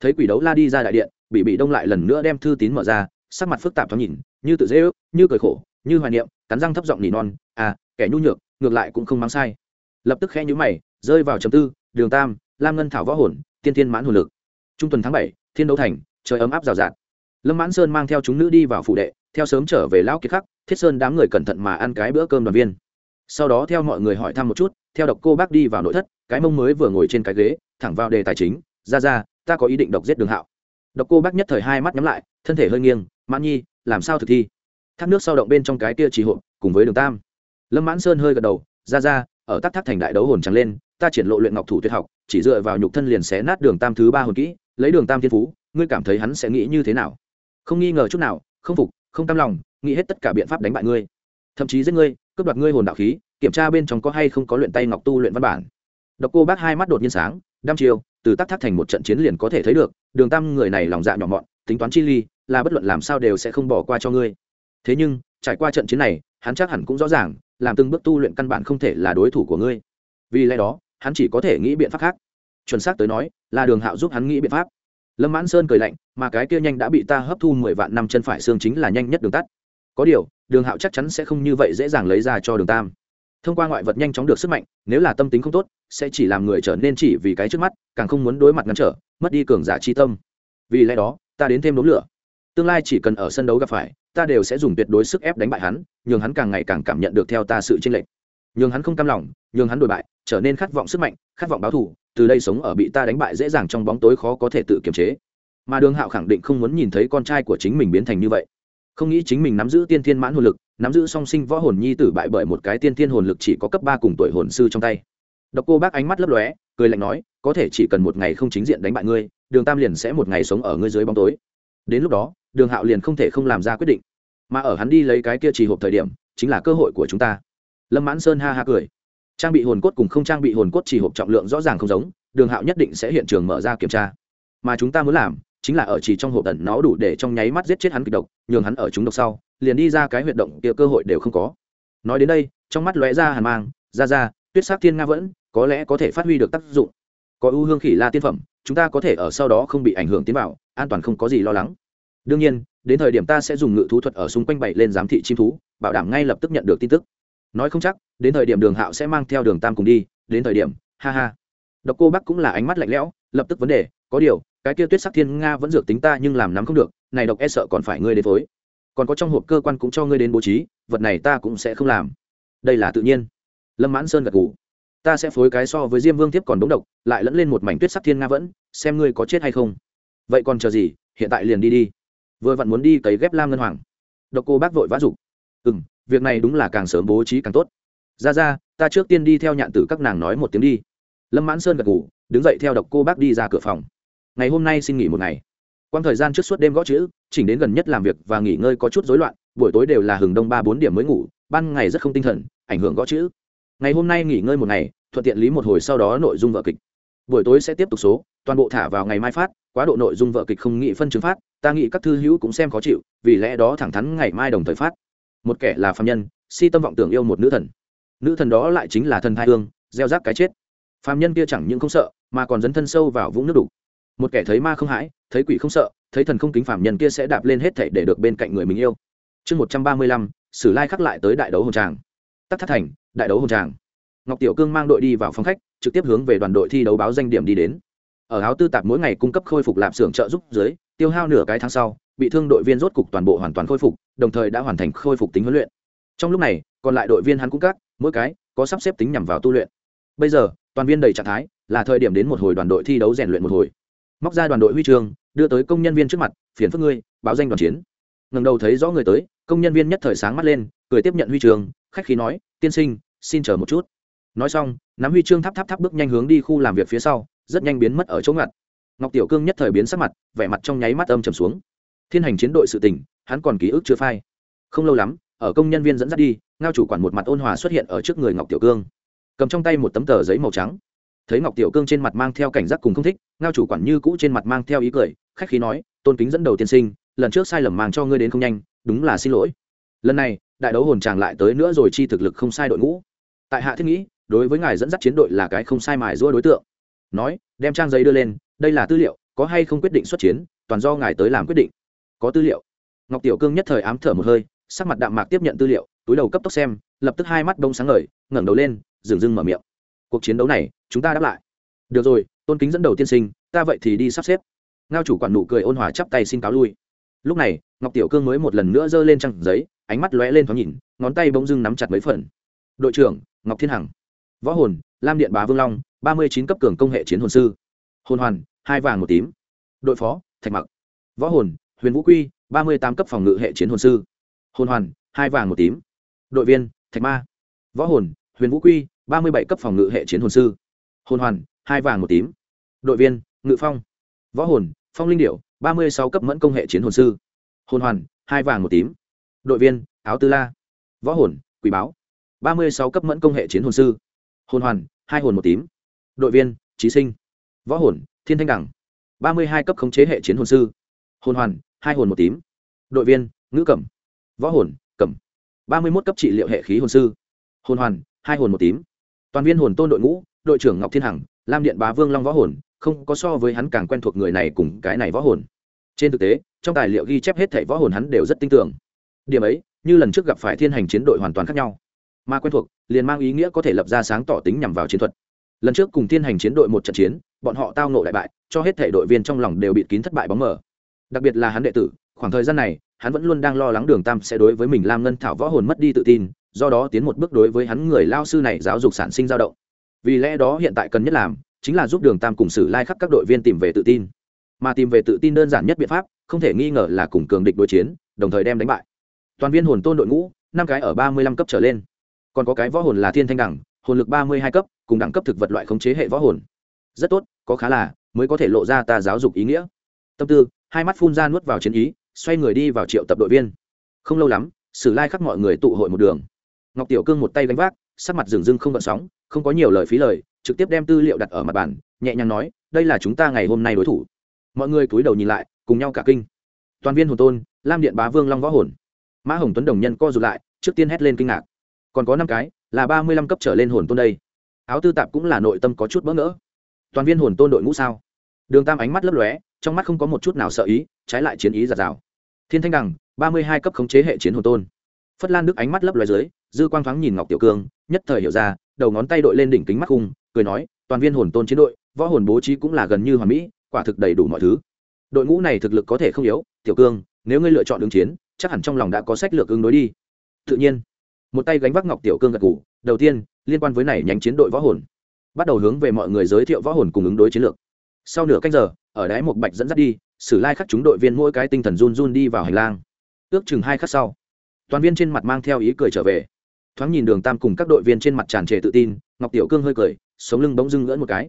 thấy quỷ đấu la đi ra đại điện bị bị đông lại lần nữa đem thư tín mở ra, sắc mặt phức tạp thoáng nhìn, như tự dễ ước, như cười khổ, như hoài niệm, cắn răng thấp giọng nỉ non à kẻ nhu nhược, ngược lại cũng không mang sai. Lập tức khẽ nhũ mày, rơi vào chấm tư, đường tam, lam ngân thảo võ hồn, tiên thiên mãn hồn lực. Trung tuần tháng bảy, thiên đấu thành, trời ấm áp rào rạt. Lâm mãn sơn mang theo chúng nữ đi vào phụ đệ, theo sớm trở về lão kiệt khắc, thiết sơn đám người cẩn thận mà ăn cái bữa cơm đoàn viên. Sau đó theo mọi người hỏi thăm một chút, theo độc cô bác đi vào nội thất, cái mông mới vừa ngồi trên cái ghế, thẳng vào đề tài chính ra ra ta có ý định độc giết đường hạo. Độc cô bác nhất thời hai mắt nhắm lại, thân thể hơi nghiêng, mãn nhi, làm sao thực thi? Thác nước sau động bên trong cái kia trì hộ cùng với đường tam. Lâm mãn sơn hơi gật đầu, ra ra, ở tắc thác thành đại đấu hồn trắng lên, ta triển lộ luyện ngọc thủ tuyệt học, chỉ dựa vào nhục thân liền xé nát đường tam thứ ba hồn kỹ, lấy đường tam thiên phú, ngươi cảm thấy hắn sẽ nghĩ như thế nào? Không nghi ngờ chút nào, không phục, không tam lòng, nghĩ hết tất cả biện pháp đánh bại ngươi. Thậm chí giết ngươi, cướp đoạt ngươi hồn đạo khí, kiểm tra bên trong có hay không có luyện tay ngọc tu luyện văn bản. Độc cô bác hai mắt đột nhiên sáng đăm chiêu, từ tắc thác thành một trận chiến liền có thể thấy được, đường tam người này lòng dạ nhỏ mọn, tính toán chi ly, là bất luận làm sao đều sẽ không bỏ qua cho ngươi. Thế nhưng, trải qua trận chiến này, hắn chắc hẳn cũng rõ ràng, làm từng bước tu luyện căn bản không thể là đối thủ của ngươi. Vì lẽ đó, hắn chỉ có thể nghĩ biện pháp khác. Chuẩn xác tới nói, là đường hạo giúp hắn nghĩ biện pháp. Lâm mãn sơn cười lạnh, mà cái kia nhanh đã bị ta hấp thu mười vạn năm chân phải xương chính là nhanh nhất đường tắt. Có điều, đường hạo chắc chắn sẽ không như vậy dễ dàng lấy ra cho đường tam thông qua ngoại vật nhanh chóng được sức mạnh, nếu là tâm tính không tốt, sẽ chỉ làm người trở nên chỉ vì cái trước mắt, càng không muốn đối mặt ngăn trở, mất đi cường giả chi tâm. Vì lẽ đó, ta đến thêm đốm lửa. Tương lai chỉ cần ở sân đấu gặp phải, ta đều sẽ dùng tuyệt đối sức ép đánh bại hắn, nhường hắn càng ngày càng cảm nhận được theo ta sự chênh lệch. Nhường hắn không cam lòng, nhường hắn đổi bại, trở nên khát vọng sức mạnh, khát vọng báo thù, từ đây sống ở bị ta đánh bại dễ dàng trong bóng tối khó có thể tự kiềm chế. Mà đường hạo khẳng định không muốn nhìn thấy con trai của chính mình biến thành như vậy không nghĩ chính mình nắm giữ tiên thiên mãn hồn lực, nắm giữ song sinh võ hồn nhi tử bại bởi một cái tiên thiên hồn lực chỉ có cấp ba cùng tuổi hồn sư trong tay. Độc cô bác ánh mắt lấp lóe, cười lạnh nói, có thể chỉ cần một ngày không chính diện đánh bại ngươi, đường tam liền sẽ một ngày sống ở ngươi dưới bóng tối. Đến lúc đó, đường hạo liền không thể không làm ra quyết định. Mà ở hắn đi lấy cái kia trì hộp thời điểm, chính là cơ hội của chúng ta. Lâm mãn sơn ha ha cười. Trang bị hồn cốt cùng không trang bị hồn cốt trì hộp trọng lượng rõ ràng không giống, đường hạo nhất định sẽ hiện trường mở ra kiểm tra. Mà chúng ta muốn làm chính là ở chỉ trong hộp tận nó đủ để trong nháy mắt giết chết hắn kịch độc, nhường hắn ở chúng độc sau, liền đi ra cái huyệt động kia cơ hội đều không có. Nói đến đây, trong mắt lóe ra hàn mang, ra ra, tuyết sắc thiên nga vẫn, có lẽ có thể phát huy được tác dụng. Có ưu hương khỉ la tiên phẩm, chúng ta có thể ở sau đó không bị ảnh hưởng tiến vào, an toàn không có gì lo lắng. Đương nhiên, đến thời điểm ta sẽ dùng ngự thú thuật ở xung quanh bảy lên giám thị chim thú, bảo đảm ngay lập tức nhận được tin tức. Nói không chắc, đến thời điểm đường hạo sẽ mang theo đường tam cùng đi, đến thời điểm, ha ha. Độc cô bắc cũng là ánh mắt lạnh lẽo, lập tức vấn đề có điều, cái kia tuyết sắc thiên nga vẫn dược tính ta nhưng làm nắm không được, này độc e sợ còn phải ngươi đến phối. Còn có trong hộp cơ quan cũng cho ngươi đến bố trí, vật này ta cũng sẽ không làm. Đây là tự nhiên. Lâm mãn sơn gật ngủ ta sẽ phối cái so với diêm vương tiếp còn đống độc, lại lẫn lên một mảnh tuyết sắc thiên nga vẫn, xem ngươi có chết hay không. Vậy còn chờ gì, hiện tại liền đi đi. Vừa vặn muốn đi cấy ghép lam ngân hoàng. Độc cô bác vội vã dục. Ừ m việc này đúng là càng sớm bố trí càng tốt. Ra ra, ta trước tiên đi theo nhạn tử các nàng nói một tiếng đi. Lâm mãn sơn gật ngủ đứng dậy theo độc cô bác đi ra cửa phòng ngày hôm nay xin nghỉ một ngày. Quang thời gian trước suốt đêm gõ chữ, chỉnh đến gần nhất làm việc và nghỉ ngơi có chút rối loạn, buổi tối đều là hừng đông ba bốn điểm mới ngủ, ban ngày rất không tinh thần, ảnh hưởng gõ chữ. Ngày hôm nay nghỉ ngơi một ngày, thuận tiện lý một hồi sau đó nội dung vợ kịch. Buổi tối sẽ tiếp tục số, toàn bộ thả vào ngày mai phát, quá độ nội dung vợ kịch không nghĩ phân chứng phát, ta nghĩ các thư hữu cũng xem khó chịu, vì lẽ đó thẳng thắn ngày mai đồng thời phát. Một kẻ là phạm nhân, si tâm vọng tưởng yêu một nữ thần. Nữ thần đó lại chính là thần thai hương, gieo rác cái chết. Phạm nhân kia chẳng những không sợ, mà còn dấn thân sâu vào vũng nước đục một kẻ thấy ma không hãi, thấy quỷ không sợ, thấy thần không kính phạm nhân kia sẽ đạp lên hết thảy để được bên cạnh người mình yêu. Chương một trăm ba mươi lăm, sử lai khắc lại tới đại đấu hồn tràng. Tắc thất thành, đại đấu hồn tràng. Ngọc tiểu cương mang đội đi vào phòng khách, trực tiếp hướng về đoàn đội thi đấu báo danh điểm đi đến. Ở áo tư tạp mỗi ngày cung cấp khôi phục lạp xưởng trợ giúp dưới, tiêu hao nửa cái tháng sau, bị thương đội viên rốt cục toàn bộ hoàn toàn khôi phục, đồng thời đã hoàn thành khôi phục tính huấn luyện. Trong lúc này, còn lại đội viên hắn cũng cắt, mỗi cái có sắp xếp tính nhằm vào tu luyện. Bây giờ, toàn viên đầy trạng thái, là thời điểm đến một hồi đoàn đội thi đấu rèn luyện một hồi móc ra đoàn đội huy chương, đưa tới công nhân viên trước mặt, phiền phức ngươi, báo danh đoàn chiến. Ngần đầu thấy rõ người tới, công nhân viên nhất thời sáng mắt lên, cười tiếp nhận huy chương, khách khí nói, tiên sinh, xin chờ một chút. Nói xong, nắm huy chương thắp thắp thắp bước nhanh hướng đi khu làm việc phía sau, rất nhanh biến mất ở chỗ ngặt. Ngọc tiểu cương nhất thời biến sắc mặt, vẻ mặt trong nháy mắt âm trầm xuống. Thiên hành chiến đội sự tình, hắn còn ký ức chưa phai. Không lâu lắm, ở công nhân viên dẫn dắt đi, ngao chủ quản một mặt ôn hòa xuất hiện ở trước người ngọc tiểu cương. Cầm trong tay một tấm tờ giấy màu trắng thấy ngọc tiểu cương trên mặt mang theo cảnh giác cùng không thích, ngao chủ quản như cũ trên mặt mang theo ý cười, khách khí nói, tôn kính dẫn đầu tiên sinh, lần trước sai lầm mang cho ngươi đến không nhanh, đúng là xin lỗi. Lần này, đại đấu hồn tràng lại tới nữa rồi chi thực lực không sai đội ngũ. Tại hạ thiết nghĩ, đối với ngài dẫn dắt chiến đội là cái không sai mài giũa đối tượng. Nói, đem trang giấy đưa lên, đây là tư liệu, có hay không quyết định xuất chiến, toàn do ngài tới làm quyết định. Có tư liệu. Ngọc tiểu cương nhất thời ám thở một hơi, sắc mặt đạm mạc tiếp nhận tư liệu, túi đầu cấp tốc xem, lập tức hai mắt đông sáng ngời, ngẩng đầu lên, dừng dưng mở miệng cuộc chiến đấu này, chúng ta đáp lại. Được rồi, tôn kính dẫn đầu tiên sinh, ta vậy thì đi sắp xếp. Ngao chủ quản nụ cười ôn hòa chắp tay xin cáo lui. Lúc này, ngọc tiểu cương mới một lần nữa giơ lên trăng giấy, ánh mắt lóe lên thoáng nhìn, ngón tay bỗng dưng nắm chặt mấy phần. Đội trưởng, ngọc thiên hằng. Võ hồn, lam điện bá vương long, ba mươi chín cấp cường công hệ chiến hồn sư. Hồn hoàn, hai vàng một tím. Đội phó, thạch mặc. Võ hồn, huyền vũ quy, ba mươi tám cấp phòng ngự hệ chiến hồn sư. Hồn hoàn, hai vàng một tím. Đội viên, thạch ma. Võ hồn, huyền vũ quy ba mươi bảy cấp phòng ngự hệ chiến hồn sư. Hồn hoàn, hai vàng một tím. Đội viên, ngự phong. Võ hồn, phong linh điệu ba mươi sáu cấp mẫn công hệ chiến hồn sư. Hồn hoàn, hai vàng một tím. Đội viên, áo tư la. Võ hồn, quỷ báo. ba mươi sáu cấp mẫn công hệ chiến hồn sư. Hồn hoàn, hai hồn một tím. Đội viên, trí sinh. Võ hồn, thiên thanh đẳng. ba mươi hai cấp khống chế hệ chiến hồn sư. Hồn hoàn, hai hồn một tím. Đội viên, ngữ cẩm. Võ hồn, cẩm. ba mươi một cấp trị liệu hệ khí hồn sư. Hồn hoàn, hai hồn một tím toàn viên hồn tôn đội ngũ, đội trưởng ngọc thiên hằng, lam điện bá vương long võ hồn, không có so với hắn càng quen thuộc người này cùng cái này võ hồn. Trên thực tế, trong tài liệu ghi chép hết thảy võ hồn hắn đều rất tin tưởng điểm ấy, như lần trước gặp phải thiên hành chiến đội hoàn toàn khác nhau. Mà quen thuộc, liền mang ý nghĩa có thể lập ra sáng tỏ tính nhằm vào chiến thuật. Lần trước cùng thiên hành chiến đội một trận chiến, bọn họ tao nộ đại bại, cho hết thể đội viên trong lòng đều bịt kín thất bại bóng mờ. Đặc biệt là hắn đệ tử, khoảng thời gian này, hắn vẫn luôn đang lo lắng đường tam sẽ đối với mình lam ngân thảo võ hồn mất đi tự tin do đó tiến một bước đối với hắn người lao sư này giáo dục sản sinh dao động. Vì lẽ đó hiện tại cần nhất làm, chính là giúp đường tam cùng xử lai khắc các đội viên tìm về tự tin. Mà tìm về tự tin đơn giản nhất biện pháp, không thể nghi ngờ là cùng cường địch đối chiến, đồng thời đem đánh bại. Toàn viên hồn tôn đội ngũ, năm cái ở ba mươi lăm cấp trở lên. Còn có cái võ hồn là thiên thanh đẳng, hồn lực ba mươi hai cấp, cùng đẳng cấp thực vật loại khống chế hệ võ hồn. Rất tốt, có khá là, mới có thể lộ ra ta giáo dục ý nghĩa. Tâm tư, hai mắt phun ra nuốt vào chiến ý, xoay người đi vào triệu tập đội viên. Không lâu lắm, sử lai khắc mọi người tụ hội một đường ngọc tiểu cương một tay gánh vác, sắc mặt rừng rưng không gợn sóng, không có nhiều lời phí lời, trực tiếp đem tư liệu đặt ở mặt bàn, nhẹ nhàng nói, đây là chúng ta ngày hôm nay đối thủ. Mọi người cúi đầu nhìn lại, cùng nhau cả kinh. Toàn viên hồn tôn, lam điện bá vương long võ hồn. Mã hồng tuấn đồng nhân co rụt lại, trước tiên hét lên kinh ngạc. Còn có năm cái, là ba mươi lăm cấp trở lên hồn tôn đây. Áo tư tạp cũng là nội tâm có chút bỡ ngỡ. Toàn viên hồn tôn đội ngũ sao? Đường tam ánh mắt lấp lóe, trong mắt không có một chút nào sợ ý, trái lại chiến ý giạt rào. Thiên thanh đằng, ba mươi hai cấp khống chế hệ chiến hồn tôn. Phất lan đức ánh mắt lấp lóe dưới dư quang thoáng nhìn ngọc tiểu cương, nhất thời hiểu ra, đầu ngón tay đội lên đỉnh kính mắt khung, cười nói, toàn viên hồn tôn chiến đội, võ hồn bố trí cũng là gần như hoàn mỹ, quả thực đầy đủ mọi thứ. Đội ngũ này thực lực có thể không yếu, tiểu cương, nếu ngươi lựa chọn ứng chiến, chắc hẳn trong lòng đã có sách lược ứng đối đi. Tự nhiên. Một tay gánh vác ngọc tiểu cương gật ngủ đầu tiên, liên quan với này nhánh chiến đội võ hồn. Bắt đầu hướng về mọi người giới thiệu võ hồn cùng ứng đối chiến lược. Sau nửa canh giờ, ở đáy một bạch dẫn dắt đi, sử lai khắc chúng đội viên mỗi cái tinh thần run run đi vào hành lang. Ước chừng hai khắc sau, toàn viên trên mặt mang theo ý cười trở về thoáng nhìn đường tam cùng các đội viên trên mặt tràn trề tự tin, ngọc tiểu cương hơi cười, sống lưng bỗng dưng ngỡ một cái.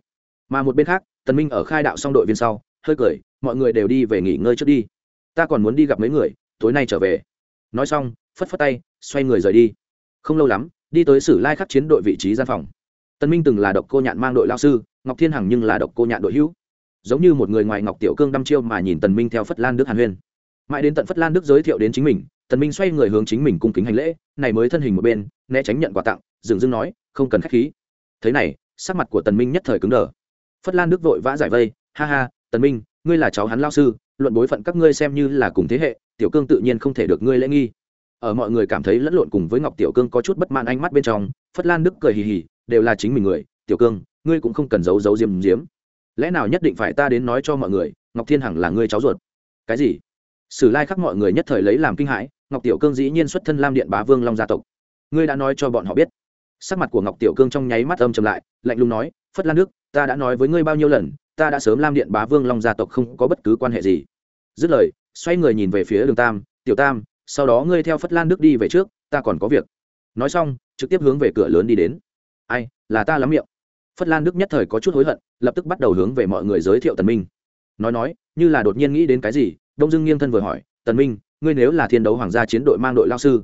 Mà một bên khác, tần minh ở khai đạo xong đội viên sau, hơi cười, mọi người đều đi về nghỉ ngơi trước đi. Ta còn muốn đi gặp mấy người, tối nay trở về. Nói xong, phất phất tay, xoay người rời đi. Không lâu lắm, đi tới sử lai khắc chiến đội vị trí gian phòng. Tân minh từng là độc cô nhạn mang đội lao sư, ngọc thiên hằng nhưng là độc cô nhạn đội hữu. Giống như một người ngoài ngọc tiểu cương đăm chiêu mà nhìn tần minh theo phất lan đức hàn huyên. Mãi đến tận phất lan đức giới thiệu đến chính mình tần minh xoay người hướng chính mình cung kính hành lễ, này mới thân hình một bên, né tránh nhận quà tặng dừng dưng nói, không cần khách khí. Thế này, sắc mặt của tần minh nhất thời cứng đờ. Phất lan đức vội vã giải vây, ha ha, tần minh, ngươi là cháu hắn lao sư, luận bối phận các ngươi xem như là cùng thế hệ, tiểu cương tự nhiên không thể được ngươi lễ nghi. Ở mọi người cảm thấy lẫn lộn cùng với ngọc tiểu cương có chút bất mãn ánh mắt bên trong, phất lan đức cười hì hì, đều là chính mình người, tiểu cương, ngươi cũng không cần giấu giấu diếm diếm lẽ nào nhất định phải ta đến nói cho mọi người, ngọc thiên hằng là ngươi cháu ruột? Cái gì? Sử lai khắc mọi người nhất thời lấy làm kinh hãi ngọc tiểu cương dĩ nhiên xuất thân lam điện bá vương long gia tộc. Ngươi đã nói cho bọn họ biết. Sắc mặt của ngọc tiểu cương trong nháy mắt âm trầm lại, lạnh lùng nói, phất lan đức, ta đã nói với ngươi bao nhiêu lần, ta đã sớm lam điện bá vương long gia tộc không có bất cứ quan hệ gì. Dứt lời, xoay người nhìn về phía đường tam, tiểu tam, sau đó ngươi theo phất lan đức đi về trước, ta còn có việc. Nói xong, trực tiếp hướng về cửa lớn đi đến. Ai, là ta lắm miệng. Phất lan đức nhất thời có chút hối hận, lập tức bắt đầu hướng về mọi người giới thiệu tần minh. Nói nói, như là đột nhiên nghĩ đến cái gì, đông dương nghiêng thân vừa hỏi, tần minh ngươi nếu là thiên đấu hoàng gia chiến đội mang đội lao sư,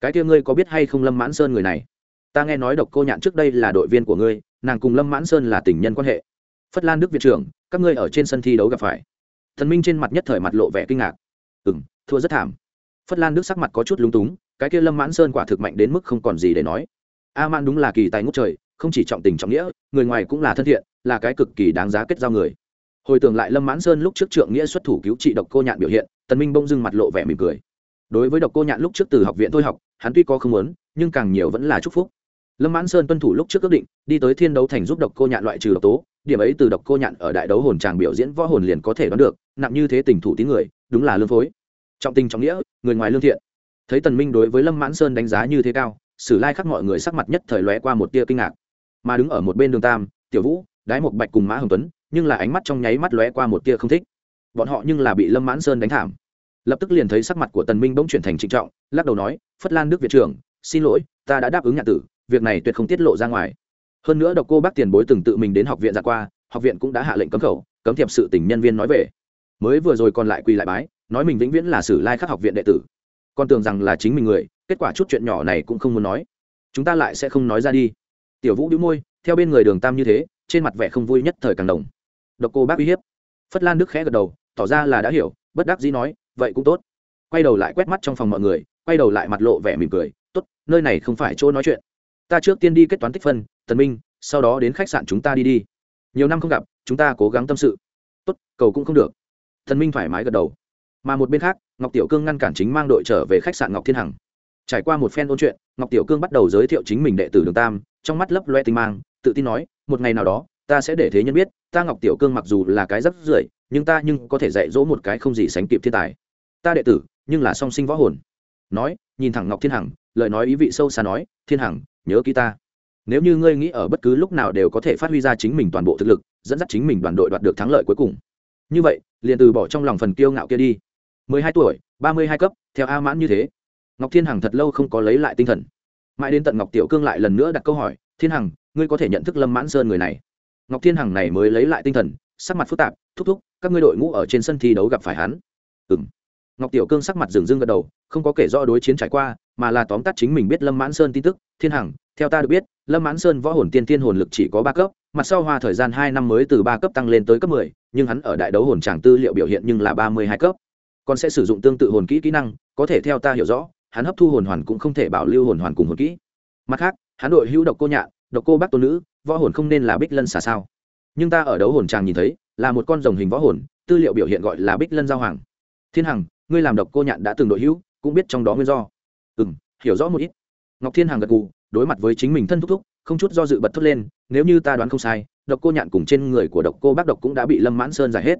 cái kia ngươi có biết hay không lâm mãn sơn người này? Ta nghe nói độc cô nhạn trước đây là đội viên của ngươi, nàng cùng lâm mãn sơn là tình nhân quan hệ. Phất lan đức viện trưởng, các ngươi ở trên sân thi đấu gặp phải. Thần minh trên mặt nhất thời mặt lộ vẻ kinh ngạc. Ừ m thua rất thảm. Phất lan đức sắc mặt có chút lúng túng, cái kia lâm mãn sơn quả thực mạnh đến mức không còn gì để nói. A man đúng là kỳ tài ngút trời, không chỉ trọng tình trọng nghĩa, người ngoài cũng là thân thiện, là cái cực kỳ đáng giá kết giao người hồi tưởng lại lâm mãn sơn lúc trước trượng nghĩa xuất thủ cứu trị độc cô nhạn biểu hiện, tần minh bông dưng mặt lộ vẻ mỉm cười. Đối với độc cô nhạn lúc trước từ học viện thôi học, hắn tuy có không muốn, nhưng càng nhiều vẫn là chúc phúc. Lâm mãn sơn tuân thủ lúc trước ước định, đi tới thiên đấu thành giúp độc cô nhạn loại trừ độc tố, điểm ấy từ độc cô nhạn ở đại đấu hồn tràng biểu diễn võ hồn liền có thể đoán được, nặng như thế tình thủ tín người, đúng là lương phối. Trọng tình trọng nghĩa, người ngoài lương thiện. Thấy tần minh đối với lâm mãn sơn đánh giá như thế cao, sử lai khắc mọi người sắc mặt nhất thời lóe qua một tia kinh ngạc. Mà đứng ở một bên đường tam, tiểu vũ, đái một bạch cùng mã hồng tuấn nhưng là ánh mắt trong nháy mắt lóe qua một tia không thích. Bọn họ nhưng là bị lâm mãn sơn đánh thảm. Lập tức liền thấy sắc mặt của tần minh bỗng chuyển thành trịnh trọng, lắc đầu nói, phất lan nước viện trưởng, xin lỗi, ta đã đáp ứng nhạc tử, việc này tuyệt không tiết lộ ra ngoài. Hơn nữa độc cô bác tiền bối từng tự mình đến học viện ra qua, học viện cũng đã hạ lệnh cấm khẩu, cấm thiệp sự tình nhân viên nói về. Mới vừa rồi còn lại quỳ lại bái, nói mình vĩnh viễn là sử lai khắc học viện đệ tử. Con tưởng rằng là chính mình người, kết quả chút chuyện nhỏ này cũng không muốn nói. Chúng ta lại sẽ không nói ra đi. Tiểu vũ đĩu môi, theo bên người đường tam như thế, trên mặt vẻ không vui nhất thời càng đồng độc cô bác uy hiếp. Phất lan đức khẽ gật đầu, tỏ ra là đã hiểu, bất đắc dĩ nói, vậy cũng tốt. Quay đầu lại quét mắt trong phòng mọi người, quay đầu lại mặt lộ vẻ mỉm cười, tốt, nơi này không phải chỗ nói chuyện. Ta trước tiên đi kết toán tích phân, tần minh, sau đó đến khách sạn chúng ta đi đi. Nhiều năm không gặp, chúng ta cố gắng tâm sự. Tốt, cầu cũng không được. Thần minh thoải mái gật đầu. Mà một bên khác, ngọc tiểu cương ngăn cản chính mang đội trở về khách sạn ngọc thiên hằng. Trải qua một phen ôn chuyện, ngọc tiểu cương bắt đầu giới thiệu chính mình đệ tử đường tam, trong mắt lấp loe tinh mang, tự tin nói, một ngày nào đó ta sẽ để thế nhân biết, ta ngọc tiểu cương mặc dù là cái rất rưởi, nhưng ta nhưng có thể dạy dỗ một cái không gì sánh kịp thiên tài. Ta đệ tử, nhưng là song sinh võ hồn. Nói, nhìn thẳng ngọc thiên hằng, lời nói ý vị sâu xa nói, thiên hằng, nhớ ký ta. Nếu như ngươi nghĩ ở bất cứ lúc nào đều có thể phát huy ra chính mình toàn bộ thực lực, dẫn dắt chính mình đoàn đội đoạt được thắng lợi cuối cùng. Như vậy, liền từ bỏ trong lòng phần kiêu ngạo kia đi. Mười hai tuổi, ba mươi hai cấp, theo a mãn như thế. Ngọc thiên hằng thật lâu không có lấy lại tinh thần. Mãi đến tận ngọc tiểu cương lại lần nữa đặt câu hỏi, thiên hằng, ngươi có thể nhận thức lâm mãn sơn người này? Ngọc thiên hằng này mới lấy lại tinh thần, sắc mặt phức tạp, thúc thúc, các ngươi đội ngũ ở trên sân thi đấu gặp phải hắn. Ừng ngọc tiểu cương sắc mặt dừng dưng gật đầu, không có kể rõ đối chiến trải qua, mà là tóm tắt chính mình biết lâm mãn sơn tin tức. Thiên hằng, theo ta được biết, lâm mãn sơn võ hồn tiên thiên hồn lực chỉ có ba cấp, mặt sau hoa thời gian hai năm mới từ ba cấp tăng lên tới cấp mười, nhưng hắn ở đại đấu hồn tràng tư liệu biểu hiện nhưng là ba mươi hai cấp. Còn sẽ sử dụng tương tự hồn kỹ kỹ năng, có thể theo ta hiểu rõ, hắn hấp thu hồn hoàn cũng không thể bảo lưu hồn hoàn cùng hồn kỹ. Mặt khác, hắn đội hữu độc cô nhạn, độc cô bác tôn nữ võ hồn không nên là bích lân xà sao? Nhưng ta ở đấu hồn tràng nhìn thấy, là một con rồng hình võ hồn, tư liệu biểu hiện gọi là bích lân giao hoàng. Thiên hằng, ngươi làm độc cô nhạn đã từng đội hữu, cũng biết trong đó nguyên do. Ừ m hiểu rõ một ít. Ngọc thiên hằng gật gù, đối mặt với chính mình thân thúc thúc, không chút do dự bật thốt lên, nếu như ta đoán không sai, độc cô nhạn cùng trên người của độc cô bác độc cũng đã bị lâm mãn sơn giải hết.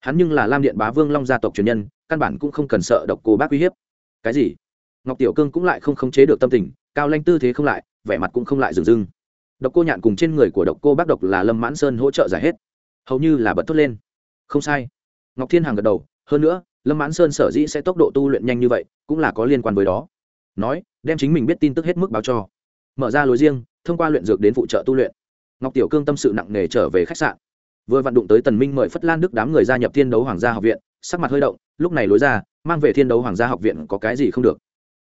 Hắn nhưng là lam điện bá vương long gia tộc truyền nhân, căn bản cũng không cần sợ độc cô bác uy hiếp. Cái gì? Ngọc tiểu cương cũng lại không khống chế được tâm tình, cao lanh tư thế không lại, vẻ mặt cũng không lại dừng dưng độc cô nhạn cùng trên người của độc cô bác độc là lâm mãn sơn hỗ trợ giải hết. Hầu như là bật thốt lên. Không sai. Ngọc thiên hằng gật đầu. Hơn nữa, lâm mãn sơn sở dĩ sẽ tốc độ tu luyện nhanh như vậy, cũng là có liên quan với đó. Nói, đem chính mình biết tin tức hết mức báo cho. Mở ra lối riêng, thông qua luyện dược đến phụ trợ tu luyện. Ngọc tiểu cương tâm sự nặng nề trở về khách sạn. Vừa vặn đụng tới tần minh mời phất lan đức đám người gia nhập thiên đấu hoàng gia học viện, sắc mặt hơi động, lúc này lối ra, mang về thiên đấu hoàng gia học viện có cái gì không được.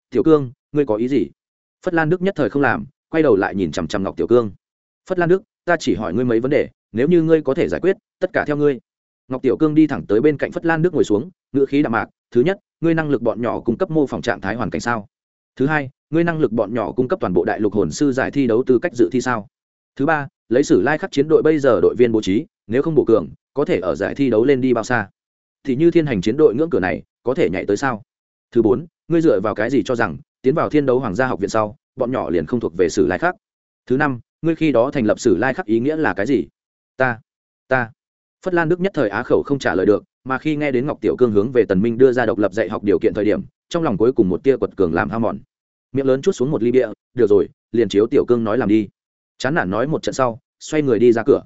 Tiểu cương, ngươi có ý gì? Phất lan đức nhất thời không làm quay đầu lại nhìn chằm chằm ngọc tiểu cương. Phất lan đức, ta chỉ hỏi ngươi mấy vấn đề, nếu như ngươi có thể giải quyết, tất cả theo ngươi. Ngọc tiểu cương đi thẳng tới bên cạnh phất lan đức ngồi xuống ngựa khí đạm mạc, thứ nhất, ngươi năng lực bọn nhỏ cung cấp mô phỏng trạng thái hoàn cảnh sao? Thứ hai, ngươi năng lực bọn nhỏ cung cấp toàn bộ đại lục hồn sư giải thi đấu tư cách dự thi sao? Thứ ba, lấy sử lai khắc chiến đội bây giờ đội viên bố trí, nếu không bổ cường, có thể ở giải thi đấu lên đi bao xa? Thì như thiên hành chiến đội ngưỡng cửa này, có thể nhảy tới sao? Thứ bốn, ngươi dựa vào cái gì cho rằng, tiến vào thiên đấu hoàng gia học viện sau bọn nhỏ liền không thuộc về sử lai khắc. Thứ năm, ngươi khi đó thành lập sử lai khắc ý nghĩa là cái gì? Ta ta. Phất lan đức nhất thời á khẩu không trả lời được, mà khi nghe đến ngọc tiểu cương hướng về tần minh đưa ra độc lập dạy học điều kiện thời điểm, trong lòng cuối cùng một tia quật cường làm ham mòn. Miệng lớn chút xuống một ly bia, được rồi, liền chiếu tiểu cương nói làm đi. Chán nản nói một trận sau, xoay người đi ra cửa.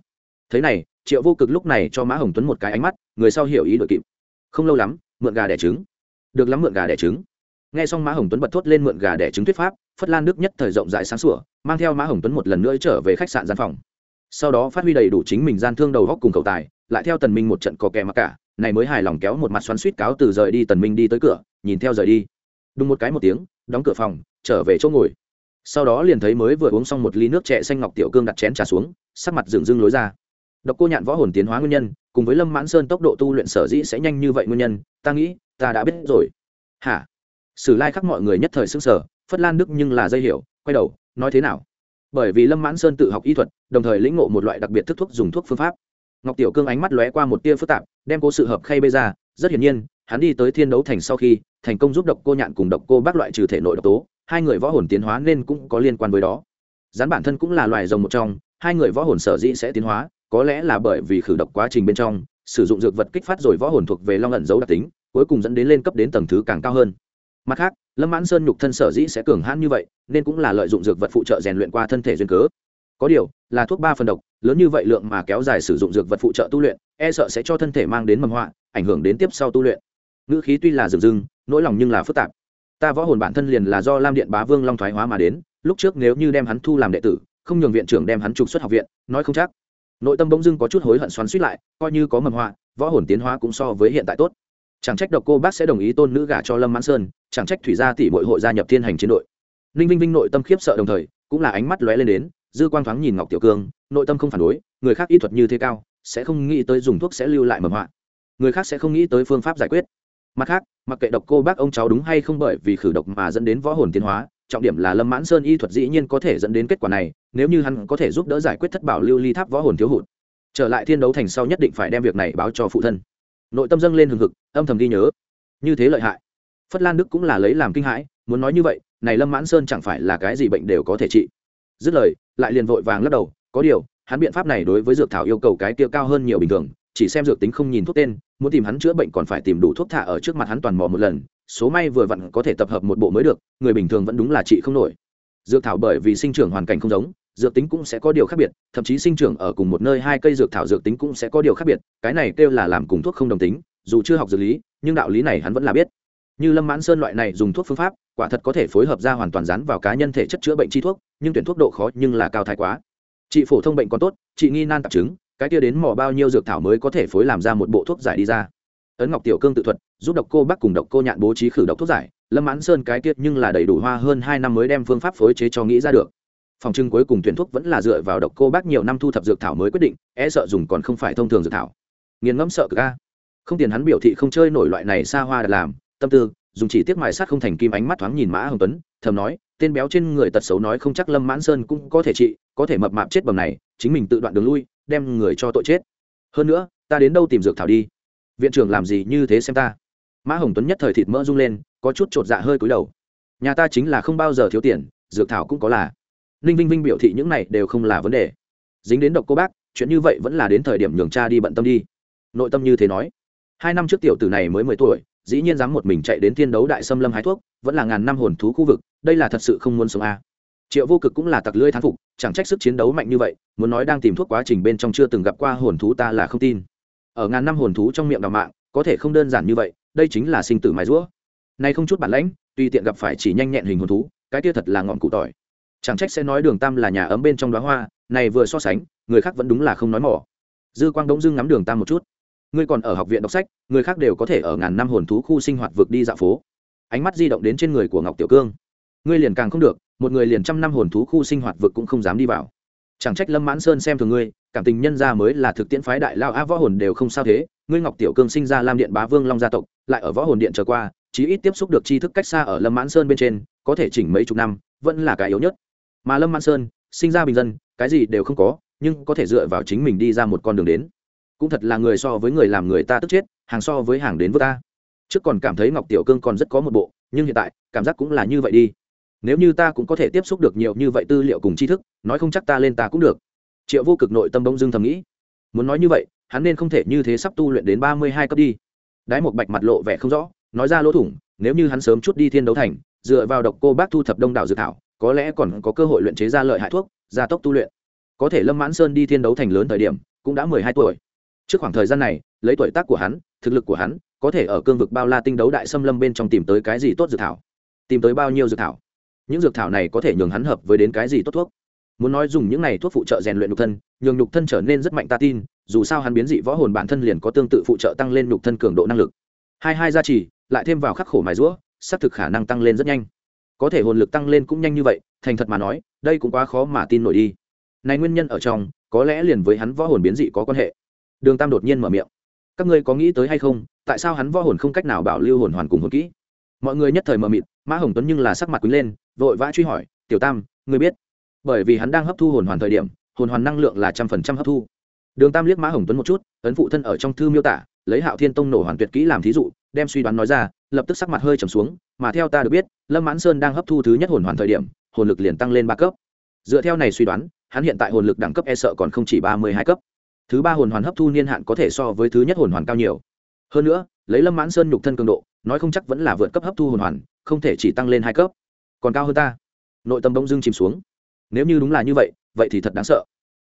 Thế này, triệu vô cực lúc này cho mã hồng tuấn một cái ánh mắt, người sau hiểu ý đội kịp. Không lâu lắm, mượn gà đẻ trứng. Được lắm mượn gà đẻ trứng nghe xong mã hồng tuấn bật thốt lên mượn gà đẻ trứng thuyết pháp, phất lan nước nhất thời rộng rãi sáng sủa, mang theo mã hồng tuấn một lần nữa trở về khách sạn gian phòng. Sau đó phát huy đầy đủ chính mình gian thương đầu góc cùng cầu tài, lại theo tần minh một trận cò kè mặc cả, này mới hài lòng kéo một mặt xoắn suýt cáo từ rời đi tần minh đi tới cửa, nhìn theo rời đi. Đúng một cái một tiếng, đóng cửa phòng, trở về chỗ ngồi. Sau đó liền thấy mới vừa uống xong một ly nước chè xanh ngọc tiểu cương đặt chén trà xuống, sắc mặt dừng dưng lối ra. Độc cô nhạn võ hồn tiến hóa nguyên nhân, cùng với lâm mãn sơn tốc độ tu luyện sở dĩ sẽ nhanh như vậy nguyên nhân, ta nghĩ, ta đã biết rồi. Hả? Sử lai khắc mọi người nhất thời xưng sở phất lan đức nhưng là dây hiểu, quay đầu, nói thế nào? Bởi vì lâm mãn sơn tự học y thuật, đồng thời lĩnh ngộ một loại đặc biệt thức thuốc dùng thuốc phương pháp. Ngọc tiểu cương ánh mắt lóe qua một tia phức tạp, đem cố sự hợp khay bê ra, rất hiển nhiên, hắn đi tới thiên đấu thành sau khi, thành công giúp độc cô nhạn cùng độc cô bác loại trừ thể nội độc tố, hai người võ hồn tiến hóa nên cũng có liên quan với đó. Rắn bản thân cũng là loài rồng một trong, hai người võ hồn sở dĩ sẽ tiến hóa, có lẽ là bởi vì khử độc quá trình bên trong, sử dụng dược vật kích phát rồi võ hồn thuộc về long ẩn dấu đặc tính, cuối cùng dẫn đến lên cấp đến tầng thứ càng cao hơn mặt khác, lâm mãn sơn nhục thân sở dĩ sẽ cường hãn như vậy, nên cũng là lợi dụng dược vật phụ trợ rèn luyện qua thân thể duyên cớ. Có điều, là thuốc ba phần độc, lớn như vậy lượng mà kéo dài sử dụng dược vật phụ trợ tu luyện e sợ sẽ cho thân thể mang đến mầm họa, ảnh hưởng đến tiếp sau tu luyện. Ngữ khí tuy là rừng rưng, nỗi lòng nhưng là phức tạp. Ta võ hồn bản thân liền là do lam điện bá vương long thoái hóa mà đến, lúc trước nếu như đem hắn thu làm đệ tử, không nhường viện trưởng đem hắn trục xuất học viện, nói không chắc. Nội tâm bỗng dưng có chút hối hận xoắn suýt lại, coi như có mầm họa, võ hồn tiến hóa cũng so với hiện tại tốt chẳng trách độc cô bác sẽ đồng ý tôn nữ gả cho lâm mãn sơn, chẳng trách thủy gia tỷ mội hội gia nhập thiên hành chiến đội. Ninh vinh vinh nội tâm khiếp sợ đồng thời, cũng là ánh mắt lóe lên đến, dư quang thoáng nhìn ngọc tiểu cương, nội tâm không phản đối, người khác y thuật như thế cao, sẽ không nghĩ tới dùng thuốc sẽ lưu lại mầm họa. Người khác sẽ không nghĩ tới phương pháp giải quyết. Mặt khác, mặc kệ độc cô bác ông cháu đúng hay không bởi vì khử độc mà dẫn đến võ hồn tiến hóa, trọng điểm là lâm mãn sơn y thuật dĩ nhiên có thể dẫn đến kết quả này, nếu như hắn có thể giúp đỡ giải quyết thất bảo lưu ly tháp võ hồn thiếu hụt. Trở lại thiên đấu thành sau nhất định phải đem việc này báo cho phụ thân nội tâm dâng lên hừng hực, âm thầm ghi nhớ. Như thế lợi hại. Phất lan đức cũng là lấy làm kinh hãi, muốn nói như vậy, này lâm mãn sơn chẳng phải là cái gì bệnh đều có thể trị. Dứt lời, lại liền vội vàng lắc đầu, có điều, hắn biện pháp này đối với dược thảo yêu cầu cái tiêu cao hơn nhiều bình thường, chỉ xem dược tính không nhìn thuốc tên, muốn tìm hắn chữa bệnh còn phải tìm đủ thuốc thả ở trước mặt hắn toàn mò một lần, số may vừa vặn có thể tập hợp một bộ mới được, người bình thường vẫn đúng là trị không nổi. Dược thảo bởi vì sinh trưởng hoàn cảnh không giống dược tính cũng sẽ có điều khác biệt, thậm chí sinh trưởng ở cùng một nơi hai cây dược thảo dược tính cũng sẽ có điều khác biệt, cái này kêu là làm cùng thuốc không đồng tính, dù chưa học dược lý, nhưng đạo lý này hắn vẫn là biết. Như lâm mãn sơn loại này dùng thuốc phương pháp, quả thật có thể phối hợp ra hoàn toàn rán vào cá nhân thể chất chữa bệnh chi thuốc, nhưng tuyển thuốc độ khó nhưng là cao thái quá. Trị phổ thông bệnh còn tốt trị nghi nan tạp chứng, cái kia đến mỏ bao nhiêu dược thảo mới có thể phối làm ra một bộ thuốc giải đi ra. Ấn ngọc tiểu cương tự thuật, giúp độc cô bác cùng độc cô nhạn bố trí khử độc thuốc giải, lâm mãn sơn cái kia nhưng là đầy đủ hoa hơn hai năm mới đem phương pháp phối chế cho nghĩ ra được phòng trưng cuối cùng tuyển thuốc vẫn là dựa vào độc cô bác nhiều năm thu thập dược thảo mới quyết định e sợ dùng còn không phải thông thường dược thảo. Nghiền ngẫm sợ ca không tiền hắn biểu thị không chơi nổi loại này xa hoa đặt làm, tâm tư, dùng chỉ tiếc mài sát không thành kim ánh mắt thoáng nhìn mã hồng tuấn, thầm nói, tên béo trên người tật xấu nói không chắc lâm mãn sơn cũng có thể trị, có thể mập mạp chết bầm này, chính mình tự đoạn đường lui, đem người cho tội chết. Hơn nữa, ta đến đâu tìm dược thảo đi? Viện trưởng làm gì như thế xem ta? Mã hồng tuấn nhất thời thịt mỡ rung lên, có chút chột dạ hơi cúi đầu. Nhà ta chính là không bao giờ thiếu tiền, dược thảo cũng có là ninh vinh vinh biểu thị những này đều không là vấn đề. Dính đến độc cô bác, chuyện như vậy vẫn là đến thời điểm nhường cha đi bận tâm đi. Nội tâm như thế nói. Hai năm trước tiểu tử này mới mười tuổi, dĩ nhiên dám một mình chạy đến thiên đấu đại xâm lâm hái thuốc, vẫn là ngàn năm hồn thú khu vực, đây là thật sự không muốn sống a triệu vô cực cũng là tặc lưỡi thán phục, chẳng trách sức chiến đấu mạnh như vậy, muốn nói đang tìm thuốc quá trình bên trong chưa từng gặp qua hồn thú ta là không tin. Ở ngàn năm hồn thú trong miệng đào mạng, có thể không đơn giản như vậy, đây chính là sinh tử mài rũa. Nay không chút bản lãnh tuy tiện gặp phải chỉ nhanh nhẹn hình hồn thú, cái kia thật là ngọn cụ tỏi chẳng trách sẽ nói đường tam là nhà ấm bên trong đoá hoa, này vừa so sánh, người khác vẫn đúng là không nói mỏ. Dư quang đống dưng ngắm đường tam một chút. Ngươi còn ở học viện đọc sách, người khác đều có thể ở ngàn năm hồn thú khu sinh hoạt vực đi dạo phố. Ánh mắt di động đến trên người của ngọc tiểu cương. Ngươi liền càng không được, một người liền trăm năm hồn thú khu sinh hoạt vực cũng không dám đi vào. Chẳng trách lâm mãn sơn xem thường ngươi, cảm tình nhân gia mới là thực tiễn phái đại lao, a, võ hồn đều không sao thế. Ngươi ngọc tiểu cương sinh ra lam điện bá vương long gia tộc, lại ở võ hồn điện trở qua, chí ít tiếp xúc được tri thức cách xa ở lâm mãn sơn bên trên, có thể chỉnh mấy chục năm, vẫn là cái yếu nhất mà lâm mãn sơn sinh ra bình dân, cái gì đều không có, nhưng có thể dựa vào chính mình đi ra một con đường đến. Cũng thật là người so với người làm người ta tức chết, hàng so với hàng đến với ta. Trước còn cảm thấy ngọc tiểu cương còn rất có một bộ, nhưng hiện tại, cảm giác cũng là như vậy đi. Nếu như ta cũng có thể tiếp xúc được nhiều như vậy tư liệu cùng tri thức, nói không chắc ta lên ta cũng được. Triệu vô cực nội tâm bông dưng thầm nghĩ. Muốn nói như vậy, hắn nên không thể như thế sắp tu luyện đến ba mươi hai cấp đi. Đái một bạch mặt lộ vẻ không rõ, nói ra lỗ thủng, nếu như hắn sớm chút đi thiên đấu thành, dựa vào độc cô bác thu thập đông đảo dự thảo có lẽ còn có cơ hội luyện chế ra lợi hại thuốc, gia tốc tu luyện. Có thể lâm mãn sơn đi thiên đấu thành lớn thời điểm, cũng đã mười hai tuổi. Trước khoảng thời gian này, lấy tuổi tác của hắn, thực lực của hắn, có thể ở cương vực bao la tinh đấu đại xâm lâm bên trong tìm tới cái gì tốt dược thảo. Tìm tới bao nhiêu dược thảo? Những dược thảo này có thể nhường hắn hợp với đến cái gì tốt thuốc? Muốn nói dùng những này thuốc phụ trợ rèn luyện nhục thân, nhường nhục thân trở nên rất mạnh ta tin, dù sao hắn biến dị võ hồn bản thân liền có tương tự phụ trợ tăng lên nhục thân cường độ năng lực. Hai hai gia trì, lại thêm vào khắc khổ mài rũa xác thực khả năng tăng lên rất nhanh có thể hồn lực tăng lên cũng nhanh như vậy, thành thật mà nói, đây cũng quá khó mà tin nổi đi. Này nguyên nhân ở trong, có lẽ liền với hắn võ hồn biến dị có quan hệ. Đường tam đột nhiên mở miệng. Các ngươi có nghĩ tới hay không, tại sao hắn võ hồn không cách nào bảo lưu hồn hoàn cùng hồn kỹ? Mọi người nhất thời mờ mịt, mã hồng tuấn nhưng là sắc mặt quý lên, vội vã truy hỏi, tiểu tam, ngươi biết, bởi vì hắn đang hấp thu hồn hoàn thời điểm, hồn hoàn năng lượng là trăm phần trăm hấp thu. Đường tam liếc mã hồng tuấn một chút, ấn phụ thân ở trong thư miêu tả, lấy hạo thiên tông nổ hoàn tuyệt kỹ làm thí dụ, đem suy đoán nói ra lập tức sắc mặt hơi trầm xuống, mà theo ta được biết, lâm mãn sơn đang hấp thu thứ nhất hồn hoàn thời điểm, hồn lực liền tăng lên ba cấp. Dựa theo này suy đoán, hắn hiện tại hồn lực đẳng cấp e sợ còn không chỉ ba mươi hai cấp. Thứ ba hồn hoàn hấp thu niên hạn có thể so với thứ nhất hồn hoàn cao nhiều. Hơn nữa, lấy lâm mãn sơn nhục thân cường độ, nói không chắc vẫn là vượt cấp hấp thu hồn hoàn, không thể chỉ tăng lên hai cấp. Còn cao hơn ta. Nội tâm bỗng dưng chìm xuống. Nếu như đúng là như vậy vậy thì thật đáng sợ.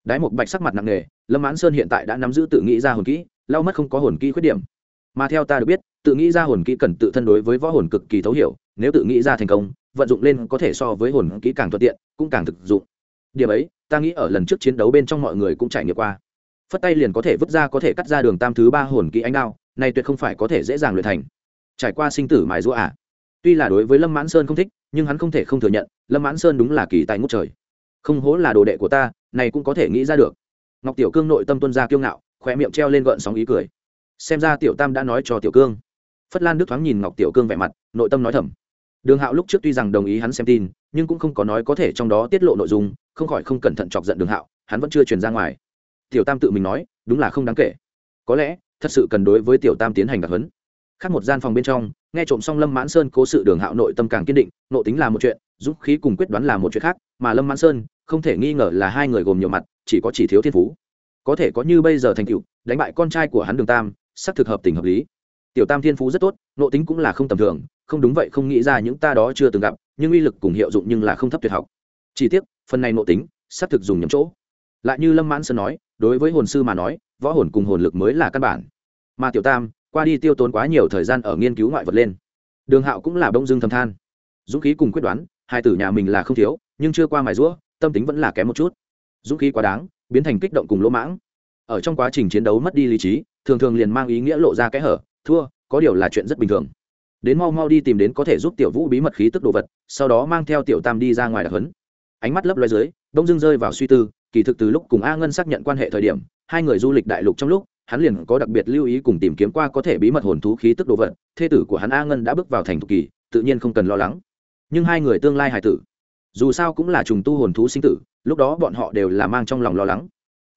Đái một bạch sắc mặt nặng nề, lâm mãn sơn hiện tại đã nắm giữ tự nghĩ ra hồn kỹ, lau mất không có hồn kỹ khuyết điểm. Mà theo ta được biết tự nghĩ ra hồn kỹ cần tự thân đối với võ hồn cực kỳ thấu hiểu, nếu tự nghĩ ra thành công, vận dụng lên có thể so với hồn kỹ càng thuận tiện, cũng càng thực dụng. Điểm ấy, ta nghĩ ở lần trước chiến đấu bên trong mọi người cũng trải nghiệm qua. Phất tay liền có thể vứt ra có thể cắt ra đường tam thứ ba hồn kỹ ánh đao, này tuyệt không phải có thể dễ dàng luyện thành. Trải qua sinh tử mài giũa à. tuy là đối với lâm mãn sơn không thích, nhưng hắn không thể không thừa nhận, lâm mãn sơn đúng là kỳ tài ngút trời. Không hố là đồ đệ của ta, này cũng có thể nghĩ ra được. Ngọc tiểu cương nội tâm tuân ra kiêu ngạo khỏe miệng treo lên gợn sóng ý cười. Xem ra tiểu tam đã nói cho tiểu cương phất lan đức thoáng nhìn ngọc tiểu cương vẻ mặt, nội tâm nói thầm. Đường hạo lúc trước tuy rằng đồng ý hắn xem tin, nhưng cũng không có nói có thể trong đó tiết lộ nội dung, không khỏi không cẩn thận chọc giận đường hạo, hắn vẫn chưa truyền ra ngoài. Tiểu tam tự mình nói, đúng là không đáng kể. Có lẽ, thật sự cần đối với tiểu tam tiến hành đặc hấn khác một gian phòng bên trong, nghe trộm xong lâm mãn sơn cố sự đường hạo nội tâm càng kiên định nộ tính là một chuyện, dũng khí cùng quyết đoán là một chuyện khác, mà lâm mãn sơn, không thể nghi ngờ là hai người gồm nhiều mặt, chỉ có chỉ thiếu thiên phú. Có thể có như bây giờ thành tựu, đánh bại con trai của hắn đường tam sắc thực hợp tình hợp lý tiểu tam thiên phú rất tốt, nội tính cũng là không tầm thường, không đúng vậy, không nghĩ ra những ta đó chưa từng gặp, nhưng uy lực cùng hiệu dụng nhưng là không thấp tuyệt học. Chỉ tiếc, phần này nội tính, xác thực dùng nhầm chỗ. Lại như lâm mãn sơn nói, đối với hồn sư mà nói, võ hồn cùng hồn lực mới là căn bản. Mà tiểu tam, qua đi tiêu tốn quá nhiều thời gian ở nghiên cứu ngoại vật lên. Đường hạo cũng là bông dưng thầm than. Dũng khí cùng quyết đoán, hai tử nhà mình là không thiếu, nhưng chưa qua mài rũa tâm tính vẫn là kém một chút. Dũng khí quá đáng, biến thành kích động cùng lỗ mãng. Ở trong quá trình chiến đấu mất đi lý trí, thường thường liền mang ý nghĩa lộ ra kẽ hở thua, có điều là chuyện rất bình thường. Đến mau mau đi tìm đến có thể giúp tiểu vũ bí mật khí tức đồ vật, sau đó mang theo tiểu tam đi ra ngoài đặc hấn. Ánh mắt lấp loay dưới, đông dưng rơi vào suy tư, kỳ thực từ lúc cùng a ngân xác nhận quan hệ thời điểm, hai người du lịch đại lục trong lúc, hắn liền có đặc biệt lưu ý cùng tìm kiếm qua có thể bí mật hồn thú khí tức đồ vật, thê tử của hắn a ngân đã bước vào thành thục kỳ, tự nhiên không cần lo lắng. Nhưng hai người tương lai hài tử, dù sao cũng là trùng tu hồn thú sinh tử, lúc đó bọn họ đều là mang trong lòng lo lắng.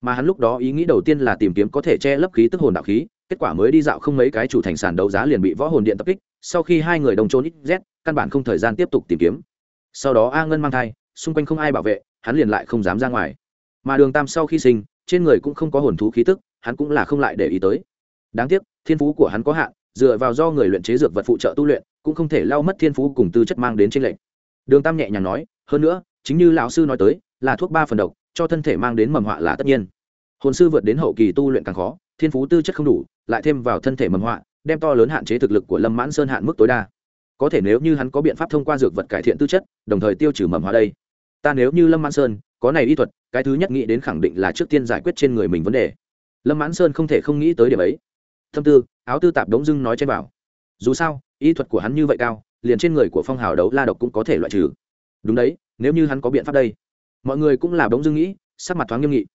Mà hắn lúc đó ý nghĩ đầu tiên là tìm kiếm có thể che lấp khí tức hồn đạo khí kết quả mới đi dạo không mấy cái chủ thành sản đấu giá liền bị võ hồn điện tập kích, sau khi hai người đồng trốn ít z, căn bản không thời gian tiếp tục tìm kiếm. Sau đó a ngân mang thai, xung quanh không ai bảo vệ, hắn liền lại không dám ra ngoài. Mà đường tam sau khi sinh, trên người cũng không có hồn thú khí tức, hắn cũng là không lại để ý tới. Đáng tiếc, thiên phú của hắn có hạn, dựa vào do người luyện chế dược vật phụ trợ tu luyện, cũng không thể lau mất thiên phú cùng tư chất mang đến trên lệnh đường tam nhẹ nhàng nói, hơn nữa, chính như lão sư nói tới, là thuốc ba phần độc, cho thân thể mang đến mầm họa là tất nhiên. Hồn sư vượt đến hậu kỳ tu luyện càng khó thiên phú tư chất không đủ, lại thêm vào thân thể mầm họa, đem to lớn hạn chế thực lực của lâm mãn sơn hạn mức tối đa. Có thể nếu như hắn có biện pháp thông qua dược vật cải thiện tư chất, đồng thời tiêu trừ mầm họa đây. Ta nếu như lâm mãn sơn, có này y thuật, cái thứ nhất nghĩ đến khẳng định là trước tiên giải quyết trên người mình vấn đề. Lâm mãn sơn không thể không nghĩ tới điểm ấy. Thâm tư, áo tư tạp đống dưng nói trên bảo. Dù sao, y thuật của hắn như vậy cao, liền trên người của phong hào đấu la độc cũng có thể loại trừ. Đúng đấy, nếu như hắn có biện pháp đây. Mọi người cũng là đống dưng nghĩ, sắc mặt thoáng nghiêm nghị.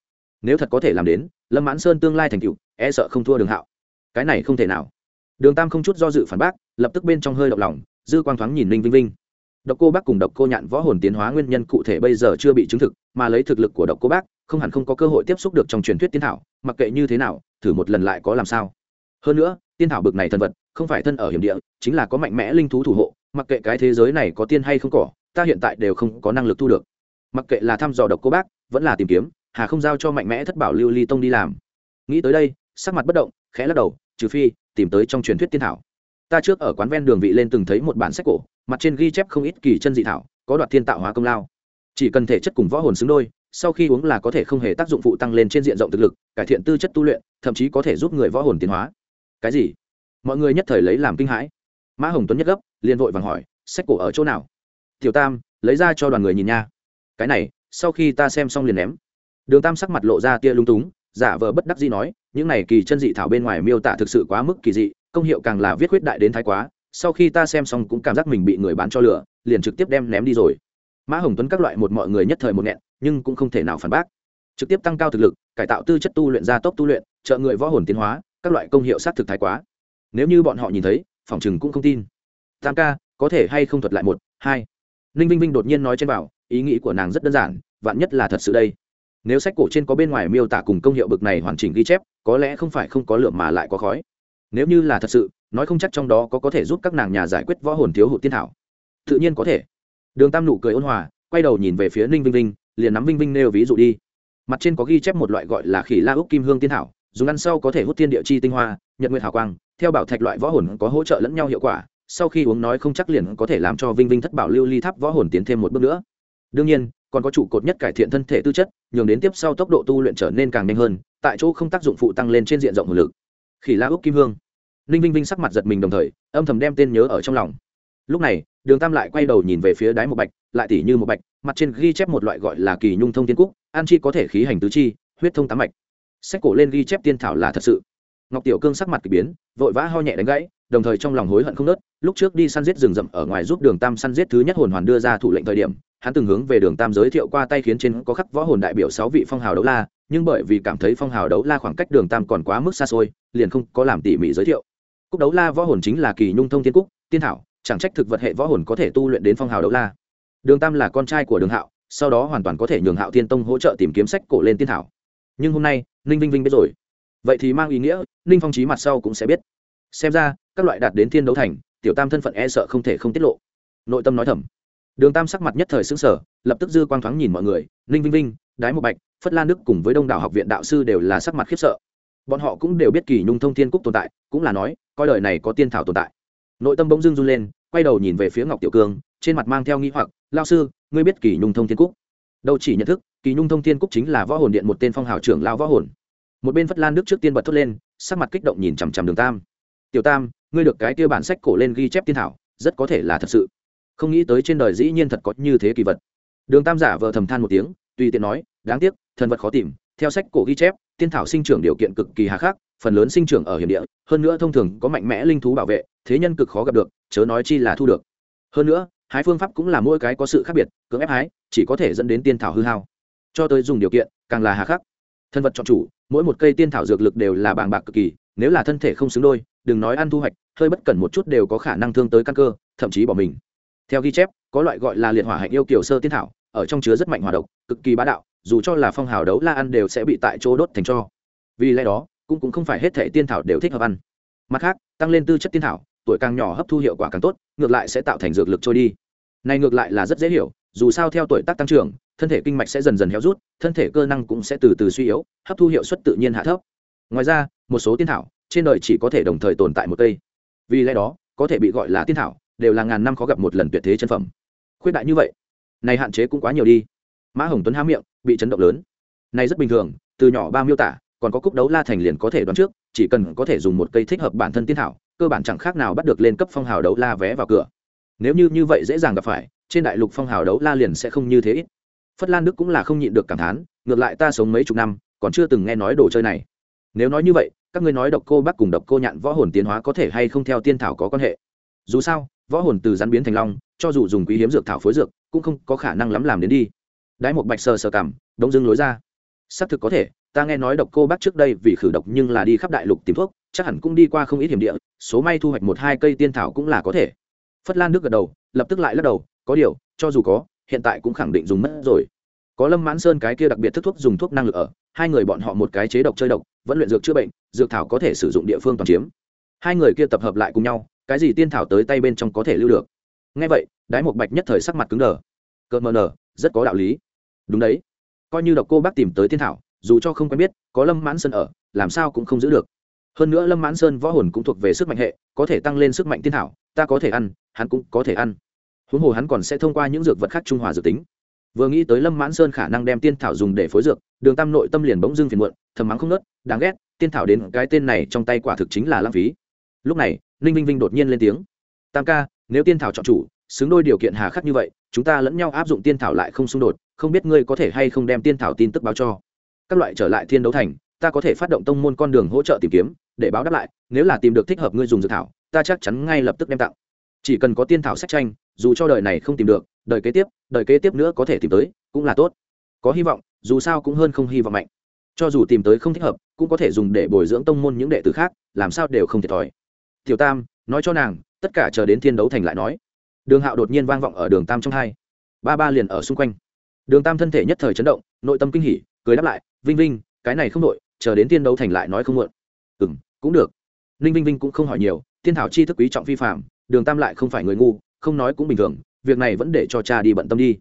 Nếu thật có thể làm đến, lâm mãn sơn tương lai thành cựu e sợ không thua đường hạo. Cái này không thể nào. Đường tam không chút do dự phản bác, lập tức bên trong hơi động lòng, dư quang thoáng nhìn ninh vinh vinh. Độc cô bác cùng độc cô nhạn võ hồn tiến hóa nguyên nhân cụ thể bây giờ chưa bị chứng thực, mà lấy thực lực của độc cô bác, không hẳn không có cơ hội tiếp xúc được trong truyền thuyết tiên thảo, mặc kệ như thế nào, thử một lần lại có làm sao. Hơn nữa, tiên thảo bực này thần vật, không phải thân ở hiểm địa, chính là có mạnh mẽ linh thú thủ hộ, mặc kệ cái thế giới này có tiên hay không cỏ, ta hiện tại đều không có năng lực thu được. Mặc kệ là thăm dò độc cô bác, vẫn là tìm kiếm, hà không giao cho mạnh mẽ thất bảo lưu ly tông đi làm. Nghĩ tới đây sắc mặt bất động, khẽ lắc đầu, trừ phi, tìm tới trong truyền thuyết tiên thảo. Ta trước ở quán ven đường vị lên từng thấy một bản sách cổ, mặt trên ghi chép không ít kỳ chân dị thảo, có đoạt thiên tạo hóa công lao. Chỉ cần thể chất cùng võ hồn xứng đôi, sau khi uống là có thể không hề tác dụng phụ tăng lên trên diện rộng thực lực, cải thiện tư chất tu luyện, thậm chí có thể giúp người võ hồn tiến hóa. Cái gì? Mọi người nhất thời lấy làm kinh hãi. Mã hồng tuấn nhất gấp, liền vội vàng hỏi, sách cổ ở chỗ nào? Tiểu tam, lấy ra cho đoàn người nhìn nha. Cái này, sau khi ta xem xong liền ném. Đường tam sắc mặt lộ ra tia lung túng, giả vờ bất đắc dĩ nói những này kỳ chân dị thảo bên ngoài miêu tả thực sự quá mức kỳ dị, công hiệu càng là viết khuyết đại đến thái quá, sau khi ta xem xong cũng cảm giác mình bị người bán cho lửa, liền trực tiếp đem ném đi rồi. Mã hồng tuấn các loại một mọi người nhất thời một nghẹn, nhưng cũng không thể nào phản bác. Trực tiếp tăng cao thực lực, cải tạo tư chất tu luyện gia tốc tu luyện, trợ người võ hồn tiến hóa, các loại công hiệu sát thực thái quá. Nếu như bọn họ nhìn thấy, phòng chừng cũng không tin. Tam ca, có thể hay không thuật lại một, hai? Ninh vinh vinh đột nhiên nói trên bảo, ý nghĩ của nàng rất đơn giản, vạn nhất là thật sự đây nếu sách cổ trên có bên ngoài miêu tả cùng công hiệu bực này hoàn chỉnh ghi chép, có lẽ không phải không có lượng mà lại có khói. Nếu như là thật sự, nói không chắc trong đó có có thể giúp các nàng nhà giải quyết võ hồn thiếu hụt tiên thảo. Tự nhiên có thể. Đường tam nụ cười ôn hòa, quay đầu nhìn về phía ninh vinh vinh, liền nắm vinh vinh nêu ví dụ đi. Mặt trên có ghi chép một loại gọi là khỉ la úc kim hương tiên thảo, dùng ăn sau có thể hút tiên địa chi tinh hoa, nhật nguyện hào quang, theo bảo thạch loại võ hồn có hỗ trợ lẫn nhau hiệu quả, sau khi uống nói không chắc liền có thể làm cho vinh vinh thất bảo lưu ly tháp võ hồn tiến thêm một bước nữa. Đương nhiên còn có trụ cột nhất cải thiện thân thể tư chất, nhường đến tiếp sau tốc độ tu luyện trở nên càng nhanh hơn, tại chỗ không tác dụng phụ tăng lên trên diện rộng hồn lực. Khỉ la úc kim hương. Ninh vinh vinh sắc mặt giật mình đồng thời, âm thầm đem tên nhớ ở trong lòng. Lúc này, đường tam lại quay đầu nhìn về phía đáy một bạch, lại tỉ như một bạch, mặt trên ghi chép một loại gọi là kỳ nhung thông tiên cúc, an chi có thể khí hành tứ chi, huyết thông tám mạch. Sách cổ lên ghi chép tiên thảo là thật sự. Ngọc tiểu cương sắc mặt k ỳ biến, vội vã ho nhẹ đánh gãy, đồng thời trong lòng hối hận không nớt lúc trước đi săn giết rừng rậm ở ngoài giúp đường tam săn giết thứ nhất hồn hoàn đưa ra thủ lệnh thời điểm hắn từng hướng về đường tam giới thiệu qua tay khiến trên có khắc võ hồn đại biểu sáu vị phong hào đấu la, nhưng bởi vì cảm thấy phong hào đấu la khoảng cách đường tam còn quá mức xa xôi, liền không có làm tỉ mỉ giới thiệu. Cúc đấu la võ hồn chính là kỳ nhung thông tiên cúc, tiên thảo, chẳng trách thực vật hệ võ hồn có thể tu luyện đến phong hào đấu la. Đường tam là con trai của đường hạo, sau đó hoàn toàn có thể nhường hạo tiên tông hỗ trợ tìm kiếm sách cổ lên tiên thảo. Nhưng hôm nay, ninh vinh vinh biết rồi. Vậy thì mang ý nghĩa, ninh phong trí mặt sau cũng sẽ biết. Xem ra, các loại đạt đến thiên đấu thành, tiểu tam thân phận e sợ không thể không tiết lộ. Nội tâm nói thầm đường tam sắc mặt nhất thời xứng sở lập tức dư quang thoáng nhìn mọi người, ninh vinh vinh, đái một bạch, phất lan đức cùng với đông đảo học viện đạo sư đều là sắc mặt khiếp sợ. Bọn họ cũng đều biết kỳ nhung thông thiên cúc tồn tại, cũng là nói, coi đời này có tiên thảo tồn tại. Nội tâm bỗng dưng run lên, quay đầu nhìn về phía ngọc tiểu cương, trên mặt mang theo nghi hoặc lao sư, ngươi biết kỳ nhung thông thiên cúc? Đâu chỉ nhận thức, kỳ nhung thông thiên cúc chính là võ hồn điện một tên phong hào trưởng lao võ hồn. Một bên phất lan đức trước tiên bật thốt lên, sắc mặt kích động nhìn chằm chằm đường tam. Tiểu tam, ngươi được cái tiêu bản sách cổ lên ghi chép tiên thảo, rất có thể là thật sự không nghĩ tới trên đời dĩ nhiên thật có như thế kỳ vật. Đường tam giả vờ thầm than một tiếng, tùy tiện nói, đáng tiếc, thần vật khó tìm, theo sách cổ ghi chép, tiên thảo sinh trưởng điều kiện cực kỳ hà khắc, phần lớn sinh trưởng ở hiểm địa, hơn nữa thông thường có mạnh mẽ linh thú bảo vệ, thế nhân cực khó gặp được, chớ nói chi là thu được. Hơn nữa hái phương pháp cũng là mỗi cái có sự khác biệt, cưỡng ép hái, chỉ có thể dẫn đến tiên thảo hư hao. Cho tới dùng điều kiện, càng là hà khắc. Thân vật chọn chủ, mỗi một cây tiên thảo dược lực đều là bàng bạc cực kỳ, nếu là thân thể không xứng đôi, đừng nói ăn thu hoạch, hơi bất cẩn một chút đều có khả năng thương tới căn cơ, thậm chí bỏ mình theo ghi chép, có loại gọi là liệt hỏa hạnh yêu kiểu sơ tiên thảo, ở trong chứa rất mạnh hòa độc, cực kỳ bá đạo, dù cho là phong hào đấu la ăn đều sẽ bị tại chỗ đốt thành cho. Vì lẽ đó, cũng cũng không phải hết thể tiên thảo đều thích hợp ăn. Mặt khác, tăng lên tư chất tiên thảo, tuổi càng nhỏ hấp thu hiệu quả càng tốt, ngược lại sẽ tạo thành dược lực trôi đi. Này ngược lại là rất dễ hiểu, dù sao theo tuổi tác tăng trưởng, thân thể kinh mạch sẽ dần dần héo rút, thân thể cơ năng cũng sẽ từ từ suy yếu, hấp thu hiệu suất tự nhiên hạ thấp. Ngoài ra, một số tiên thảo, trên đời chỉ có thể đồng thời tồn tại một cây. Vì lẽ đó, có thể bị gọi là tiên thảo đều là ngàn năm khó gặp một lần tuyệt thế chân phẩm. Khuyết đại như vậy, này hạn chế cũng quá nhiều đi. Mã hồng tuấn há miệng, bị chấn động lớn. Này rất bình thường, từ nhỏ ba miêu tả, còn có cúc đấu la thành liền có thể đoán trước, chỉ cần có thể dùng một cây thích hợp bản thân tiên thảo, cơ bản chẳng khác nào bắt được lên cấp phong hào đấu la vé vào cửa. Nếu như như vậy dễ dàng gặp phải, trên đại lục phong hào đấu la liền sẽ không như thế ít. Phất lan đức cũng là không nhịn được cảm thán, ngược lại ta sống mấy chục năm, còn chưa từng nghe nói đồ chơi này. Nếu nói như vậy, các ngươi nói độc cô bác cùng độc cô nhạn võ hồn tiến hóa có thể hay không theo tiên thảo có quan hệ? Dù sao võ hồn từ rắn biến thành long, cho dù dùng quý hiếm dược thảo phối dược, cũng không có khả năng lắm làm đến đi. Đái một bạch sờ sờ cảm đông dưng lối ra. Xác thực có thể, ta nghe nói độc cô bác trước đây vì khử độc nhưng là đi khắp đại lục tìm thuốc, chắc hẳn cũng đi qua không ít hiểm địa, số may thu hoạch một hai cây tiên thảo cũng là có thể. Phất lan nước gật đầu, lập tức lại lắc đầu, có điều, cho dù có, hiện tại cũng khẳng định dùng mất rồi. Có lâm mãn sơn cái kia đặc biệt thức thuốc dùng thuốc năng lực ở, hai người bọn họ một cái chế độc chơi độc, vẫn luyện dược chữa bệnh, dược thảo có thể sử dụng địa phương toàn chiếm. Hai người kia tập hợp lại cùng nhau cái gì tiên thảo tới tay bên trong có thể lưu được? Ngay vậy, đái một bạch nhất thời sắc mặt cứng đờ. Cợt mờ nở, rất có đạo lý. Đúng đấy. Coi như độc cô bác tìm tới tiên thảo, dù cho không quen biết, có lâm mãn sơn ở, làm sao cũng không giữ được. Hơn nữa lâm mãn sơn võ hồn cũng thuộc về sức mạnh hệ, có thể tăng lên sức mạnh tiên thảo, ta có thể ăn, hắn cũng có thể ăn. Huống hồ hắn còn sẽ thông qua những dược vật khác trung hòa dược tính. Vừa nghĩ tới lâm mãn sơn khả năng đem tiên thảo dùng để phối dược, đường tam nội tâm liền bỗng dưng phiền muộn, thầm mắng không nớt đáng ghét, tiên thảo đến cái tên này trong tay quả thực chính là lãng phí. Lúc này ninh vinh vinh đột nhiên lên tiếng. Tam ca, nếu tiên thảo chọn chủ, xứng đôi điều kiện hà khắc như vậy, chúng ta lẫn nhau áp dụng tiên thảo lại không xung đột, không biết ngươi có thể hay không đem tiên thảo tin tức báo cho. Các loại trở lại thiên đấu thành, ta có thể phát động tông môn con đường hỗ trợ tìm kiếm, để báo đáp lại, nếu là tìm được thích hợp ngươi dùng dược thảo, ta chắc chắn ngay lập tức đem tặng. Chỉ cần có tiên thảo sách tranh, dù cho đời này không tìm được, đời kế tiếp, đời kế tiếp nữa có thể tìm tới, cũng là tốt. Có hy vọng, dù sao cũng hơn không hy vọng mạnh. Cho dù tìm tới không thích hợp, cũng có thể dùng để bồi dưỡng tông môn những đệ tử khác, làm sao đều không thiệt thòi tiểu tam, nói cho nàng, tất cả chờ đến thiên đấu thành lại nói. Đường hạo đột nhiên vang vọng ở đường tam trong hai. Ba ba liền ở xung quanh. Đường tam thân thể nhất thời chấn động, nội tâm kinh hỉ, cười đáp lại, vinh vinh, cái này không đội chờ đến Thiên đấu thành lại nói không muộn. Ừ m cũng được. Ninh vinh vinh cũng không hỏi nhiều, Thiên thảo chi thức quý trọng phi phạm đường tam lại không phải người ngu, không nói cũng bình thường, việc này vẫn để cho cha đi bận tâm đi.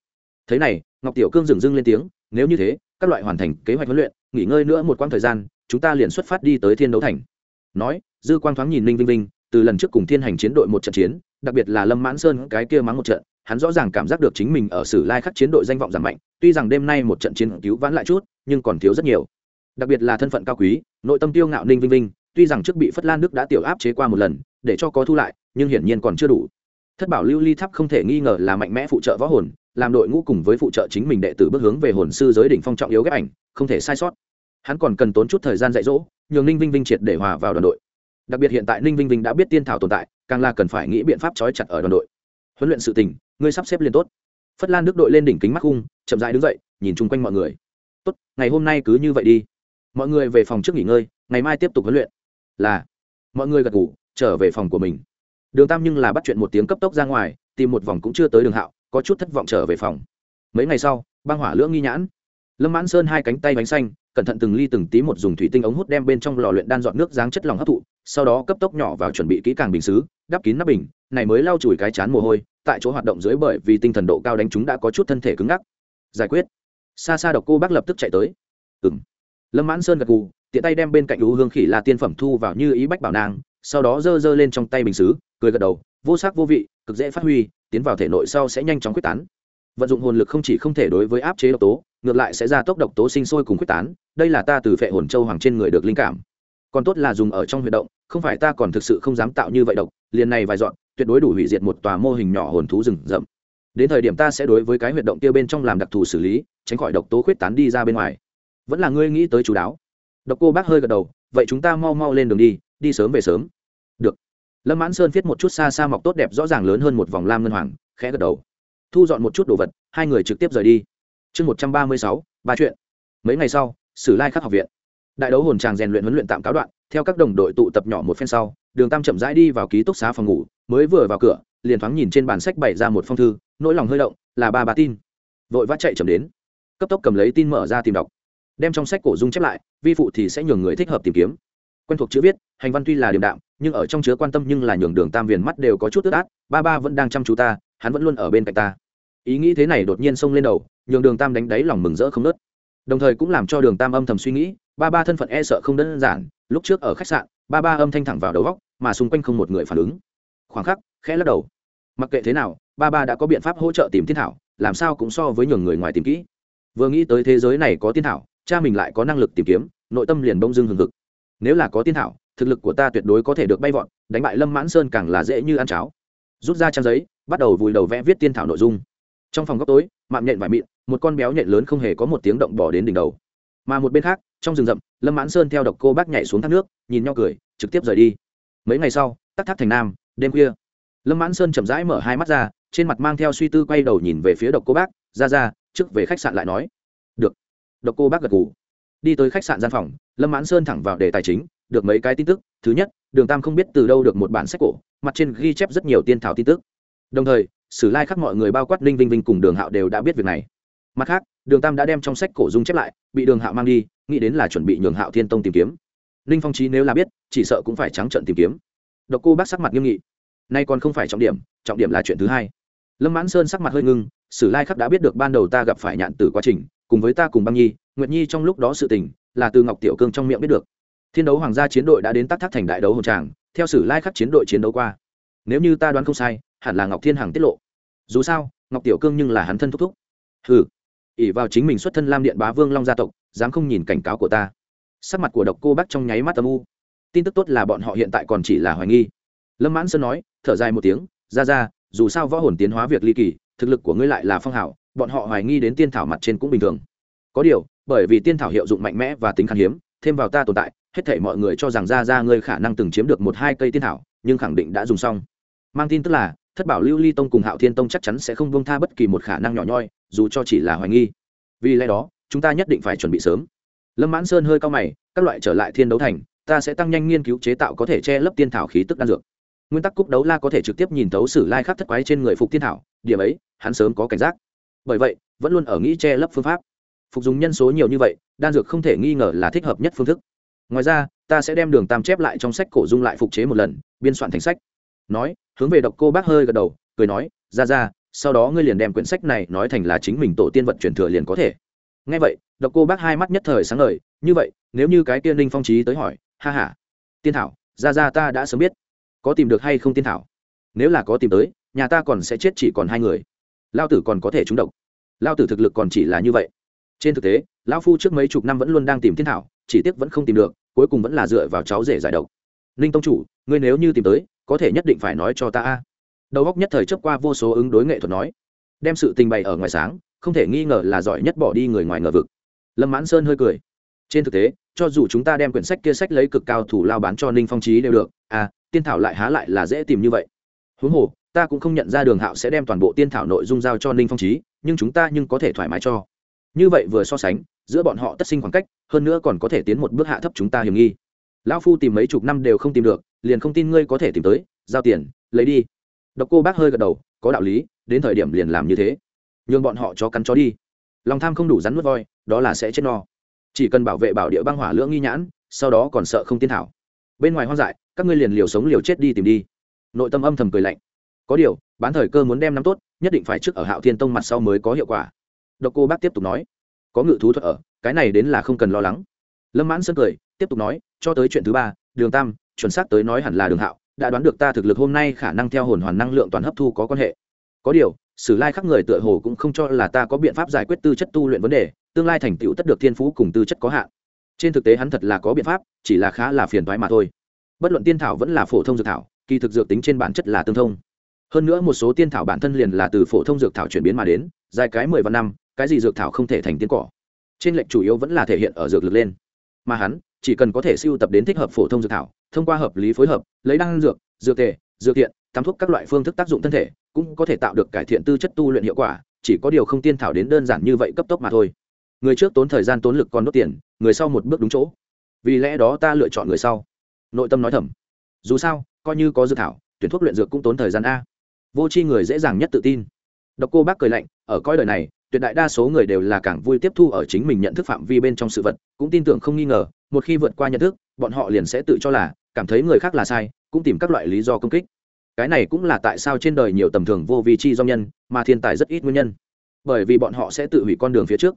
Thế này, ngọc tiểu cương dừng dưng lên tiếng, nếu như thế, các loại hoàn thành kế hoạch huấn luyện, nghỉ ngơi nữa một quãng thời gian, chúng ta liền xuất phát đi tới thiên đấu thành. Nói dư quang thoáng nhìn ninh vinh vinh, từ lần trước cùng thiên hành chiến đội một trận chiến, đặc biệt là lâm mãn sơn cái kia mắng một trận, hắn rõ ràng cảm giác được chính mình ở sử lai khắc chiến đội danh vọng giảm mạnh, tuy rằng đêm nay một trận chiến cứu vãn lại chút, nhưng còn thiếu rất nhiều. Đặc biệt là thân phận cao quý, nội tâm tiêu ngạo ninh vinh vinh, tuy rằng trước bị phất lan đức đã tiểu áp chế qua một lần, để cho có thu lại, nhưng hiển nhiên còn chưa đủ. Thất bảo lưu ly tháp không thể nghi ngờ là mạnh mẽ phụ trợ võ hồn, làm đội ngũ cùng với phụ trợ chính mình đệ tử bước hướng về hồn sư giới đỉnh phong trọng yếu ghép ảnh, không thể sai sót. Hắn còn cần tốn chút thời gian dạy dỗ, nhường ninh vinh vinh triệt để hòa vào đoàn đội đặc biệt hiện tại ninh vinh vinh đã biết tiên thảo tồn tại, càng là cần phải nghĩ biện pháp trói chặt ở đoàn đội. Huấn luyện sự tình, ngươi sắp xếp liên tốt. Phất lan đức đội lên đỉnh kính mắt khung chậm dãi đứng dậy, nhìn chung quanh mọi người. Tốt, ngày hôm nay cứ như vậy đi. Mọi người về phòng trước nghỉ ngơi, ngày mai tiếp tục huấn luyện. Là, mọi người gật ngủ trở về phòng của mình. Đường tam nhưng là bắt chuyện một tiếng cấp tốc ra ngoài, tìm một vòng cũng chưa tới đường hạo, có chút thất vọng trở về phòng. Mấy ngày sau, băng hỏa lưỡng nghi nhãn lâm mãn sơn hai cánh tay bánh xanh, cẩn thận từng ly từng tí một dùng thủy tinh ống hút đem bên trong lò luyện đan dọn nước dáng chất lỏng hấp thụ, sau đó cấp tốc nhỏ vào chuẩn bị kỹ càng bình xứ, đắp kín nắp bình, này mới lau chùi cái chán mồ hôi, tại chỗ hoạt động dưới bởi vì tinh thần độ cao đánh chúng đã có chút thân thể cứng ngắc. Giải quyết. Xa xa độc cô bác lập tức chạy tới. Ừng lâm mãn sơn gật gù, tiện tay đem bên cạnh lũ hương khỉ là tiên phẩm thu vào như ý bách bảo nàng, sau đó giơ giơ lên trong tay bình xứ, cười gật đầu, vô sắc vô vị, cực dễ phát huy, tiến vào thể nội sau sẽ nhanh chóng quyết tán vận dụng hồn lực không chỉ không thể đối với áp chế độc tố, ngược lại sẽ ra tốc độc tố sinh sôi cùng quyết tán, đây là ta từ phệ hồn châu hoàng trên người được linh cảm. Còn tốt là dùng ở trong huy động, không phải ta còn thực sự không dám tạo như vậy độc, liền này vài dọn, tuyệt đối đủ hủy diệt một tòa mô hình nhỏ hồn thú rừng rậm. Đến thời điểm ta sẽ đối với cái huyệt động kia bên trong làm đặc thù xử lý, tránh khỏi độc tố khuyết tán đi ra bên ngoài. Vẫn là ngươi nghĩ tới chú đáo. Độc cô bác hơi gật đầu, vậy chúng ta mau mau lên đường đi đi sớm về sớm. Được. Lâm mãn sơn viết một chút xa xa mọc tốt đẹp rõ ràng lớn hơn một vòng lam ngân hoàng, khẽ gật đầu thu dọn một chút đồ vật, hai người trực tiếp rời đi. Chương một trăm ba mươi sáu, ba chuyện. Mấy ngày sau, sử lai khắc học viện. Đại đấu hồn tràng rèn luyện huấn luyện tạm cáo đoạn, theo các đồng đội tụ tập nhỏ một phen sau, đường tam chậm rãi đi vào ký túc xá phòng ngủ, mới vừa vào cửa, liền thoáng nhìn trên bản sách bày ra một phong thư, nỗi lòng hơi động, là ba bà tin. Vội vã chạy chậm đến. Cấp tốc cầm lấy tin mở ra tìm đọc. Đem trong sách cổ dung chép lại, vi phụ thì sẽ nhường người thích hợp tìm kiếm. Quen thuộc chữ viết, hành văn tuy là điềm đạm, nhưng ở trong chứa quan tâm nhưng là nhường đường tam viền mắt đều có chút tức át, ba ba vẫn đang chăm chú ta, hắn vẫn luôn ở bên cạnh ta ý nghĩ thế này đột nhiên xông lên đầu, nhường đường tam đánh đáy lòng mừng rỡ không nớt đồng thời cũng làm cho đường tam âm thầm suy nghĩ, ba ba thân phận e sợ không đơn giản, lúc trước ở khách sạn, ba ba âm thanh thẳng vào đầu góc, mà xung quanh không một người phản ứng. Khoảng khắc, khẽ lắc đầu. Mặc kệ thế nào, ba ba đã có biện pháp hỗ trợ tìm thiên thảo, làm sao cũng so với nhường người ngoài tìm kỹ. Vừa nghĩ tới thế giới này có tiên thảo, cha mình lại có năng lực tìm kiếm, nội tâm liền bông dưng hừng hực. Nếu là có tiên thảo, thực lực của ta tuyệt đối có thể được bay vọt, đánh bại lâm mãn sơn càng là dễ như ăn cháo. Rút ra trang giấy, bắt đầu vùi đầu vẽ viết tiên thảo nội dung trong phòng góc tối mạng nhện vải mịn, một con béo nhện lớn không hề có một tiếng động bỏ đến đỉnh đầu. Mà một bên khác, trong rừng rậm, lâm mãn sơn theo độc cô bác nhảy xuống thác nước, nhìn nhau cười, trực tiếp rời đi. Mấy ngày sau, tắc thác thành nam, đêm khuya. Lâm mãn sơn chậm rãi mở hai mắt ra, trên mặt mang theo suy tư quay đầu nhìn về phía độc cô bác, ra ra, trước về khách sạn lại nói. Được. Độc cô bác gật ngủ đi tới khách sạn gian phòng, lâm mãn sơn thẳng vào đề tài chính, được mấy cái tin tức. Thứ nhất, đường tam không biết từ đâu được một bản sách cổ, mặt trên ghi chép rất nhiều tiên thảo tin tức. Đồng thời sử lai khắc mọi người bao quát ninh vinh vinh cùng đường hạo đều đã biết việc này. Mặt khác, đường tam đã đem trong sách cổ dung chép lại, bị đường hạo mang đi, nghĩ đến là chuẩn bị nhường hạo thiên tông tìm kiếm. Ninh phong trí nếu là biết, chỉ sợ cũng phải trắng trận tìm kiếm. Độc cô bác sắc mặt nghiêm nghị. Nay còn không phải trọng điểm trọng điểm là chuyện thứ hai. Lâm mãn sơn sắc mặt hơi ngưng, sử lai khắc đã biết được ban đầu ta gặp phải nhạn từ quá trình, cùng với ta cùng băng nhi, nguyệt nhi trong lúc đó sự tình, là từ ngọc tiểu cương trong miệng biết được. Thiên đấu hoàng gia chiến đội đã đến tác thác thành đại đấu hồn tràng, theo sử lai khắc chiến đội chiến đấu qua. Nếu như ta đoán không sai hẳn là ngọc thiên hằng tiết lộ. Dù sao, ngọc tiểu cương nhưng là hắn thân thúc thúc. Hừ ỉ vào chính mình xuất thân lam điện bá vương long gia tộc, dám không nhìn cảnh cáo của ta. Sắc mặt của độc cô bác trong nháy mắt âm u. Tin tức tốt là bọn họ hiện tại còn chỉ là hoài nghi. Lâm mãn sơn nói, thở dài một tiếng, ra ra, dù sao võ hồn tiến hóa việc ly kỳ, thực lực của ngươi lại là phong hảo, bọn họ hoài nghi đến tiên thảo mặt trên cũng bình thường. Có điều, bởi vì tiên thảo hiệu dụng mạnh mẽ và tính khan hiếm, thêm vào ta tồn tại, hết thể mọi người cho rằng ra ra ngươi khả năng từng chiếm được một hai cây tiên thảo, nhưng khẳng định đã dùng xong. Mang tin tức là thất bảo lưu ly tông cùng hạo thiên tông chắc chắn sẽ không bông tha bất kỳ một khả năng nhỏ nhoi, dù cho chỉ là hoài nghi. Vì lẽ đó, chúng ta nhất định phải chuẩn bị sớm. Lâm mãn sơn hơi cao mày, các loại trở lại thiên đấu thành, ta sẽ tăng nhanh nghiên cứu chế tạo có thể che lấp tiên thảo khí tức đan dược. Nguyên tắc cúc đấu la có thể trực tiếp nhìn thấu sử lai khắc thất quái trên người phục tiên thảo, điểm ấy, hắn sớm có cảnh giác. Bởi vậy, vẫn luôn ở nghĩ che lấp phương pháp. Phục dùng nhân số nhiều như vậy, đan dược không thể nghi ngờ là thích hợp nhất phương thức. Ngoài ra, ta sẽ đem đường tam chép lại trong sách cổ dung lại phục chế một lần, biên soạn thành sách nói, hướng về độc cô bác hơi gật đầu, cười nói, ra ra, sau đó ngươi liền đem quyển sách này nói thành là chính mình tổ tiên vật truyền thừa liền có thể. Ngay vậy, độc cô bác hai mắt nhất thời sáng ngời, như vậy, nếu như cái tiên linh phong trí tới hỏi, ha h a tiên thảo, ra ra ta đã sớm biết, có tìm được hay không tiên thảo? Nếu là có tìm tới, nhà ta còn sẽ chết chỉ còn hai người. Lao tử còn có thể trúng độc. Lao tử thực lực còn chỉ là như vậy. Trên thực tế, lão phu trước mấy chục năm vẫn luôn đang tìm tiên thảo, chỉ tiếc vẫn không tìm được, cuối cùng vẫn là dựa vào cháu rể giải độc. Ninh tông chủ, ngươi nếu như tìm tới có thể nhất định phải nói cho ta a. Đầu góc nhất thời chấp qua vô số ứng đối nghệ thuật nói. Đem sự tình bày ở ngoài sáng, không thể nghi ngờ là giỏi nhất bỏ đi người ngoài ngờ vực. Lâm mãn sơn hơi cười. Trên thực tế, cho dù chúng ta đem quyển sách kia sách lấy cực cao thủ lao bán cho ninh phong trí đều được à tiên thảo lại há lại là dễ tìm như vậy. Huống hồ, ta cũng không nhận ra đường hạo sẽ đem toàn bộ tiên thảo nội dung giao cho ninh phong trí nhưng chúng ta nhưng có thể thoải mái cho. Như vậy vừa so sánh, giữa bọn họ tất sinh khoảng cách, hơn nữa còn có thể tiến một bước hạ thấp chúng ta hiểm nghi. Lão phu tìm mấy chục năm đều không tìm được liền không tin ngươi có thể tìm tới, giao tiền, lấy đi. Độc cô bác hơi gật đầu, có đạo lý, đến thời điểm liền làm như thế. Nhường bọn họ cho cắn chó đi. Lòng tham không đủ rắn nuốt voi, đó là sẽ chết no. Chỉ cần bảo vệ bảo địa băng hỏa lưỡng nghi nhãn, sau đó còn sợ không tiên thảo. Bên ngoài hoang dại, các ngươi liền liều sống liều chết đi tìm đi. Nội tâm âm thầm cười lạnh. Có điều, bán thời cơ muốn đem nắm tốt, nhất định phải trước ở hạo thiên tông mặt sau mới có hiệu quả. Độc cô bác tiếp tục nói. Có ngự thú thuật ở, cái này đến là không cần lo lắng. Lâm mãn sơn cười, tiếp tục nói, cho tới chuyện thứ ba, đường tam chuẩn xác tới nói hẳn là đường hạo, đã đoán được ta thực lực hôm nay khả năng theo hồn hoàn năng lượng toàn hấp thu có quan hệ. Có điều, sử lai khắc người tựa hồ cũng không cho là ta có biện pháp giải quyết tư chất tu luyện vấn đề, tương lai thành tựu tất được thiên phú cùng tư chất có hạn. Trên thực tế hắn thật là có biện pháp, chỉ là khá là phiền thoái mà thôi. Bất luận tiên thảo vẫn là phổ thông dược thảo, kỳ thực dược tính trên bản chất là tương thông. Hơn nữa một số tiên thảo bản thân liền là từ phổ thông dược thảo chuyển biến mà đến, dài cái mười vạn năm, cái gì dược thảo không thể thành tiên cỏ. Trên lệnh chủ yếu vẫn là thể hiện ở dược lực lên. Mà hắn chỉ cần có thể siêu tập đến thích hợp phổ thông dược thảo, thông qua hợp lý phối hợp, lấy đăng dược dược tề, dược thiện, tắm thuốc các loại phương thức tác dụng thân thể, cũng có thể tạo được cải thiện tư chất tu luyện hiệu quả, chỉ có điều không tiên thảo đến đơn giản như vậy cấp tốc mà thôi. Người trước tốn thời gian tốn lực còn đốt tiền, người sau một bước đúng chỗ. Vì lẽ đó ta lựa chọn người sau. Nội tâm nói thầm. Dù sao, coi như có dược thảo, tuyển thuốc luyện dược cũng tốn thời gian a. Vô c h i người dễ dàng nhất tự tin. Độc cô bác cười lạnh, ở coi đời này, tuyệt đại đa số người đều là càng vui tiếp thu ở chính mình nhận thức phạm vi bên trong sự vật, cũng tin tưởng không nghi ngờ một khi vượt qua nhận thức, bọn họ liền sẽ tự cho là cảm thấy người khác là sai, cũng tìm các loại lý do công kích. Cái này cũng là tại sao trên đời nhiều tầm thường vô vị chi do nhân, mà thiên tài rất ít nguyên nhân. Bởi vì bọn họ sẽ tự hủy con đường phía trước.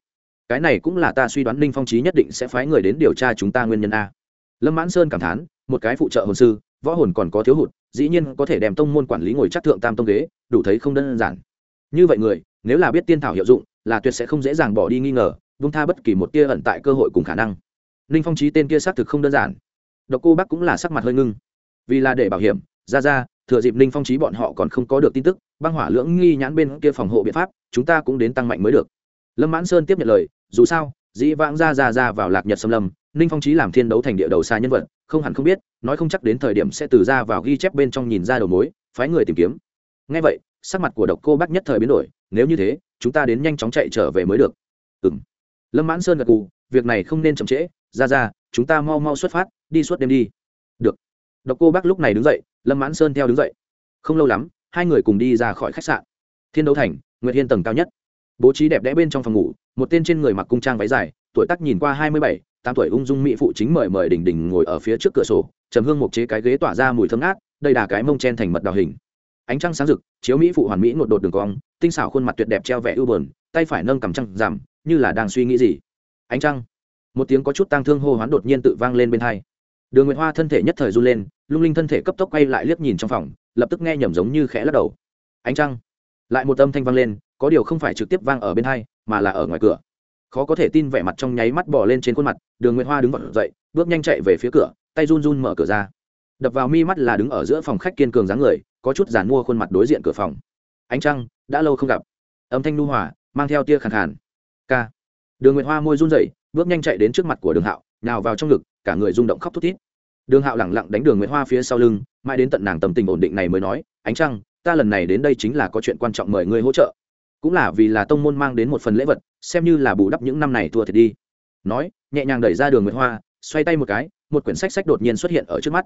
Cái này cũng là ta suy đoán ninh phong trí nhất định sẽ phái người đến điều tra chúng ta nguyên nhân a. Lâm mãn sơn cảm thán, một cái phụ trợ hồn sư, võ hồn còn có thiếu hụt, dĩ nhiên có thể đem tông môn quản lý ngồi chắc thượng tam tông ghế, đủ thấy không đơn giản. Như vậy người, nếu là biết tiên thảo hiệu dụng, là tuyệt sẽ không dễ dàng bỏ đi nghi ngờ, vung tha bất kỳ một tia ẩn tại cơ hội cùng khả năng ninh phong trí tên kia xác thực không đơn giản. Độc cô Bác cũng là sắc mặt hơi ngưng. Vì là để bảo hiểm, ra ra, thừa dịp ninh phong trí bọn họ còn không có được tin tức, băng hỏa lưỡng nghi nhãn bên kia phòng hộ biện pháp, chúng ta cũng đến tăng mạnh mới được. Lâm mãn sơn tiếp nhận lời, dù sao, dĩ vãng ra ra ra vào lạc nhật xâm lâm, ninh phong trí làm thiên đấu thành địa đầu xa nhân vật, không hẳn không biết, nói không chắc đến thời điểm sẽ từ ra vào ghi chép bên trong nhìn ra đầu mối, phái người tìm kiếm. Ngay vậy, sắc mặt của độc cô bác nhất thời biến đổi, nếu như thế, chúng ta đến nhanh chóng chạy trở về mới được. Ừ m lâm mãn sơn gật cù việc này không nên chậm trễ ra ra, chúng ta mau mau xuất phát, đi suốt đêm đi. Được. Độc cô bác lúc này đứng dậy, lâm mãn sơn theo đứng dậy. Không lâu lắm, hai người cùng đi ra khỏi khách sạn. Thiên đấu thành, nguyệt hiên tầng cao nhất. Bố trí đẹp đẽ bên trong phòng ngủ, một tên trên người mặc cung trang váy dài, tuổi tác nhìn qua hai mươi bảy, tám tuổi ung dung mỹ phụ chính mời mời đình đình ngồi ở phía trước cửa sổ, trầm hương một chế cái ghế tỏa ra mùi thơm ngát đây là cái mông chen thành mật đào hình. Ánh trăng sáng rực, chiếu mỹ phụ hoàn mỹ ngột đột đường cong, tinh xảo khuôn mặt tuyệt đẹp treo vẻ ưu bờn tay phải nâng cầm trăng giảm, như là đang suy nghĩ gì. Ánh trăng một tiếng có chút tang thương hô hoán đột nhiên tự vang lên bên hai. Đường nguyệt hoa thân thể nhất thời run lên, lung linh thân thể cấp tốc quay lại liếc nhìn trong phòng, lập tức nghe nhầm giống như khẽ lắc đầu. Ánh trăng. Lại một âm thanh vang lên, có điều không phải trực tiếp vang ở bên hai, mà là ở ngoài cửa. Khó có thể tin vẻ mặt trong nháy mắt bỏ lên trên khuôn mặt, đường nguyệt hoa đứng vọt dậy, bước nhanh chạy về phía cửa, tay run run mở cửa ra. Đập vào mi mắt là đứng ở giữa phòng khách kiên cường dáng người, có chút giàn mua khuôn mặt đối diện cửa phòng. Ánh trăng, đã lâu không gặp. Âm thanh nu hòa, mang theo tia khàn khàn. K đường nguyệt hoa môi run rẩy bước nhanh chạy đến trước mặt của đường hạo nào vào trong ngực, cả người rung động khóc thút thít. Đường hạo lẳng lặng đánh đường nguyệt hoa phía sau lưng, mãi đến tận nàng tầm tình ổn định này mới nói, ánh trăng, ta lần này đến đây chính là có chuyện quan trọng mời ngươi hỗ trợ. Cũng là vì là tông môn mang đến một phần lễ vật, xem như là bù đắp những năm này thua thiệt đi. Nói, nhẹ nhàng đẩy ra đường nguyệt hoa, xoay tay một cái, một quyển sách sách đột nhiên xuất hiện ở trước mắt.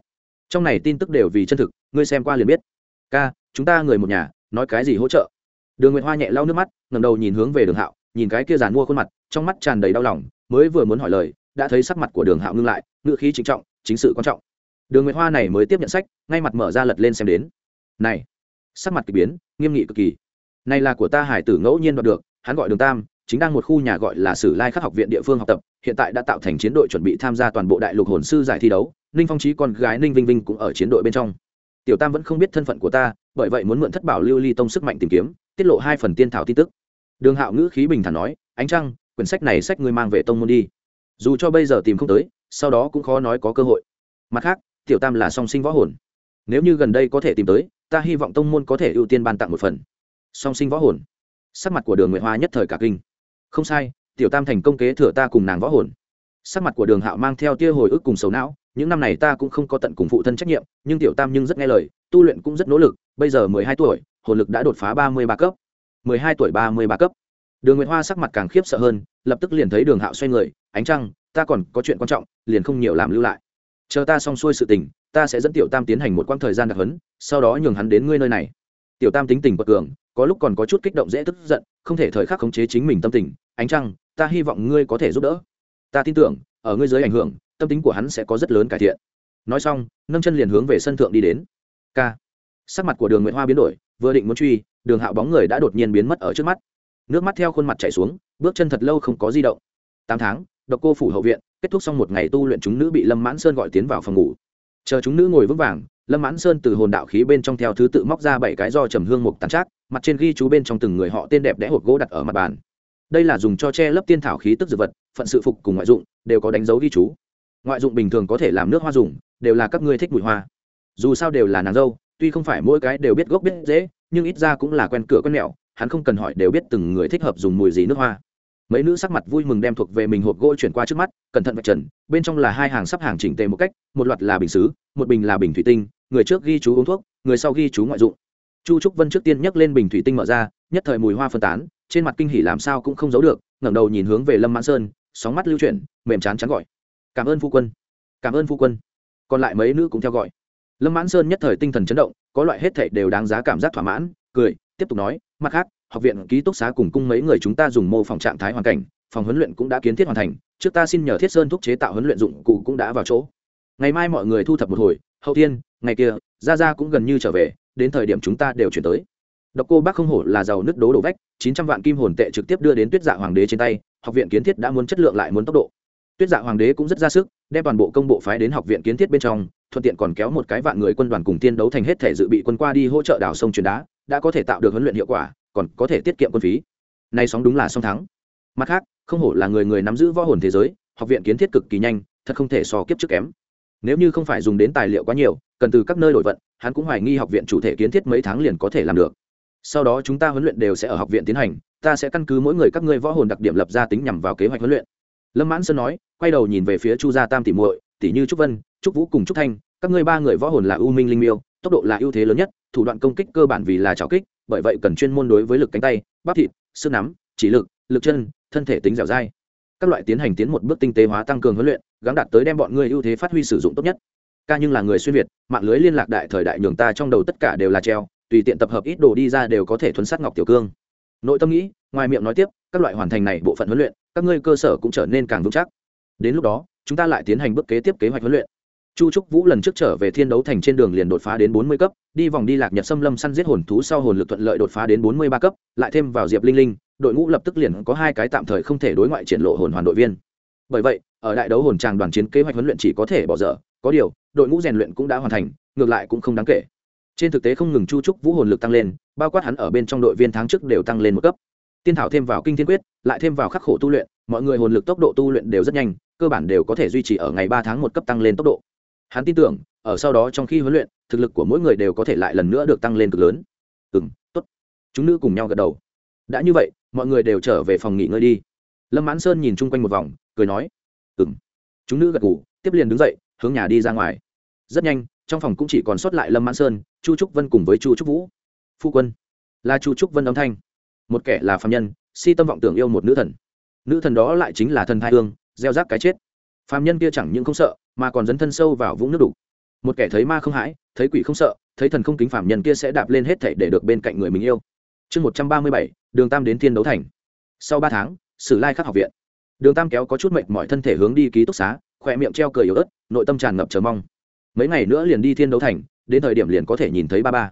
Trong này tin tức đều vì chân thực, ngươi xem qua liền biết. Ca, chúng ta người một nhà, nói cái gì hỗ trợ? Đường nguyệt hoa nhẹ lau nước mắt ngầm đầu nhìn hướng về đường hạo, nhìn cái kia giàn mua khuôn mặt, trong mắt tràn đầy đau lòng mới vừa muốn hỏi lời, đã thấy sắc mặt của đường hạo ngưng lại ngự khí trịnh trọng, chính sự quan trọng. Đường nguyệt hoa này mới tiếp nhận sách, ngay mặt mở ra lật lên xem đến. Này, sắc mặt k ỳ biến, nghiêm nghị cực kỳ. Này là của ta hải tử ngẫu nhiên đoạt được, hắn gọi đường tam, chính đang một khu nhà gọi là sử lai khắc học viện địa phương học tập, hiện tại đã tạo thành chiến đội chuẩn bị tham gia toàn bộ đại lục hồn sư giải thi đấu, ninh phong trí con gái ninh vinh vinh cũng ở chiến đội bên trong. Tiểu tam vẫn không biết thân phận của ta, bởi vậy muốn mượn thất bảo lưu ly tông sức mạnh tìm kiếm, tiết lộ hai phần tiên thảo tin tức. Đường hạo ngữ khí bình thản nói, ánh trăng quyển sách này sách ngươi mang về tông môn đi. Dù cho bây giờ tìm không tới, sau đó cũng khó nói có cơ hội. Mặt khác, tiểu tam là song sinh võ hồn. Nếu như gần đây có thể tìm tới, ta hy vọng tông môn có thể ưu tiên ban tặng một phần. Song sinh võ hồn. Sắc mặt của đường nguyệt hoa nhất thời cả kinh. Không sai, tiểu tam thành công kế thừa ta cùng nàng võ hồn. Sắc mặt của đường hạo mang theo tia hồi ức cùng sầu não, những năm này ta cũng không có tận cùng phụ thân trách nhiệm, nhưng tiểu tam nhưng rất nghe lời, tu luyện cũng rất nỗ lực, bây giờ mười hai tuổi, hồn lực đã đột phá ba mươi ba cấp. mười hai tuổi ba mươi ba cấp đường nguyệt hoa sắc mặt càng khiếp sợ hơn, lập tức liền thấy đường hạo xoay người, ánh trăng, ta còn có chuyện quan trọng, liền không nhiều làm lưu lại. Chờ ta xong xuôi sự tình, ta sẽ dẫn tiểu tam tiến hành một quãng thời gian đặc hấn sau đó nhường hắn đến ngươi nơi này. Tiểu tam tính tình bậc cường, có lúc còn có chút kích động dễ tức giận, không thể thời khắc khống chế chính mình tâm tình, ánh trăng, ta hy vọng ngươi có thể giúp đỡ. Ta tin tưởng, ở ngươi dưới ảnh hưởng, tâm tính của hắn sẽ có rất lớn cải thiện. Nói xong, nâng chân liền hướng về sân thượng đi đến. K sắc mặt của đường nguyễn hoa biến đổi, vừa định muốn truy, đường hạo bóng người đã đột nhiên biến mất ở trước mắt nước mắt theo khuôn mặt chảy xuống, bước chân thật lâu không có di động. Tám tháng, độc cô phủ hậu viện, kết thúc xong một ngày tu luyện chúng nữ bị lâm mãn sơn gọi tiến vào phòng ngủ. Chờ chúng nữ ngồi vững vàng, lâm mãn sơn từ hồn đạo khí bên trong theo thứ tự móc ra bảy cái do trầm hương mục tàn trác, mặt trên ghi chú bên trong từng người họ tên đẹp đẽ hộp gỗ đặt ở mặt bàn. Đây là dùng cho che lấp tiên thảo khí tức dược vật, phận sự phục cùng ngoại dụng, đều có đánh dấu ghi chú. Ngoại dụng bình thường có thể làm nước hoa dùng, đều là các ngươi thích mùi hoa. Dù sao đều là nàng dâu, tuy không phải mỗi cái đều biết gốc biết dễ nhưng ít ra cũng là quen cửa quen mẹo hắn không cần hỏi đều biết từng người thích hợp dùng mùi gì nước hoa. Mấy nữ sắc mặt vui mừng đem thuộc về mình hộp gỗ chuyển qua trước mắt, cẩn thận vạch trần, bên trong là hai hàng sắp hàng chỉnh tề một cách, một loạt là bình xứ một bình là bình thủy tinh, người trước ghi chú uống thuốc, người sau ghi chú ngoại dụng. Chu trúc vân trước tiên nhấc lên bình thủy tinh mở ra, nhất thời mùi hoa phân tán, trên mặt kinh hỉ làm sao cũng không giấu được, ngẩng đầu nhìn hướng về lâm mãn sơn, sóng mắt lưu chuyển, mềm chán chán gọi. Cảm ơn phu quân, cảm ơn phu quân. Còn lại mấy nữ cũng theo gọi. Lâm mãn sơn nhất thời tinh thần chấn động, có loại hết thảy đều đáng giá cảm giác thỏa mãn, cười tiếp tục nói, mặt khác, học viện ký túc xá cùng cung mấy người chúng ta dùng mô phỏng trạng thái hoàn cảnh, phòng huấn luyện cũng đã kiến thiết hoàn thành, trước ta xin nhờ thiết sơn thúc chế tạo huấn luyện dụng cụ cũng đã vào chỗ. Ngày mai mọi người thu thập một hồi, hậu thiên, ngày kia ra ra cũng gần như trở về, đến thời điểm chúng ta đều chuyển tới. Độc cô bác không hổ là giàu nứt đố đổ vách, chín trăm vạn kim hồn tệ trực tiếp đưa đến tuyết dạ hoàng đế trên tay, học viện kiến thiết đã muốn chất lượng lại muốn tốc độ. Tuyết dạ hoàng đế cũng rất ra sức, đem toàn bộ công bộ phái đến học viện kiến thiết bên trong, thuận tiện còn kéo một cái vạn người quân đoàn cùng tiên đấu thành hết thể dự bị quân qua đi hỗ trợ đào sông truyền đá đã có thể tạo được huấn luyện hiệu quả, còn có thể tiết kiệm quân phí. Nay sóng đúng là song thắng. Mặt khác, không hổ là người người nắm giữ võ hồn thế giới, học viện kiến thiết cực kỳ nhanh, thật không thể so kiếp trước kém. Nếu như không phải dùng đến tài liệu quá nhiều, cần từ các nơi đổi vận, hắn cũng hoài nghi học viện chủ thể kiến thiết mấy tháng liền có thể làm được. Sau đó chúng ta huấn luyện đều sẽ ở học viện tiến hành, ta sẽ căn cứ mỗi người các ngươi võ hồn đặc điểm lập ra tính nhằm vào kế hoạch huấn luyện. Lâm mãn sơn nói, quay đầu nhìn về phía chu gia tam tỷ muội, tỷ như trúc vân, trúc vũ cùng trúc thanh các ngươi ba người võ hồn là u minh linh miêu, tốc độ là ưu thế lớn nhất, thủ đoạn công kích cơ bản vì là trào kích, bởi vậy cần chuyên môn đối với lực cánh tay, bắp thịt sức nắm, chỉ lực lực chân, thân thể tính dẻo dai. Các loại tiến hành tiến một bước tinh tế hóa tăng cường huấn luyện gắn đạt tới đem bọn ngươi ưu thế phát huy sử dụng tốt nhất. Ca nhưng là người xuyên việt, mạng lưới liên lạc đại thời đại nhường ta trong đầu tất cả đều là treo, tùy tiện tập hợp ít đồ đi ra đều có thể thuấn sát ngọc tiểu cương. Nội tâm nghĩ, ngoài miệng nói tiếp, các loại hoàn thành này bộ phận huấn luyện, các ngươi cơ sở cũng trở nên càng vững chắc. Đến lúc đó, chúng ta lại tiến hành bước kế tiếp kế hoạch huấn luyện chu trúc vũ lần trước trở về thiên đấu thành trên đường liền đột phá đến bốn mươi cấp, đi vòng đi lạc nhật xâm lâm săn giết hồn thú sau hồn lực thuận lợi đột phá đến bốn mươi ba cấp, lại thêm vào diệp linh linh, đội ngũ lập tức liền có hai cái tạm thời không thể đối ngoại triển lộ hồn hoàn đội viên. Bởi vậy, ở đại đấu hồn tràng đoàn chiến kế hoạch huấn luyện chỉ có thể bỏ dở, có điều, đội ngũ rèn luyện cũng đã hoàn thành, ngược lại cũng không đáng kể. Trên thực tế không ngừng chu trúc vũ hồn lực tăng lên, bao quát hắn ở bên trong đội viên tháng trước đều tăng lên một cấp. Tiên thảo thêm vào kinh thiên quyết, lại thêm vào khắc khổ tu luyện, mọi người hồn lực tốc độ tu luyện đều rất nhanh, cơ bản đều có thể duy trì ở ngày ba tháng một cấp tăng lên tốc độ hắn tin tưởng, ở sau đó trong khi huấn luyện, thực lực của mỗi người đều có thể lại lần nữa được tăng lên cực lớn. Ừ m tốt. Chúng nữ cùng nhau gật đầu. Đã như vậy, mọi người đều trở về phòng nghỉ ngơi đi. Lâm mãn sơn nhìn chung quanh một vòng, cười nói ừ m chúng nữ gật ngủ tiếp liền đứng dậy, hướng nhà đi ra ngoài. Rất nhanh, trong phòng cũng chỉ còn sót lại lâm mãn sơn, chu trúc vân cùng với chu trúc vũ. Phu quân. Là chu trúc vân âm thanh. Một kẻ là phạm nhân, si tâm vọng tưởng yêu một nữ thần. Nữ thần đó lại chính là thần thai hương, gieo rác cái chết. Phàm nhân kia chẳng những không sợ, mà còn dấn thân sâu vào vũng nước đục. Một kẻ thấy ma không hãi, thấy quỷ không sợ, thấy thần không kính phàm nhân kia sẽ đạp lên hết thể để được bên cạnh người mình yêu. Chương một trăm ba mươi bảy, đường tam đến thiên đấu thành. Sau ba tháng, sử lai khắc học viện. Đường tam kéo có chút mệnh mọi thân thể hướng đi ký túc xá, khỏe miệng treo cười yếu ớt, nội tâm tràn ngập chờ mong. Mấy ngày nữa liền đi thiên đấu thành, đến thời điểm liền có thể nhìn thấy ba ba.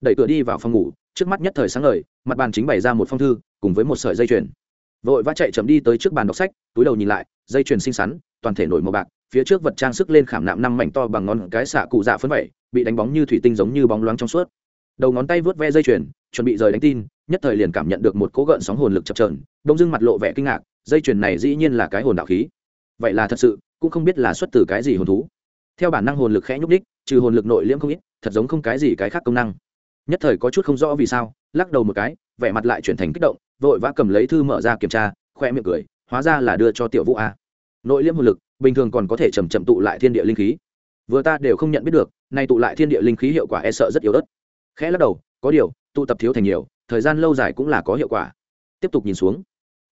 Đẩy cửa đi vào phòng ngủ, trước mắt nhất thời sáng ngời, mặt bàn chính bày ra một phong thư, cùng với một sợi dây chuyền. Vội vã chạy chậm đi tới trước bàn đọc sách, túi đầu nhìn lại, dây chuyền xinh xắn toàn thể nổi màu bạc, phía trước vật trang sức lên khảm nạm năm mảnh to bằng ngón cái xạ cụ dạ phấn vẩy, bị đánh bóng như thủy tinh giống như bóng loáng trong suốt. Đầu ngón tay vớt ve dây chuyền, chuẩn bị rời đánh tin, nhất thời liền cảm nhận được một cỗ gợn sóng hồn lực chập trờn đông dưng mặt lộ vẻ kinh ngạc, dây chuyền này dĩ nhiên là cái hồn đạo khí. Vậy là thật sự, cũng không biết là xuất từ cái gì hồn thú. Theo bản năng hồn lực khẽ nhúc đích trừ hồn lực nội liễm không ít, thật giống không cái gì cái khác công năng. Nhất thời có chút không rõ vì sao, lắc đầu một cái, vẻ mặt lại chuyển thành kích động, vội vã cầm lấy thư mở ra kiểm tra khoe miệng cười, hóa ra là đưa cho tiểu vũ a nội liễm hồn lực, bình thường còn có thể chầm chậm tụ lại thiên địa linh khí. Vừa ta đều không nhận biết được, nay tụ lại thiên địa linh khí hiệu quả e sợ rất yếu ớt. Khẽ lắc đầu, có điều, tụ tập thiếu thành nhiều, thời gian lâu dài cũng là có hiệu quả. Tiếp tục nhìn xuống.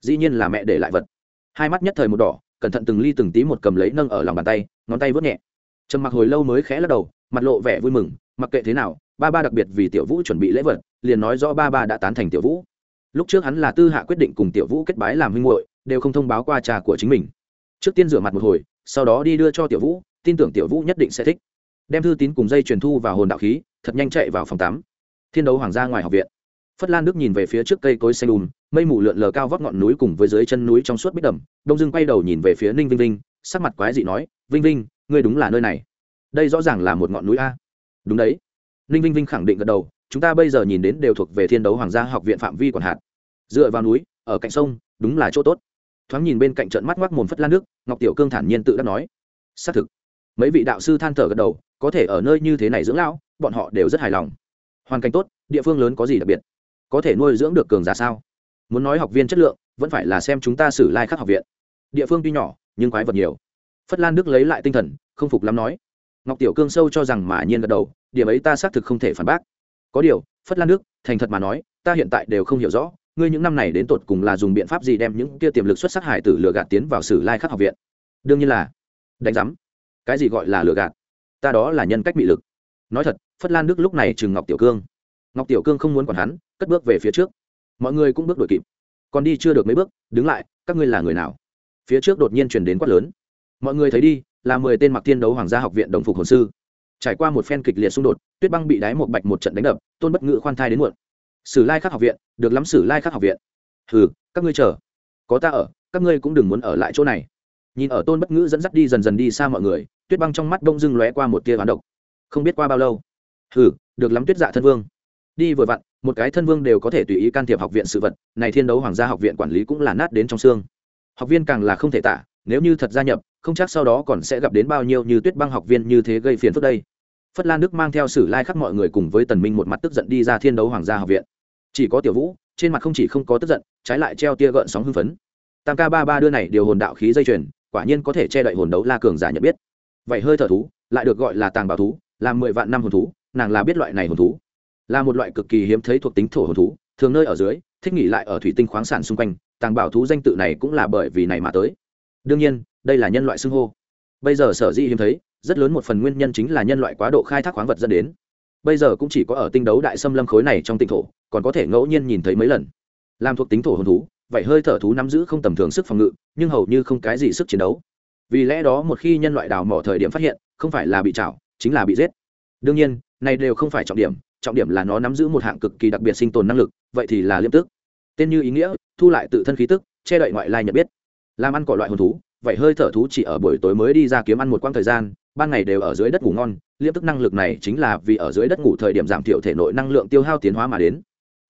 Dĩ nhiên là mẹ để lại vật. Hai mắt nhất thời một đỏ, cẩn thận từng ly từng tí một cầm lấy nâng ở lòng bàn tay, ngón tay vớt nhẹ. Trầm mặc hồi lâu mới khẽ lắc đầu, mặt lộ vẻ vui mừng, mặc kệ thế nào, ba ba đặc biệt vì tiểu vũ chuẩn bị lễ vật, liền nói rõ ba ba đã tán thành tiểu vũ. Lúc trước hắn là tư hạ quyết định cùng tiểu vũ kết bái làm huynh hội đều không thông báo qua trà của chính mình trước tiên rửa mặt một hồi, sau đó đi đưa cho tiểu vũ, tin tưởng tiểu vũ nhất định sẽ thích. Đem thư tín cùng dây truyền thu vào hồn đạo khí, thật nhanh chạy vào phòng tắm. Thiên đấu hoàng gia ngoài học viện. Phất lan đức nhìn về phía trước cây cối xanh đùm, mây mù lượn lờ cao vóc ngọn núi cùng với dưới chân núi trong suốt bích đầm, đông dưng quay đầu nhìn về phía ninh vinh vinh, sắc mặt quái dị nói, vinh vinh, ngươi đúng là nơi này. Đây rõ ràng là một ngọn núi a. Đúng đấy. Ninh vinh vinh khẳng định gật đầu, chúng ta bây giờ nhìn đến đều thuộc về thiên đấu hoàng gia học viện phạm vi quản hạt dựa vào núi, ở cạnh sông, đúng là chỗ tốt thoáng nhìn bên cạnh trận mắt ngoác mồm phất lan nước, ngọc tiểu cương thản nhiên tự đã nói, xác thực, mấy vị đạo sư than thở gật đầu, có thể ở nơi như thế này dưỡng lão, bọn họ đều rất hài lòng. Hoàn cảnh tốt, địa phương lớn có gì đặc biệt? Có thể nuôi dưỡng được cường giả sao? Muốn nói học viên chất lượng, vẫn phải là xem chúng ta xử lai、like、khắc học viện. Địa phương tuy nhỏ, nhưng quái vật nhiều. Phất lan đức lấy lại tinh thần, không phục lắm nói. Ngọc tiểu cương sâu cho rằng mà nhiên gật đầu, điểm ấy ta xác thực không thể phản bác. Có điều, phất lan đức, thành thật mà nói, ta hiện tại đều không hiểu rõ ngươi những năm này đến tột cùng là dùng biện pháp gì đem những kia tiềm lực xuất sắc hải tử lừa gạt tiến vào sử lai khắc học viện? Đương nhiên là, đánh giám. Cái gì gọi là lừa gạt? Ta đó là nhân cách bị lực. Nói thật, phất lan đức lúc này chừng ngọc tiểu cương. Ngọc tiểu cương không muốn còn hắn, cất bước về phía trước. Mọi người cũng bước đuổi kịp. Còn đi chưa được mấy bước, đứng lại, các ngươi là người nào? Phía trước đột nhiên chuyển đến quát lớn. Mọi người thấy đi, là mười tên mặc thiên đấu hoàng gia học viện đồng phục hồn sư. Trải qua một phen kịch liệt xung đột, tuyết băng bị đáy một bạch một trận đánh đập, tôn bất ngự khoan thai đến muộn sử lai khắc học viện, được lắm sử lai khắc học viện. Hừ, các ngươi chờ. Có ta ở, các ngươi cũng đừng muốn ở lại chỗ này. Nhìn ở tôn bất ngữ dẫn dắt đi dần dần đi xa mọi người, tuyết băng trong mắt đông dưng lóe qua một tia ván độc. Không biết qua bao lâu. Hừ, được lắm tuyết dạ thân vương. Đi vừa vặn, một cái thân vương đều có thể tùy ý can thiệp học viện sự vật, này thiên đấu hoàng gia học viện quản lý cũng là nát đến trong xương. Học viên càng là không thể tả, nếu như thật gia nhập, không chắc sau đó còn sẽ gặp đến bao nhiêu như tuyết băng học viên như thế gây phiền phức đây. Phất lan đức mang theo sử lai khắc mọi người cùng với tần minh một mặt tức giận đi ra thiên đấu hoàng gia học viện chỉ có tiểu vũ, trên mặt không chỉ không có tức giận, trái lại treo tia gợn sóng hưng phấn. Tam ca ba ba đưa này điều hồn đạo khí dây chuyền, quả nhiên có thể che đậy hồn đấu la cường giả nhận biết. Vậy hơi thở thú, lại được gọi là tàng bảo thú, là mười vạn năm hồn thú, nàng là biết loại này hồn thú. Là một loại cực kỳ hiếm thấy thuộc tính thổ hồn thú, thường nơi ở dưới, thích nghỉ lại ở thủy tinh khoáng sản xung quanh, tàng bảo thú danh tự này cũng là bởi vì này mà tới. Đương nhiên, đây là nhân loại xưng hô. Bây giờ sở dĩ hiếm thấy, rất lớn một phần nguyên nhân chính là nhân loại quá độ khai thác khoáng vật dẫn đến bây giờ cũng chỉ có ở tinh đấu đại xâm lâm khối này trong tinh thổ, còn có thể ngẫu nhiên nhìn thấy mấy lần. Làm thuộc tính thổ hồn thú, vậy hơi thở thú nắm giữ không tầm thường sức phòng ngự, nhưng hầu như không cái gì sức chiến đấu. Vì lẽ đó một khi nhân loại đào mỏ thời điểm phát hiện, không phải là bị chảo, chính là bị giết. Đương nhiên, này đều không phải trọng điểm trọng điểm là nó nắm giữ một hạng cực kỳ đặc biệt sinh tồn năng lực, vậy thì là liêm tức. Tên như ý nghĩa, thu lại tự thân khí tức, che đậy ngoại lai nhận biết. Làm ăn cỏ loại hồn thú, vậy hơi thở thú chỉ ở buổi tối mới đi ra kiếm ăn một quãng thời gian ban ngày đều ở dưới đất ngủ ngon, liêm tức năng lực này chính là vì ở dưới đất ngủ thời điểm giảm thiểu thể nội năng lượng tiêu hao tiến hóa mà đến.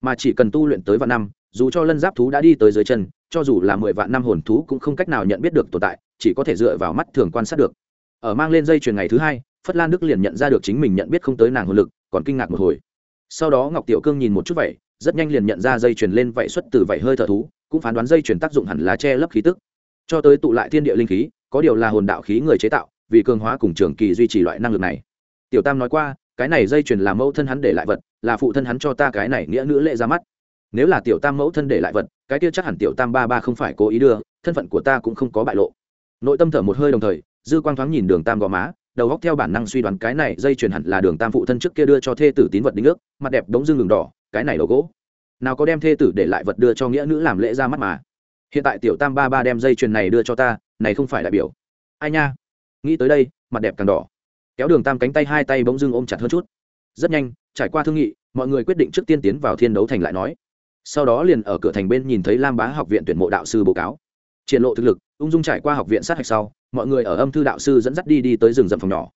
Mà chỉ cần tu luyện tới vạn năm, dù cho lân giáp thú đã đi tới dưới chân, cho dù là mười vạn năm hồn thú cũng không cách nào nhận biết được tồn tại, chỉ có thể dựa vào mắt thường quan sát được. Ở mang lên dây chuyền ngày thứ hai, phất lan đức liền nhận ra được chính mình nhận biết không tới nàng hồn lực, còn kinh ngạc một hồi. Sau đó ngọc tiểu cương nhìn một chút vậy, rất nhanh liền nhận ra dây chuyền lên vậy xuất từ vậy hơi thở thú, cũng phán đoán dây chuyền tác dụng hẳn là che lấp khí tức. Cho tới tụ lại thiên địa linh khí, có điều là hồn đạo khí người chế tạo vì cường hóa cùng trường kỳ duy trì loại năng lực này. Tiểu tam nói qua, cái này dây chuyền là mẫu thân hắn để lại vật, là phụ thân hắn cho ta cái này nghĩa nữ lệ ra mắt. Nếu là tiểu tam mẫu thân để lại vật, cái kia chắc hẳn tiểu tam ba ba không phải cố ý đưa, thân phận của ta cũng không có bại lộ. Nội tâm thở một hơi đồng thời, dư quang thoáng nhìn đường tam gò má, đầu góc theo bản năng suy đoán cái này dây chuyền hẳn là đường tam phụ thân trước kia đưa cho thê tử tín vật đính ước, mặt đẹp đống dương đường đỏ, cái này đầu gỗ. Nào có đem thê tử để lại vật đưa cho nghĩa nữ làm lễ ra mắt mà. Hiện tại tiểu tam ba ba đem dây chuyền này đưa cho ta, này không phải đại biểu. Ai nha? Nghĩ tới đây, mặt đẹp càng đỏ. Kéo đường tam cánh tay hai tay bỗng dưng ôm chặt hơn chút. Rất nhanh, trải qua thương nghị, mọi người quyết định trước tiên tiến vào thiên đấu thành lại nói. Sau đó liền ở cửa thành bên nhìn thấy lam bá học viện tuyển mộ đạo sư báo cáo. Triển lộ thực lực, ung dung trải qua học viện sát hạch sau, mọi người ở âm thư đạo sư dẫn dắt đi đi tới rừng rậm phòng nhỏ.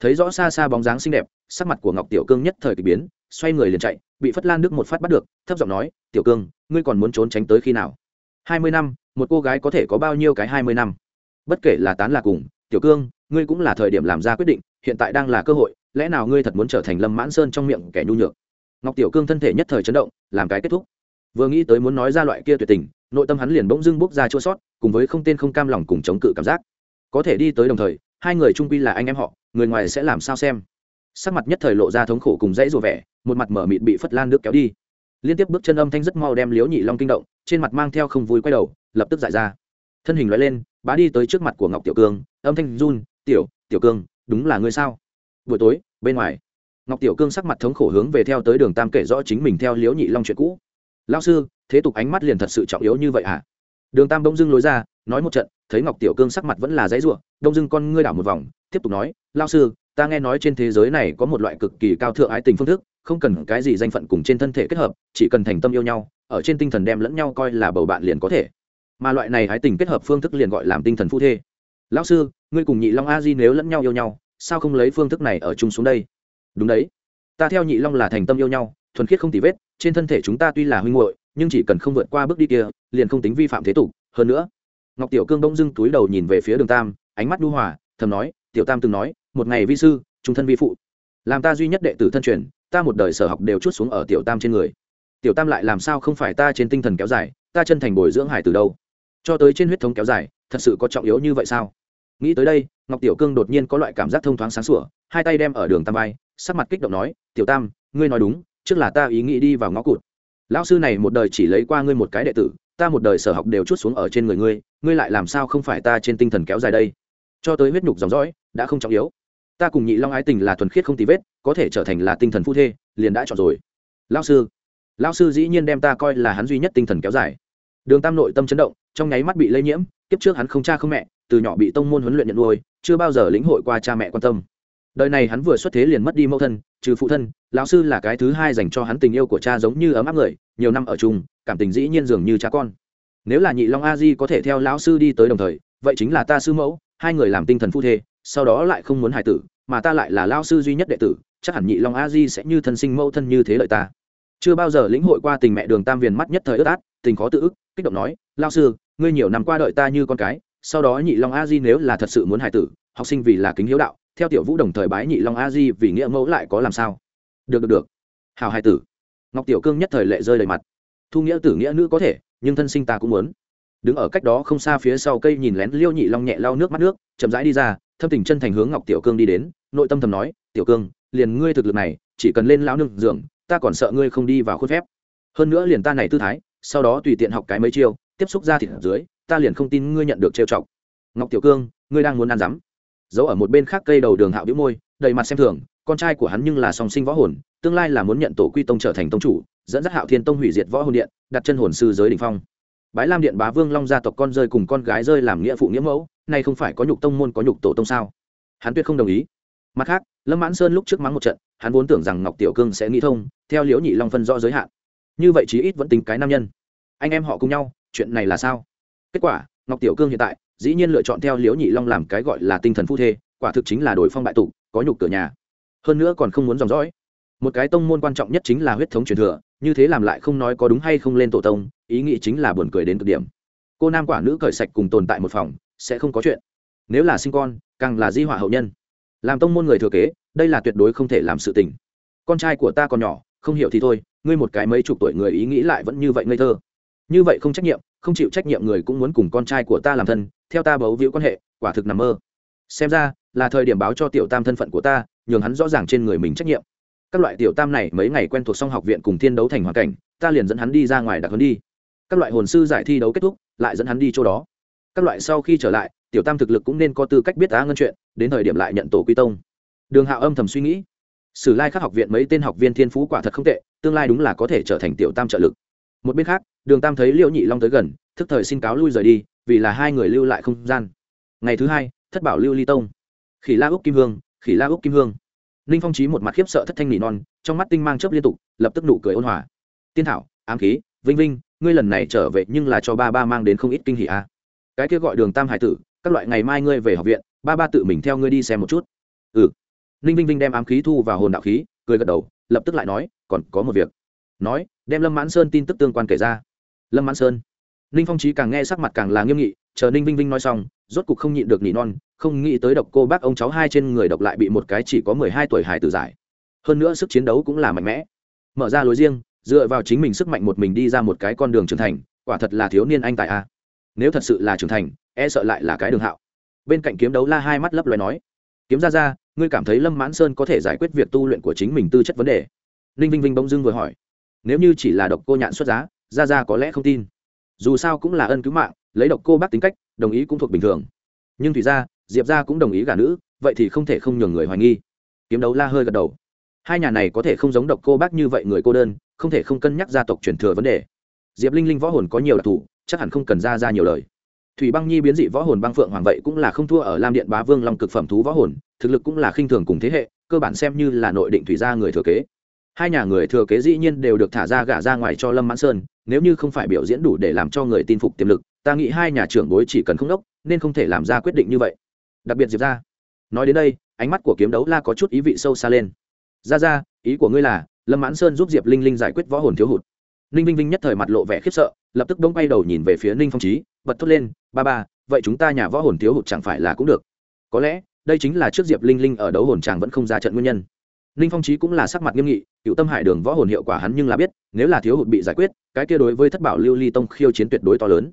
Thấy rõ xa xa bóng dáng xinh đẹp, sắc mặt của ngọc tiểu cương nhất thời kỳ biến, xoay người liền chạy, bị phất lan Đức một phát bắt được, thấp giọng nói, tiểu cương, ngươi còn muốn trốn tránh tới khi nào? Hai mươi năm, một cô gái có thể có bao nhiêu cái hai mươi năm? Bất kể là tán là cùng tiểu cương, ngươi cũng là thời điểm làm ra quyết định, hiện tại đang là cơ hội, lẽ nào ngươi thật muốn trở thành lâm mãn sơn trong miệng kẻ nhu nhược? Ngọc tiểu cương thân thể nhất thời chấn động, làm cái kết thúc. Vừa nghĩ tới muốn nói ra loại kia tuyệt tình, nội tâm hắn liền bỗng dưng bốc ra chua sót, cùng với không tên không cam lòng cùng chống cự cảm giác. Có thể đi tới đồng thời, hai người trung quy là anh em họ, người ngoài sẽ làm sao xem? Sắc mặt nhất thời lộ ra thống khổ cùng dãy rùa vẻ, một mặt mở mịt bị phất lan nước kéo đi. Liên tiếp bước chân âm thanh rất mau đem liếu nhị long kinh động, trên mặt mang theo không vui quay đầu, lập tức giải ra thân hình loại lên, bá đi tới trước mặt của ngọc tiểu cương, âm thanh run, tiểu tiểu cương, đúng là ngươi sao? Buổi tối, bên ngoài, ngọc tiểu cương sắc mặt thống khổ hướng về theo tới đường tam kể rõ chính mình theo Liễu nhị long chuyện cũ. Lao sư, thế tục ánh mắt liền thật sự trọng yếu như vậy à? Đường tam bỗng dưng lối ra, nói một trận, thấy ngọc tiểu cương sắc mặt vẫn là dãy ruộng, đông dưng con ngươi đảo một vòng, tiếp tục nói lao sư, ta nghe nói trên thế giới này có một loại cực kỳ cao thượng ái tình phương thức, không cần cái gì danh phận cùng trên thân thể kết hợp, chỉ cần thành tâm yêu nhau, ở trên tinh thần đem lẫn nhau coi là bầu bạn liền có thể mà loại này hái tình kết hợp phương thức liền gọi làm tinh thần phu thê. Lão sư, ngươi cùng nhị long a di nếu lẫn nhau yêu nhau, sao không lấy phương thức này ở chung xuống đây? Đúng đấy. Ta theo nhị long là thành tâm yêu nhau, thuần khiết không tì vết, trên thân thể chúng ta tuy là huynh hội nhưng chỉ cần không vượt qua bước đi kia, liền không tính vi phạm thế tục. Hơn nữa, ngọc tiểu cương bỗng dưng túi đầu nhìn về phía đường tam, ánh mắt đu hòa, thầm nói, tiểu tam từng nói, một ngày vi sư, trung thân vi phụ. Làm ta duy nhất đệ tử thân truyền, ta một đời sở học đều chút xuống ở tiểu tam trên người. Tiểu tam lại làm sao không phải ta trên tinh thần kéo dài, ta chân thành bồi dưỡng hải từ đâu cho tới trên huyết thống kéo dài, thật sự có trọng yếu như vậy sao? Nghĩ tới đây, ngọc tiểu cương đột nhiên có loại cảm giác thông thoáng sáng sủa, hai tay đem ở đường tam vai, sắc mặt kích động nói, tiểu tam, ngươi nói đúng, trước là ta ý nghĩ đi vào ngõ cụt. Lão sư này một đời chỉ lấy qua ngươi một cái đệ tử, ta một đời sở học đều chút xuống ở trên người ngươi ngươi lại làm sao không phải ta trên tinh thần kéo dài đây? Cho tới huyết nhục dòng dõi, đã không trọng yếu. Ta cùng nhị long ái tình là thuần khiết không tì vết, có thể trở thành là tinh thần phu thê, liền đã chọn rồi. Lão sư. Lão sư dĩ nhiên đem ta coi là hắn duy nhất tinh thần kéo dài. Đường tam nội tâm chấn động trong nháy mắt bị lây nhiễm, kiếp trước hắn không cha không mẹ, từ nhỏ bị tông môn huấn luyện nhận nuôi, chưa bao giờ lĩnh hội qua cha mẹ quan tâm. Đời này hắn vừa xuất thế liền mất đi mẫu thân, trừ phụ thân, lão sư là cái thứ hai dành cho hắn tình yêu của cha giống như ấm áp người, nhiều năm ở chung, cảm tình dĩ nhiên dường như cha con. Nếu là nhị long a di có thể theo lão sư đi tới đồng thời, vậy chính là ta sư mẫu, hai người làm tinh thần phu thê, sau đó lại không muốn hài tử, mà ta lại là lao sư duy nhất đệ tử, chắc hẳn nhị long a di sẽ như thân sinh mẫu thân như thế lợi ta. Chưa bao giờ lĩnh hội qua tình mẹ đường tam viền mắt nhất thời ướt át tình khó tự ức, kích động nói, lao sư, ngươi nhiều năm qua đợi ta như con cái, sau đó nhị long a di nếu là thật sự muốn hài tử, học sinh vì là kính hiếu đạo, theo tiểu vũ đồng thời bái nhị long a di vì nghĩa mẫu lại có làm sao? Được được được. Hào hài tử. Ngọc tiểu cương nhất thời lệ rơi đầy mặt. Thu nghĩa tử nghĩa nữ có thể, nhưng thân sinh ta cũng muốn. Đứng ở cách đó không xa phía sau cây nhìn lén liêu nhị long nhẹ lau nước mắt nước, chậm rãi đi ra, thâm tình chân thành hướng ngọc tiểu cương đi đến, nội tâm thầm nói, tiểu cương, liền ngươi thực lực này, chỉ cần lên lão nương giường, ta còn sợ ngươi không đi vào khuôn phép. Hơn nữa liền ta này tư thái sau đó tùy tiện học cái mấy chiêu, tiếp xúc ra thịt dưới, ta liền không tin ngươi nhận được trêu chọc. Ngọc tiểu cương, ngươi đang muốn ăn rắm. Giấu ở một bên khác cây đầu đường hạo biếu môi, đầy mặt xem thường, con trai của hắn nhưng là song sinh võ hồn, tương lai là muốn nhận tổ quy tông trở thành tông chủ, dẫn dắt hạo thiên tông hủy diệt võ hồn điện, đặt chân hồn sư giới đình phong. Bái lam điện bá vương long gia tộc con rơi cùng con gái rơi làm nghĩa phụ nghĩa mẫu, nay không phải có nhục tông môn có nhục tổ tông sao? Hắn tuyệt không đồng ý. Mặt khác, lâm mãn sơn lúc trước mắng một trận, hắn vốn tưởng rằng ngọc tiểu cương sẽ nghĩ thông, theo liễu nhị long phân rõ giới hạn như vậy chí ít vẫn tính cái nam nhân. Anh em họ cùng nhau, chuyện này là sao? Kết quả, ngọc tiểu cương hiện tại, dĩ nhiên lựa chọn theo liễu nhị long làm cái gọi là tinh thần phu thê, quả thực chính là đổi phong bại tục, có nhục cửa nhà. Hơn nữa còn không muốn dòng dõi. Một cái tông môn quan trọng nhất chính là huyết thống truyền thừa, như thế làm lại không nói có đúng hay không lên tổ tông, ý nghĩ chính là buồn cười đến cực điểm. Cô nam quả nữ cởi sạch cùng tồn tại một phòng, sẽ không có chuyện. Nếu là sinh con, càng là di họa hậu nhân. Làm tông môn người thừa kế, đây là tuyệt đối không thể làm sự tình. Con trai của ta còn nhỏ, không hiểu thì thôi ngươi một cái mấy chục tuổi người ý nghĩ lại vẫn như vậy ngây thơ. Như vậy không trách nhiệm, không chịu trách nhiệm người cũng muốn cùng con trai của ta làm thân, theo ta bấu víu quan hệ, quả thực nằm mơ. Xem ra, là thời điểm báo cho tiểu tam thân phận của ta, nhường hắn rõ ràng trên người mình trách nhiệm. Các loại tiểu tam này mấy ngày quen thuộc xong học viện cùng thiên đấu thành hoàn cảnh, ta liền dẫn hắn đi ra ngoài đặc hơn đi. Các loại hồn sư giải thi đấu kết thúc, lại dẫn hắn đi chỗ đó. Các loại sau khi trở lại, tiểu tam thực lực cũng nên có tư cách biết á ngân chuyện, đến thời điểm lại nhận tổ quy tông. Đường hạo âm thầm suy nghĩ sử lai khắc học viện mấy tên học viên thiên phú quả thật không tệ, tương lai đúng là có thể trở thành tiểu tam trợ lực. Một bên khác, đường tam thấy liễu nhị long tới gần, thức thời xin cáo lui rời đi, vì là hai người lưu lại không gian. Ngày thứ hai, thất bảo lưu ly tông. Khỉ la úc kim hương, khỉ la úc kim hương. Ninh phong trí một mặt khiếp sợ thất thanh nỉ non, trong mắt tinh mang chớp liên tục, lập tức nụ cười ôn hòa. Tiên thảo, ám khí, vinh vinh, ngươi lần này trở về nhưng là cho ba ba mang đến không ít kinh hỷ a à. cái kia gọi đường tam hải tử, các loại ngày mai ngươi về học viện, ba ba tự mình theo ngươi đi xem một chút ninh vinh vinh đem ám khí thu vào hồn đạo khí, cười gật đầu, lập tức lại nói, còn có một việc. Nói, đem lâm mãn sơn tin tức tương quan kể ra. Lâm mãn sơn? Ninh phong trí càng nghe sắc mặt càng là nghiêm nghị, chờ ninh vinh vinh nói xong, rốt cục không nhịn được nỉ non, không nghĩ tới độc cô bác ông cháu hai trên người độc lại bị một cái chỉ có mười hai tuổi hải tử giải. Hơn nữa sức chiến đấu cũng là mạnh mẽ. Mở ra lối riêng, dựa vào chính mình sức mạnh một mình đi ra một cái con đường trưởng thành, quả thật là thiếu niên anh tài a. Nếu thật sự là trưởng thành e sợ lại là cái đường hạo. Bên cạnh kiếm đấu la hai mắt lấp loài nói. Kiếm ra ra ngươi cảm thấy lâm mãn sơn có thể giải quyết việc tu luyện của chính mình tư chất vấn đề? Ninh vinh vinh bỗng dưng vừa hỏi. Nếu như chỉ là độc cô nhạn xuất giá ra ra có lẽ không tin. Dù sao cũng là ân cứu mạng, lấy độc cô bác tính cách, đồng ý cũng thuộc bình thường. Nhưng thủy ra diệp ra cũng đồng ý gả nữ, vậy thì không thể không nhường người hoài nghi. Kiếm đấu la hơi gật đầu. Hai nhà này có thể không giống độc cô bác như vậy người cô đơn, không thể không cân nhắc gia tộc truyền thừa vấn đề. Diệp linh linh võ hồn có nhiều đặc thù, chắc hẳn không cần ra ra nhiều lời. Thủy băng nhi biến dị võ hồn băng phượng hoàng vậy cũng là không thua ở lam điện bá vương long cực phẩm thú võ hồn thực lực cũng là khinh thường cùng thế hệ, cơ bản xem như là nội định thủy gia người thừa kế. Hai nhà người thừa kế dĩ nhiên đều được thả ra gả ra ngoài cho lâm mãn sơn, nếu như không phải biểu diễn đủ để làm cho người tin phục tiềm lực, ta nghĩ hai nhà trưởng bối chỉ cần không đốc, nên không thể làm ra quyết định như vậy. Đặc biệt diệp ra nói đến đây, ánh mắt của kiếm đấu la có chút ý vị sâu xa lên. Ra ra ý của ngươi là, lâm mãn sơn giúp diệp linh linh giải quyết võ hồn thiếu hụt. Ninh vinh vinh nhất thời mặt lộ vẻ khiếp sợ, lập tức bỗng bay đầu nhìn về phía ninh phong trí bật thốt lên, ba ba, vậy chúng ta nhà võ hồn thiếu hụt chẳng phải là cũng được? Có lẽ đây chính là trước diệp linh linh ở đấu hồn tràng vẫn không ra trận nguyên nhân. Ninh phong trí cũng là sắc mặt nghiêm nghị, cựu tâm hải đường võ hồn hiệu quả hắn nhưng là biết, nếu là thiếu hụt bị giải quyết, cái kia đối với thất bảo lưu ly tông khiêu chiến tuyệt đối to lớn.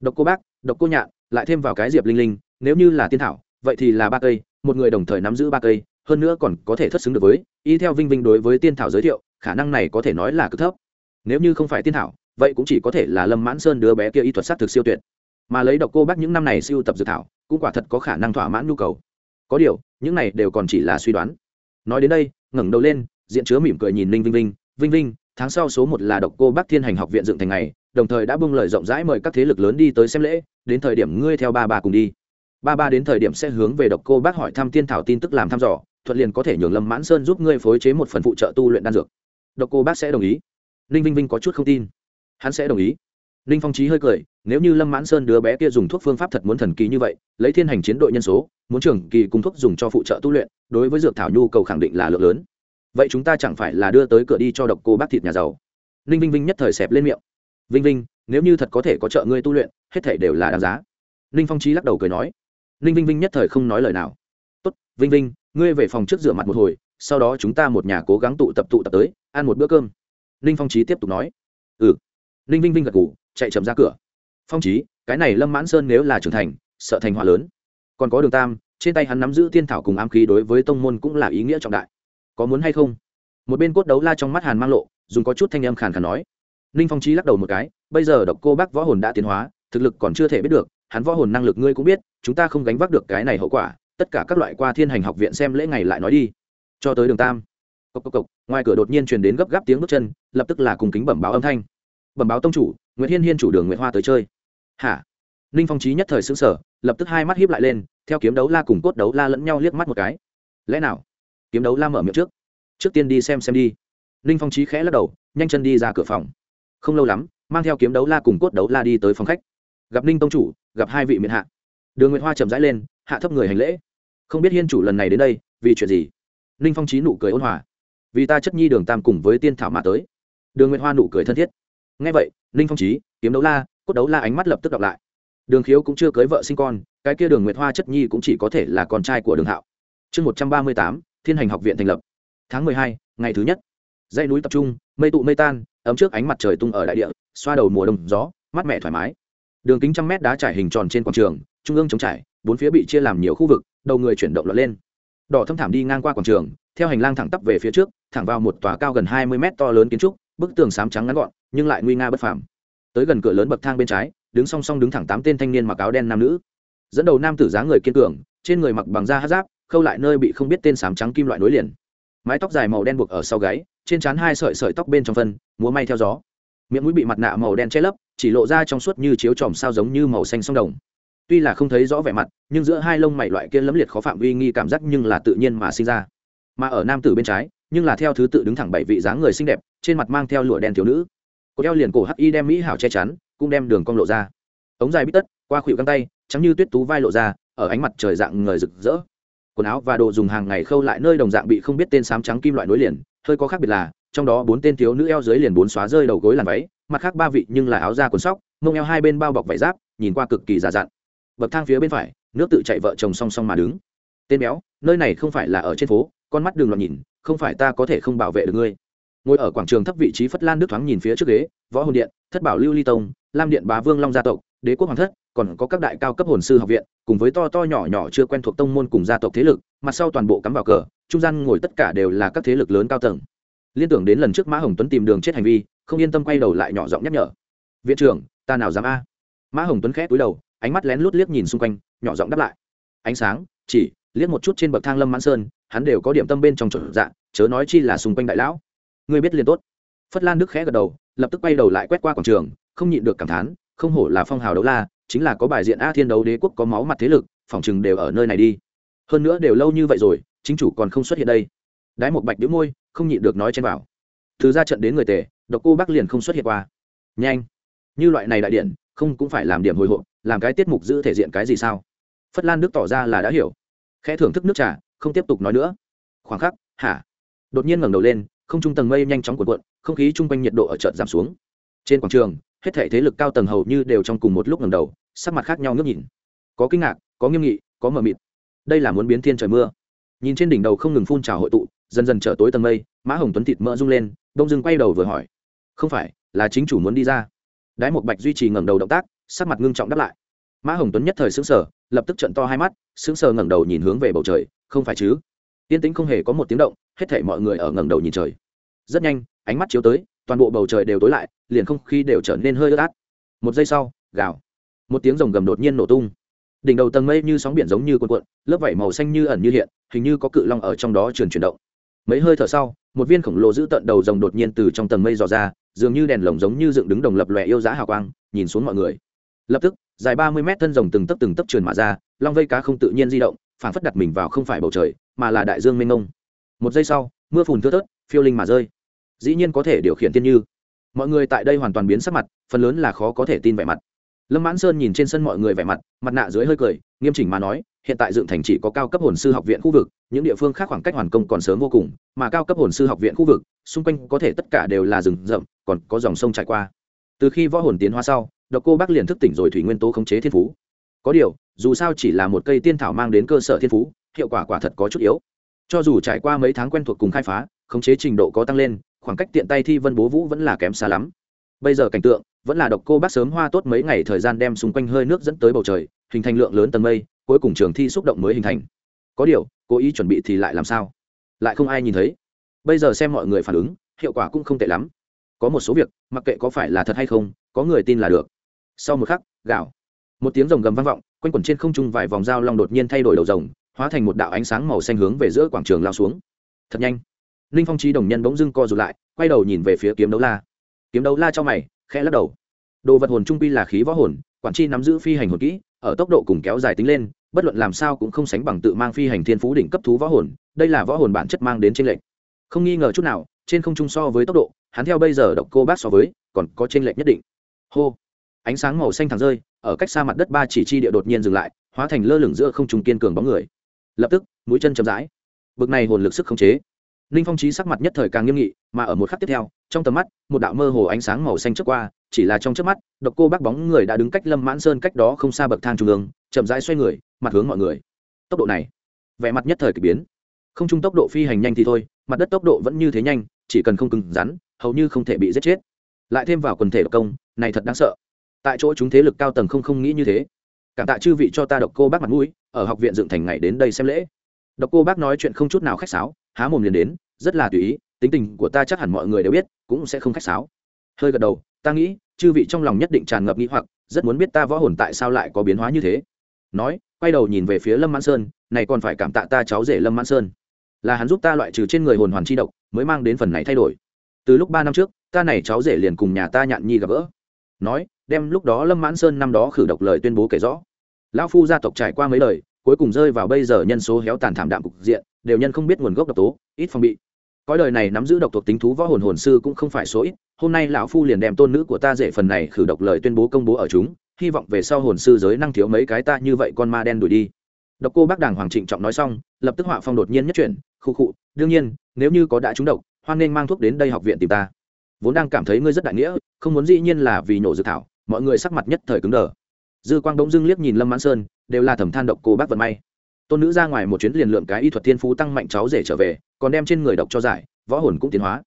Độc cô bác, độc cô nhạn, lại thêm vào cái diệp linh linh, nếu như là tiên thảo, vậy thì là ba cây, một người đồng thời nắm giữ ba cây, hơn nữa còn có thể thất xứng được với, y theo vinh vinh đối với tiên thảo giới thiệu, khả năng này có thể nói là cực thấp. Nếu như không phải tiên thảo, vậy cũng chỉ có thể là lâm mãn sơn đứa bé kia y thuật s á t thực siêu tuyệt. Mà lấy độc cô bác những năm này siêu tập dự thảo, cũng quả thật có khả năng thỏa mãn nhu cầu có điều, những này đều còn chỉ là suy đoán. Nói đến đây, ngẩng đầu lên, diện chứa mỉm cười nhìn ninh vinh vinh. Vinh vinh, tháng sau số một là độc cô bác thiên hành học viện dựng thành ngày, đồng thời đã bưng lời rộng rãi mời các thế lực lớn đi tới xem lễ. Đến thời điểm ngươi theo ba ba cùng đi. Ba ba đến thời điểm sẽ hướng về độc cô bác hỏi thăm tiên thảo tin tức làm thăm dò, thuận liền có thể nhường lâm mãn sơn giúp ngươi phối chế một phần phụ trợ tu luyện đan dược. Độc cô bác sẽ đồng ý. Ninh vinh vinh có chút không tin. Hắn sẽ đồng ý. Ninh phong trí hơi cười, nếu như lâm mãn sơn đứa bé kia dùng thuốc phương pháp thật muốn thần kỳ như vậy, lấy thiên hành chiến đội nhân số muốn trưởng kỳ cung thuốc dùng cho phụ trợ tu luyện, đối với dược thảo nhu cầu khẳng định là lượng lớn. Vậy chúng ta chẳng phải là đưa tới cửa đi cho độc cô bác thịt nhà giàu? Ninh vinh vinh nhất thời xẹp lên miệng. Vinh vinh, nếu như thật có thể có trợ ngươi tu luyện, hết thể đều là đáng giá. Ninh phong trí lắc đầu cười nói. Ninh vinh vinh nhất thời không nói lời nào. Tốt, vinh vinh, ngươi về phòng trước rửa mặt một hồi, sau đó chúng ta một nhà cố gắng tụ tập tụ tập tới, ăn một bữa cơm. Ninh phong trí tiếp tục nói. Ừ. Ninh vinh vinh gật ngủ chạy chậm ra cửa. Phong trí cái này lâm mãn sơn nếu là trưởng thành, sợ thành họa lớn còn có đường tam trên tay hắn nắm giữ tiên thảo cùng ám khí đối với tông môn cũng là ý nghĩa trọng đại. Có muốn hay không? Một bên cốt đấu la trong mắt hàn mang lộ dùng có chút thanh âm khàn khàn nói. Ninh phong trí lắc đầu một cái bây giờ độc cô bác võ hồn đã tiến hóa thực lực còn chưa thể biết được hắn võ hồn năng lực ngươi cũng biết chúng ta không gánh vác được cái này hậu quả tất cả các loại qua thiên hành học viện xem lễ ngày lại nói đi. Cho tới đường tam. Cốc cốc cốc, ngoài cửa đột nhiên truyền đến gấp gáp tiếng bước chân lập tức là cùng kính bẩm báo âm thanh. Bẩm báo tông chủ nguyễn hiên hiên chủ đường nguyễn hoa tới chơi. Hả? Ninh phong trí nhất thời xứng sở lập tức hai mắt hiếp lại lên, theo kiếm đấu la cùng cốt đấu la lẫn nhau liếc mắt một cái. Lẽ nào? Kiếm đấu la mở miệng trước. Trước tiên đi xem xem đi. Ninh phong trí khẽ lắc đầu, nhanh chân đi ra cửa phòng. Không lâu lắm, mang theo kiếm đấu la cùng cốt đấu la đi tới phòng khách. Gặp ninh tông chủ, gặp hai vị miền hạ. Đường nguyệt hoa chậm rãi lên, hạ thấp người hành lễ. Không biết hiên chủ lần này đến đây, vì chuyện gì? Ninh phong trí nụ cười ôn hòa. Vì ta chất nhi đường tam cùng với tiên thảo mà tới. Đường nguyệt hoa nụ cười thân thiết. Ngay vậy, ninh phong trí, kiếm đấu la, cốt đấu la ánh mắt lập tức đọc lại đường khiếu cũng chưa cưới vợ sinh con, cái kia đường nguyệt hoa chất nhi cũng chỉ có thể là con trai của đường hạo. Chương một trăm ba mươi tám, thiên hành học viện thành lập. Tháng mười hai, ngày thứ nhất. Dãy núi tập trung, mây tụ mây tan, ấm trước ánh mặt trời tung ở đại địa, xoa đầu mùa đông gió, mát mẻ thoải mái. Đường kính trăm mét đá trải hình tròn trên quảng trường, trung ương chống trải, bốn phía bị chia làm nhiều khu vực, đầu người chuyển động lọt lên. Đỏ thâm thảm đi ngang qua quảng trường, theo hành lang thẳng tắp về phía trước, thẳng vào một tòa cao gần hai mươi mét to lớn kiến trúc, bức tường sám trắng ngắn gọn, nhưng lại nguy nga bất phàm. Tới gần cửa lớn bậc thang bên trái đứng song song đứng thẳng tám tên thanh niên mặc áo đen nam nữ. Dẫn đầu nam tử dáng người kiên cường, trên người mặc bằng da hát giáp, khâu lại nơi bị không biết tên sám trắng kim loại nối liền. Mái tóc dài màu đen buộc ở sau gáy, trên trán hai sợi sợi tóc bên trong phân, múa may theo gió. Miệng mũi bị mặt nạ màu đen che lấp, chỉ lộ ra trong suốt như chiếu tròm sao giống như màu xanh sông đồng. Tuy là không thấy rõ vẻ mặt, nhưng giữa hai lông mày loại kia lấm liệt khó phạm uy nghi cảm giác nhưng là tự nhiên mà sinh ra. Mà ở nam tử bên trái, nhưng là theo thứ tự đứng thẳng bảy vị dáng người xinh đẹp, trên mặt mang theo lụa đen thiếu nữ. Cô đeo liền cổ hắc y đem mỹ hảo che chắn cũng đem đường cong lộ ra. Ống dài bít tất, qua khuỷu găng tay, trắng như tuyết tú vai lộ ra, ở ánh mặt trời dạng người rực rỡ. Quần áo và đồ dùng hàng ngày khâu lại nơi đồng dạng bị không biết tên sám trắng kim loại nối liền, hơi có khác biệt là, trong đó bốn tên thiếu nữ eo dưới liền bốn xóa rơi đầu gối làn váy, mặt khác ba vị nhưng là áo da quần sóc, mông eo hai bên bao bọc vải giáp, nhìn qua cực kỳ già dặn. Bậc thang phía bên phải, nước tự chạy vợ chồng song song mà đứng. Tên béo, nơi này không phải là ở trên phố, con mắt đường loạn nhìn, không phải ta có thể không bảo vệ được ngươi ngồi ở quảng trường thấp vị trí phất lan nước thoáng nhìn phía trước ghế, võ hồn điện, thất bảo lưu ly tông, lam điện bá vương long gia tộc, đế quốc hoàng thất, còn có các đại cao cấp hồn sư học viện, cùng với to to nhỏ nhỏ chưa quen thuộc tông môn cùng gia tộc thế lực, mặt sau toàn bộ cắm vào cờ, trung gian ngồi tất cả đều là các thế lực lớn cao tầng. Liên tưởng đến lần trước mã hồng tuấn tìm đường chết hành vi, không yên tâm quay đầu lại nhỏ giọng nhắc nhở. Viện trưởng, ta nào dám a? Mã hồng tuấn khẽ túi đầu, ánh mắt lén lút liếc nhìn xung quanh, nhỏ giọng đáp lại. Ánh sáng, chỉ liếc một chút trên bậc thang lâm mãn sơn, hắn đều có điểm tâm bên trong chỗ dạ chớ nói chi là xung quanh đại lão ngươi biết liền tốt. Phất lan đức khẽ gật đầu, lập tức quay đầu lại quét qua quảng trường, không nhịn được cảm thán, không hổ là phong hào đấu la, chính là có bài diện a thiên đấu đế quốc có máu mặt thế lực, phòng chừng đều ở nơi này đi. Hơn nữa đều lâu như vậy rồi, chính chủ còn không xuất hiện đây. Đái một bạch đĩu môi, không nhịn được nói trên bảo. thứ ra trận đến người tề, độc cô bắc liền không xuất hiện qua. Nhanh! Như loại này đại điện, không cũng phải làm điểm hồi hộp, làm cái tiết mục giữ thể diện cái gì sao? Phất lan đức tỏ ra là đã hiểu. Khẽ thưởng thức nước trà, không tiếp tục nói nữa. Khoảng khắc, hả? Đột nhiên ngẩng đầu lên không trung tầng mây nhanh chóng cuộn cuộn, không khí chung quanh nhiệt độ ở chợt giảm xuống. Trên quảng trường, hết thể thế lực cao tầng hầu như đều trong cùng một lúc ngẩng đầu, sắc mặt khác nhau ngước nhìn. Có kinh ngạc, có nghiêm nghị, có mờ mịt. Đây là muốn biến thiên trời mưa. Nhìn trên đỉnh đầu không ngừng phun trào hội tụ, dần dần trở tối tầng mây, mã hồng tuấn thịt mỡ rung lên, đông dưng quay đầu vừa hỏi. Không phải, là chính chủ muốn đi ra. Đái một bạch duy trì ngẩng đầu động tác, sắc mặt ngưng trọng đáp lại. Mã hồng tuấn nhất thời xứng sở lập tức trận to hai mắt, sững sờ ngẩng đầu nhìn hướng về bầu trời, không phải chứ? Tiên tĩnh không hề có một tiếng động hết thảy mọi người ở ngẩng đầu nhìn trời. Rất nhanh, ánh mắt chiếu tới, toàn bộ bầu trời đều tối lại, liền không khí đều trở nên hơi ướt át. Một giây sau, gào. Một tiếng rồng gầm đột nhiên nổ tung. Đỉnh đầu tầng mây như sóng biển giống như cuộn cuộn, lớp vảy màu xanh như ẩn như hiện, hình như có cự long ở trong đó truyền chuyển động. Mấy hơi thở sau, một viên khổng lồ giữ tận đầu rồng đột nhiên từ trong tầng mây dò ra, dường như đèn lồng giống như dựng đứng đồng lập lòe yêu giá hào quang, nhìn xuống mọi người. Lập tức, dài ba mươi mét thân rồng từng tấp từng tấp trườn mà ra, long vây cá không tự nhiên di động phản phất đặt mình vào không phải bầu trời, mà là đại dương mênh mông một giây sau, mưa phùn thưa thớt, phiêu linh mà rơi. Dĩ nhiên có thể điều khiển tiên như. Mọi người tại đây hoàn toàn biến sắc mặt, phần lớn là khó có thể tin vẻ mặt. Lâm mãn sơn nhìn trên sân mọi người vẻ mặt mặt nạ dưới hơi cười, nghiêm chỉnh mà nói, hiện tại dựng thành chỉ có cao cấp hồn sư học viện khu vực, những địa phương khác khoảng cách hoàn công còn sớm vô cùng, mà cao cấp hồn sư học viện khu vực, xung quanh có thể tất cả đều là rừng rậm, còn có dòng sông trải qua. Từ khi võ hồn tiến hóa sau, độc cô bác liền thức tỉnh rồi thủy nguyên tố khống chế thiên phú. Có điều, dù sao chỉ là một cây tiên thảo mang đến cơ sở thiên phú, hiệu quả quả thật có chút yếu cho dù trải qua mấy tháng quen thuộc cùng khai phá, khống chế trình độ có tăng lên, khoảng cách tiện tay thi vân bố vũ vẫn là kém xa lắm. Bây giờ cảnh tượng, vẫn là độc cô bác sớm hoa tốt mấy ngày thời gian đem xung quanh hơi nước dẫn tới bầu trời, hình thành lượng lớn tầng mây, cuối cùng trường thi xúc động mới hình thành. Có điều, cố ý chuẩn bị thì lại làm sao? Lại không ai nhìn thấy. Bây giờ xem mọi người phản ứng, hiệu quả cũng không tệ lắm. Có một số việc, mặc kệ có phải là thật hay không, có người tin là được. Sau một khắc gạo một tiếng rồng gầm vang vọng, quanh quẩn trên không trung vài vòng dao long đột nhiên thay đổi đầu rồng hóa thành một đạo ánh sáng màu xanh hướng về giữa quảng trường lao xuống. Thật nhanh. Ninh phong trí đồng nhân bỗng dưng co rụt lại, quay đầu nhìn về phía kiếm đấu la. Kiếm đấu la cho mày, khẽ lắc đầu. Đồ vật hồn trung pi là khí võ hồn, quản chi nắm giữ phi hành hồn kỹ, ở tốc độ cùng kéo dài tính lên, bất luận làm sao cũng không sánh bằng tự mang phi hành thiên phú đỉnh cấp thú võ hồn, đây là võ hồn bản chất mang đến trên lệnh không nghi ngờ chút nào, trên không trung so với tốc độ, hắn theo bây giờ độc cô bác so với, còn có trên lệnh nhất định. Hô. Ánh sáng màu xanh thẳng rơi, ở cách xa mặt đất ba chỉ chi địa đột nhiên dừng lại, hóa thành lơ lửng giữa không trung kiên cường bóng người lập tức, mũi chân chậm rãi. Bực này hồn lực sức khống chế. Ninh phong trí sắc mặt nhất thời càng nghiêm nghị, mà ở một khắc tiếp theo, trong tầm mắt, một đạo mơ hồ ánh sáng màu xanh trước qua, chỉ là trong trước mắt, độc cô bác bóng người đã đứng cách lâm mãn sơn cách đó không xa bậc thang trung ương, chậm rãi xoay người, mặt hướng mọi người. Tốc độ này, vẻ mặt nhất thời k ỳ biến. Không chung tốc độ phi hành nhanh thì thôi, mặt đất tốc độ vẫn như thế nhanh, chỉ cần không cứng rắn, hầu như không thể bị giết chết. Lại thêm vào quần thể độc công, này thật đáng sợ. Tại chỗ chúng thế lực cao tầng không không nghĩ như thế. Cảm tạ chư vị cho ta độc cô bác mặt mũi ở học viện dựng thành ngày đến đây xem lễ. Độc cô bác nói chuyện không chút nào khách sáo, há mồm liền đến, rất là tùy ý, tính tình của ta chắc hẳn mọi người đều biết, cũng sẽ không khách sáo. Hơi gật đầu, ta nghĩ, chư vị trong lòng nhất định tràn ngập nghĩ hoặc, rất muốn biết ta võ hồn tại sao lại có biến hóa như thế. Nói, quay đầu nhìn về phía lâm mãn sơn, này còn phải cảm tạ ta cháu rể lâm mãn sơn. Là hắn giúp ta loại trừ trên người hồn hoàn chi độc, mới mang đến phần này thay đổi. Từ lúc ba năm trước, ta này cháu rể liền cùng nhà ta nhạn nhi gặp gỡ. Nói, đem lúc đó lâm mãn sơn năm đó khử độc lời tuyên bố kể rõ lão phu gia tộc trải qua mấy đời, cuối cùng rơi vào bây giờ nhân số héo tàn thảm đạm cục diện, đều nhân không biết nguồn gốc độc tố, ít phòng bị. Cõi đời này nắm giữ độc thuộc tính thú võ hồn hồn sư cũng không phải số ít, hôm nay lão phu liền đem tôn nữ của ta dễ phần này khử độc lời tuyên bố công bố ở chúng, hy vọng về sau hồn sư giới năng thiếu mấy cái ta như vậy con ma đen đuổi đi. Độc cô bác đàng hoàng trịnh trọng nói xong, lập tức họa phong đột nhiên nhất chuyển, khu khụ đương nhiên, nếu như có đã trúng độc, hoan nên mang thuốc đến đây học viện tìm ta. Vốn đang cảm thấy ngươi rất đại nghĩa, không muốn dĩ nhiên là vì nổ dược thảo, mọi người sắc mặt nhất thời cứng đờ dư quang bỗng dưng liếc nhìn lâm mãn sơn đều là thẩm than độc cô bác vận may tôn nữ ra ngoài một chuyến liền lượng cái y thuật thiên phú tăng mạnh cháu rể trở về còn đem trên người độc cho giải võ hồn cũng tiến hóa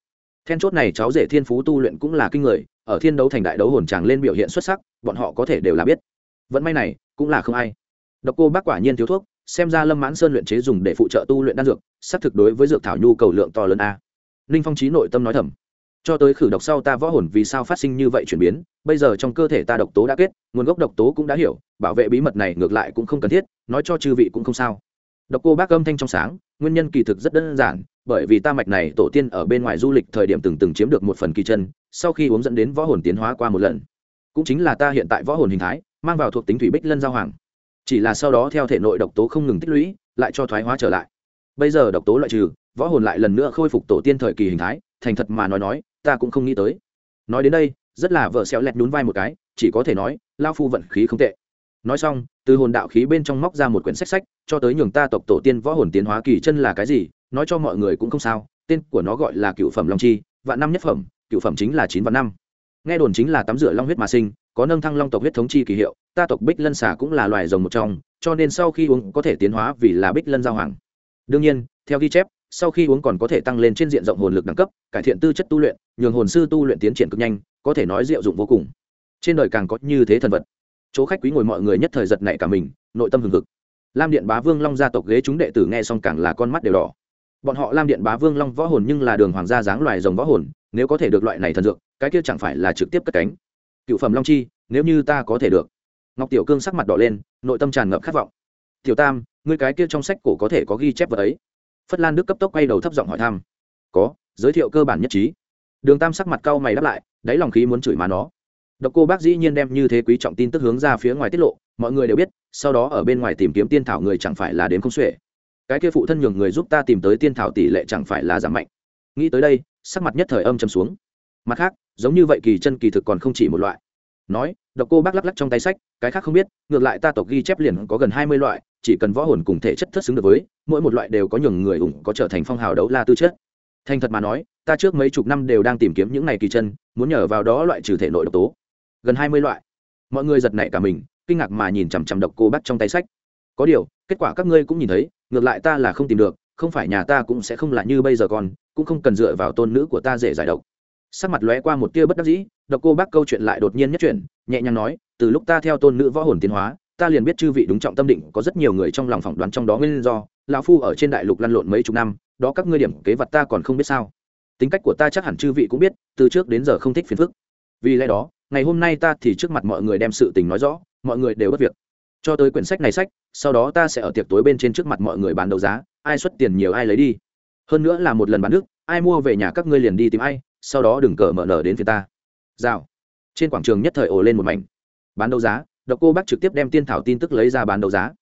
then chốt này cháu rể thiên phú tu luyện cũng là kinh người ở thiên đấu thành đại đấu hồn tràng lên biểu hiện xuất sắc bọn họ có thể đều là biết vận may này cũng là không ai độc cô bác quả nhiên thiếu thuốc xem ra lâm mãn sơn luyện chế dùng để phụ trợ tu luyện đan dược xác thực đối với dược thảo nhu cầu lượng to lớn a ninh phong trí nội tâm nói thầm cho tới khử độc sau ta võ hồn vì sao phát sinh như vậy chuyển biến, bây giờ trong cơ thể ta độc tố đã kết, nguồn gốc độc tố cũng đã hiểu, bảo vệ bí mật này ngược lại cũng không cần thiết, nói cho chư vị cũng không sao. Độc cô bác âm thanh trong sáng, nguyên nhân kỳ thực rất đơn giản, bởi vì ta mạch này tổ tiên ở bên ngoài du lịch thời điểm từng từng chiếm được một phần kỳ chân, sau khi uống dẫn đến võ hồn tiến hóa qua một lần. Cũng chính là ta hiện tại võ hồn hình thái, mang vào thuộc tính thủy bích lân giao hoàng. Chỉ là sau đó theo thể nội độc tố không ngừng tích lũy, lại cho thoái hóa trở lại. Bây giờ độc tố loại trừ, võ hồn lại lần nữa khôi phục tổ tiên thời kỳ hình thái, thành thật mà nói nói ta cũng không nghĩ tới. Nói đến đây, rất là vợ xéo lẹt nhún vai một cái, chỉ có thể nói, lao phu vận khí không tệ. Nói xong, từ hồn đạo khí bên trong móc ra một quyển sách sách, cho tới nhường ta tộc tổ tiên võ hồn tiến hóa kỳ chân là cái gì, nói cho mọi người cũng không sao, tên của nó gọi là cựu phẩm long chi, vạn năm nhất phẩm, cựu phẩm chính là chín vạn năm. Nghe đồn chính là tắm rửa long huyết mà sinh, có nâng thăng long tộc huyết thống chi kỳ hiệu, ta tộc bích lân xà cũng là loài rồng một trong, cho nên sau khi uống có thể tiến hóa vì là bích lân giao hoàng. Đương nhiên, theo ghi chép sau khi uống còn có thể tăng lên trên diện rộng hồn lực đẳng cấp, cải thiện tư chất tu luyện, nhường hồn sư tu luyện tiến triển cực nhanh, có thể nói diệu dụng vô cùng. Trên đời càng có như thế thần vật. Chỗ khách quý ngồi mọi người nhất thời giật nảy cả mình, nội tâm hừng hực. Lam điện bá vương long gia tộc ghế chúng đệ tử nghe xong càng là con mắt đều đỏ. Bọn họ lam điện bá vương long võ hồn nhưng là đường hoàng gia dáng loài rồng võ hồn, nếu có thể được loại này thần dược, cái kia chẳng phải là trực tiếp cất cánh. Cựu phẩm long chi, nếu như ta có thể được. Ngọc tiểu cương sắc mặt đỏ lên, nội tâm tràn ngập khát vọng. Tiểu tam, ngươi cái kia trong sách cổ có thể có ghi chép vật ấy phất lan đức cấp tốc quay đầu thấp giọng hỏi thăm. Có, giới thiệu cơ bản nhất trí. Đường tam sắc mặt cau mày đáp lại, đáy lòng khí muốn chửi má nó. Độc cô bác dĩ nhiên đem như thế quý trọng tin tức hướng ra phía ngoài tiết lộ, mọi người đều biết, sau đó ở bên ngoài tìm kiếm tiên thảo người chẳng phải là đến không xuể. Cái kia phụ thân nhường người giúp ta tìm tới tiên thảo tỷ lệ chẳng phải là giảm mạnh. Nghĩ tới đây, sắc mặt nhất thời âm châm xuống. Mặt khác, giống như vậy kỳ chân kỳ thực còn không chỉ một loại nói, độc cô bác lắc lắc trong tay sách, cái khác không biết, ngược lại ta tộc ghi chép liền có gần hai mươi loại, chỉ cần võ hồn cùng thể chất thất xứng được với, mỗi một loại đều có nhường người ủng có trở thành phong hào đấu la tư chất. Thành thật mà nói, ta trước mấy chục năm đều đang tìm kiếm những này kỳ chân, muốn nhờ vào đó loại trừ thể nội độc tố. Gần hai mươi loại. Mọi người giật nảy cả mình, kinh ngạc mà nhìn chằm chằm độc cô bác trong tay sách. Có điều, kết quả các ngươi cũng nhìn thấy, ngược lại ta là không tìm được, không phải nhà ta cũng sẽ không là như bây giờ còn cũng không cần dựa vào tôn nữ của ta dễ giải độc. Sắc mặt lóe qua một tia bất đắc dĩ độc cô bác câu chuyện lại đột nhiên nhất chuyển, nhẹ nhàng nói, từ lúc ta theo tôn nữ võ hồn tiến hóa, ta liền biết chư vị đúng trọng tâm định, có rất nhiều người trong lòng phỏng đoán trong đó nguyên do, lão phu ở trên đại lục lăn lộn mấy chục năm, đó các ngươi điểm kế vật ta còn không biết sao. Tính cách của ta chắc hẳn chư vị cũng biết, từ trước đến giờ không thích phiền phức. Vì lẽ đó, ngày hôm nay ta thì trước mặt mọi người đem sự tình nói rõ, mọi người đều bất việc. Cho tới quyển sách này sách, sau đó ta sẽ ở tiệc tối bên trên trước mặt mọi người bán đấu giá, ai xuất tiền nhiều ai lấy đi. Hơn nữa là một lần bán nước, ai mua về nhà các ngươi liền đi tìm ai, sau đó đừng cờ mở nở đến phía ta rào. Trên quảng trường nhất thời ồ lên một mảnh. Bán đấu giá, độc cô bác trực tiếp đem tiên thảo tin tức lấy ra bán đấu giá.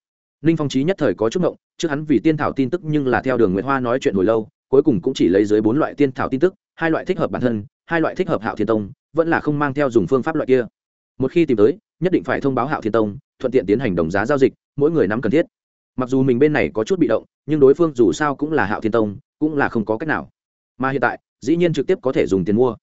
Ninh phong trí nhất thời có chút ngộng, trước hắn vì tiên thảo tin tức nhưng là theo đường nguyễn hoa nói chuyện hồi lâu, cuối cùng cũng chỉ lấy dưới bốn loại tiên thảo tin tức, hai loại thích hợp bản thân, hai loại thích hợp hạo thiên tông, vẫn là không mang theo dùng phương pháp loại kia. Một khi tìm tới, nhất định phải thông báo hạo thiên tông, thuận tiện tiến hành đồng giá giao dịch, mỗi người nắm cần thiết. Mặc dù mình bên này có chút bị động, nhưng đối phương dù sao cũng là hạo thiên tông, cũng là không có cách nào. Mà hiện tại, dĩ nhiên trực tiếp có thể dùng tiền mua.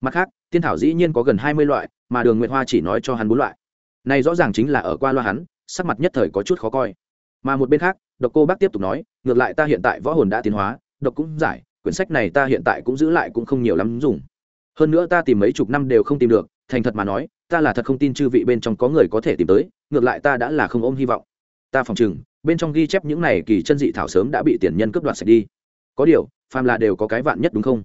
Mặt khác tiên thảo dĩ nhiên có gần hai mươi loại, mà đường Nguyệt hoa chỉ nói cho hắn bốn loại. Này rõ ràng chính là ở qua loa hắn, sắc mặt nhất thời có chút khó coi. Mà một bên khác, độc cô bác tiếp tục nói, ngược lại ta hiện tại võ hồn đã tiến hóa, độc cũng giải, quyển sách này ta hiện tại cũng giữ lại cũng không nhiều lắm dùng. Hơn nữa ta tìm mấy chục năm đều không tìm được, thành thật mà nói, ta là thật không tin chư vị bên trong có người có thể tìm tới, ngược lại ta đã là không ôm hy vọng. Ta phòng chừng bên trong ghi chép những này kỳ chân dị thảo sớm đã bị tiền nhân cướp đoạt sạch đi. Có điều, phàm là đều có cái vạn nhất đúng không?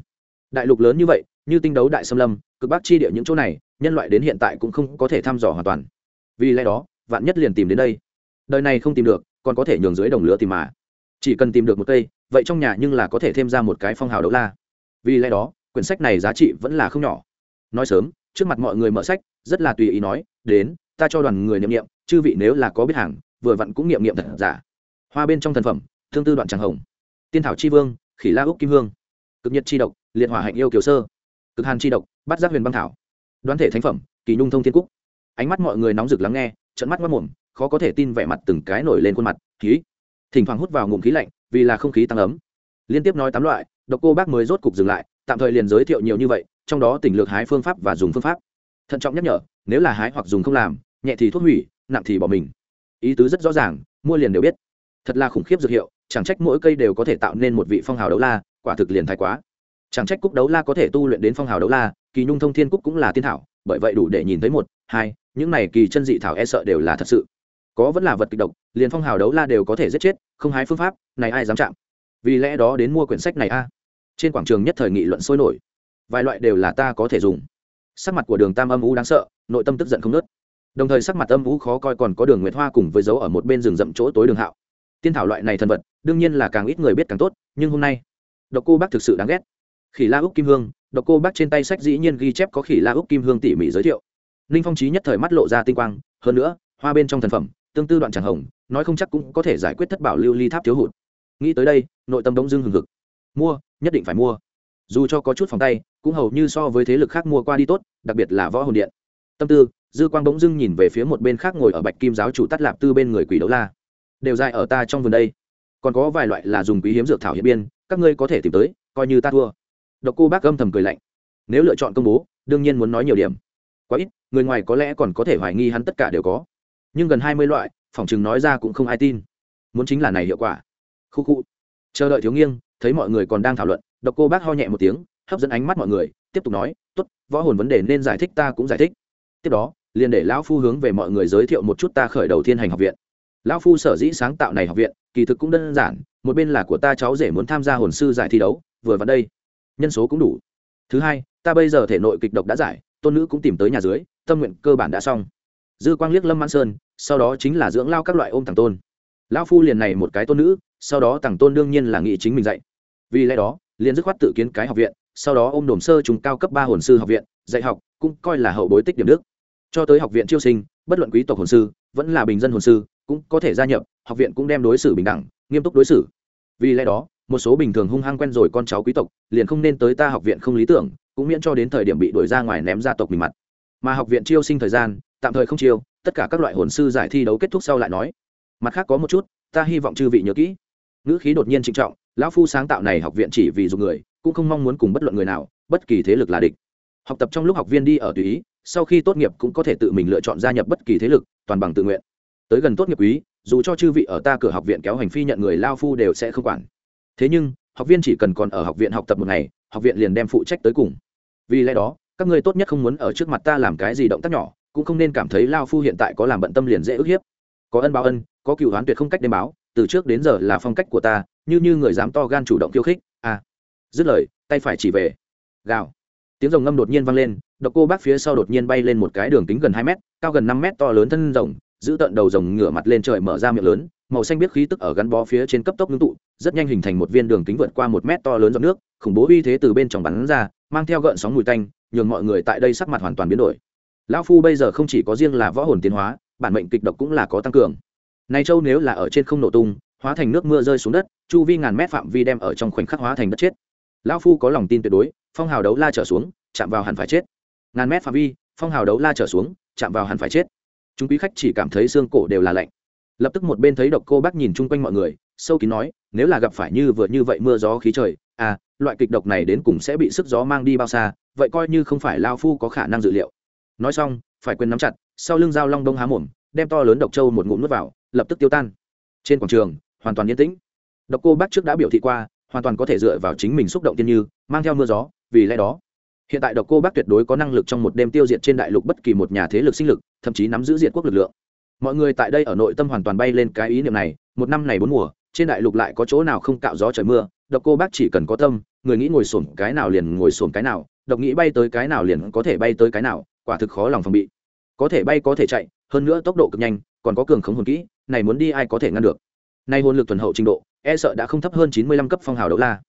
Đại lục lớn như vậy, như tinh đấu đại xâm lâm cực bắc chi địa những chỗ này, nhân loại đến hiện tại cũng không có thể thăm dò hoàn toàn. Vì lẽ đó, vạn nhất liền tìm đến đây. Đời này không tìm được, còn có thể nhường dưới đồng lửa tìm mà. Chỉ cần tìm được một cây, vậy trong nhà nhưng là có thể thêm ra một cái phong hào đấu la. Vì lẽ đó, quyển sách này giá trị vẫn là không nhỏ. Nói sớm, trước mặt mọi người mở sách, rất là tùy ý nói, đến, ta cho đoàn người niệm niệm, chư vị nếu là có biết hàng, vừa vặn cũng niệm niệm thật giả. Hoa bên trong thần phẩm, thương tư đoạn tràng hồng. Tiên thảo chi vương, khỉ la úc kim hương cực nhật chi độc, liệt hỏa hạnh yêu kiều sơ cực hàn chi độc, bắt giác huyền băng thảo. Đoán thể thánh phẩm, kỳ nhung thông thiên cúc. Ánh mắt mọi người nóng rực lắng nghe trận mắt mất mồm, khó có thể tin vẻ mặt từng cái nổi lên khuôn mặt, khí. Thỉnh thoảng hút vào ngụm khí lạnh, vì là không khí tăng ấm. Liên tiếp nói tám loại, độc cô bác mới rốt cục dừng lại, tạm thời liền giới thiệu nhiều như vậy, trong đó tỉnh lược hái phương pháp và dùng phương pháp. Thận trọng nhắc nhở, nếu là hái hoặc dùng không làm, nhẹ thì thuốc hủy, nặng thì bỏ mình. Ý tứ rất rõ ràng, mua liền đều biết. Thật là khủng khiếp dược hiệu, chẳng trách mỗi cây đều có thể tạo nên một vị phong hào đấu la, quả thực liền thái quá chẳng trách cúc đấu la có thể tu luyện đến phong hào đấu la, kỳ nhung thông thiên cúc cũng là tiên thảo, bởi vậy đủ để nhìn thấy một, hai, những này kỳ chân dị thảo e sợ đều là thật sự. Có vẫn là vật kịch độc, liền phong hào đấu la đều có thể giết chết, không hái phương pháp, này ai dám chạm? Vì lẽ đó đến mua quyển sách này a. Trên quảng trường nhất thời nghị luận sôi nổi. Vài loại đều là ta có thể dùng. Sắc mặt của đường tam âm u đáng sợ, nội tâm tức giận không nớt đồng thời sắc mặt âm u khó coi còn có đường nguyệt hoa cùng với dấu ở một bên rừng rậm chỗ tối đường hạo. Tiên thảo loại này thần vật, đương nhiên là càng ít người biết càng tốt, nhưng hôm nay, độc cô bác thực sự đáng ghét khỉ la úc kim hương, độc cô bác trên tay sách dĩ nhiên ghi chép có khỉ la úc kim hương tỉ mỉ giới thiệu. Ninh phong trí nhất thời mắt lộ ra tinh quang, hơn nữa, hoa bên trong thần phẩm, tương tư đoạn tràng hồng, nói không chắc cũng có thể giải quyết thất bảo lưu ly tháp thiếu hụt. Nghĩ tới đây, nội tâm đống dưng hừng hực. Mua, nhất định phải mua. Dù cho có chút phòng tay, cũng hầu như so với thế lực khác mua qua đi tốt, đặc biệt là võ hồn điện. Tâm tư, dư quang bỗng dưng nhìn về phía một bên khác ngồi ở bạch kim giáo chủ tắt lạp tư bên người quỷ đấu la. Đều dài ở ta trong vườn đây. Còn có vài loại là dùng quý hiếm dược thảo hiện biên, các ngươi có thể tìm tới, coi như ta thua độc cô bác âm thầm cười lạnh. Nếu lựa chọn công bố, đương nhiên muốn nói nhiều điểm. Quá ít, người ngoài có lẽ còn có thể hoài nghi hắn tất cả đều có. Nhưng gần hai mươi loại, phỏng chừng nói ra cũng không ai tin. Muốn chính là này hiệu quả. Khu khu. Chờ đợi thiếu nghiêng, thấy mọi người còn đang thảo luận, độc cô bác ho nhẹ một tiếng, hấp dẫn ánh mắt mọi người, tiếp tục nói t ố t võ hồn vấn đề nên giải thích ta cũng giải thích. Tiếp đó, liền để lão phu hướng về mọi người giới thiệu một chút ta khởi đầu thiên hành học viện. Lão phu sở dĩ sáng tạo này học viện, kỳ thực cũng đơn giản, một bên là của ta cháu rể muốn tham gia hồn sư giải thi đấu, vừa vào đây nhân số cũng đủ. Thứ hai, ta bây giờ thể nội kịch độc đã giải, tôn nữ cũng tìm tới nhà dưới, tâm nguyện cơ bản đã xong. Dư quang liếc lâm mãn sơn, sau đó chính là dưỡng lao các loại ôm thằng tôn. Lão phu liền này một cái tôn nữ, sau đó thằng tôn đương nhiên là nghị chính mình dạy. Vì lẽ đó, liền dứt khoát tự kiến cái học viện, sau đó ôm đồm sơ trùng cao cấp ba hồn sư học viện, dạy học, cũng coi là hậu bối tích điểm đức. Cho tới học viện chiêu sinh, bất luận quý tộc hồn sư, vẫn là bình dân hồn sư, cũng có thể gia nhập, học viện cũng đem đối xử bình đẳng, nghiêm túc đối xử. Vì lẽ đó một số bình thường hung hăng quen rồi con cháu quý tộc, liền không nên tới ta học viện không lý tưởng, cũng miễn cho đến thời điểm bị đuổi ra ngoài ném gia tộc mình mặt. Mà học viện chiêu sinh thời gian, tạm thời không chiêu, tất cả các loại hồn sư giải thi đấu kết thúc sau lại nói. Mặt khác có một chút, ta hy vọng chư vị nhớ kỹ. Ngữ khí đột nhiên trịnh trọng, lão phu sáng tạo này học viện chỉ vì dùng người, cũng không mong muốn cùng bất luận người nào, bất kỳ thế lực là địch. Học tập trong lúc học viên đi ở tùy ý, sau khi tốt nghiệp cũng có thể tự mình lựa chọn gia nhập bất kỳ thế lực, toàn bằng tự nguyện. Tới gần tốt nghiệp quý, dù cho chư vị ở ta cửa học viện kéo hành phi nhận người lao phu đều sẽ không quản thế nhưng, học viên chỉ cần còn ở học viện học tập một ngày, học viện liền đem phụ trách tới cùng. Vì lẽ đó, các ngươi tốt nhất không muốn ở trước mặt ta làm cái gì động tác nhỏ, cũng không nên cảm thấy lao phu hiện tại có làm bận tâm liền dễ ức hiếp. Có ân báo ân, có cựu hoán tuyệt không cách đêm báo, từ trước đến giờ là phong cách của ta, như như người dám to gan chủ động khiêu khích à. Dứt lời, tay phải chỉ về. Gào. Tiếng rồng ngâm đột nhiên vang lên, độc cô bác phía sau đột nhiên bay lên một cái đường kính gần hai mét, cao gần năm mét to lớn thân rồng, giữ tận đầu rồng ngửa mặt lên trời mở ra miệng lớn màu xanh biết khí tức ở gắn bó phía trên cấp tốc ngưng tụ, rất nhanh hình thành một viên đường kính vượt qua một mét to lớn giọt nước, khủng bố uy thế từ bên trong bắn ra, mang theo gợn sóng mùi tanh, nhường mọi người tại đây sắc mặt hoàn toàn biến đổi. Lão phu bây giờ không chỉ có riêng là võ hồn tiến hóa, bản mệnh kịch độc cũng là có tăng cường. Này châu nếu là ở trên không nổ tung, hóa thành nước mưa rơi xuống đất, chu vi ngàn mét phạm vi đem ở trong khoảnh khắc hóa thành đất chết. Lão phu có lòng tin tuyệt đối, phong hào đấu la trở xuống, chạm vào hẳn phải chết. Ngàn mét phạm vi, phong hào đấu la trở xuống, chạm vào hẳn phải chết. Chúng quý khách chỉ cảm thấy xương cổ đều là lạnh lập tức một bên thấy độc cô bác nhìn chung quanh mọi người, sâu kín nói, nếu là gặp phải như vừa như vậy mưa gió khí trời à loại kịch độc này đến cùng sẽ bị sức gió mang đi bao xa, vậy coi như không phải lao phu có khả năng dự liệu. Nói xong, phải quên nắm chặt, sau lưng dao long đông há mồm, đem to lớn độc trâu một ngụm nuốt vào, lập tức tiêu tan. Trên quảng trường, hoàn toàn yên tĩnh. Độc cô bác trước đã biểu thị qua, hoàn toàn có thể dựa vào chính mình xúc động tiên như, mang theo mưa gió, vì lẽ đó, hiện tại độc cô bác tuyệt đối có năng lực trong một đêm tiêu diệt trên đại lục bất kỳ một nhà thế lực sinh lực, thậm chí nắm giữ diệt quốc lực lượng mọi người tại đây ở nội tâm hoàn toàn bay lên cái ý niệm này, một năm này bốn mùa, trên đại lục lại có chỗ nào không cạo gió trời mưa, độc cô bác chỉ cần có tâm, người nghĩ ngồi sổm cái nào liền ngồi sổm cái nào, độc nghĩ bay tới cái nào liền có thể bay tới cái nào, quả thực khó lòng phòng bị. Có thể bay có thể chạy, hơn nữa tốc độ cực nhanh, còn có cường khống hồn kỹ, này muốn đi ai có thể ngăn được. Nay hồn lực thuần hậu trình độ e sợ đã không thấp hơn chín mươi lăm cấp phong hào đấu la.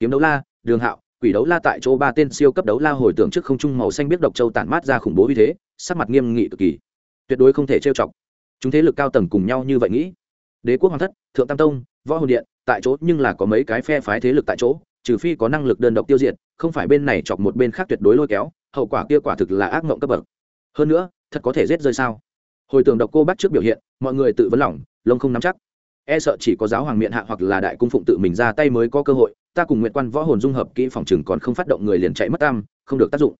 Kiếm đấu la, đường hạo, quỷ đấu la tại chỗ ba tên siêu cấp đấu la hồi tưởng trước không trung màu xanh biết độc châu tản mát ra khủng bố như thế, sắc mặt nghiêm nghị cực kỳ. Tuyệt đối không thể trêu chọc chúng thế lực cao tầng cùng nhau như vậy nghĩ. Đế quốc hoàng thất thượng tam tông võ hồn điện tại chỗ nhưng là có mấy cái phe phái thế lực tại chỗ trừ phi có năng lực đơn độc tiêu diệt không phải bên này chọc một bên khác tuyệt đối lôi kéo hậu quả kia quả thực là ác mộng cấp bậc. Hơn nữa thật có thể rết rơi sao? Hồi tưởng độc cô bắt trước biểu hiện mọi người tự vấn lỏng lông không nắm chắc. E sợ chỉ có giáo hoàng miệng hạ hoặc là đại cung phụng tự mình ra tay mới có cơ hội ta cùng nguyện quan võ hồn dung hợp kỹ phòng chừng còn không phát động người liền chạy mất tam không được tác dụng.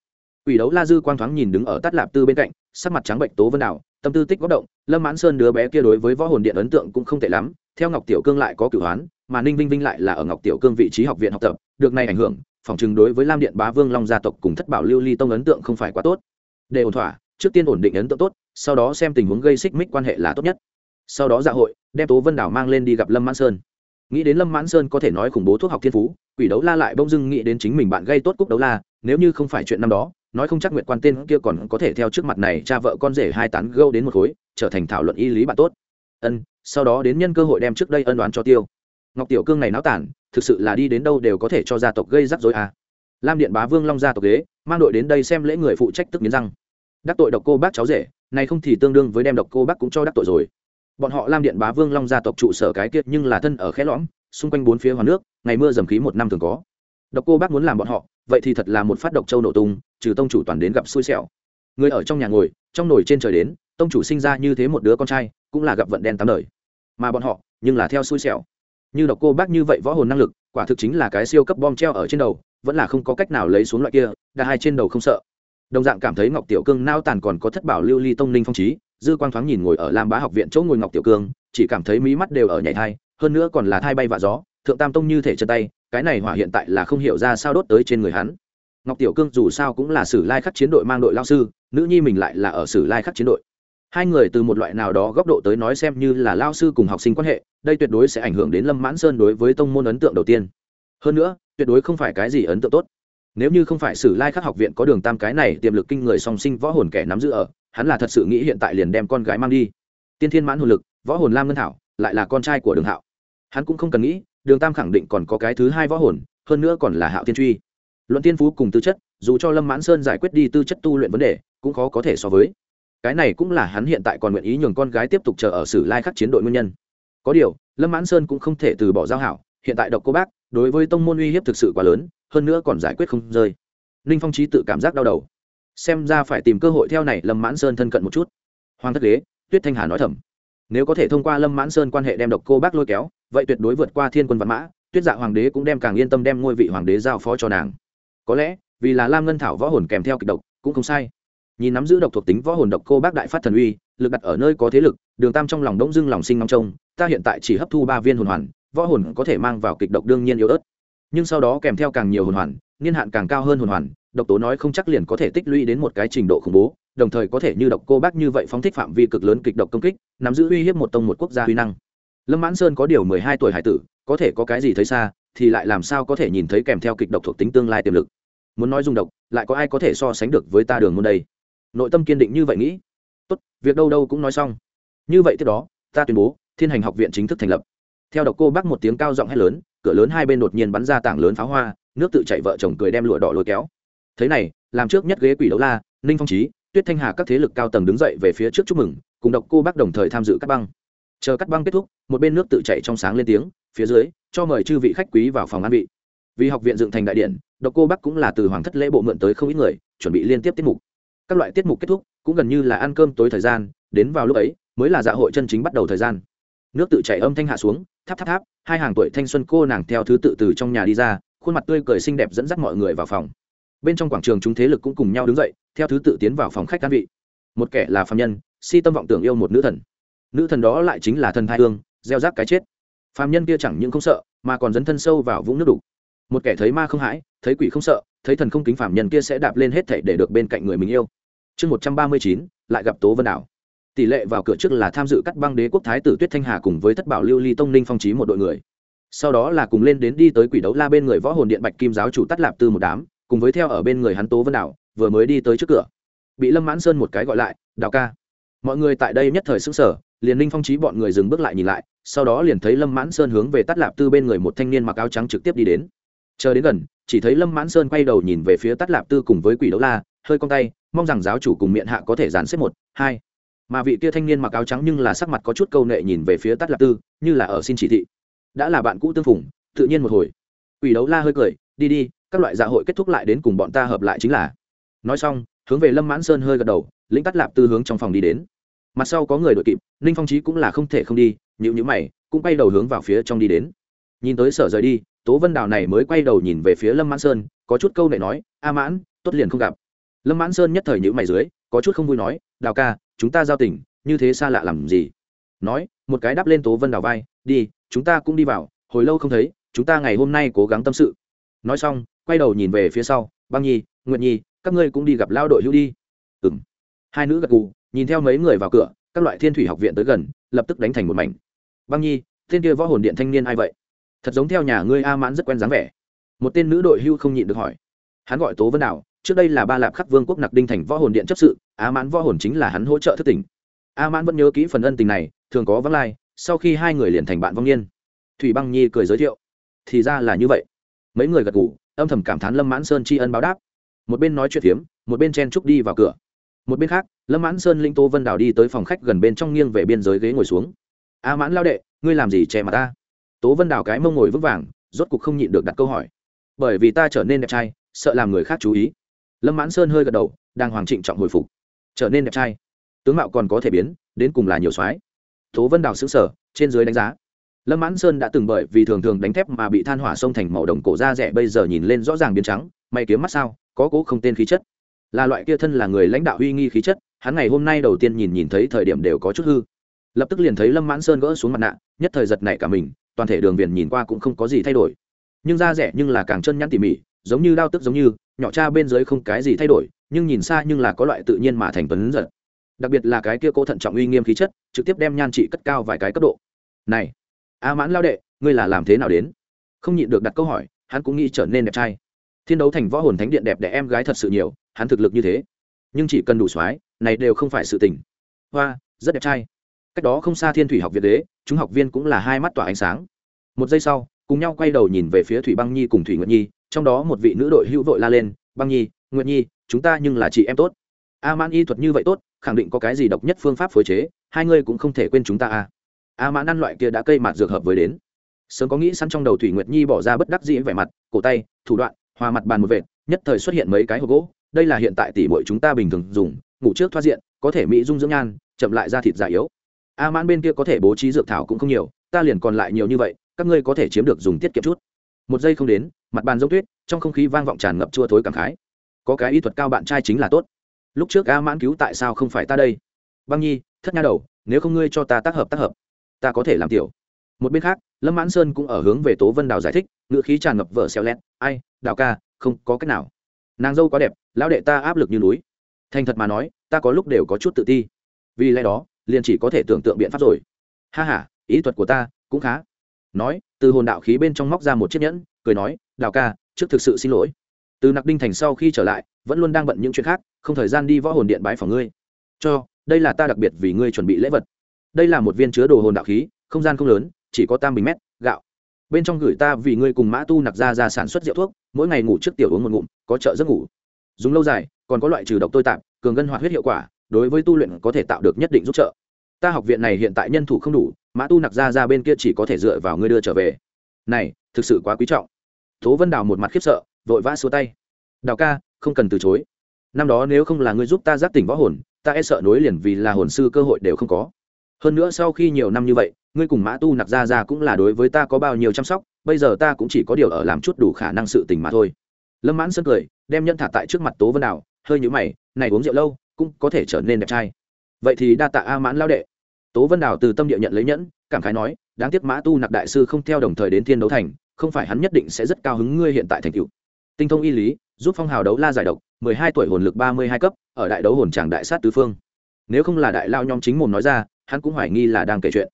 Quỷ đấu La Dư quang thoáng nhìn đứng ở Tát Lạp Tư bên cạnh, sắc mặt trắng bệnh tố vân đảo, tâm tư tích góp động, Lâm Mãn Sơn đứa bé kia đối với võ hồn điện ấn tượng cũng không tệ lắm, theo Ngọc Tiểu Cương lại có cửu hoán, mà Ninh Vinh Vinh lại là ở Ngọc Tiểu Cương vị trí học viện học tập, được này ảnh hưởng, phòng chừng đối với Lam Điện Bá Vương Long gia tộc cùng Thất Bảo Lưu Ly tông ấn tượng không phải quá tốt. Để ổn thỏa, trước tiên ổn định ấn tượng tốt, sau đó xem tình huống gây xích mích quan hệ là tốt nhất. Sau đó dạ hội, đem Tố Vân Đảo mang lên đi gặp Lâm Mãn Sơn. Nghĩ đến Lâm Mãn Sơn có thể nói khủng bố thuốc học thiên phú, Quỷ đấu La lại bỗng dưng nghĩ đến chính mình bạn gây tốt cúc đấu la, nếu như không phải chuyện năm đó, nói không chắc nguyệt quan tên kia còn có thể theo trước mặt này cha vợ con rể hai tán gâu đến một khối, trở thành thảo luận y lý bạn tốt. Ân, sau đó đến nhân cơ hội đem trước đây ân đoán cho tiêu. Ngọc tiểu cương này náo tản, thực sự là đi đến đâu đều có thể cho gia tộc gây rắc rối à. lam điện bá vương long gia tộc ghế, mang đội đến đây xem lễ người phụ trách tức nghiến răng. Đắc tội độc cô bác cháu rể, này không thì tương đương với đem độc cô bác cũng cho đắc tội rồi. Bọn họ lam điện bá vương long gia tộc trụ sở cái kiệt nhưng là thân ở khẽ lõm, xung quanh bốn phía hoàn nước, ngày mưa dầm khí một năm thường có. Độc cô bác muốn làm bọn họ vậy thì thật là một phát độc châu nổ tung, trừ tông chủ toàn đến gặp xui xẻo. Người ở trong nhà ngồi, trong nồi trên trời đến, tông chủ sinh ra như thế một đứa con trai, cũng là gặp vận đen tám đời. Mà bọn họ, nhưng là theo xui xẻo. Như độc cô bác như vậy võ hồn năng lực, quả thực chính là cái siêu cấp bom treo ở trên đầu, vẫn là không có cách nào lấy xuống loại kia đa hai trên đầu không sợ. Đồng dạng cảm thấy ngọc tiểu cương nao tàn còn có thất bảo lưu ly tông ninh phong trí, dư quang thoáng nhìn ngồi ở lam bá học viện chỗ ngồi ngọc tiểu cương, chỉ cảm thấy mí mắt đều ở nhảy thai, hơn nữa còn là thai bay và gió, thượng tam tông như thể chân tay cái này hỏa hiện tại là không hiểu ra sao đốt tới trên người hắn. Ngọc tiểu cương dù sao cũng là sử lai khắc chiến đội mang đội lao sư, nữ nhi mình lại là ở sử lai khắc chiến đội. Hai người từ một loại nào đó góc độ tới nói xem như là lao sư cùng học sinh quan hệ, đây tuyệt đối sẽ ảnh hưởng đến lâm mãn sơn đối với tông môn ấn tượng đầu tiên. Hơn nữa, tuyệt đối không phải cái gì ấn tượng tốt. Nếu như không phải sử lai khắc học viện có đường tam cái này, tiềm lực kinh người song sinh võ hồn kẻ nắm giữ ở, hắn là thật sự nghĩ hiện tại liền đem con gái mang đi. Tiên thiên mãn hồn lực, võ hồn lam ngân thảo, lại là con trai của đường hạo. Hắn cũng không cần nghĩ đường tam khẳng định còn có cái thứ hai võ hồn, hơn nữa còn là hạo tiên truy. Luận tiên phú cùng tư chất, dù cho lâm mãn sơn giải quyết đi tư chất tu luyện vấn đề, cũng khó có thể so với. Cái này cũng là hắn hiện tại còn nguyện ý nhường con gái tiếp tục chờ ở sử lai khắc chiến đội nguyên nhân. Có điều, lâm mãn sơn cũng không thể từ bỏ giao hảo, hiện tại độc cô bác, đối với tông môn uy hiếp thực sự quá lớn, hơn nữa còn giải quyết không rơi. Ninh phong trí tự cảm giác đau đầu. Xem ra phải tìm cơ hội theo này lâm mãn sơn thân cận một chút. Hoàng thất ghế tuyết thanh hà nói thầm. Nếu có thể thông qua lâm mãn sơn quan hệ đem độc cô bác lôi kéo vậy tuyệt đối vượt qua thiên quân văn mã, tuyết dạ hoàng đế cũng đem càng yên tâm đem ngôi vị hoàng đế giao phó cho nàng. Có lẽ, vì là lam ngân thảo võ hồn kèm theo kịch độc, cũng không sai. Nhìn nắm giữ độc thuộc tính võ hồn độc cô bác đại phát thần uy, lực đặt ở nơi có thế lực, đường tam trong lòng đống dưng lòng sinh ngóng trông, ta hiện tại chỉ hấp thu ba viên hồn hoàn, võ hồn có thể mang vào kịch độc đương nhiên yếu ớt. Nhưng sau đó kèm theo càng nhiều hồn hoàn, niên hạn càng cao hơn hồn hoàn, độc tố nói không chắc liền có thể tích lũy đến một cái trình độ khủng bố, đồng thời có thể như độc cô bác như vậy phóng thích phạm vi cực lớn kịch độc công kích, nắm giữ uy hiếp một tông một quốc gia uy năng lâm mãn sơn có điều mười hai tuổi hải tử, có thể có cái gì thấy xa, thì lại làm sao có thể nhìn thấy kèm theo kịch độc thuộc tính tương lai tiềm lực. Muốn nói dùng độc, lại có ai có thể so sánh được với ta đường môn đây? Nội tâm kiên định như vậy nghĩ. Tốt, việc đâu đâu cũng nói xong. Như vậy tiếp đó, ta tuyên bố, thiên hành học viện chính thức thành lập. Theo độc cô bác một tiếng cao giọng hét lớn, cửa lớn hai bên đột nhiên bắn ra tảng lớn pháo hoa, nước tự chạy vợ chồng cười đem lụa đỏ lôi kéo. Thế này, làm trước nhất ghế quỷ đấu la, ninh phong trí tuyết thanh hà các thế lực cao tầng đứng dậy về phía trước chúc mừng, cùng độc cô bác đồng thời tham dự các băng chờ cắt băng kết thúc, một bên nước tự chạy trong sáng lên tiếng, phía dưới, cho mời chư vị khách quý vào phòng an vị. Vì học viện dựng thành đại điện, độc cô bắc cũng là từ hoàng thất lễ bộ mượn tới không ít người, chuẩn bị liên tiếp tiết mục. Các loại tiết mục kết thúc, cũng gần như là ăn cơm tối thời gian, đến vào lúc ấy, mới là dạ hội chân chính bắt đầu thời gian. Nước tự chảy âm thanh hạ xuống, tháp tháp tháp, hai hàng tuổi thanh xuân cô nàng theo thứ tự từ trong nhà đi ra, khuôn mặt tươi cười xinh đẹp dẫn dắt mọi người vào phòng. Bên trong quảng trường chúng thế lực cũng cùng nhau đứng dậy, theo thứ tự tiến vào phòng khách can vị. Một kẻ là phạm nhân, si tâm vọng tưởng yêu một nữ thần nữ thần đó lại chính là thần thai hương, gieo rác cái chết. Phạm nhân kia chẳng những không sợ, mà còn dấn thân sâu vào vũng nước đục. Một kẻ thấy ma không hãi, thấy quỷ không sợ, thấy thần không kính phạm nhân kia sẽ đạp lên hết thảy để được bên cạnh người mình yêu. Chương một trăm ba mươi chín, lại gặp tố vân đảo. Tỷ lệ vào cửa trước là tham dự cắt băng đế quốc thái tử tuyết thanh hà cùng với thất bảo lưu ly tông ninh phong trí một đội người. Sau đó là cùng lên đến đi tới quỷ đấu la bên người võ hồn điện bạch kim giáo chủ tắt lạp tư một đám, cùng với theo ở bên người hắn tố vân đảo, vừa mới đi tới trước cửa. Bị lâm mãn sơn một cái gọi lại đào ca, mọi người tại đây nhất thời xứng sở liền ninh phong trí bọn người dừng bước lại nhìn lại sau đó liền thấy lâm mãn sơn hướng về tắt lạp tư bên người một thanh niên mặc áo trắng trực tiếp đi đến. Chờ đến gần chỉ thấy lâm mãn sơn quay đầu nhìn về phía tắt lạp tư cùng với quỷ đấu la hơi cong tay mong rằng giáo chủ cùng miệng hạ có thể dàn xếp một hai. Mà vị kia thanh niên mặc áo trắng nhưng là sắc mặt có chút câu nệ nhìn về phía tắt lạp tư như là ở xin chỉ thị. Đã là bạn cũ tương phùng, tự nhiên một hồi. Quỷ đấu la hơi cười đi đi các loại dạ hội kết thúc lại đến cùng bọn ta hợp lại chính là. Nói xong hướng về lâm mãn sơn hơi gật đầu lĩnh tắt lạp tư hướng trong phòng đi đến mặt sau có người đội kịp, ninh phong trí cũng là không thể không đi nhịu nhữ mày, cũng quay đầu hướng vào phía trong đi đến. Nhìn tới sở rời đi, tố vân đào này mới quay đầu nhìn về phía lâm mãn sơn, có chút câu này nói, a mãn, tốt liền không gặp. Lâm mãn sơn nhất thời nhữ mày dưới, có chút không vui nói, đào ca, chúng ta giao tình, như thế xa lạ làm gì? Nói, một cái đắp lên tố vân đào vai, đi, chúng ta cũng đi vào, hồi lâu không thấy, chúng ta ngày hôm nay cố gắng tâm sự. Nói xong, quay đầu nhìn về phía sau, băng nhi nguyện nhi, các ngươi cũng đi gặp lao đội hữu đi. Ừ m hai nữ gật gù nhìn theo mấy người vào cửa, các loại thiên thủy học viện tới gần, lập tức đánh thành một mảnh. Băng nhi, tên kia võ hồn điện thanh niên ai vậy? Thật giống theo nhà ngươi a mãn rất quen dáng vẻ. Một tên nữ đội hưu không nhịn được hỏi. Hắn gọi tố vân đạo trước đây là ba lạp khắc vương quốc nặc đinh thành võ hồn điện chấp sự, a mãn võ hồn chính là hắn hỗ trợ thất tình a mãn vẫn nhớ kỹ phần ân tình này, thường có vắng lai, sau khi hai người liền thành bạn vong niên. Thủy băng nhi cười giới thiệu. Thì ra là như vậy. Mấy người gật ngủ âm thầm cảm thán lâm mãn sơn tri ân báo đáp. Một bên nói chuyện phiếm một bên chen trúc đi vào cửa một bên khác, lâm mãn sơn linh tô vân đào đi tới phòng khách gần bên trong nghiêng về biên giới ghế ngồi xuống. A mãn lao đệ, ngươi làm gì che mặt ta? Tố vân đào cái mông ngồi vững vàng, rốt cục không nhịn được đặt câu hỏi. Bởi vì ta trở nên đẹp trai, sợ làm người khác chú ý. Lâm mãn sơn hơi gật đầu, đang hoàng trịnh trọng hồi phục. Trở nên đẹp trai? Tướng mạo còn có thể biến, đến cùng là nhiều soái. Tố vân đào xứng sở trên dưới đánh giá. Lâm mãn sơn đã từng bởi vì thường thường đánh thép mà bị than hỏa sông thành màu đồng cổ da rẻ bây giờ nhìn lên rõ ràng biến trắng, may kiếm mắt sao, có cố không tên khí chất là loại kia thân là người lãnh đạo uy nghi khí chất, hắn ngày hôm nay đầu tiên nhìn nhìn thấy thời điểm đều có chút hư. Lập tức liền thấy lâm mãn sơn gỡ xuống mặt nạ, nhất thời giật này cả mình, toàn thể đường viền nhìn qua cũng không có gì thay đổi. Nhưng da rẻ nhưng là càng chân nhắn tỉ mỉ, giống như đao tức giống như, nhỏ cha bên dưới không cái gì thay đổi, nhưng nhìn xa nhưng là có loại tự nhiên mà thành tuấn giật. Đặc biệt là cái kia cố thận trọng uy nghiêm khí chất, trực tiếp đem nhan trị cất cao vài cái cấp độ. Này, a mãn lao đệ, ngươi là làm thế nào đến? Không nhịn được đặt câu hỏi, hắn cũng nghĩ trở nên đẹp trai thiên đấu thành võ hồn thánh điện đẹp để em gái thật sự nhiều, hắn thực lực như thế. Nhưng chỉ cần đủ soái, này đều không phải sự tình. Hoa, rất đẹp trai. Cách đó không xa thiên thủy học viện đế chúng học viên cũng là hai mắt tỏa ánh sáng. Một giây sau, cùng nhau quay đầu nhìn về phía thủy băng nhi cùng thủy nguyệt nhi, trong đó một vị nữ đội hữu vội la lên, băng nhi, nguyệt nhi, chúng ta nhưng là chị em tốt. A man y thuật như vậy tốt, khẳng định có cái gì độc nhất phương pháp phối chế, hai ngươi cũng không thể quên chúng ta a a mãn ăn loại kia đã cây mạt dược hợp với đến. Sớm có nghĩ sẵn trong đầu thủy nguyệt nhi bỏ ra bất đắc dĩ vẻ mặt, cổ tay, thủ đoạn hòa mặt bàn một vệt, nhất thời xuất hiện mấy cái hộp gỗ, đây là hiện tại tỷ muội chúng ta bình thường dùng, ngủ trước thoát diện, có thể mỹ dung dưỡng nhan, chậm lại da thịt già yếu. A mãn bên kia có thể bố trí dược thảo cũng không nhiều, ta liền còn lại nhiều như vậy, các ngươi có thể chiếm được dùng tiết kiệm chút. Một giây không đến, mặt bàn giống tuyết, trong không khí vang vọng tràn ngập chua thối cảm khái. Có cái y thuật cao bạn trai chính là tốt. Lúc trước a mãn cứu tại sao không phải ta đây? Băng nhi, thất nha đầu, nếu không ngươi cho ta tác hợp tác hợp, ta có thể làm tiểu. Một bên khác, lâm mãn sơn cũng ở hướng về tố vân đào giải thích, ngữ khí tràn ngập vở xeo lét ai, đào ca, không có cách nào. Nàng dâu quá đẹp, lão đệ ta áp lực như núi. Thành thật mà nói, ta có lúc đều có chút tự ti. Vì lẽ đó, liền chỉ có thể tưởng tượng biện pháp rồi. Ha h a ý thuật của ta cũng khá. Nói, từ hồn đạo khí bên trong móc ra một chiếc nhẫn, cười nói, đào ca, trước thực sự xin lỗi. Từ nặc đinh thành sau khi trở lại, vẫn luôn đang bận những chuyện khác, không thời gian đi võ hồn điện bái phòng ngươi. Cho, đây là ta đặc biệt vì ngươi chuẩn bị lễ vật. Đây là một viên chứa đồ hồn đạo khí, không gian không lớn, chỉ có tam bình mét, gạo bên trong gửi ta vì ngươi cùng mã tu nặc ra ra sản xuất rượu thuốc, mỗi ngày ngủ trước tiểu uống một ngụm, có trợ giấc ngủ. Dùng lâu dài, còn có loại trừ độc tôi tạm cường ngân hoạt huyết hiệu quả, đối với tu luyện có thể tạo được nhất định giúp trợ. Ta học viện này hiện tại nhân thủ không đủ, mã tu nặc ra ra bên kia chỉ có thể dựa vào ngươi đưa trở về. Này, thực sự quá quý trọng. Tố vân đào một mặt khiếp sợ, vội vã xua tay. Đào ca, không cần từ chối. Năm đó nếu không là ngươi giúp ta giác tỉnh võ hồn, ta e sợ nối liền vì là hồn sư cơ hội đều không có hơn nữa sau khi nhiều năm như vậy, ngươi cùng mã tu nặc ra ra cũng là đối với ta có bao nhiêu chăm sóc, bây giờ ta cũng chỉ có điều ở làm chút đủ khả năng sự tình mà thôi. Lâm mãn sơn cười, đem nhân thả tại trước mặt tố vân đào, hơi nhũ mày, này uống rượu lâu, cũng có thể trở nên đẹp trai. Vậy thì đa tạ a mãn lao đệ. Tố vân đào từ tâm địa nhận lấy nhẫn, cảm khái nói, đáng tiếc mã tu nặc đại sư không theo đồng thời đến thiên đấu thành, không phải hắn nhất định sẽ rất cao hứng ngươi hiện tại thành cựu tinh thông y lý, giúp phong hào đấu la giải độc, mười hai tuổi hồn lực ba mươi hai cấp, ở đại đấu hồn tràng đại sát tứ phương. Nếu không là đại lao nhóm chính mồm nói ra hắn cũng hoài nghi là đang kể chuyện.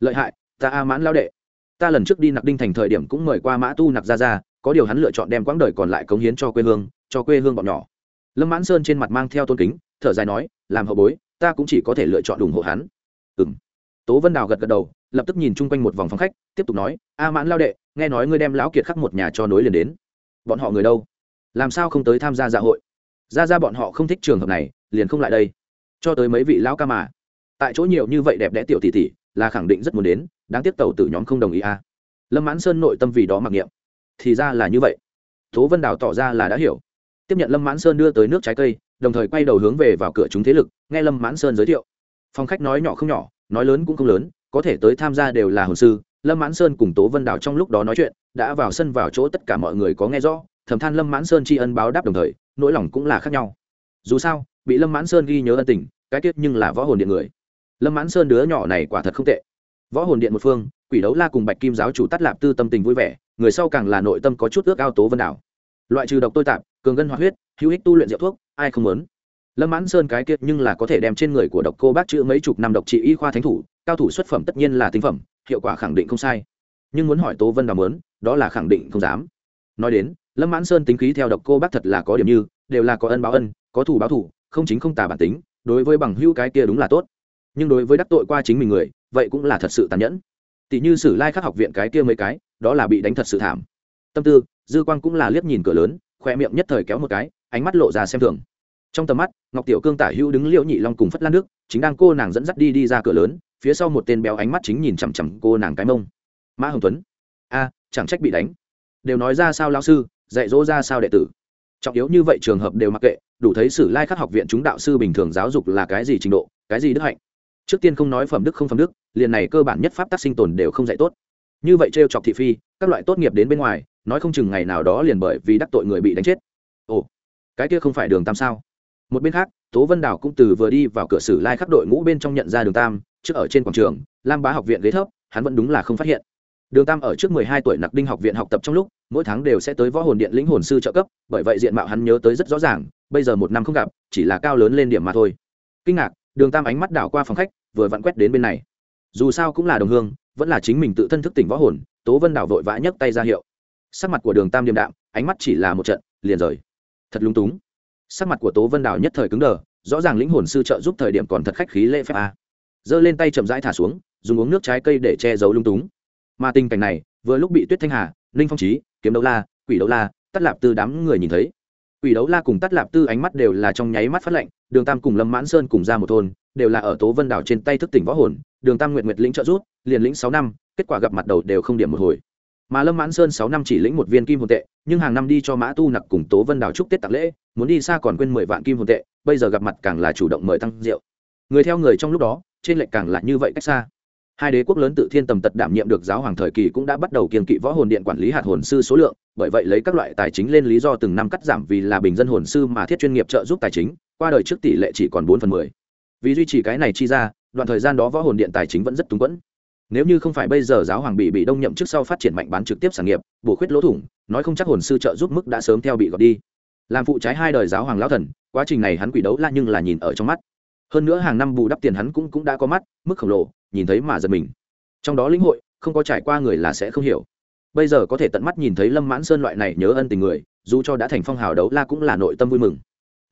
Lợi hại, ta a mãn lao đệ. Ta lần trước đi nặc đinh thành thời điểm cũng mời qua mã tu nặc ra ra có điều hắn lựa chọn đem quãng đời còn lại cống hiến cho quê hương, cho quê hương bọn nhỏ. Lâm mãn sơn trên mặt mang theo tôn kính, thở dài nói, làm hậu bối, ta cũng chỉ có thể lựa chọn ủng hộ hắn. Ừ m tố vân đào gật gật đầu, lập tức nhìn chung quanh một vòng phòng khách, tiếp tục nói, a mãn lao đệ, nghe nói ngươi đem lão kiệt khắc một nhà cho nối liền đến. Bọn họ người đâu? Làm sao không tới tham gia dạ hội? Ra ra bọn họ không thích trường hợp này, liền không lại đây. Cho tới mấy vị lão ca mà tại chỗ nhiều như vậy đẹp đẽ tiểu tỷ tỷ, là khẳng định rất muốn đến, đáng tiếc tàu tử nhóm không đồng ý à. lâm mãn sơn nội tâm vì đó mặc niệm. Thì ra là như vậy. Tố vân đào tỏ ra là đã hiểu. Tiếp nhận lâm mãn sơn đưa tới nước trái cây, đồng thời quay đầu hướng về vào cửa chúng thế lực, nghe lâm mãn sơn giới thiệu. Phòng khách nói nhỏ không nhỏ, nói lớn cũng không lớn, có thể tới tham gia đều là hồn sư. Lâm mãn sơn cùng tố vân đào trong lúc đó nói chuyện, đã vào sân vào chỗ tất cả mọi người có nghe rõ, thầm than lâm mãn sơn tri ân báo đáp đồng thời, nỗi lòng cũng là khác nhau. Dù sao, bị lâm mãn sơn ghi nhớ ân tình, cái tiết nhưng là võ hồn điện người lâm mãn sơn đứa nhỏ này quả thật không tệ. Võ hồn điện một phương, quỷ đấu la cùng bạch kim giáo chủ tắt lạp tư tâm tình vui vẻ, người sau càng là nội tâm có chút ước ao tố vân đảo. Loại trừ độc tôi tạp, cường ngân hoạt huyết, hữu ích tu luyện rượu thuốc, ai không muốn? Lâm mãn sơn cái kiệt nhưng là có thể đem trên người của độc cô bác chữa mấy chục năm độc trị y khoa thánh thủ, cao thủ xuất phẩm tất nhiên là tinh phẩm, hiệu quả khẳng định không sai. Nhưng muốn hỏi tố vân đảo mớn đó là khẳng định không dám. Nói đến, lâm mãn sơn tính khí theo độc cô bác thật là có điểm như, đều là có ân báo ân, có thủ báo thủ không chính không tà bản tính, đối với bằng hữu cái kia đúng là tốt nhưng đối với đắc tội qua chính mình người, vậy cũng là thật sự tàn nhẫn. Tỷ như sử lai khắc học viện cái kia mấy cái, đó là bị đánh thật sự thảm. Tâm tư, dư quang cũng là liếc nhìn cửa lớn khoe miệng nhất thời kéo một cái, ánh mắt lộ ra xem thường. Trong tầm mắt, ngọc tiểu cương tả hữu đứng liễu nhị long cùng phất lan nước chính đang cô nàng dẫn dắt đi đi ra cửa lớn, phía sau một tên béo ánh mắt chính nhìn chằm chằm cô nàng cái mông. Mã hồng tuấn. A, chẳng trách bị đánh. Đều nói ra sao lao sư, dạy dỗ ra sao đệ tử. Trọng yếu như vậy trường hợp đều mặc kệ, đủ thấy sử lai khắc học viện chúng đạo sư bình thường giáo dục là cái gì trình độ, cái gì đức hạnh trước tiên không nói phẩm đức không phẩm đức, liền này cơ bản nhất pháp tác sinh tồn đều không dạy tốt. Như vậy trêu chọc thị phi, các loại tốt nghiệp đến bên ngoài, nói không chừng ngày nào đó liền bởi vì đắc tội người bị đánh chết. Ồ, cái kia không phải đường tam sao? Một bên khác, tố vân đào cũng từ vừa đi vào cửa sử lai khắc đội ngũ bên trong nhận ra đường tam, trước ở trên quảng trường, lam bá học viện ghế thấp, hắn vẫn đúng là không phát hiện. Đường tam ở trước mười hai tuổi nặc đinh học viện học tập trong lúc, mỗi tháng đều sẽ tới võ hồn điện lĩnh hồn sư trợ cấp, bởi vậy diện mạo hắn nhớ tới rất rõ ràng, bây giờ một năm không gặp, chỉ là cao lớn lên điểm mà thôi. Kinh ngạc, đường tam ánh mắt đảo qua phòng khách vừa vặn quét đến bên này. Dù sao cũng là đồng hương, vẫn là chính mình tự thân thức tỉnh võ hồn, tố vân đảo vội vã nhấc tay ra hiệu. Sắc mặt của đường tam điềm đạm, ánh mắt chỉ là một trận, liền rời. Thật lung túng. Sắc mặt của tố vân đảo nhất thời cứng đờ, rõ ràng lĩnh hồn sư trợ giúp thời điểm còn thật khách khí lễ phép a. Giơ lên tay chậm rãi thả xuống, dùng uống nước trái cây để che giấu lung túng. Mà tình cảnh này, vừa lúc bị tuyết thanh hà, ninh phong trí kiếm đấu la, quỷ đấu la, tắt lạp tư đám người nhìn thấy. Quỷ đấu la cùng tắt lạp tư ánh mắt đều là trong nháy mắt phát lạnh đường tam cùng lâm mãn sơn cùng ra một thôn đều là ở tố vân đảo trên tay thức tỉnh võ hồn, đường tam nguyện nguyệt lĩnh trợ rút liền lĩnh sáu năm, kết quả gặp mặt đầu đều không điểm một hồi. Mà lâm mãn sơn sáu năm chỉ lĩnh một viên kim hồn tệ, nhưng hàng năm đi cho mã tu nặc cùng tố vân đảo chúc tết tặng lễ, muốn đi xa còn quên mười vạn kim hồn tệ, bây giờ gặp mặt càng là chủ động mời tăng rượu. Người theo người trong lúc đó, trên lệnh càng là như vậy cách xa. Hai đế quốc lớn tự thiên tầm tật đảm nhiệm được giáo hoàng thời kỳ cũng đã bắt đầu kiên kỵ võ hồn điện quản lý hạt hồn sư số lượng, bởi vậy lấy các loại tài chính lên lý do từng năm cắt giảm vì là bình dân hồn sư mà thiết chuyên nghiệp trợ giúp tài chính, qua đời trước tỷ lệ chỉ còn bốn phần mười vì duy trì cái này chi ra, đoạn thời gian đó võ hồn điện tài chính vẫn rất túng quẫn. Nếu như không phải bây giờ giáo hoàng bị bị đông nhậm trước sau phát triển mạnh bán trực tiếp sản nghiệp, bổ khuyết lỗ thủng, nói không chắc hồn sư trợ giúp mức đã sớm theo bị gọt đi. Làm phụ trái hai đời giáo hoàng lão thần, quá trình này hắn quỷ đấu la nhưng là nhìn ở trong mắt. Hơn nữa hàng năm bù đắp tiền hắn cũng cũng đã có mắt, mức khổng lồ, nhìn thấy mà giật mình. Trong đó lĩnh hội, không có trải qua người là sẽ không hiểu. Bây giờ có thể tận mắt nhìn thấy lâm mãn sơn loại này nhớ ân tình người, dù cho đã thành phong hào đấu la cũng là nội tâm vui mừng.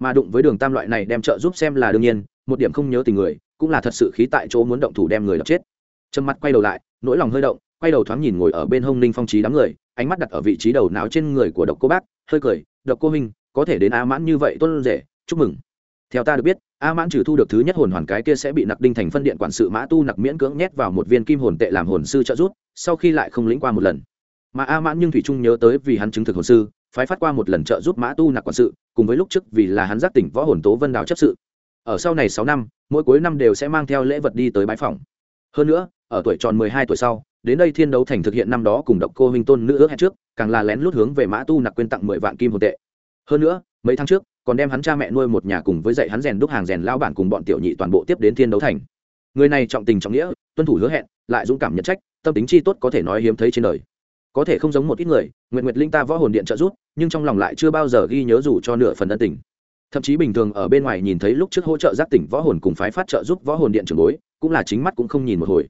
Mà đụng với đường tam loại này đem trợ giúp xem là đương nhiên một điểm không nhớ tình người, cũng là thật sự khí tại chỗ muốn động thủ đem người đập chết. Trầm mặt quay đầu lại, nỗi lòng hơi động, quay đầu thoáng nhìn ngồi ở bên hông ninh phong trí đám người, ánh mắt đặt ở vị trí đầu não trên người của độc cô bác, hơi cười, độc cô minh có thể đến a mãn như vậy tôn rể chúc mừng. Theo ta được biết, a mãn trừ thu được thứ nhất hồn hoàn cái kia sẽ bị nặc đinh thành phân điện quản sự mã tu nặc miễn cưỡng nhét vào một viên kim hồn tệ làm hồn sư trợ rút sau khi lại không lĩnh qua một lần. Mà a mãn nhưng thủy trung nhớ tới vì hắn chứng thực hồn sư, phái phát qua một lần trợ giúp mã tu nặc quản sự, cùng với lúc trước vì là hắn giác tỉnh võ hồn tố vân đào chấp sự ở sau này sáu năm mỗi cuối năm đều sẽ mang theo lễ vật đi tới bãi phòng hơn nữa ở tuổi tròn mười hai tuổi sau đến đây thiên đấu thành thực hiện năm đó cùng độc cô huynh tôn nữ ước hẹn trước càng là lén lút hướng về mã tu nặc quên tặng mười vạn kim hồn tệ. Hơn nữa mấy tháng trước còn đem hắn cha mẹ nuôi một nhà cùng với dạy hắn rèn đúc hàng rèn lao bản cùng bọn tiểu nhị toàn bộ tiếp đến thiên đấu thành. Người này trọng tình trọng nghĩa tuân thủ hứa hẹn lại dũng cảm nhận trách tâm tính chi tốt có thể nói hiếm thấy trên đời. Có thể không giống một ít người nguyện nguyệt linh ta võ hồn điện trợ giúp, nhưng trong lòng lại chưa bao giờ ghi nhớ dù cho nửa phần ân tình thậm chí bình thường ở bên ngoài nhìn thấy lúc trước hỗ trợ giác tỉnh võ hồn cùng phái phát trợ giúp võ hồn điện trường bối, cũng là chính mắt cũng không nhìn một hồi.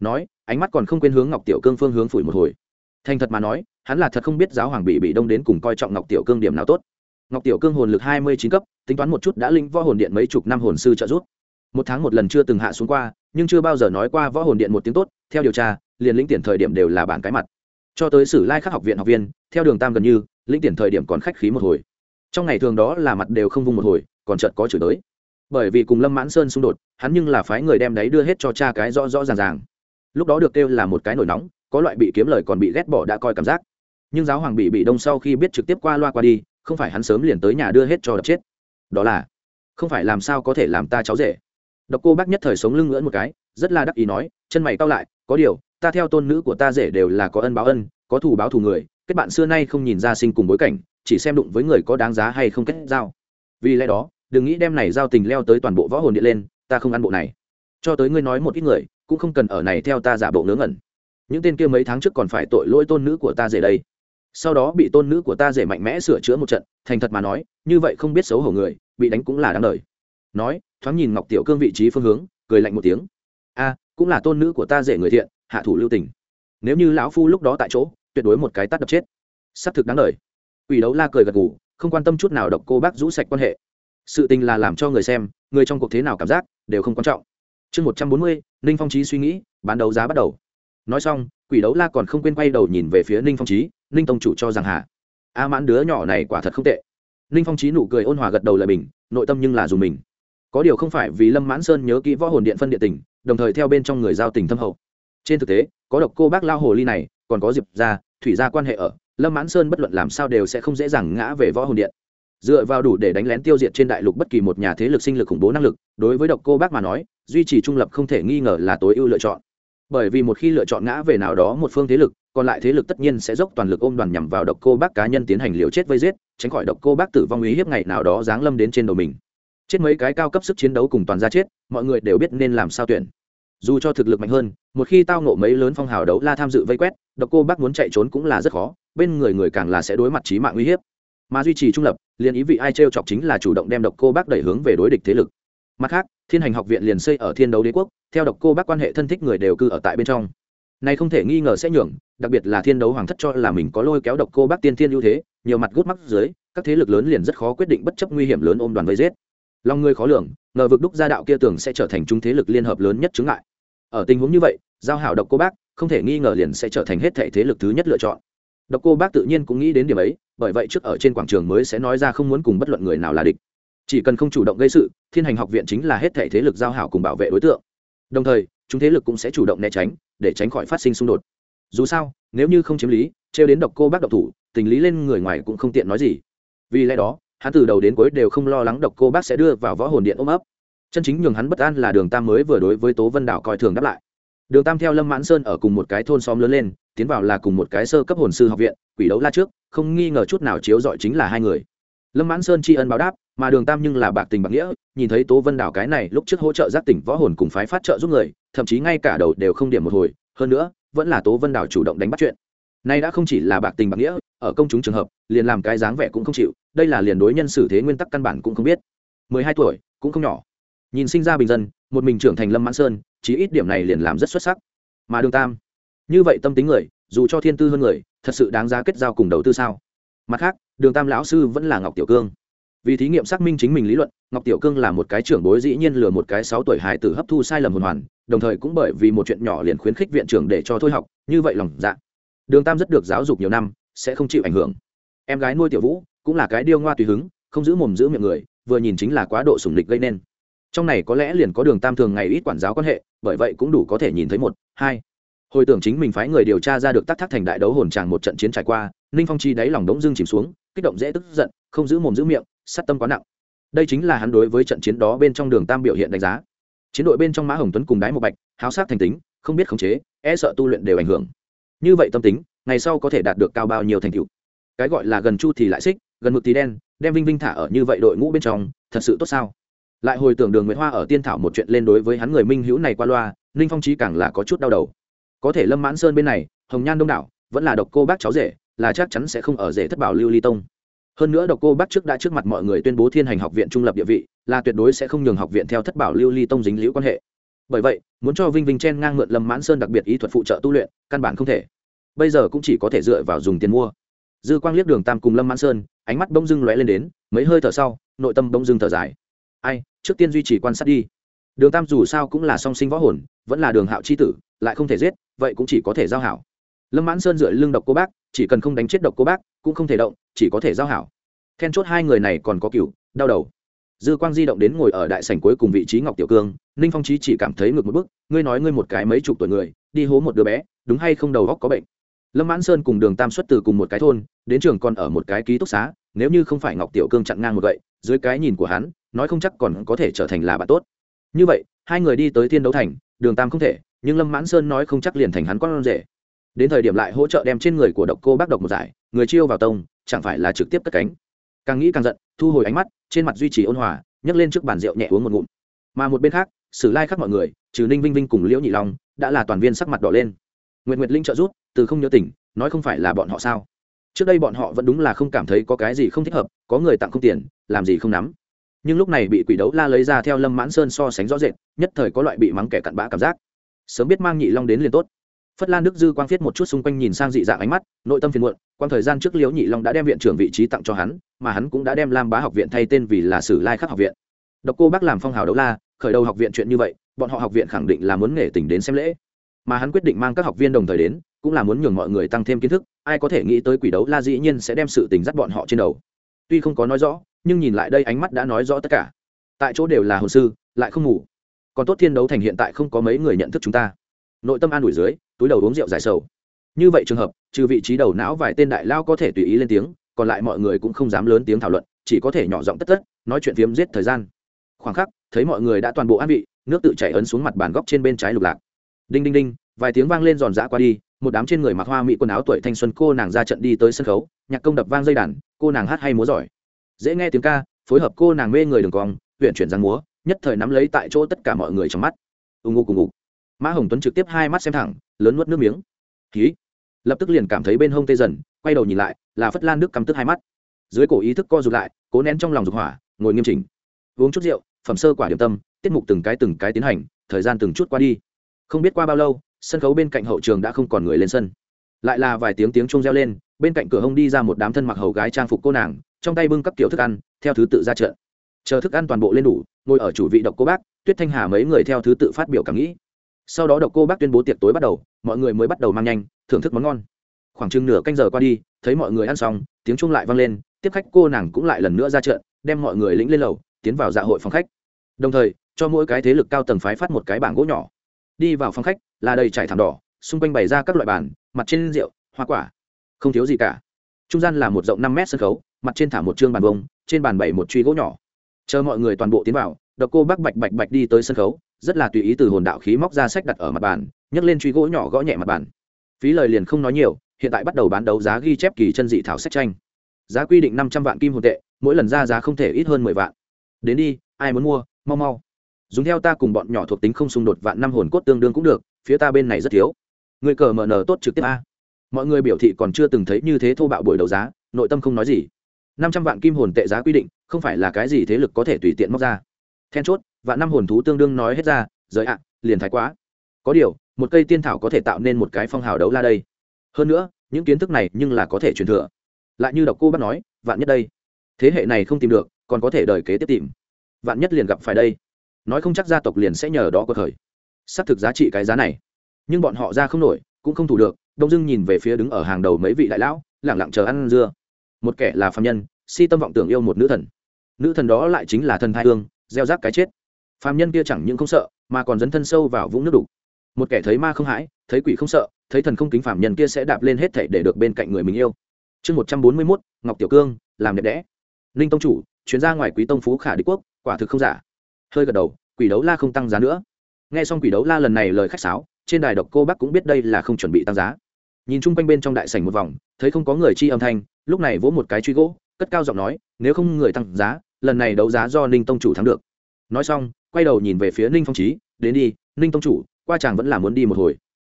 Nói, ánh mắt còn không quên hướng ngọc tiểu cương phương hướng phủi một hồi. Thành thật mà nói, hắn là thật không biết giáo hoàng bị bị đông đến cùng coi trọng ngọc tiểu cương điểm nào tốt. Ngọc tiểu cương hồn lực hai mươi chín cấp, tính toán một chút đã linh võ hồn điện mấy chục năm hồn sư trợ giúp. Một tháng một lần chưa từng hạ xuống qua, nhưng chưa bao giờ nói qua võ hồn điện một tiếng tốt, theo điều tra, liền lĩnh tiền thời điểm đều là bản cái mặt. Cho tới sử lai khắc học viện học viên, theo đường tam gần như, lĩnh tiền thời điểm còn khách khí một hồi trong ngày thường đó là mặt đều không vung một hồi, còn chợt có chửi tới. Bởi vì cùng lâm mãn sơn xung đột, hắn nhưng là phái người đem đấy đưa hết cho cha cái rõ rõ ràng ràng. Lúc đó được kêu là một cái nổi nóng, có loại bị kiếm lời còn bị ghét bỏ đã coi cảm giác. Nhưng giáo hoàng bị bị đông sau khi biết trực tiếp qua loa qua đi, không phải hắn sớm liền tới nhà đưa hết cho đập chết. Đó là, không phải làm sao có thể làm ta cháu rể. Độc cô bác nhất thời sống lưng ngưỡn một cái, rất là đắc ý nói, chân mày cao lại, có điều, ta theo tôn nữ của ta rể đều là có ân báo ân, có thù báo thù người, kết bạn xưa nay không nhìn ra sinh cùng bối cảnh chỉ xem đụng với người có đáng giá hay không kết giao. Vì lẽ đó, đừng nghĩ đem này giao tình leo tới toàn bộ võ hồn điện lên, ta không ăn bộ này. Cho tới ngươi nói một ít người, cũng không cần ở này theo ta giả bộ ngớ ngẩn. Những tên kia mấy tháng trước còn phải tội lỗi tôn nữ của ta rể đây. Sau đó bị tôn nữ của ta rể mạnh mẽ sửa chữa một trận, thành thật mà nói, như vậy không biết xấu hổ người, bị đánh cũng là đáng đời. Nói, thoáng nhìn ngọc tiểu cương vị trí phương hướng, cười lạnh một tiếng. A, cũng là tôn nữ của ta rể người thiện, hạ thủ lưu tình. Nếu như lão phu lúc đó tại chỗ, tuyệt đối một cái tắt đập chết. S ắ c thực đáng đời. Quỷ đấu la cười gật gù, không quan tâm chút nào độc cô bác rũ sạch quan hệ. Sự tình là làm cho người xem, người trong cuộc thế nào cảm giác, đều không quan trọng. Chương một trăm bốn mươi, ninh phong trí suy nghĩ, bán đấu giá bắt đầu. Nói xong, quỷ đấu la còn không quên quay đầu nhìn về phía ninh phong trí ninh tông chủ cho rằng hà, a mãn đứa nhỏ này quả thật không tệ. Ninh phong trí nụ cười ôn hòa gật đầu lời bình, nội tâm nhưng là dù mình. Có điều không phải vì lâm mãn sơn nhớ kỹ võ hồn điện phân địa tình, đồng thời theo bên trong người giao tình thâm hậu. Trên thực tế, có độc cô bác lao hồ ly này, còn có diệp ra thủy ra quan hệ ở lâm mãn sơn bất luận làm sao đều sẽ không dễ dàng ngã về võ hồn điện. Dựa vào đủ để đánh lén tiêu diệt trên đại lục bất kỳ một nhà thế lực sinh lực khủng bố năng lực, đối với độc cô bác mà nói, duy trì trung lập không thể nghi ngờ là tối ưu lựa chọn. Bởi vì một khi lựa chọn ngã về nào đó một phương thế lực, còn lại thế lực tất nhiên sẽ dốc toàn lực ôm đoàn nhằm vào độc cô bác cá nhân tiến hành liều chết vây giết, tránh khỏi độc cô bác tử vong ý hiếp ngày nào đó giáng lâm đến trên đầu mình. Chết mấy cái cao cấp sức chiến đấu cùng toàn ra chết, mọi người đều biết nên làm sao tuyển. Dù cho thực lực mạnh hơn, một khi tao nộ mấy lớn phong hào đấu la tham dự vây quét, độc cô bác muốn chạy trốn cũng là rất khó bên người người càng là sẽ đối mặt trí mạng uy hiếp. Mà duy trì trung lập, liền ý vị ai t chọc chính là chủ động đem độc cô bác đẩy hướng về đối địch thế lực. Mặt khác, thiên hành học viện liền xây ở thiên đấu đế quốc, theo độc cô bác quan hệ thân thích người đều cư ở tại bên trong. Này không thể nghi ngờ sẽ nhường, đặc biệt là thiên đấu hoàng thất cho là mình có lôi kéo độc cô bác tiên thiên ưu thế, nhiều mặt gút mắt dưới, các thế lực lớn liền rất khó quyết định bất chấp nguy hiểm lớn ôm đoàn vây giết. Lòng người khó lường, ngờ vực đúc gia đạo kia tưởng sẽ trở thành trung thế lực liên hợp lớn nhất chứng ngại. Ở tình huống như vậy, giao hảo độc cô bác, không thể nghi ngờ liền sẽ trở thành hết thể thế lực thứ nhất lựa chọn độc cô bác tự nhiên cũng nghĩ đến điểm ấy, bởi vậy trước ở trên quảng trường mới sẽ nói ra không muốn cùng bất luận người nào là địch. Chỉ cần không chủ động gây sự, thiên hành học viện chính là hết thể thế lực giao hảo cùng bảo vệ đối tượng. Đồng thời, chúng thế lực cũng sẽ chủ động né tránh, để tránh khỏi phát sinh xung đột. Dù sao, nếu như không chiếm lý, trêu đến độc cô bác độc thủ, tình lý lên người ngoài cũng không tiện nói gì. Vì lẽ đó, hắn từ đầu đến cuối đều không lo lắng độc cô bác sẽ đưa vào võ hồn điện ôm ấp. Chân chính nhường hắn bất an là đường tam mới vừa đối với tố vân đảo coi thường đáp lại đường tam theo lâm mãn sơn ở cùng một cái thôn xóm lớn lên, tiến vào là cùng một cái sơ cấp hồn sư học viện, quỷ đấu la trước, không nghi ngờ chút nào chiếu dọi chính là hai người. Lâm mãn sơn tri ân báo đáp, mà đường tam nhưng là bạc tình bạc nghĩa, nhìn thấy tố vân đảo cái này lúc trước hỗ trợ giác tỉnh võ hồn cùng phái phát trợ giúp người, thậm chí ngay cả đầu đều không điểm một hồi, hơn nữa, vẫn là tố vân đảo chủ động đánh bắt chuyện. Nay đã không chỉ là bạc tình bạc nghĩa, ở công chúng trường hợp, liền làm cái dáng vẻ cũng không chịu, đây là liền đối nhân xử thế nguyên tắc căn bản cũng không biết. Mười hai tuổi, cũng không nhỏ. Nhìn sinh ra bình dân, một mình trưởng thành lâm mãn sơn chí ít điểm này liền làm rất xuất sắc. Mà đường tam, như vậy tâm tính người, dù cho thiên tư hơn người, thật sự đáng giá kết giao cùng đầu tư sao? Mặt khác, đường tam lão sư vẫn là ngọc tiểu cương. Vì thí nghiệm xác minh chính mình lý luận, ngọc tiểu cương là một cái trưởng bối dĩ nhiên lừa một cái sáu tuổi hài tử hấp thu sai lầm hồn hoàn, đồng thời cũng bởi vì một chuyện nhỏ liền khuyến khích viện trưởng để cho thôi học, như vậy lòng dạ. Đường tam rất được giáo dục nhiều năm, sẽ không chịu ảnh hưởng. Em gái nuôi tiểu vũ cũng là cái điêu ngoa tùy hứng, không giữ mồm giữ miệng người, vừa nhìn chính là quá độ sủng lịch gây nên trong này có lẽ liền có đường tam thường ngày ít quản giáo quan hệ, bởi vậy cũng đủ có thể nhìn thấy một, hai. Hồi tưởng chính mình phái người điều tra ra được tác thác thành đại đấu hồn tràng một trận chiến trải qua, ninh phong chi đáy lòng đống dương chìm xuống, kích động dễ tức giận, không giữ mồm giữ miệng, sát tâm quá nặng. Đây chính là hắn đối với trận chiến đó bên trong đường tam biểu hiện đánh giá. Chiến đội bên trong mã hồng tuấn cùng đái một bạch, háo sát thành tính, không biết khống chế e sợ tu luyện đều ảnh hưởng. Như vậy tâm tính, ngày sau có thể đạt được cao bao nhiêu thành tựu? Cái gọi là gần chu thì lại xích, gần mực tí đen, đem vinh vinh thả ở như vậy đội ngũ bên trong, thật sự tốt sao? Lại hồi tưởng đường nguyễn hoa ở tiên thảo một chuyện lên đối với hắn người minh hữu này qua loa, ninh phong trí càng là có chút đau đầu. Có thể lâm mãn sơn bên này, hồng nhan đông đảo, vẫn là độc cô bác cháu rể, là chắc chắn sẽ không ở rể thất bảo lưu ly tông. Hơn nữa độc cô bác trước đã trước mặt mọi người tuyên bố thiên hành học viện trung lập địa vị, là tuyệt đối sẽ không nhường học viện theo thất bảo lưu ly tông dính liễu quan hệ. Bởi vậy, muốn cho vinh vinh chen ngang mượn lâm mãn sơn đặc biệt ý thuật phụ trợ tu luyện, căn bản không thể. Bây giờ cũng chỉ có thể dựa vào dùng tiền mua. Dư quang liếc đường tam cùng lâm mãn sơn, ánh mắt bỗng dưng lóe lên đến, mấy hơi thở sau, nội tâm bỗng dưng thở dài ai, trước tiên duy trì quan sát đi. Đường tam dù sao cũng là song sinh võ hồn, vẫn là đường hạo c h i tử, lại không thể giết, vậy cũng chỉ có thể giao hảo. Lâm mãn sơn dựa lưng độc cô bác, chỉ cần không đánh chết độc cô bác, cũng không thể động, chỉ có thể giao hảo. Then chốt hai người này còn có cựu đau đầu. Dư quang di động đến ngồi ở đại sảnh cuối cùng vị trí ngọc tiểu cương, ninh phong trí chỉ cảm thấy ngược một bức, ngươi nói ngươi một cái mấy chục tuổi người, đi hố một đứa bé, đúng hay không đầu góc có bệnh? Lâm mãn sơn cùng đường tam xuất từ cùng một cái thôn, đến trường còn ở một cái ký túc xá, nếu như không phải ngọc tiểu cương chặn ngang một gậy dưới cái nhìn của hắn nói không chắc còn có thể trở thành là bạn tốt. Như vậy, hai người đi tới thiên đấu thành, đường tam không thể, nhưng lâm mãn sơn nói không chắc liền thành hắn con rể. Đến thời điểm lại hỗ trợ đem trên người của độc cô bác độc một giải, người chiêu vào tông, chẳng phải là trực tiếp cất cánh. Càng nghĩ càng giận, thu hồi ánh mắt, trên mặt duy trì ôn hòa, nhấc lên trước bàn rượu nhẹ uống một ngụm. Mà một bên khác, sử lai khắc mọi người, trừ ninh vinh vinh cùng liễu nhị long, đã là toàn viên sắc mặt đỏ lên. Nguyệt nguyệt linh trợ rút từ không nhớ tỉnh, nói không phải là bọn họ sao? Trước đây bọn họ vẫn đúng là không cảm thấy có cái gì không thích hợp, có người tặng không tiền, làm gì không nắm nhưng lúc này bị quỷ đấu la lấy ra theo lâm mãn sơn so sánh rõ rệt, nhất thời có loại bị mắng kẻ cặn bã cảm giác. Sớm biết mang nhị long đến liền tốt. Phất lan đức dư quang viết một chút xung quanh nhìn sang dị dạng ánh mắt, nội tâm phiền muộn, quang thời gian trước liễu nhị long đã đem viện trưởng vị trí tặng cho hắn, mà hắn cũng đã đem lam bá học viện thay tên vì là sử lai khắc học viện. Độc cô bác làm phong hào đấu la, khởi đầu học viện chuyện như vậy, bọn họ học viện khẳng định là muốn nghề tình đến xem lễ. Mà hắn quyết định mang các học viên đồng thời đến, cũng là muốn nhường mọi người tăng thêm kiến thức, ai có thể nghĩ tới quỷ đấu la dĩ nhiên sẽ đem sự tình dắt bọn họ trên đầu. Tuy không có nói rõ nhưng nhìn lại đây ánh mắt đã nói rõ tất cả. Tại chỗ đều là hồ sư, lại không ngủ. Còn tốt thiên đấu thành hiện tại không có mấy người nhận thức chúng ta. Nội tâm an ủi dưới, túi đầu uống rượu giải sầu. Như vậy trường hợp, trừ vị trí đầu não vài tên đại lao có thể tùy ý lên tiếng, còn lại mọi người cũng không dám lớn tiếng thảo luận, chỉ có thể nhỏ giọng tất tất, nói chuyện phiếm giết thời gian. Khoảng khắc, thấy mọi người đã toàn bộ an vị, nước tự chảy ấn xuống mặt bàn góc trên bên trái lục lạc. Đinh đinh đinh, vài tiếng vang lên giòn giã qua đi, một đám trên người mặc hoa mỹ quần áo tuổi thanh xuân cô nàng ra trận đi tới sân khấu, nhạc công đập vang dây đàn, cô nàng hát hay múa giỏi dễ nghe tiếng ca, phối hợp cô nàng mê người đường cong huyện chuyển giang múa, nhất thời nắm lấy tại chỗ tất cả mọi người trong mắt. Ù ngụ cùng ngụ mã hồng tuấn trực tiếp hai mắt xem thẳng, lớn nuốt nước miếng. Ký lập tức liền cảm thấy bên hông tê dần, quay đầu nhìn lại, là phất lan nước cắm tức hai mắt. Dưới cổ ý thức co rụt lại, cố nén trong lòng dục hỏa, ngồi nghiêm chỉnh. Uống chút rượu, phẩm sơ quả điểm tâm, tiết mục từng cái từng cái tiến hành, thời gian từng chút qua đi. Không biết qua bao lâu, sân khấu bên cạnh hậu trường đã không còn người lên sân. Lại là vài tiếng tiếng chuông reo lên, bên cạnh cửa hông đi ra một đám thân mặc hầu gái trang phục cô nàng trong tay bưng các kiểu thức ăn, theo thứ tự ra trận. Chờ thức ăn toàn bộ lên đủ, ngồi ở chủ vị độc cô bác, tuyết thanh hà mấy người theo thứ tự phát biểu cảm nghĩ. Sau đó độc cô bác tuyên bố tiệc tối bắt đầu, mọi người mới bắt đầu mang nhanh, thưởng thức món ngon. Khoảng chừng nửa canh giờ qua đi, thấy mọi người ăn xong, tiếng chuông lại vang lên, tiếp khách cô nàng cũng lại lần nữa ra trận, đem mọi người lĩnh lên lầu, tiến vào dạ hội phòng khách. Đồng thời, cho mỗi cái thế lực cao tầng phái phát một cái bảng gỗ nhỏ. Đi vào phòng khách, là đầy trải thảm đỏ, xung quanh bày ra các loại bàn, mặt trên rượu, hoa quả. Không thiếu gì cả. Trung gian là một rộng năm mét sân khấu mặt trên thả một chương bàn bông trên bàn bảy một truy gỗ nhỏ. Chờ mọi người toàn bộ tiến vào, độc cô bác bạch bạch bạch đi tới sân khấu, rất là tùy ý từ hồn đạo khí móc ra sách đặt ở mặt bàn, nhấc lên truy gỗ nhỏ gõ nhẹ mặt bàn. Phí lời liền không nói nhiều, hiện tại bắt đầu bán đấu giá ghi chép kỳ chân dị thảo sách tranh. Giá quy định năm trăm vạn kim hồn tệ, mỗi lần ra giá không thể ít hơn mười vạn. Đến đi, ai muốn mua, mau mau. Dùng theo ta cùng bọn nhỏ thuộc tính không xung đột vạn năm hồn cốt tương đương cũng được, phía ta bên này rất thiếu. Người cờ mở nở tốt trực tiếp a. Mọi người biểu thị còn chưa từng thấy như thế thô bạo buổi đấu giá, nội tâm không nói gì năm trăm vạn kim hồn tệ giá quy định, không phải là cái gì thế lực có thể tùy tiện móc ra. Then chốt, vạn năm hồn thú tương đương nói hết ra giới ạ, liền thái quá. Có điều, một cây tiên thảo có thể tạo nên một cái phong hào đấu la đây. Hơn nữa, những kiến thức này nhưng là có thể truyền thừa. Lại như độc cô bác nói, vạn nhất đây. Thế hệ này không tìm được, còn có thể đời kế tiếp tìm. Vạn nhất liền gặp phải đây. Nói không chắc gia tộc liền sẽ nhờ đó có thời xác thực giá trị cái giá này. Nhưng bọn họ ra không nổi, cũng không thủ được, đông dưng nhìn về phía đứng ở hàng đầu mấy vị đại lão lẳng lặng chờ ăn dưa một kẻ là phạm nhân, si tâm vọng tưởng yêu một nữ thần. Nữ thần đó lại chính là thần thai hương, gieo rác cái chết. Phạm nhân kia chẳng những không sợ, mà còn dấn thân sâu vào vũng nước đục. Một kẻ thấy ma không hãi, thấy quỷ không sợ, thấy thần không kính phạm nhân kia sẽ đạp lên hết thể để được bên cạnh người mình yêu. Chương một trăm bốn mươi mốt, ngọc tiểu cương, làm đẹp đẽ. Ninh tông chủ, chuyến ra ngoài quý tông phú khả đế quốc, quả thực không giả. Hơi gật đầu, quỷ đấu la không tăng giá nữa. Nghe xong quỷ đấu la lần này lời khách sáo, trên đài độc cô bắc cũng biết đây là không chuẩn bị tăng giá nhìn chung quanh bên trong đại sảnh một vòng, thấy không có người chi âm thanh, lúc này vỗ một cái truy gỗ, cất cao giọng nói, nếu không người tăng giá, lần này đấu giá do ninh tông chủ thắng được. Nói xong, quay đầu nhìn về phía ninh phong trí đến đi, ninh tông chủ, qua chàng vẫn là muốn đi một hồi.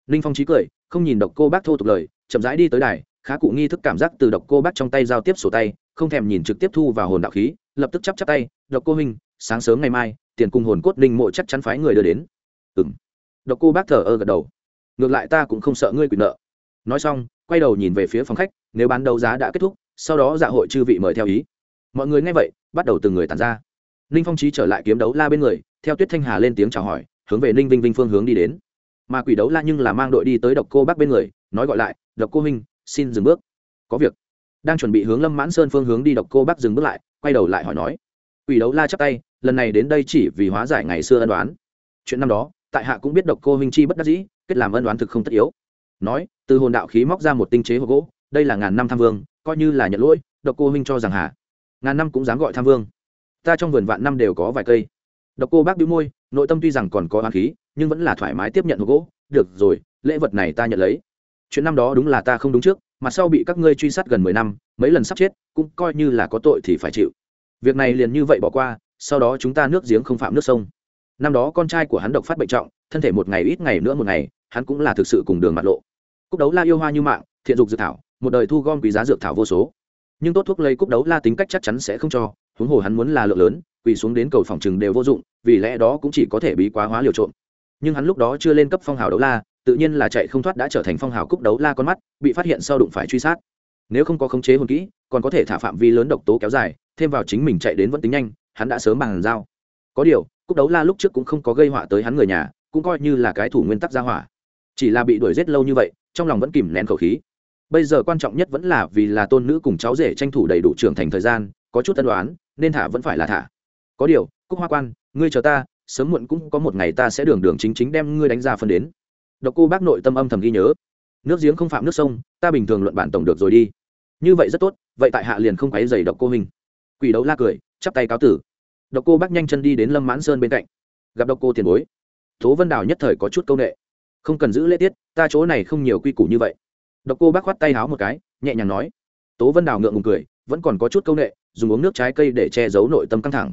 Ninh phong trí cười, không nhìn độc cô bác thô tục lời, chậm rãi đi tới đài, khá cụ nghi thức cảm giác từ độc cô bác trong tay giao tiếp sổ tay, không thèm nhìn trực tiếp thu vào hồn đạo khí, lập tức chắp chắp tay, độc cô huynh, sáng sớm ngày mai, tiền cung hồn cốt ninh mộ chắc chắn phái người đưa đến. Ừng độc cô bác thờ ơ gật đầu. Ngược lại ta cũng không sợ ngươi quyền nợ nói xong, quay đầu nhìn về phía phòng khách, nếu bán đấu giá đã kết thúc, sau đó dạ hội chư vị mời theo ý. Mọi người nghe vậy, bắt đầu từng người tàn ra. Ninh phong trí trở lại kiếm đấu la bên người, theo tuyết thanh hà lên tiếng chào hỏi, hướng về ninh vinh vinh phương hướng đi đến. Mà quỷ đấu la nhưng là mang đội đi tới độc cô bác bên người, nói gọi lại, độc cô huynh, xin dừng bước. Có việc. Đang chuẩn bị hướng lâm mãn sơn phương hướng đi, độc cô bác dừng bước lại, quay đầu lại hỏi nói, quỷ đấu la chắp tay, lần này đến đây chỉ vì hóa giải ngày xưa ân đoán chuyện năm đó, tại hạ cũng biết độc cô huynh chi bất đắc dĩ, kết làm ân đoán thực không tất yếu. Nói từ hồn đạo khí móc ra một tinh chế hộp gỗ, đây là ngàn năm tham vương, coi như là nhận lỗi, độc cô huynh cho rằng hà. Ngàn năm cũng dám gọi tham vương. Ta trong vườn vạn năm đều có vài cây. Độc cô bác đĩu môi, nội tâm tuy rằng còn có oán khí, nhưng vẫn là thoải mái tiếp nhận hộp gỗ. Được rồi, lễ vật này ta nhận lấy. Chuyện năm đó đúng là ta không đúng trước mà sau bị các ngươi truy sát gần mười năm, mấy lần sắp chết, cũng coi như là có tội thì phải chịu. Việc này liền như vậy bỏ qua, sau đó chúng ta nước giếng không phạm nước sông. Năm đó con trai của hắn độc phát bệnh trọng, thân thể một ngày ít ngày nữa một ngày, hắn cũng là thực sự cùng đường mặt lộ cúc đấu la yêu hoa như mạng, thiện dục dược thảo, một đời thu gom quý giá dược thảo vô số. Nhưng tốt thuốc lấy cúc đấu la tính cách chắc chắn sẽ không cho, huống hồ hắn muốn là lượng lớn, quỳ xuống đến cầu phòng trừng đều vô dụng, vì lẽ đó cũng chỉ có thể bí quá hóa liều trộm. Nhưng hắn lúc đó chưa lên cấp phong hào đấu la, tự nhiên là chạy không thoát đã trở thành phong hào cúc đấu la con mắt, bị phát hiện sau đụng phải truy sát. Nếu không có khống chế hồn kỹ, còn có thể thả phạm vi lớn độc tố kéo dài, thêm vào chính mình chạy đến vẫn tính nhanh, hắn đã sớm bằng dao có điều, cúc đấu la lúc trước cũng không có gây họa tới hắn người nhà, cũng coi như là cái thủ nguyên tắc gia hỏa chỉ là bị đuổi giết lâu như vậy, trong lòng vẫn kìm nén khẩu khí. Bây giờ quan trọng nhất vẫn là vì là tôn nữ cùng cháu rể tranh thủ đầy đủ trưởng thành thời gian, có chút tân đoán nên thả vẫn phải là thả. Có điều, cúc hoa quan, ngươi chờ ta, sớm muộn cũng có một ngày ta sẽ đường đường chính chính đem ngươi đánh ra phân đến. Độc cô bác nội tâm âm thầm ghi nhớ. Nước giếng không phạm nước sông, ta bình thường luận bản tổng được rồi đi. Như vậy rất tốt, vậy tại hạ liền không quấy dày độc cô hình quỷ đấu la cười, chắp tay cáo tử. Độc cô bác nhanh chân đi đến lâm mãn sơn bên cạnh. Gặp độc cô tiền bối. Tố vân đào nhất thời có chút c â u n ệ không cần giữ lễ tiết, ta chỗ này không nhiều quy củ như vậy. Độc cô bác khoát tay háo một cái, nhẹ nhàng nói. Tố vân đào ngượng ngùng cười, vẫn còn có chút c â u n ệ dùng uống nước trái cây để che giấu nội tâm căng thẳng.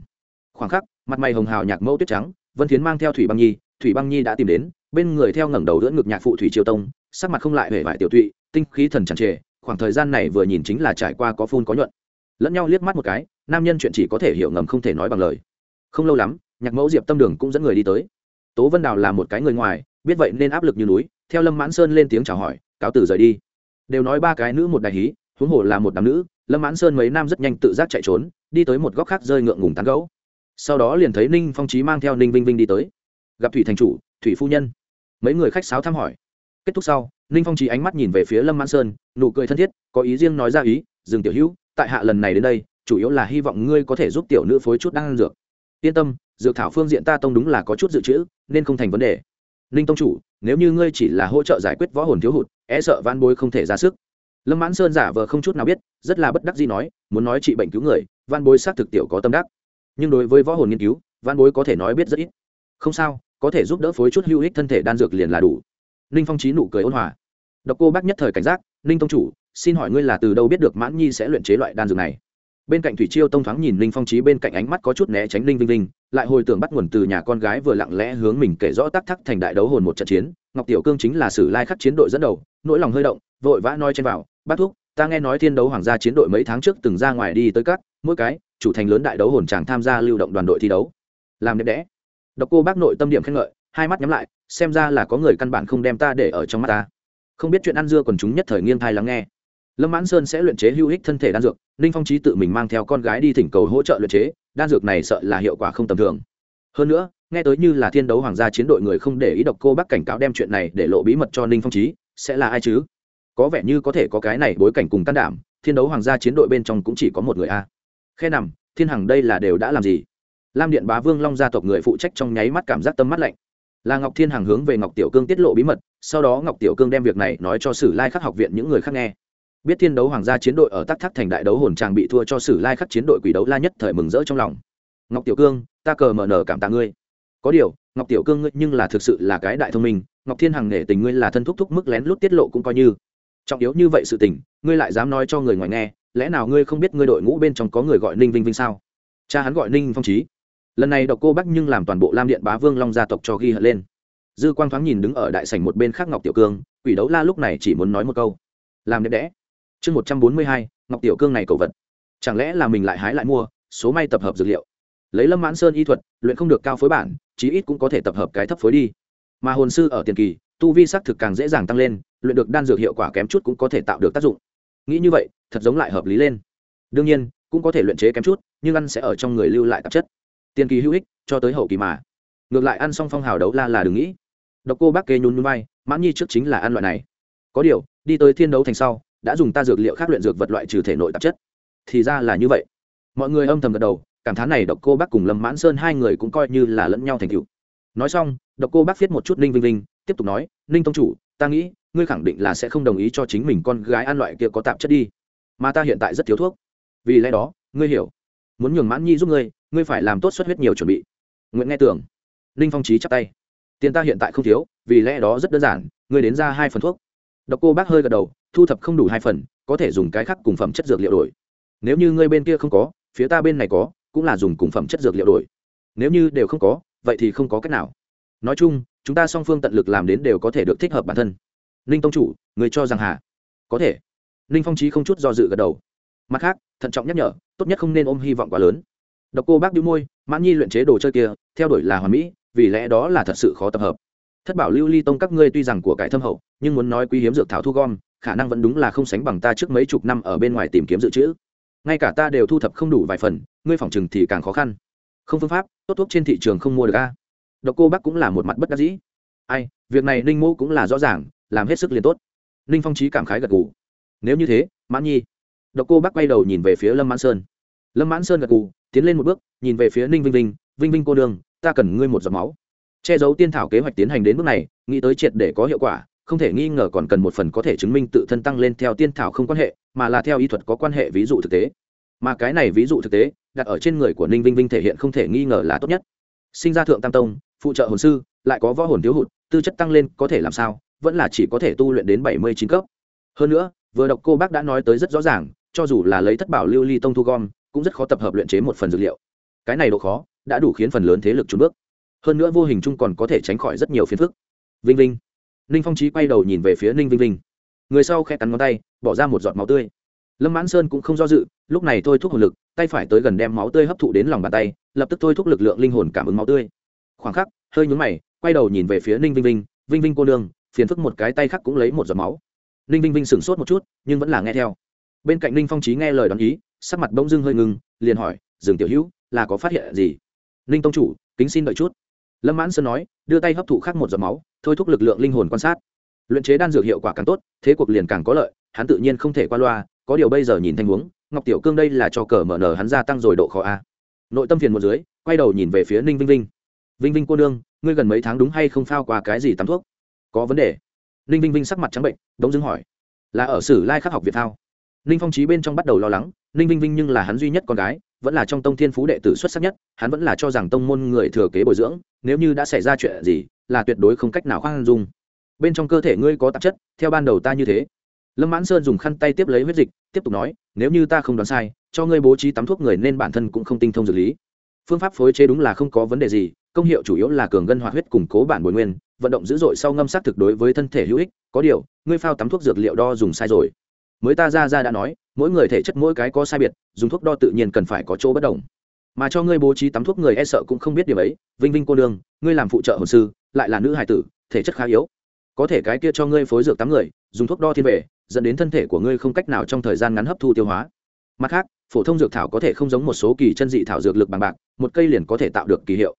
Khoảng khắc, mặt mày hồng hào nhạc mẫu tuyết trắng, vân thiến mang theo thủy băng nhi, thủy băng nhi đã tìm đến, bên người theo ngẩng đầu đỡ ngực nhạc phụ thủy triều tông, sắc mặt không lại hề vải tiểu tụy, tinh khí thần chẳng trề, khoảng thời gian này vừa nhìn chính là trải qua có phun có nhuận. Lẫn nhau liếc mắt một cái, nam nhân chuyện chỉ có thể hiểu ngầm không thể nói bằng lời. Không lâu lắm, nhạc mẫu diệp tâm đường cũng dẫn người đi tới. Tố vân đào là một cái người ngoài biết vậy nên áp lực như núi, theo lâm mãn sơn lên tiếng chào hỏi, cáo tử rời đi. Đều nói ba cái nữ một đại hí, huống hồ là một đám nữ, lâm mãn sơn mấy nam rất nhanh tự giác chạy trốn, đi tới một góc khác rơi ngượng ngùng tán gấu sau đó liền thấy ninh phong trí mang theo ninh vinh vinh đi tới. Gặp thủy thành chủ, thủy phu nhân. Mấy người khách sáo thăm hỏi. Kết thúc sau, ninh phong trí ánh mắt nhìn về phía lâm mãn sơn, nụ cười thân thiết, có ý riêng nói ra ý, dừng tiểu hữu, tại hạ lần này đến đây, chủ yếu là hy vọng ngươi có thể giúp tiểu nữ phối chút đan dược. Yên tâm, dược thảo phương diện ta tông đúng là có chút dự trữ, nên không thành vấn đề ninh tông chủ, nếu như ngươi chỉ là hỗ trợ giải quyết võ hồn thiếu hụt e sợ van bối không thể ra sức. Lâm mãn sơn giả vờ không chút nào biết, rất là bất đắc gì nói, muốn nói trị bệnh cứu người van bối xác thực tiểu có tâm đắc. Nhưng đối với võ hồn nghiên cứu van bối có thể nói biết rất ít. Không sao, có thể giúp đỡ phối chút hữu ích thân thể đan dược liền là đủ. Ninh phong trí nụ cười ôn hòa. Độc cô bác nhất thời cảnh giác, ninh tông chủ, xin hỏi ngươi là từ đâu biết được mãn nhi sẽ luyện chế loại đan dược này? Bên cạnh thủy chiêu tông thoáng nhìn linh phong trí bên cạnh ánh mắt có chút né tránh linh vinh linh lại hồi tưởng bắt nguồn từ nhà con gái vừa lặng lẽ hướng mình kể rõ tắc thắc thành đại đấu hồn một trận chiến. Ngọc tiểu cương chính là sử lai khắc chiến đội dẫn đầu, nỗi lòng hơi động, vội vã nói trên vào bác thúc, ta nghe nói thiên đấu hoàng gia chiến đội mấy tháng trước từng ra ngoài đi tới các, mỗi cái, chủ thành lớn đại đấu hồn chàng tham gia lưu động đoàn đội thi đấu. Làm đẹp đẽ. Độc cô bác nội tâm điểm khen ngợi, hai mắt nhắm lại, xem ra là có người căn bản không đem ta để ở trong mắt ta. Không biết chuyện ăn dưa còn chúng nhất thời nghiêng thai lắng nghe lâm mãn sơn sẽ luyện chế hữu ích thân thể đan dược, ninh phong trí tự mình mang theo con gái đi thỉnh cầu hỗ trợ luyện chế, đan dược này sợ là hiệu quả không tầm thường. Hơn nữa, nghe tới như là thiên đấu hoàng gia chiến đội người không để ý độc cô bác cảnh cáo đem chuyện này để lộ bí mật cho ninh phong trí sẽ là ai chứ? Có vẻ như có thể có cái này bối cảnh cùng can đảm, thiên đấu hoàng gia chiến đội bên trong cũng chỉ có một người a. Khe nằm, thiên hằng đây là đều đã làm gì? Lam điện bá vương long gia tộc người phụ trách trong nháy mắt cảm giác tâm mắt lạnh. Là ngọc thiên hằng hướng về ngọc tiểu cương tiết lộ bí mật, sau đó ngọc tiểu cương đem việc này nói cho sử lai khắc học viện những người khác nghe biết thiên đấu hoàng gia chiến đội ở tắc thác thành đại đấu hồn tràng bị thua cho sử lai khắc chiến đội quỷ đấu la nhất thời mừng rỡ trong lòng. Ngọc tiểu cương, ta cờ mở nở cảm tạ ngươi. Có điều, ngọc tiểu cương ngươi nhưng là thực sự là cái đại thông minh, ngọc thiên hằng nể tình ngươi là thân thúc thúc mức lén lút tiết lộ cũng coi như. Trọng yếu như vậy sự tình, ngươi lại dám nói cho người ngoài nghe, lẽ nào ngươi không biết ngươi đội ngũ bên trong có người gọi ninh vinh vinh sao? Cha hắn gọi ninh phong trí lần này đọc cô bắc nhưng làm toàn bộ lam điện bá vương long gia tộc cho ghi hận lên. Dư quang thoáng nhìn đứng ở đại sảnh một bên khác ngọc tiểu cương, quỷ đấu la lúc này chỉ muốn nói một câu. Làm đẹp đẽ chương một trăm bốn mươi hai, ngọc tiểu cương này cầu vật. Chẳng lẽ là mình lại hái lại mua, số may tập hợp dược liệu? Lấy lâm mãn sơn y thuật, luyện không được cao phối bản, chí ít cũng có thể tập hợp cái thấp phối đi. Mà hồn sư ở tiền kỳ, tu vi sắc thực càng dễ dàng tăng lên, luyện được đan dược hiệu quả kém chút cũng có thể tạo được tác dụng. Nghĩ như vậy, thật giống lại hợp lý lên. Đương nhiên, cũng có thể luyện chế kém chút, nhưng ăn sẽ ở trong người lưu lại tạp chất. Tiền kỳ hữu ích, cho tới hậu kỳ mà. Ngược lại ăn xong phong hào đấu la là đừng nghĩ. Độc cô bác kê nhún nhún vai, mãn nhi trước chính là ăn loại này. Có điều, đi tới thiên đấu thành sau đã dùng ta dược liệu khác luyện dược vật loại trừ thể nội tạp chất. Thì ra là như vậy. Mọi người âm thầm gật đầu, cảm thán này độc cô bác cùng lâm mãn sơn hai người cũng coi như là lẫn nhau thành cựu nói xong, độc cô bác viết một chút ninh vinh vinh, tiếp tục nói, ninh tông chủ, ta nghĩ, ngươi khẳng định là sẽ không đồng ý cho chính mình con gái ăn loại kia có tạp chất đi. Mà ta hiện tại rất thiếu thuốc. Vì lẽ đó, ngươi hiểu. Muốn nhường mãn nhi giúp ngươi ngươi phải làm tốt xuất huyết nhiều chuẩn bị. Nguyễn nghe tưởng ninh phong trí chắp tay. Tiền ta hiện tại không thiếu, vì lẽ đó rất đơn giản, ngươi đến ra hai phần thuốc độc cô bác hơi gật đầu, thu thập không đủ hai phần, có thể dùng cái khác cùng phẩm chất dược liệu đổi. Nếu như ngươi bên kia không có, phía ta bên này có, cũng là dùng cùng phẩm chất dược liệu đổi. Nếu như đều không có, vậy thì không có cách nào. Nói chung, chúng ta song phương tận lực làm đến đều có thể được thích hợp bản thân. Ninh tông chủ, người cho rằng hà? Có thể. Ninh phong trí không chút do dự gật đầu. Mặt khác, thận trọng nhắc nhở, tốt nhất không nên ôm hy vọng quá lớn. Độc cô bác đĩu môi, mãn nhi luyện chế đồ chơi kia, theo đuổi là hoàn mỹ, vì lẽ đó là thật sự khó tập hợp thất bảo lưu ly tông các ngươi tuy rằng của cải thâm hậu, nhưng muốn nói quý hiếm dược thảo thu gom, khả năng vẫn đúng là không sánh bằng ta trước mấy chục năm ở bên ngoài tìm kiếm dự trữ. Ngay cả ta đều thu thập không đủ vài phần, ngươi phòng chừng thì càng khó khăn. Không phương pháp, tốt thuốc trên thị trường không mua được a. Độc cô bác cũng là một mặt bất đắc dĩ. Ai, việc này ninh mô cũng là rõ ràng, làm hết sức liền tốt. Ninh phong trí cảm khái gật gù. Nếu như thế, mãn nhi. Độc cô bác quay đầu nhìn về phía lâm mãn sơn. Lâm mãn sơn gật gù, tiến lên một bước, nhìn về phía ninh vinh vinh. Vinh vinh cô đường ta cần ngươi một giọt máu che giấu tiên thảo kế hoạch tiến hành đến bước này, nghĩ tới triệt để có hiệu quả, không thể nghi ngờ còn cần một phần có thể chứng minh tự thân tăng lên theo tiên thảo không quan hệ, mà là theo y thuật có quan hệ ví dụ thực tế. Mà cái này ví dụ thực tế, đặt ở trên người của ninh vinh vinh thể hiện không thể nghi ngờ là tốt nhất. Sinh ra thượng tam tông, phụ trợ hồn sư, lại có võ hồn thiếu hụt, tư chất tăng lên có thể làm sao, vẫn là chỉ có thể tu luyện đến bảy mươi chín cấp. Hơn nữa, vừa đọc cô bác đã nói tới rất rõ ràng, cho dù là lấy thất bảo lưu ly tông thu gom, cũng rất khó tập hợp luyện chế một phần dược liệu. Cái này độ khó, đã đủ khiến phần lớn thế lực trùn bước hơn nữa vô hình chung còn có thể tránh khỏi rất nhiều phiền phức. Vinh vinh. Ninh phong trí quay đầu nhìn về phía ninh vinh vinh. Người sau khe cắn ngón tay, bỏ ra một giọt máu tươi. Lâm mãn sơn cũng không do dự, lúc này thôi thúc hồn lực, tay phải tới gần đem máu tươi hấp thụ đến lòng bàn tay, lập tức thôi thúc lực lượng linh hồn cảm ứng máu tươi. Khoảng khắc, hơi nhún mày, quay đầu nhìn về phía ninh vinh vinh vinh vinh cô nương, phiền phức một cái tay khác cũng lấy một giọt máu. Ninh vinh vinh sửng sốt một chút, nhưng vẫn là nghe theo. Bên cạnh ninh phong trí nghe lời đón ý, sắc mặt bỗng dưng hơi ngừng liền hỏi, dừng tiểu hữu, là có phát hiện gì? Ninh tông chủ, kính xin đợi chút lâm mãn sơn nói, đưa tay hấp thụ khác một giọt máu, thôi thúc lực lượng linh hồn quan sát. Luyện chế đan dược hiệu quả càng tốt, thế cuộc liền càng có lợi, hắn tự nhiên không thể qua loa, có điều bây giờ nhìn thanh huống, ngọc tiểu cương đây là cho cờ mở nở hắn gia tăng rồi độ khó a. Nội tâm phiền một dưới, quay đầu nhìn về phía ninh vinh vinh. Vinh vinh cô nương, ngươi gần mấy tháng đúng hay không phao qua cái gì tắm thuốc? Có vấn đề. Ninh vinh vinh sắc mặt trắng bệnh, đống dưng hỏi. Là ở sử lai khắc học việt thao ninh phong trí bên trong bắt đầu lo lắng, ninh vinh vinh nhưng là hắn duy nhất con gái vẫn là trong tông thiên phú đệ tử xuất sắc nhất, hắn vẫn là cho rằng tông môn người thừa kế bồi dưỡng, nếu như đã xảy ra chuyện gì, là tuyệt đối không cách nào khoan dung. Bên trong cơ thể ngươi có tạp chất, theo ban đầu ta như thế. Lâm mãn sơn dùng khăn tay tiếp lấy huyết dịch, tiếp tục nói, nếu như ta không đoán sai, cho ngươi bố trí tắm thuốc người nên bản thân cũng không tinh thông dược lý. Phương pháp phối chế đúng là không có vấn đề gì, công hiệu chủ yếu là cường ngân hoạt huyết củng cố bản bồi nguyên, vận động dữ dội sau ngâm sát thực đối với thân thể hữu ích, có điều, ngươi phao tắm thuốc dược liệu đo dùng sai rồi. Mới ta ra ra đã nói mỗi người thể chất mỗi cái có sai biệt, dùng thuốc đo tự nhiên cần phải có chỗ bất đồng. Mà cho ngươi bố trí tắm thuốc người e sợ cũng không biết điều ấy, vinh vinh cô nương, ngươi làm phụ trợ hồ sư, lại là nữ hài tử, thể chất khá yếu. Có thể cái kia cho ngươi phối dược tắm người, dùng thuốc đo thiên về dẫn đến thân thể của ngươi không cách nào trong thời gian ngắn hấp thu tiêu hóa. Mặt khác, phổ thông dược thảo có thể không giống một số kỳ chân dị thảo dược lực bằng bạc, một cây liền có thể tạo được kỳ hiệu.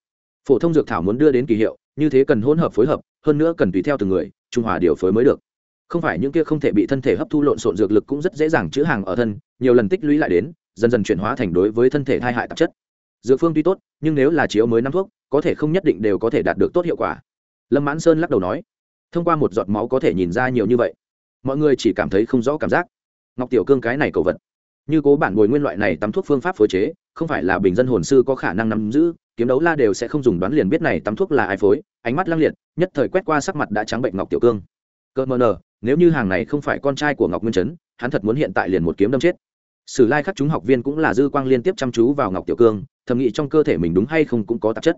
Phổ thông dược thảo muốn đưa đến kỳ hiệu, như thế cần hỗn hợp phối hợp, hơn nữa cần tùy theo từng người, trung hòa điều phối mới được không phải những kia không thể bị thân thể hấp thu lộn xộn dược lực cũng rất dễ dàng chữ hàng ở thân, nhiều lần tích lũy lại đến, dần dần chuyển hóa thành đối với thân thể thai hại tạp chất. Dược phương tuy tốt, nhưng nếu là chiếu mới năm thuốc, có thể không nhất định đều có thể đạt được tốt hiệu quả. Lâm mãn sơn lắc đầu nói, thông qua một giọt máu có thể nhìn ra nhiều như vậy. Mọi người chỉ cảm thấy không rõ cảm giác. Ngọc tiểu cương cái này cầu vật. Như cố bản bồi nguyên loại này tắm thuốc phương pháp phối chế, không phải là bình dân hồn sư có khả năng nắm giữ, kiếm đấu la đều sẽ không dùng đoán liền biết này tắm thuốc là ai phối, ánh mắt lăng liệt, nhất thời quét qua sắc mặt đã trắng bệnh ngọc tiểu cương. Cơ mờ nờ nếu như hàng này không phải con trai của ngọc nguyên trấn, hắn thật muốn hiện tại liền một kiếm đâm chết. Sử lai khắc chúng học viên cũng là dư quang liên tiếp chăm chú vào ngọc tiểu cương, thầm nghĩ trong cơ thể mình đúng hay không cũng có tạp chất.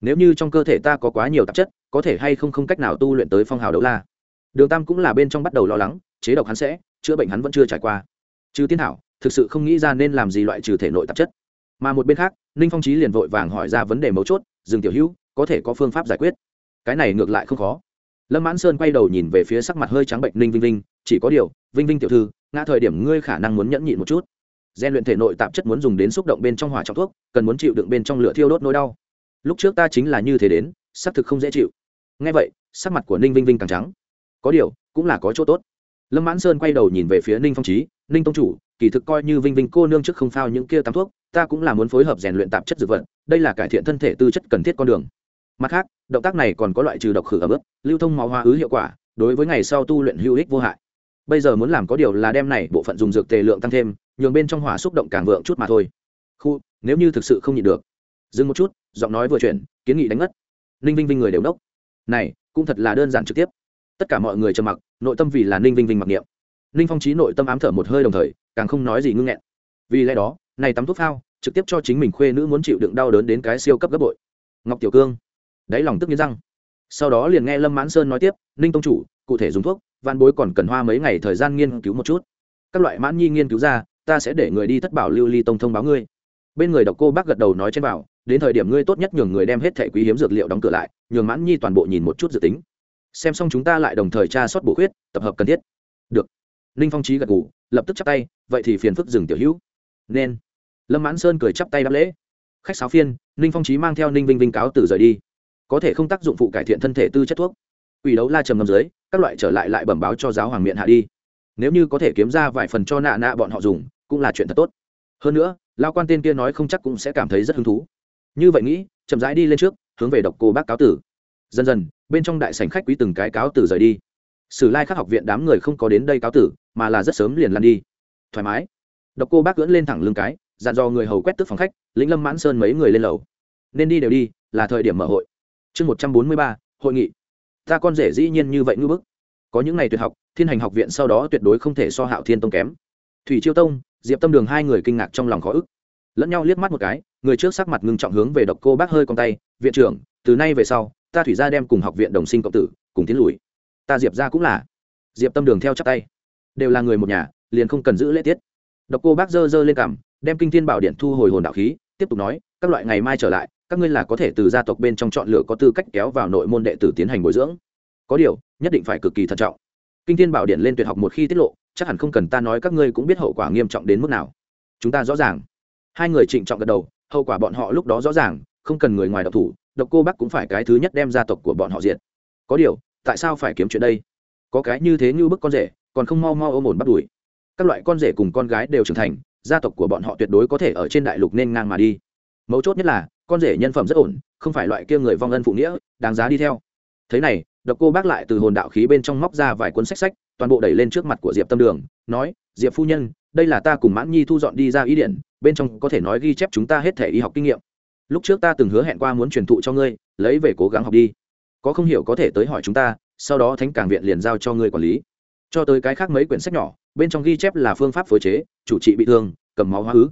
Nếu như trong cơ thể ta có quá nhiều tạp chất, có thể hay không không cách nào tu luyện tới phong hào đấu la. Đường tam cũng là bên trong bắt đầu lo lắng, chế độc hắn sẽ, chữa bệnh hắn vẫn chưa trải qua. Chứ tiên thảo, thực sự không nghĩ ra nên làm gì loại trừ thể nội tạp chất. Mà một bên khác, ninh phong trí liền vội vàng hỏi ra vấn đề mấu chốt dừng tiểu hữu, có thể có phương pháp giải quyết? Cái này ngược lại không khó lâm mãn sơn quay đầu nhìn về phía sắc mặt hơi trắng bệnh ninh vinh vinh, chỉ có điều, vinh vinh tiểu thư, ngã thời điểm ngươi khả năng muốn nhẫn nhịn một chút. Gian luyện thể nội tạp chất muốn dùng đến xúc động bên trong hỏa trọng thuốc, cần muốn chịu đựng bên trong lửa thiêu đốt nỗi đau. Lúc trước ta chính là như thế đến, xác thực không dễ chịu. Ngay vậy, sắc mặt của ninh vinh vinh càng trắng. Có điều, cũng là có chỗ tốt. Lâm mãn sơn quay đầu nhìn về phía ninh phong trí ninh tông chủ, kỳ thực coi như vinh vinh cô nương trước không phao những kia tắm thuốc, ta cũng là muốn phối hợp rèn luyện tạp chất dược vật, đây là cải thiện thân thể tư chất cần thiết con đường mặt khác, động tác này còn có loại trừ độc khử ẩm ướt, lưu thông máu hoa ứ hiệu quả, đối với ngày sau tu luyện hữu ích vô hại. Bây giờ muốn làm có điều là đem này bộ phận dùng dược tề lượng tăng thêm, nhường bên trong hỏa xúc động càng vượng chút mà thôi. Khu, nếu như thực sự không nhịn được. Dừng một chút, giọng nói vừa chuyển, kiến nghị đánh ngất. Ninh vinh vinh người đều đốc. Này, cũng thật là đơn giản trực tiếp. Tất cả mọi người trầm mặc, nội tâm vì là ninh vinh vinh mặc niệm. Ninh phong trí nội tâm ám thở một hơi đồng thời, càng không nói gì ngưng nghẹn. Vì lẽ đó, này tắm thuốc phao, trực tiếp cho chính mình khuê nữ muốn chịu đựng đau đớn đến cái siêu cấp gấp bội. Ngọc tiểu cương đáy lòng tức nghiến răng. Sau đó liền nghe lâm mãn sơn nói tiếp, ninh tông chủ, cụ thể dùng thuốc văn bối còn cần hoa mấy ngày thời gian nghiên cứu một chút. Các loại mãn nhi nghiên cứu ra, ta sẽ để người đi thất bảo lưu ly tông thông báo ngươi. Bên người độc cô bác gật đầu nói trên bảo, đến thời điểm ngươi tốt nhất nhường người đem hết thẻ quý hiếm dược liệu đóng cửa lại, nhường mãn nhi toàn bộ nhìn một chút dự tính. Xem xong chúng ta lại đồng thời tra soát bổ khuyết, tập hợp cần thiết. Được. Ninh phong trí gật ngủ lập tức chắp tay, vậy thì phiền phức dừng tiểu hữu. Nên. Lâm mãn sơn cười chắp tay đáp lễ. Khách sáo phiên, ninh phong trí mang theo ninh vinh vinh cáo từ rời đi có thể không tác dụng phụ cải thiện thân thể tư chất thuốc. Quỷ đấu la trầm ngâm dưới, các loại trở lại lại bẩm báo cho giáo hoàng miệng hạ đi. Nếu như có thể kiếm ra vài phần cho nạ nạ bọn họ dùng, cũng là chuyện thật tốt. Hơn nữa, lao quan tên kia nói không chắc cũng sẽ cảm thấy rất hứng thú. Như vậy nghĩ, chậm rãi đi lên trước, hướng về độc cô bác cáo tử. Dần dần, bên trong đại sảnh khách quý từng cái cáo tử rời đi. Sử lai khắc học viện đám người không có đến đây cáo tử, mà là rất sớm liền lăn đi. Thoải mái. Độc cô bác cưỡn lên thẳng lưng cái, dặn dò người hầu quét tức phòng khách, lĩnh lâm mãn sơn mấy người lên lầu. Nên đi đều đi, là thời điểm mở hội chương một trăm bốn mươi ba, hội nghị. Ta con rể dĩ nhiên như vậy ngư bức. Có những ngày tuyệt học, thiên hành học viện sau đó tuyệt đối không thể so hạo thiên tông kém. Thủy chiêu tông, diệp tâm đường hai người kinh ngạc trong lòng khó ức. Lẫn nhau liếc mắt một cái, người trước sắc mặt ngưng trọng hướng về độc cô bác hơi con tay, viện trưởng, từ nay về sau, ta thủy ra đem cùng học viện đồng sinh cộng tử, cùng tiến lùi. Ta diệp ra cũng là. Diệp tâm đường theo chắp tay. Đều là người một nhà, liền không cần giữ lễ tiết. Độc cô bác dơ dơ lên cằm, đem kinh thiên bảo điện thu hồi hồn đạo khí, tiếp tục nói, các loại ngày mai trở lại các ngươi là có thể từ gia tộc bên trong chọn lựa có tư cách kéo vào nội môn đệ tử tiến hành bồi dưỡng. Có điều, nhất định phải cực kỳ thận trọng. Kinh thiên bảo điện lên tuyệt học một khi tiết lộ, chắc hẳn không cần ta nói các ngươi cũng biết hậu quả nghiêm trọng đến mức nào. Chúng ta rõ ràng. Hai người trịnh trọng gật đầu, hậu quả bọn họ lúc đó rõ ràng, không cần người ngoài độc thủ, độc cô bắc cũng phải cái thứ nhất đem gia tộc của bọn họ diệt. Có điều, tại sao phải kiếm chuyện đây? Có cái như thế như bức con rể, còn không mau mau ôm ổn bắt đuổi. Các loại con rể cùng con gái đều trưởng thành, gia tộc của bọn họ tuyệt đối có thể ở trên đại lục nên ngang mà đi. Mấu chốt nhất là con rể nhân phẩm rất ổn, không phải loại kia người vong ân phụ nghĩa, đáng giá đi theo. Thế này, độc cô bác lại từ hồn đạo khí bên trong móc ra vài cuốn sách sách, toàn bộ đẩy lên trước mặt của diệp tâm đường, nói, diệp phu nhân, đây là ta cùng mãn nhi thu dọn đi ra ý điện, bên trong có thể nói ghi chép chúng ta hết thể y học kinh nghiệm. Lúc trước ta từng hứa hẹn qua muốn truyền thụ cho ngươi, lấy về cố gắng học đi. Có không hiểu có thể tới hỏi chúng ta, sau đó thánh cảng viện liền giao cho ngươi quản lý. Cho tới cái khác mấy quyển sách nhỏ, bên trong ghi chép là phương pháp phối chế, chủ trị bị thương, cầm máu hóa ứ.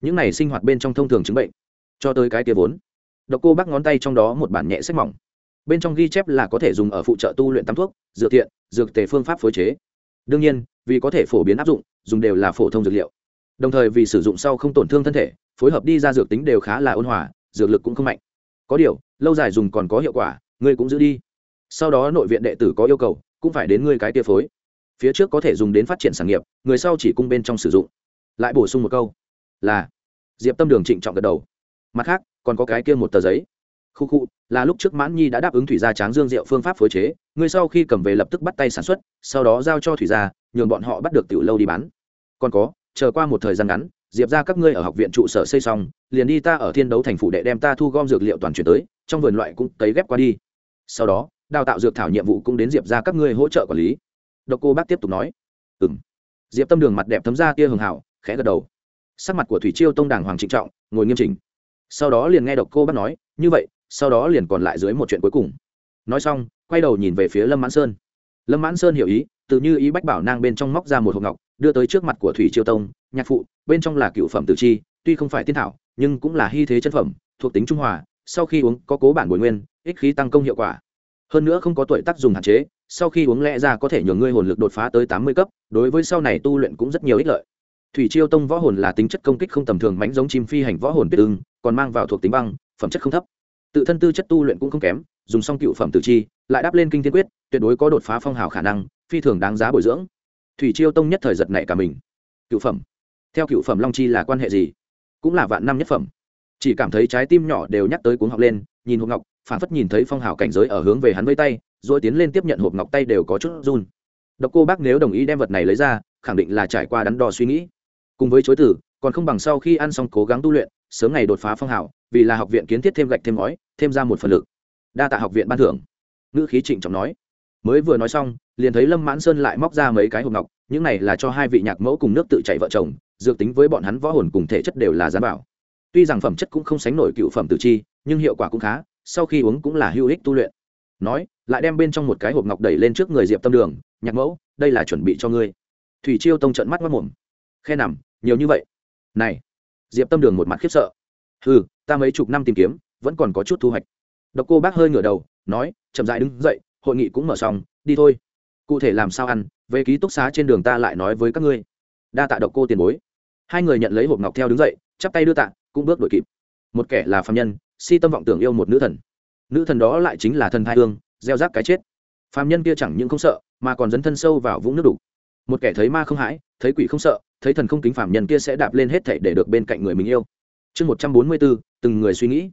Những này sinh hoạt bên trong thông thường chứng bệnh cho tới cái kia vốn. Độc cô bác ngón tay trong đó một bản nhẹ sách mỏng. Bên trong ghi chép là có thể dùng ở phụ trợ tu luyện tắm thuốc, dược thiện, dược tề phương pháp phối chế. Đương nhiên, vì có thể phổ biến áp dụng, dùng đều là phổ thông dược liệu. Đồng thời vì sử dụng sau không tổn thương thân thể, phối hợp đi ra dược tính đều khá là ôn hòa, dược lực cũng không mạnh. Có điều, lâu dài dùng còn có hiệu quả, ngươi cũng giữ đi. Sau đó nội viện đệ tử có yêu cầu, cũng phải đến ngươi cái tia phối. Phía trước có thể dùng đến phát triển sản nghiệp, người sau chỉ cung bên trong sử dụng. Lại bổ sung một câu, là, diệp tâm đường trịnh trọng gật đầu mặt khác, còn có cái kia một tờ giấy. Khu khu, là lúc trước mãn nhi đã đáp ứng thủy gia tráng dương rượu phương pháp phối chế ngươi sau khi cầm về lập tức bắt tay sản xuất, sau đó giao cho thủy gia, nhường bọn họ bắt được tiểu lâu đi bán. Còn có, chờ qua một thời gian ngắn, diệp ra các ngươi ở học viện trụ sở xây xong, liền đi ta ở thiên đấu thành phủ đệ đem ta thu gom dược liệu toàn chuyển tới, trong vườn loại cũng tấy ghép qua đi. Sau đó, đào tạo dược thảo nhiệm vụ cũng đến diệp ra các ngươi hỗ trợ quản lý. Độc cô bác tiếp tục nói. Ừ m diệp tâm đường mặt đẹp thấm ra tia hường hảo, khẽ gật đầu. Sắc mặt của thủy chiêu tông đảng hoàng trịnh trọng, ngồi nghiêm chỉnh sau đó liền nghe độc cô bác nói, như vậy, sau đó liền còn lại dưới một chuyện cuối cùng. Nói xong, quay đầu nhìn về phía lâm mãn sơn. Lâm mãn sơn hiểu ý tự như ý bách bảo nang bên trong móc ra một hộp ngọc, đưa tới trước mặt của thủy chiêu tông, nhạc phụ, bên trong là cựu phẩm tử chi, tuy không phải tiên thảo, nhưng cũng là hy thế chân phẩm, thuộc tính trung hòa, sau khi uống có cố bản bồi nguyên, ích khí tăng công hiệu quả. Hơn nữa không có tuổi tác dùng hạn chế, sau khi uống lẽ ra có thể nhường ngươi hồn lực đột phá tới tám mươi cấp, đối với sau này tu luyện cũng rất nhiều ích lợi. Thủy chiêu tông võ hồn là tính chất công kích không tầm thường mánh giống chim phi hành võ hồn biết ưng còn mang vào thuộc tính băng, phẩm chất không thấp. Tự thân tư chất tu luyện cũng không kém, dùng xong cựu phẩm tử chi, lại đáp lên kinh thiên quyết, tuyệt đối có đột phá phong hào khả năng, phi thường đáng giá bồi dưỡng. Thủy chiêu tông nhất thời giật nảy cả mình. Cựu phẩm? Theo cựu phẩm long chi là quan hệ gì? Cũng là vạn năm nhất phẩm. Chỉ cảm thấy trái tim nhỏ đều nhắc tới cuốn học lên, nhìn hộp ngọc phản phất nhìn thấy phong hào cảnh giới ở hướng về hắn vây tay, rồi tiến lên tiếp nhận hộp ngọc tay đều có chút run. Độc cô bác nếu đồng ý đem vật này lấy ra, khẳng định là trải qua đắn đo suy nghĩ. Cùng với chối tử còn không bằng sau khi ăn xong cố gắng tu luyện sớm ngày đột phá phong hảo vì là học viện kiến thiết thêm gạch thêm ngói, thêm ra một phần lực. Đa tạ học viện ban thưởng. Ngữ khí trịnh trọng nói. Mới vừa nói xong, liền thấy lâm mãn sơn lại móc ra mấy cái hộp ngọc, những này là cho hai vị nhạc mẫu cùng nước tự chạy vợ chồng, dược tính với bọn hắn võ hồn cùng thể chất đều là giám bảo. Tuy rằng phẩm chất cũng không sánh nổi cựu phẩm tử chi, nhưng hiệu quả cũng khá, sau khi uống cũng là hữu ích tu luyện. Nói, lại đem bên trong một cái hộp ngọc đẩy lên trước người diệp tâm đường, nhạc mẫu, đây là chuẩn bị cho ngươi. Thủy chiêu tông trận mắt mất mồm khe nằm, nhiều như vậy. Này diệp tâm đường một mặt khiếp sợ. Ừ ta mấy chục năm tìm kiếm, vẫn còn có chút thu hoạch. Độc cô bác hơi ngửa đầu, nói, chậm dại đứng dậy, hội nghị cũng mở xong, đi thôi. Cụ thể làm sao ăn, về ký túc xá trên đường ta lại nói với các ngươi. Đa tạ độc cô tiền bối. Hai người nhận lấy hộp ngọc theo đứng dậy, chắp tay đưa tạ, cũng bước đổi kịp. Một kẻ là phạm nhân, si tâm vọng tưởng yêu một nữ thần. Nữ thần đó lại chính là thần thai hương, gieo rác cái chết. Phạm nhân kia chẳng những không sợ, mà còn dấn thân sâu vào vũng nước đục. Một kẻ thấy ma không hãi, thấy quỷ không sợ thấy thần không kính phạm nhân kia sẽ đạp lên hết thảy để được bên cạnh người mình yêu. Chương một trăm bốn mươi bốn từng người suy nghĩ.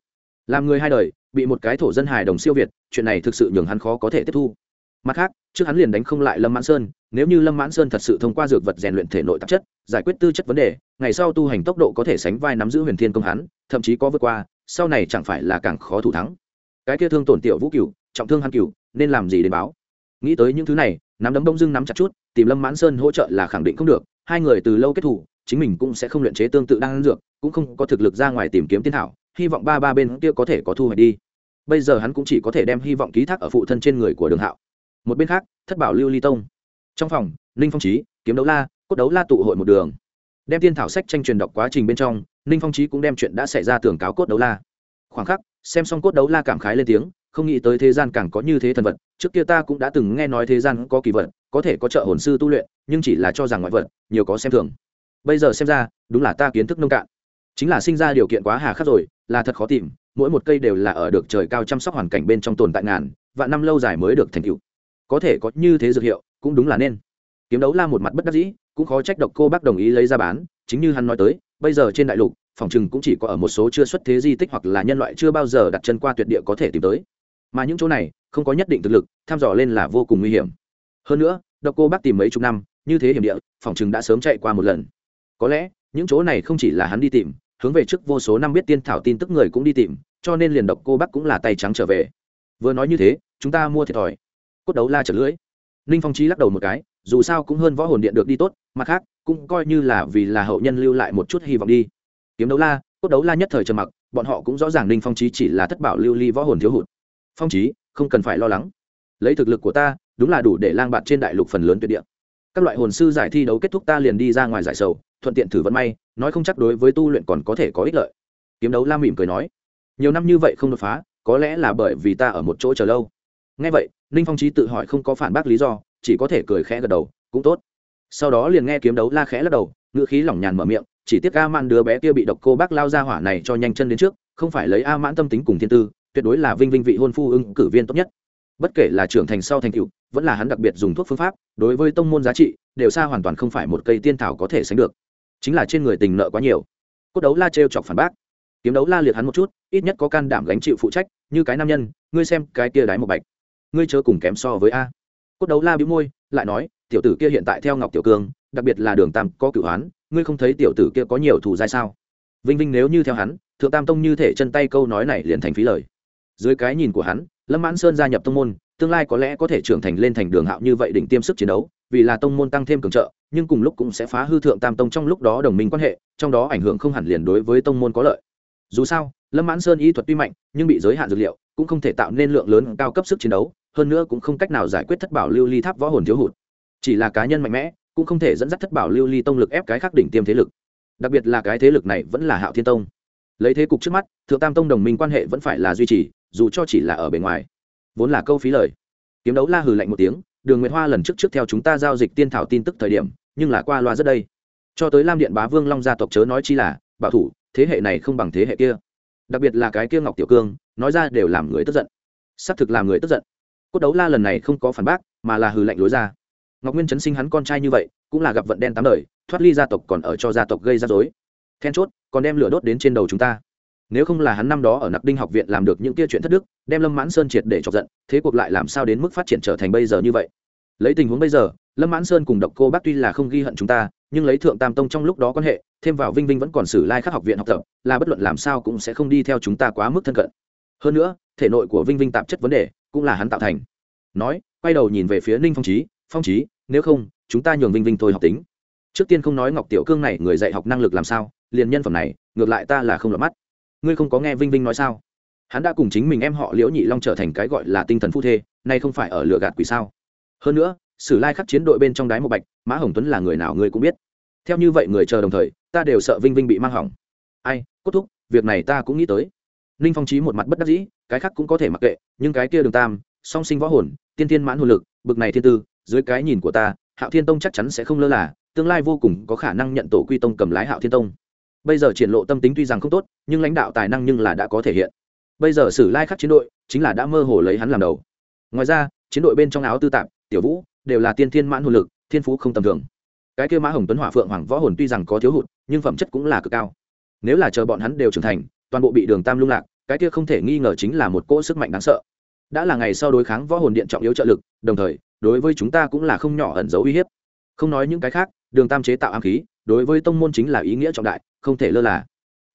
Làm người hai đời, bị một cái thổ dân hài đồng siêu việt, chuyện này thực sự nhường hắn khó có thể tiếp thu. Mặt khác, trước hắn liền đánh không lại lâm mãn sơn, nếu như lâm mãn sơn thật sự thông qua dược vật rèn luyện thể nội tạp chất, giải quyết tư chất vấn đề, ngày sau tu hành tốc độ có thể sánh vai nắm giữ huyền thiên công hắn, thậm chí có vượt qua, sau này chẳng phải là càng khó thủ thắng. Cái kia thương tổn tiểu vũ cửu, trọng thương hắn cửu, nên làm gì để báo? Nghĩ tới những thứ này, nắm đấm đông dưng nắm chặt chút, tìm lâm mãn sơn hỗ trợ là khẳng định không được hai người từ lâu kết thủ, chính mình cũng sẽ không luyện chế tương tự đang dược, cũng không có thực lực ra ngoài tìm kiếm tiên thảo, hy vọng ba ba bên kia có thể có thu hoạch đi. Bây giờ hắn cũng chỉ có thể đem hy vọng ký thác ở phụ thân trên người của đường hạo. Một bên khác, thất bảo lưu ly tông. Trong phòng, ninh phong trí kiếm đấu la, cốt đấu la tụ hội một đường. Đem tiên thảo sách tranh truyền đọc quá trình bên trong, ninh phong trí cũng đem chuyện đã xảy ra tường cáo cốt đấu la. Khoảng khắc, xem xong cốt đấu la cảm khái lên tiếng, không nghĩ tới thế gian càng có như thế thần vật, trước kia ta cũng đã từng nghe nói thế gian có kỳ vật có thể có trợ hồn sư tu luyện, nhưng chỉ là cho rằng ngoại vật, nhiều có xem thường. Bây giờ xem ra, đúng là ta kiến thức nông cạn. Chính là sinh ra điều kiện quá hà khắc rồi, là thật khó tìm, mỗi một cây đều là ở được trời cao chăm sóc hoàn cảnh bên trong tồn tại ngàn và năm lâu dài mới được thành tựu. Có thể có như thế dược hiệu, cũng đúng là nên. Kiếm đấu la một mặt bất đắc dĩ, cũng khó trách độc cô bác đồng ý lấy ra bán, chính như hắn nói tới, bây giờ trên đại lục, phòng chừng cũng chỉ có ở một số chưa xuất thế di tích hoặc là nhân loại chưa bao giờ đặt chân qua tuyệt địa có thể tìm tới. Mà những chỗ này, không có nhất định thực lực thăm dò lên là vô cùng nguy hiểm hơn nữa, độc cô bác tìm mấy chục năm, như thế hiểm địa, phòng chừng đã sớm chạy qua một lần. Có lẽ, những chỗ này không chỉ là hắn đi tìm, hướng về trước vô số năm biết tiên thảo tin tức người cũng đi tìm, cho nên liền độc cô bác cũng là tay trắng trở về. Vừa nói như thế, chúng ta mua thiệt thòi. Cốt đấu la chật lưỡi. Ninh phong trí lắc đầu một cái, dù sao cũng hơn võ hồn điện được đi tốt, mặt khác, cũng coi như là vì là hậu nhân lưu lại một chút hy vọng đi. Kiếm đấu la, cốt đấu la nhất thời trầm mặc, bọn họ cũng rõ ràng ninh phong trí chỉ là thất bảo lưu ly võ hồn thiếu hụt. Phong trí không cần phải lo lắng. Lấy thực lực của ta đúng là đủ để lang bạt trên đại lục phần lớn tuyệt địa. Các loại hồn sư giải thi đấu kết thúc ta liền đi ra ngoài giải sầu, thuận tiện thử vận may, nói không chắc đối với tu luyện còn có thể có ích lợi. Kiếm đấu la mỉm cười nói, nhiều năm như vậy không đột phá, có lẽ là bởi vì ta ở một chỗ chờ lâu. Ngay vậy, ninh phong trí tự hỏi không có phản bác lý do, chỉ có thể cười khẽ gật đầu, cũng tốt. Sau đó liền nghe kiếm đấu la khẽ lắc đầu, ngữ khí lỏng nhàn mở miệng, chỉ tiếc a man đứa bé kia bị độc cô bác lao ra hỏa này cho nhanh chân đến trước, không phải lấy a mãn tâm tính cùng thiên tư, tuyệt đối là vinh vinh vị hôn phu ưng cử viên tốt nhất bất kể là trưởng thành sau thành tựu, vẫn là hắn đặc biệt dùng thuốc phương pháp, đối với tông môn giá trị, đều xa hoàn toàn không phải một cây tiên thảo có thể sánh được. Chính là trên người tình nợ quá nhiều. Cốt đấu la trêu chọc phản bác. Kiếm đấu la liệt hắn một chút, ít nhất có can đảm gánh chịu phụ trách, như cái nam nhân, ngươi xem cái kia đái một bạch. Ngươi chớ cùng kém so với a. Cốt đấu la bĩu môi, lại nói, tiểu tử kia hiện tại theo ngọc tiểu cương, đặc biệt là đường tam có cửu hoán ngươi không thấy tiểu tử kia có nhiều thủ dai sao? Vinh vinh nếu như theo hắn, thượng tam tông như thể chân tay câu nói này liền thành phí lời. Dưới cái nhìn của hắn lâm mãn sơn gia nhập tông môn, tương lai có lẽ có thể trưởng thành lên thành đường hạo như vậy đỉnh tiêm sức chiến đấu, vì là tông môn tăng thêm cường trợ, nhưng cùng lúc cũng sẽ phá hư thượng tam tông trong lúc đó đồng minh quan hệ, trong đó ảnh hưởng không hẳn liền đối với tông môn có lợi. Dù sao, lâm mãn sơn y thuật tuy mạnh, nhưng bị giới hạn dược liệu, cũng không thể tạo nên lượng lớn cao cấp sức chiến đấu, hơn nữa cũng không cách nào giải quyết thất bảo lưu ly tháp võ hồn thiếu hụt. Chỉ là cá nhân mạnh mẽ, cũng không thể dẫn dắt thất bảo lưu ly tông lực ép cái khác đỉnh tiêm thế lực. Đặc biệt là cái thế lực này vẫn là hạo thiên tông lấy thế cục trước mắt, thượng tam tông đồng minh quan hệ vẫn phải là duy trì, dù cho chỉ là ở bề ngoài. Vốn là câu phí lời. Kiếm đấu la hừ lạnh một tiếng, đường nguyệt hoa lần trước trước theo chúng ta giao dịch tiên thảo tin tức thời điểm, nhưng là qua loa rất đây. Cho tới lam điện bá vương long gia tộc chớ nói chi là, bảo thủ, thế hệ này không bằng thế hệ kia. Đặc biệt là cái kia ngọc tiểu cương, nói ra đều làm người tức giận. Xác thực làm người tức giận. Cốt đấu la lần này không có phản bác, mà là hừ lạnh lối ra. Ngọc nguyên chấn sinh hắn con trai như vậy, cũng là gặp vận đen tám đời, thoát ly gia tộc còn ở cho gia tộc gây ra dối then chốt, còn đem lửa đốt đến trên đầu chúng ta. Nếu không là hắn năm đó ở nặc đinh học viện làm được những kia chuyện thất đức, đem lâm mãn sơn triệt để chọc giận, thế cuộc lại làm sao đến mức phát triển trở thành bây giờ như vậy? Lấy tình huống bây giờ, lâm mãn sơn cùng độc cô bác tuy là không ghi hận chúng ta, nhưng lấy thượng tam tông trong lúc đó quan hệ, thêm vào vinh vinh vẫn còn xử lai khắc học viện học tập, là bất luận làm sao cũng sẽ không đi theo chúng ta quá mức thân cận. Hơn nữa, thể nội của vinh vinh tạp chất vấn đề cũng là hắn tạo thành. Nói, quay đầu nhìn về phía ninh phong trí phong trí nếu không, chúng ta nhường vinh vinh thôi học tính. Trước tiên không nói ngọc tiểu cương này người dạy học năng lực làm sao liền nhân phẩm này, ngược lại ta là không lọt mắt. Ngươi không có nghe vinh vinh nói sao? Hắn đã cùng chính mình em họ liễu nhị long trở thành cái gọi là tinh thần phu thê, nay không phải ở lựa gạt quỷ sao? Hơn nữa, sử lai khắc chiến đội bên trong đáy một bạch, mã hồng tuấn là người nào ngươi cũng biết. Theo như vậy người chờ đồng thời, ta đều sợ vinh vinh bị mang hỏng. Ai, cốt thúc, việc này ta cũng nghĩ tới. Ninh phong trí một mặt bất đắc dĩ, cái khác cũng có thể mặc kệ, nhưng cái kia đường tam, song sinh võ hồn, tiên tiên mãn hồn lực, bực này thiên tư, dưới cái nhìn của ta, hạo thiên tông chắc chắn sẽ không lơ là, tương lai vô cùng có khả năng nhận tổ quy tông cầm lái hạo thiên tông bây giờ triển lộ tâm tính tuy rằng không tốt, nhưng lãnh đạo tài năng nhưng là đã có thể hiện. Bây giờ sử lai khắc chiến đội, chính là đã mơ hồ lấy hắn làm đầu. Ngoài ra, chiến đội bên trong áo tư tạp, tiểu vũ, đều là tiên thiên mãn hồn lực, thiên phú không tầm thường. Cái kêu mã hồng tuấn hỏa phượng hoàng võ hồn tuy rằng có thiếu hụt, nhưng phẩm chất cũng là cực cao. Nếu là chờ bọn hắn đều trưởng thành, toàn bộ bị đường tam lung lạc, cái kia không thể nghi ngờ chính là một cỗ sức mạnh đáng sợ. Đã là ngày sau đối kháng võ hồn điện trọng yếu trợ lực, đồng thời, đối với chúng ta cũng là không nhỏ ẩn dấu uy hiếp. Không nói những cái khác, đường tam chế tạo ám khí, đối với tông môn chính là ý nghĩa trọng đại không thể lơ là.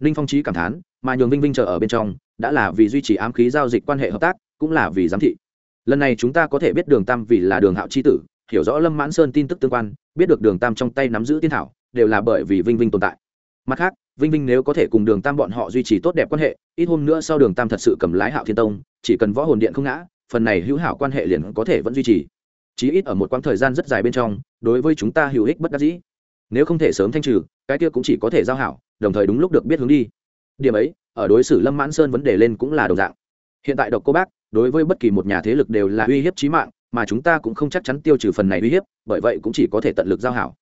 Ninh phong trí cảm thán, mà nhường vinh vinh chờ ở bên trong, đã là vì duy trì ám khí giao dịch quan hệ hợp tác, cũng là vì giám thị. Lần này chúng ta có thể biết đường tam vì là đường hạo c h i tử, hiểu rõ lâm mãn sơn tin tức tương quan, biết được đường tam trong tay nắm giữ tiên thảo, đều là bởi vì vinh vinh tồn tại. Mặt khác, vinh vinh nếu có thể cùng đường tam bọn họ duy trì tốt đẹp quan hệ, ít hôm nữa sau đường tam thật sự cầm lái hạo thiên tông, chỉ cần võ hồn điện không ngã, phần này hữu hảo quan hệ liền có thể vẫn duy trì. Chí ít ở một quãng thời gian rất dài bên trong, đối với chúng ta hữu ích bất đắc dĩ nếu không thể sớm thanh trừ, cái kia cũng chỉ có thể giao hảo, đồng thời đúng lúc được biết hướng đi. Điểm ấy, ở đối xử lâm mãn sơn vấn đề lên cũng là đồng dạng. Hiện tại độc cô bác, đối với bất kỳ một nhà thế lực đều là uy hiếp chí mạng, mà chúng ta cũng không chắc chắn tiêu trừ phần này uy hiếp, bởi vậy cũng chỉ có thể tận lực giao hảo.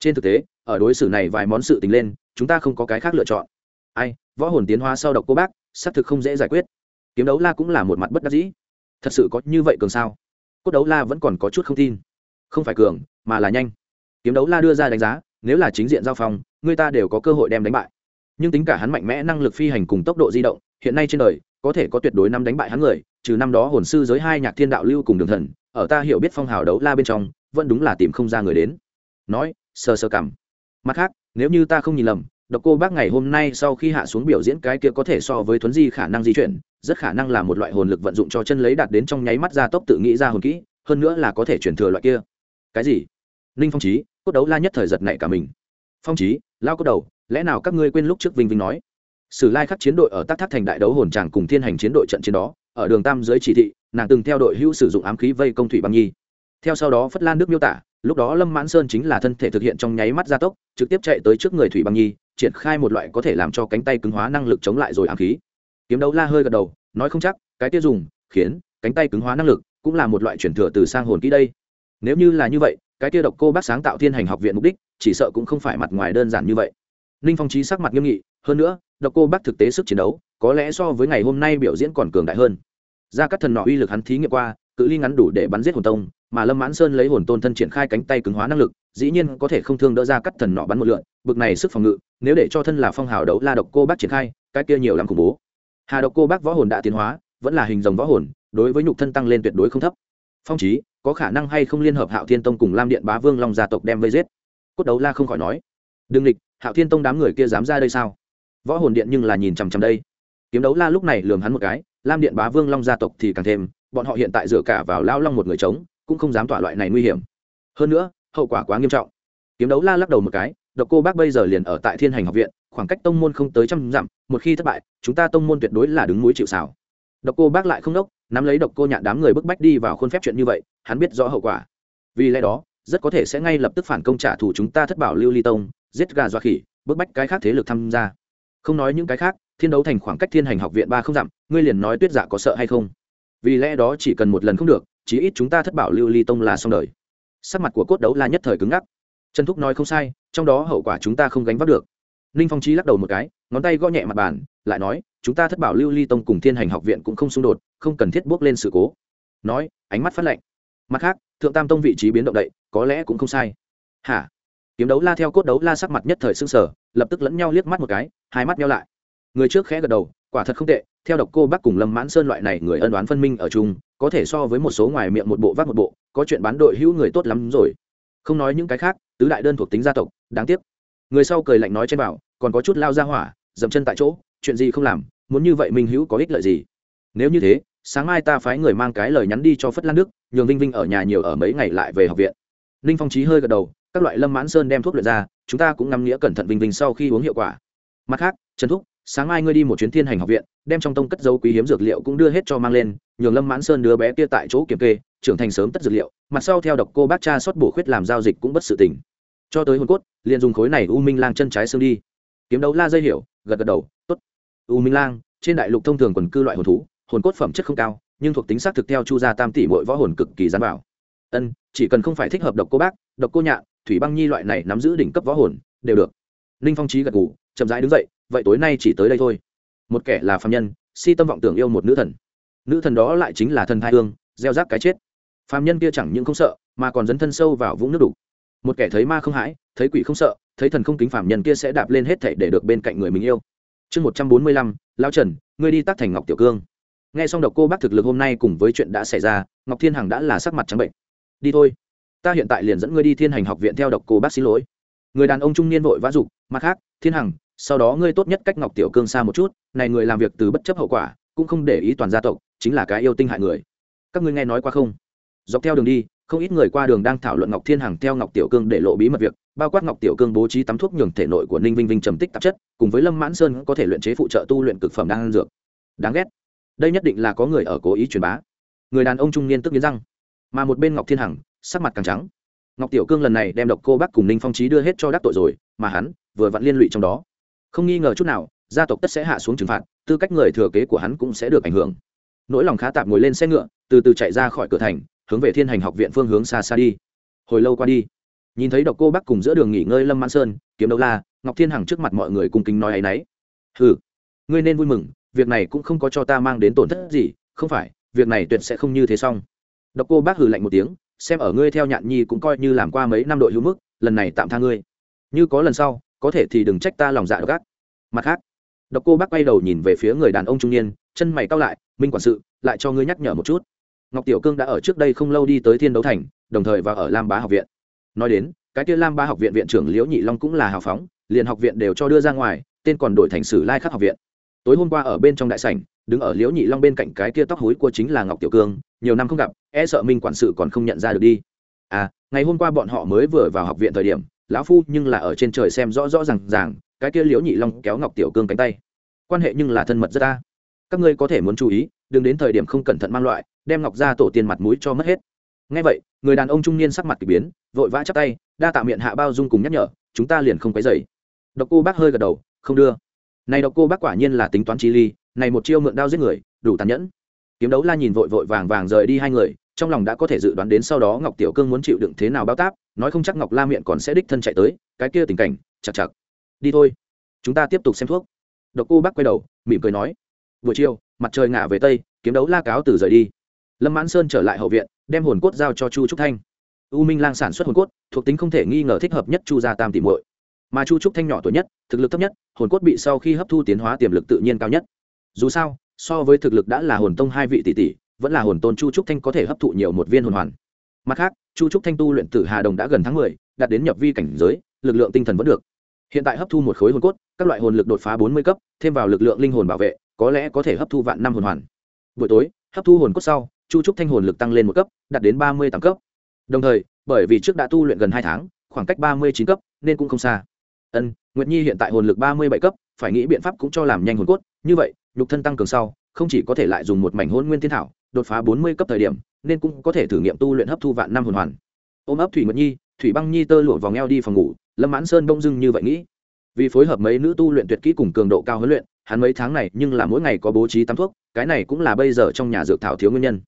Trên thực tế, ở đối xử này vài món sự tình lên, chúng ta không có cái khác lựa chọn. Ai, võ hồn tiến hóa sau độc cô bác, xác thực không dễ giải quyết. Kiếm đấu la cũng là một mặt bất đắc dĩ. Thật sự có như vậy cường sao? Cốt đấu la vẫn còn có chút không tin. Không phải cường, mà là nhanh. Kiếm đấu la đưa ra đánh giá nếu là chính diện giao phong, người ta đều có cơ hội đem đánh bại. Nhưng tính cả hắn mạnh mẽ năng lực phi hành cùng tốc độ di động, hiện nay trên đời, có thể có tuyệt đối năm đánh bại hắn người, trừ năm đó hồn sư giới hai nhạc thiên đạo lưu cùng đường thần, ở ta hiểu biết phong hào đấu la bên trong, vẫn đúng là tìm không ra người đến. Nói sơ sơ cảm mặt khác, nếu như ta không nhìn lầm, độc cô bác ngày hôm nay sau khi hạ xuống biểu diễn cái kia có thể so với thuấn di khả năng di chuyển, rất khả năng là một loại hồn lực vận dụng cho chân lấy đạt đến trong nháy mắt gia tốc tự nghĩ ra hồn kỹ, hơn nữa là có thể chuyển thừa loại kia. Cái gì? Ninh phong trí cốt đấu la nhất thời giật này cả mình. Phong trí lao cốt đầu, lẽ nào các ngươi quên lúc trước vinh vinh nói? Sử lai khắc chiến đội ở tác thác thành đại đấu hồn tràng cùng thiên hành chiến đội trận chiến đó, ở đường tam dưới chỉ thị, nàng từng theo đội hữu sử dụng ám khí vây công thủy băng nhi. Theo sau đó phất lan nước miêu tả, lúc đó lâm mãn sơn chính là thân thể thực hiện trong nháy mắt gia tốc, trực tiếp chạy tới trước người thủy băng nhi, triển khai một loại có thể làm cho cánh tay cứng hóa năng lực chống lại rồi ám khí. Kiếm đấu la hơi gật đầu, nói không chắc, cái tiêu dùng, khiến, cánh tay cứng hóa năng lực cũng là một loại chuyển thừa từ sang hồn kỹ đây. Nếu như là như vậy cái kia độc cô bác sáng tạo thiên hành học viện mục đích, chỉ sợ cũng không phải mặt ngoài đơn giản như vậy. Ninh phong trí sắc mặt nghiêm nghị, hơn nữa, độc cô bác thực tế sức chiến đấu, có lẽ so với ngày hôm nay biểu diễn còn cường đại hơn. Ra các thần nọ uy lực hắn thí nghiệm qua, cự ly ngắn đủ để bắn giết hồn tông, mà lâm mãn sơn lấy hồn tôn thân triển khai cánh tay cứng hóa năng lực, dĩ nhiên có thể không thương đỡ ra cắt thần nọ bắn một lượn, bực này sức phòng ngự, nếu để cho thân là phong hào đấu la độc cô bác triển khai, cái kia nhiều lắm khủng bố. Hà độc cô bác võ hồn đã tiến hóa, vẫn là hình dòng võ hồn, đối với nhục thân tăng lên tuyệt đối không thấp. Phong trí có khả năng hay không liên hợp hạo thiên tông cùng lam điện bá vương long gia tộc đem vây giết? Cốt đấu la không khỏi nói. Đừng địch hạo thiên tông đám người kia dám ra đây sao? Võ hồn điện nhưng là nhìn chằm chằm đây. Kiếm đấu la lúc này lường hắn một cái, lam điện bá vương long gia tộc thì càng thêm, bọn họ hiện tại dựa cả vào lao long một người trống, cũng không dám tỏa loại này nguy hiểm. Hơn nữa, hậu quả quá nghiêm trọng. Kiếm đấu la lắc đầu một cái, độc cô bác bây giờ liền ở tại thiên hành học viện, khoảng cách tông môn không tới trăm dặm, một khi thất bại, chúng ta tông môn tuyệt đối là đứng núi chịu xảo độc cô bác lại không đốc, nắm lấy độc cô nhạn đám người bức bách đi vào khuôn phép chuyện như vậy, hắn biết rõ hậu quả. Vì lẽ đó, rất có thể sẽ ngay lập tức phản công trả thù chúng ta thất bảo lưu ly tông, giết gà dọa khỉ, bức bách cái khác thế lực tham gia. Không nói những cái khác, thiên đấu thành khoảng cách thiên hành học viện ba không dặm, ngươi liền nói tuyết dạ có sợ hay không? Vì lẽ đó chỉ cần một lần không được, chí ít chúng ta thất bảo lưu ly tông là xong đời. Sắc mặt của cốt đấu là nhất thời cứng ngắc. Trần thúc nói không sai, trong đó hậu quả chúng ta không gánh vác được ninh phong trí lắc đầu một cái, ngón tay gõ nhẹ mặt bàn, lại nói, chúng ta thất bảo lưu ly tông cùng thiên hành học viện cũng không xung đột, không cần thiết bước lên sự cố. Nói, ánh mắt phát lạnh. Mặt khác, thượng tam tông vị trí biến động đậy, có lẽ cũng không sai. Hả? Kiếm đấu la theo cốt đấu la sắc mặt nhất thời s ư n g sở lập tức lẫn nhau liếc mắt một cái, hai mắt nhau lại. Người trước khẽ gật đầu, quả thật không tệ, theo độc cô bác cùng lâm mãn sơn loại này người ân đoán phân minh ở chung, có thể so với một số ngoài miệng một bộ vác một bộ, có chuyện bán đội hữu người tốt lắm rồi. Không nói những cái khác, tứ đại đơn thuộc tính gia tộc, đáng tiếc. Người sau cười lạnh nói trên bảo còn có chút lao ra hỏa, dậm chân tại chỗ, chuyện gì không làm, muốn như vậy minh hữu có ích lợi gì? Nếu như thế, sáng mai ta phái người mang cái lời nhắn đi cho phất lan đức, nhường vinh vinh ở nhà nhiều ở mấy ngày lại về học viện. Ninh phong trí hơi gật đầu, các loại lâm mãn sơn đem thuốc luyện ra, chúng ta cũng ngắm nghĩa cẩn thận vinh vinh sau khi uống hiệu quả. Mặt khác, trần thúc, sáng mai ngươi đi một chuyến thiên hành học viện, đem trong tông cất dấu quý hiếm dược liệu cũng đưa hết cho mang lên, nhường lâm mãn sơn đứa bé kia tại chỗ kiểm kê, trưởng thành sớm tất dược liệu, mặt sau theo độc cô bác cha xót bổ khuyết làm giao dịch cũng bất sự tình. Cho tới hồn cốt, liền dùng khối này u minh lang chân trái xương đi kiếm đấu la dây hiểu, gật gật đầu, tốt. U minh lang, trên đại lục thông thường quần cư loại hồn thú, hồn cốt phẩm chất không cao, nhưng thuộc tính xác thực theo chu gia tam tỷ mỗi võ hồn cực kỳ gián bảo ân, chỉ cần không phải thích hợp độc cô bác, độc cô nhạ, thủy băng nhi loại này nắm giữ đỉnh cấp võ hồn, đều được. Ninh phong trí gật ngủ chậm rãi đứng dậy, vậy tối nay chỉ tới đây thôi. Một kẻ là phạm nhân, si tâm vọng tưởng yêu một nữ thần. Nữ thần đó lại chính là thần thai hương, gieo rác cái chết. Phạm nhân kia chẳng những không sợ, mà còn dấn thân sâu vào vũng nước đục. Một kẻ thấy ma không hãi, thấy quỷ không sợ thấy thần không kính phạm nhân kia sẽ đạp lên hết thảy để được bên cạnh người mình yêu. Chương một trăm bốn mươi lăm, lão trần, ngươi đi tác thành ngọc tiểu cương. Nghe xong độc cô bác thực lực hôm nay cùng với chuyện đã xảy ra, ngọc thiên hằng đã là sắc mặt trắng bệnh. Đi thôi, ta hiện tại liền dẫn ngươi đi thiên hành học viện theo độc cô bác xin lỗi. Người đàn ông trung niên vội vã dục, mặt khác, thiên hằng, sau đó ngươi tốt nhất cách ngọc tiểu cương xa một chút, này người làm việc từ bất chấp hậu quả, cũng không để ý toàn gia tộc, chính là cái yêu tinh hại người. Các ngươi nghe nói qua không? Dọc theo đường đi không ít người qua đường đang thảo luận ngọc thiên hằng theo ngọc tiểu cương để lộ bí mật việc, bao quát ngọc tiểu cương bố trí tắm thuốc nhường thể nội của ninh vinh vinh trầm tích tạp chất, cùng với lâm mãn sơn có thể luyện chế phụ trợ tu luyện cực phẩm đang ăn dược. Đáng ghét. Đây nhất định là có người ở cố ý truyền bá. Người đàn ông trung niên tức nghiến răng. Mà một bên ngọc thiên hằng, sắc mặt càng trắng. Ngọc tiểu cương lần này đem độc cô bác cùng ninh phong trí đưa hết cho đắc tội rồi, mà hắn vừa vặn liên lụy trong đó. Không nghi ngờ chút nào, gia tộc tất sẽ hạ xuống trừng phạt, tư cách người thừa kế của hắn cũng sẽ được ảnh hưởng. Nỗi lòng khá tạp ngồi lên xe ngựa, từ từ chạy ra khỏi cửa thành hướng về thiên hành học viện phương hướng xa xa đi. Hồi lâu qua đi, nhìn thấy độc cô bác cùng giữa đường nghỉ ngơi lâm mãn sơn, kiếm đấu la, ngọc thiên hằng trước mặt mọi người cung kính nói ấ y n ấ y hừ, ngươi nên vui mừng, việc này cũng không có cho ta mang đến tổn thất gì, không phải, việc này tuyệt sẽ không như thế xong. Độc cô bác hừ lạnh một tiếng, xem ở ngươi theo nhạn nhi cũng coi như làm qua mấy năm đội hữu mức, lần này tạm tha ngươi. Như có lần sau, có thể thì đừng trách ta lòng dạ gác mặt khác, độc cô bác quay đầu nhìn về phía người đàn ông trung niên, chân mày cao lại, minh quản sự, lại cho ngươi nhắc nhở một chút ngọc tiểu cương đã ở trước đây không lâu đi tới thiên đấu thành, đồng thời và ở lam bá học viện. Nói đến, cái kia lam bá học viện viện trưởng liễu nhị long cũng là hào phóng, liền học viện đều cho đưa ra ngoài, tên còn đổi thành sử lai khắc học viện. Tối hôm qua ở bên trong đại sảnh, đứng ở liễu nhị long bên cạnh cái kia tóc hối của chính là ngọc tiểu cương, nhiều năm không gặp e sợ minh quản sự còn không nhận ra được đi. À ngày hôm qua bọn họ mới vừa vào học viện thời điểm, lão phu nhưng là ở trên trời xem rõ rõ ràng ràng, cái kia liễu nhị long kéo ngọc tiểu cương cánh tay. Quan hệ nhưng là thân mật rất ta. Các ngươi có thể muốn chú ý, đừng đến thời điểm không cẩn thận mang loại đem ngọc ra tổ tiền mặt mũi cho mất hết. Ngay vậy, người đàn ông trung niên sắc mặt k ỳ biến, vội vã chắp tay, đa tạ miệng hạ bao dung cùng nhắc nhở, chúng ta liền không quấy dày độc cô bác hơi gật đầu, không đưa. Này độc cô bác quả nhiên là tính toán trí ly, này một chiêu mượn đao giết người, đủ tàn nhẫn. Kiếm đấu la nhìn vội vội vàng vàng rời đi hai người, trong lòng đã có thể dự đoán đến sau đó ngọc tiểu cương muốn chịu đựng thế nào bao táp, nói không chắc ngọc la miệng còn sẽ đích thân chạy tới, cái kia tình cảnh, chặt chặt. Đi thôi, chúng ta tiếp tục xem thuốc. Độc cô bác quay đầu, mỉm cười nói. Buổi chiều, mặt trời ngả về tây, kiếm đấu la cáo từ rời đi lâm mãn sơn trở lại hậu viện, đem hồn cốt giao cho chu trúc thanh. U minh lang sản xuất hồn cốt, thuộc tính không thể nghi ngờ thích hợp nhất chu gia tam tỷ muội. Mà chu trúc thanh nhỏ tuổi nhất, thực lực thấp nhất, hồn cốt bị sau khi hấp thu tiến hóa tiềm lực tự nhiên cao nhất. Dù sao, so với thực lực đã là hồn tông hai vị tỷ tỷ, vẫn là hồn tôn chu trúc thanh có thể hấp thụ nhiều một viên hồn hoàn. Mặt khác, chu trúc thanh tu luyện tử hà đồng đã gần tháng mười, đạt đến nhập vi cảnh giới, lực lượng tinh thần vẫn được. Hiện tại hấp thu một khối hồn cốt, các loại hồn lực đột phá bốn mươi cấp, thêm vào lực lượng linh hồn bảo vệ, có lẽ có thể hấp thu vạn năm hồn hoàn. Buổi tối, hấp thu hồn cốt sau chu trúc thanh hồn lực tăng lên một cấp, đạt đến ba mươi tám cấp. Đồng thời, bởi vì trước đã tu luyện gần hai tháng, khoảng cách ba mươi chín cấp, nên cũng không xa. Ân, nguyệt nhi hiện tại hồn lực ba mươi bảy cấp, phải nghĩ biện pháp cũng cho làm nhanh hồn cốt. Như vậy, nhục thân tăng cường sau, không chỉ có thể lại dùng một mảnh hôn nguyên thiên thảo, đột phá bốn mươi cấp thời điểm, nên cũng có thể thử nghiệm tu luyện hấp thu vạn năm hồn hoàn. Ôm ấp thủy nguyệt nhi, thủy băng nhi tơ lụa vòng eo đi phòng ngủ, lâm mãn sơn bông dưng như vậy nghĩ. Vì phối hợp mấy nữ tu luyện tuyệt kỹ cùng cường độ cao huấn luyện, hắn mấy tháng này nhưng là mỗi ngày có bố trí tắm thuốc, cái này cũng là bây giờ trong nhà dược thảo thiếu nguyên nhân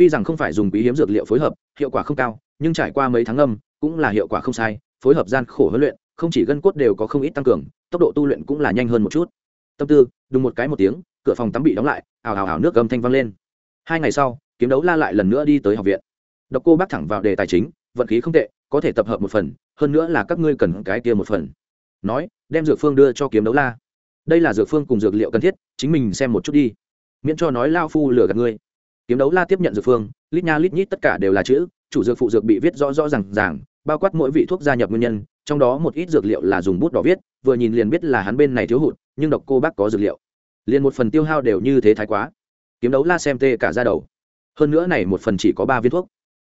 tuy rằng không phải dùng quý hiếm dược liệu phối hợp, hiệu quả không cao, nhưng trải qua mấy tháng âm cũng là hiệu quả không sai, phối hợp gian khổ huấn luyện, không chỉ gân cốt đều có không ít tăng cường, tốc độ tu luyện cũng là nhanh hơn một chút. Tâm tư, đùng một cái một tiếng, cửa phòng tắm bị đóng lại, ào ào ào nước âm thanh vang lên. Hai ngày sau, kiếm đấu la lại lần nữa đi tới học viện. Độc cô bác thẳng vào đề tài chính, vận khí không tệ, có thể tập hợp một phần, hơn nữa là các ngươi cần cái kia một phần. Nói, đem dược phương đưa cho kiếm đấu la. Đây là dược phương cùng dược liệu cần thiết, chính mình xem một chút đi. Miễn cho nói lao phu lừa gạt ngươi kiếm đấu la tiếp nhận dược phương, lít nha lít nhít tất cả đều là chữ, chủ dược phụ dược bị viết rõ rõ r à n g ràng, bao quát mỗi vị thuốc gia nhập nguyên nhân, trong đó một ít dược liệu là dùng bút đỏ viết, vừa nhìn liền biết là hắn bên này thiếu hụt, nhưng độc cô bác có dược liệu. Liền một phần tiêu hao đều như thế thái quá. Kiếm đấu la xem tê cả ra đầu. Hơn nữa này một phần chỉ có ba viên thuốc.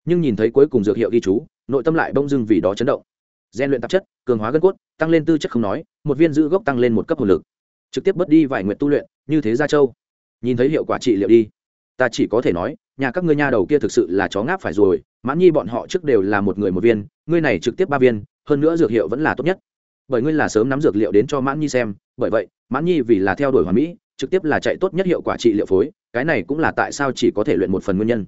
Nhưng nhìn thấy cuối cùng dược hiệu ghi chú, nội tâm lại bông dưng vì đó chấn động. Gian luyện tạp chất, cường hóa gân cốt, tăng lên tư chất không nói, một viên giữ gốc tăng lên một cấp hồn lực. Trực tiếp bớt đi vài nguyện tu luyện, như thế gia châu. Nhìn thấy hiệu quả trị liệu đi ta chỉ có thể nói, nhà các ngươi nha đầu kia thực sự là chó ngáp phải rồi, mãn nhi bọn họ trước đều là một người một viên, ngươi này trực tiếp ba viên, hơn nữa dược hiệu vẫn là tốt nhất. Bởi ngươi là sớm nắm dược liệu đến cho mãn nhi xem, bởi vậy, mãn nhi vì là theo đuổi hoàn mỹ, trực tiếp là chạy tốt nhất hiệu quả trị liệu phối, cái này cũng là tại sao chỉ có thể luyện một phần nguyên nhân.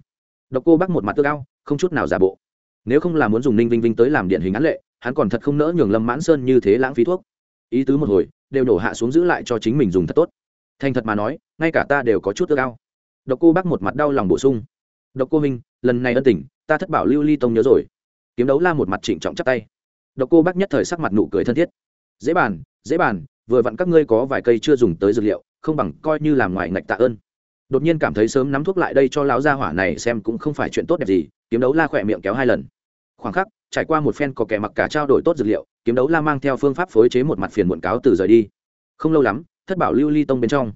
Độc cô bác một mặt tơ cao, không chút nào giả bộ. Nếu không là muốn dùng ninh vinh vinh tới làm điện hình án lệ, hắn còn thật không nỡ nhường lâm mãn sơn như thế lãng phí thuốc. Ý tứ một hồi, đều nổ hạ xuống giữ lại cho chính mình dùng thật tốt. Thành thật mà nói, ngay cả ta đều có chút tơ cao độc cô bác một mặt đau lòng bổ sung. Độc cô minh lần này ân tình, ta thất bảo lưu ly tông nhớ rồi. Kiếm đấu la một mặt trịnh trọng chắp tay. Độc cô bác nhất thời sắc mặt nụ cười thân thiết. Dễ bàn dễ bàn, vừa vặn các ngươi có vài cây chưa dùng tới dược liệu, không bằng coi như làm ngoài ngạch tạ ơn. Đột nhiên cảm thấy sớm nắm thuốc lại đây cho lão gia hỏa này xem cũng không phải chuyện tốt đẹp gì, kiếm đấu la khỏe miệng kéo hai lần. Khoảng khắc, trải qua một phen có kẻ mặc cả trao đổi tốt dược liệu, kiếm đấu la mang theo phương pháp phối chế một mặt phiền muộn cáo từ rời đi. Không lâu lắm, thất bảo lưu ly tông bên trong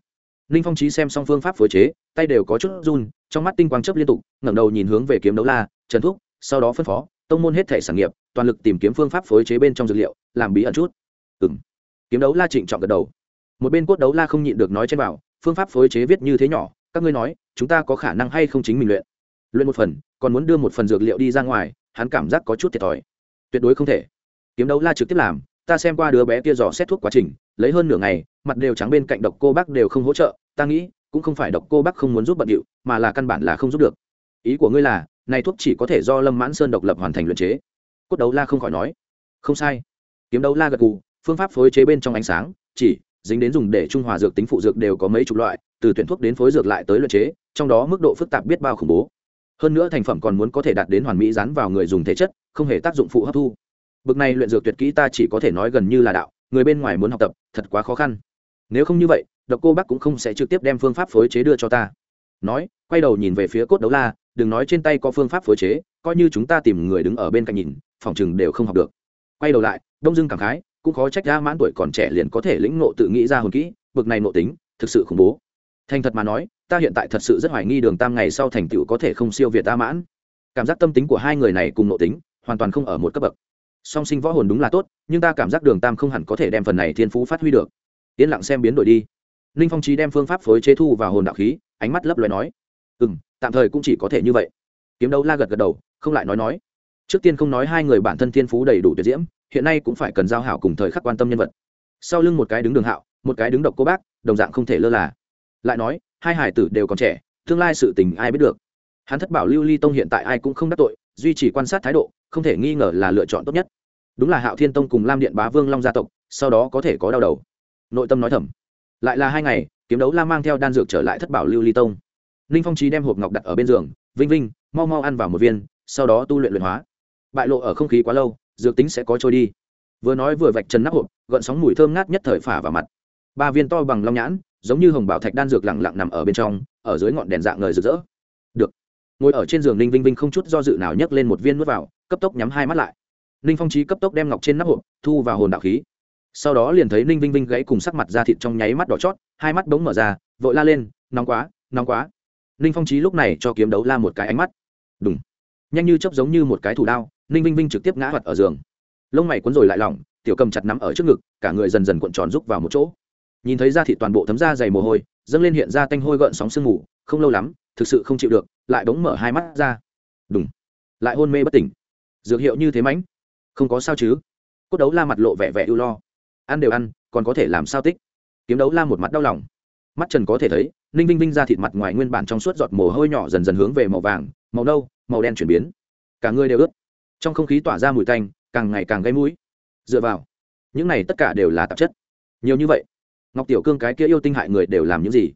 ninh phong trí xem xong phương pháp phối chế, tay đều có chút run, trong mắt tinh quang chấp liên tục, ngẩng đầu nhìn hướng về kiếm đấu la, trần thúc, sau đó phân phó, tông môn hết thể sản nghiệp, toàn lực tìm kiếm phương pháp phối chế bên trong dược liệu, làm bí ẩn chút. Ừ m kiếm đấu la trịnh trọng gật đầu. Một bên cốt đấu la không nhịn được nói trên bảo, phương pháp phối chế viết như thế nhỏ, các ngươi nói, chúng ta có khả năng hay không chính mình luyện? Luyện một phần, còn muốn đưa một phần dược liệu đi ra ngoài, hắn cảm giác có chút thiệt thòi. Tuyệt đối không thể. Kiếm đấu la trực tiếp làm ta xem qua đứa bé kia dò xét thuốc quá trình lấy hơn nửa ngày mặt đều trắng bên cạnh độc cô bác đều không hỗ trợ ta nghĩ cũng không phải độc cô bác không muốn giúp bận điệu mà là căn bản là không giúp được. Ý của ngươi là này thuốc chỉ có thể do lâm mãn sơn độc lập hoàn thành luyện chế. Cốt đấu la không khỏi nói. Không sai. Kiếm đấu la gật gù, phương pháp phối chế bên trong ánh sáng chỉ dính đến dùng để trung hòa dược tính phụ dược đều có mấy chục loại từ tuyển thuốc đến phối dược lại tới luyện chế trong đó mức độ phức tạp biết bao khủng bố. Hơn nữa thành phẩm còn muốn có thể đạt đến hoàn mỹ dán vào người dùng thể chất không hề tác dụng phụ hấp thu bực này luyện dược tuyệt kỹ ta chỉ có thể nói gần như là đạo, người bên ngoài muốn học tập, thật quá khó khăn. Nếu không như vậy, độc cô bác cũng không sẽ trực tiếp đem phương pháp phối chế đưa cho ta. Nói, quay đầu nhìn về phía cốt đấu la, đừng nói trên tay có phương pháp phối chế, coi như chúng ta tìm người đứng ở bên cạnh nhìn, phòng chừng đều không học được. Quay đầu lại, đông dưng cảm khái, cũng khó trách ra mãn tuổi còn trẻ liền có thể lĩnh ngộ tự nghĩ ra hồn kỹ, bực này nộ tính, thực sự khủng bố. Thành thật mà nói, ta hiện tại thật sự rất hoài nghi đường tam ngày sau thành tựu có thể không siêu việt ta mãn. Cảm giác tâm tính của hai người này cùng nộ tính, hoàn toàn không ở một cấp bậc song sinh võ hồn đúng là tốt, nhưng ta cảm giác đường tam không hẳn có thể đem phần này thiên phú phát huy được. Yên lặng xem biến đổi đi. Ninh phong trí đem phương pháp phối chế thu vào hồn đạo khí, ánh mắt lấp loài nói ừ m tạm thời cũng chỉ có thể như vậy. Kiếm đấu la gật gật đầu, không lại nói nói. Trước tiên không nói hai người bản thân thiên phú đầy đủ tuyệt diễm, hiện nay cũng phải cần giao hảo cùng thời khắc quan tâm nhân vật. Sau lưng một cái đứng đường hạo, một cái đứng độc cô bác, đồng dạng không thể lơ là. Lại nói, hai hải tử đều còn trẻ, tương lai sự tình ai biết được. Hắn thất bảo lưu ly tông hiện tại ai cũng không đắc tội duy trì quan sát thái độ, không thể nghi ngờ là lựa chọn tốt nhất. Đúng là hạo thiên tông cùng lam điện bá vương long gia tộc, sau đó có thể có đau đầu. Nội tâm nói thầm. Lại là hai ngày, kiếm đấu la mang theo đan dược trở lại thất bảo lưu ly tông. Ninh phong trí đem hộp ngọc đặt ở bên giường, vinh vinh, mau mau ăn vào một viên, sau đó tu luyện luyện hóa. Bại lộ ở không khí quá lâu, dược tính sẽ có trôi đi. Vừa nói vừa vạch chân nắp hộp, gợn sóng mùi thơm ngát nhất thời phả vào mặt. Ba viên to bằng long nhãn, giống như hồng bảo thạch đan dược lẳng lặng nằm ở bên trong, ở dưới ngọn đèn dạng ngời rực rỡ ngồi ở trên giường ninh vinh vinh không chút do dự nào nhấc lên một viên nuốt vào, cấp tốc nhắm hai mắt lại. Ninh phong trí cấp tốc đem ngọc trên nắp hộp, thu vào hồn đạo khí. Sau đó liền thấy ninh vinh vinh gãy cùng sắc mặt da thịt trong nháy mắt đỏ chót, hai mắt bỗng mở ra, vội la lên, nóng quá nóng quá. Ninh phong trí lúc này cho kiếm đấu la một cái ánh mắt. Đúng nhanh như chấp giống như một cái thủ đao, ninh vinh vinh trực tiếp ngã hoạt ở giường. Lông mày cuốn rồi lại lỏng, tiểu cầm chặt nắm ở trước ngực, cả người dần dần cuộn tròn rúc vào một chỗ. Nhìn thấy da thịt toàn bộ thấm da dày mồ hôi, dâng lên hiện ra tanh hôi gợn sóng sương mù không lâu lắm, thực sự không chịu được, lại bỗng mở hai mắt ra. Đúng lại hôn mê bất tỉnh. Dược hiệu như thế mãnh. Không có sao chứ? Cốt đấu la mặt lộ vẻ vẻ ưu lo. Ăn đều ăn, còn có thể làm sao tích? Kiếm đấu la một mặt đau lòng. Mắt trần có thể thấy, ninh vinh vinh ra thịt mặt ngoài nguyên bản trong suốt giọt mồ hôi nhỏ dần dần hướng về màu vàng, màu nâu, màu đen chuyển biến. Cả người đều ướt. Trong không khí tỏa ra mùi tanh, càng ngày càng gây mũi. Dựa vào, những này tất cả đều là tạp chất. Nhiều như vậy, ngọc tiểu cương cái kia yêu tinh hại người đều làm những gì?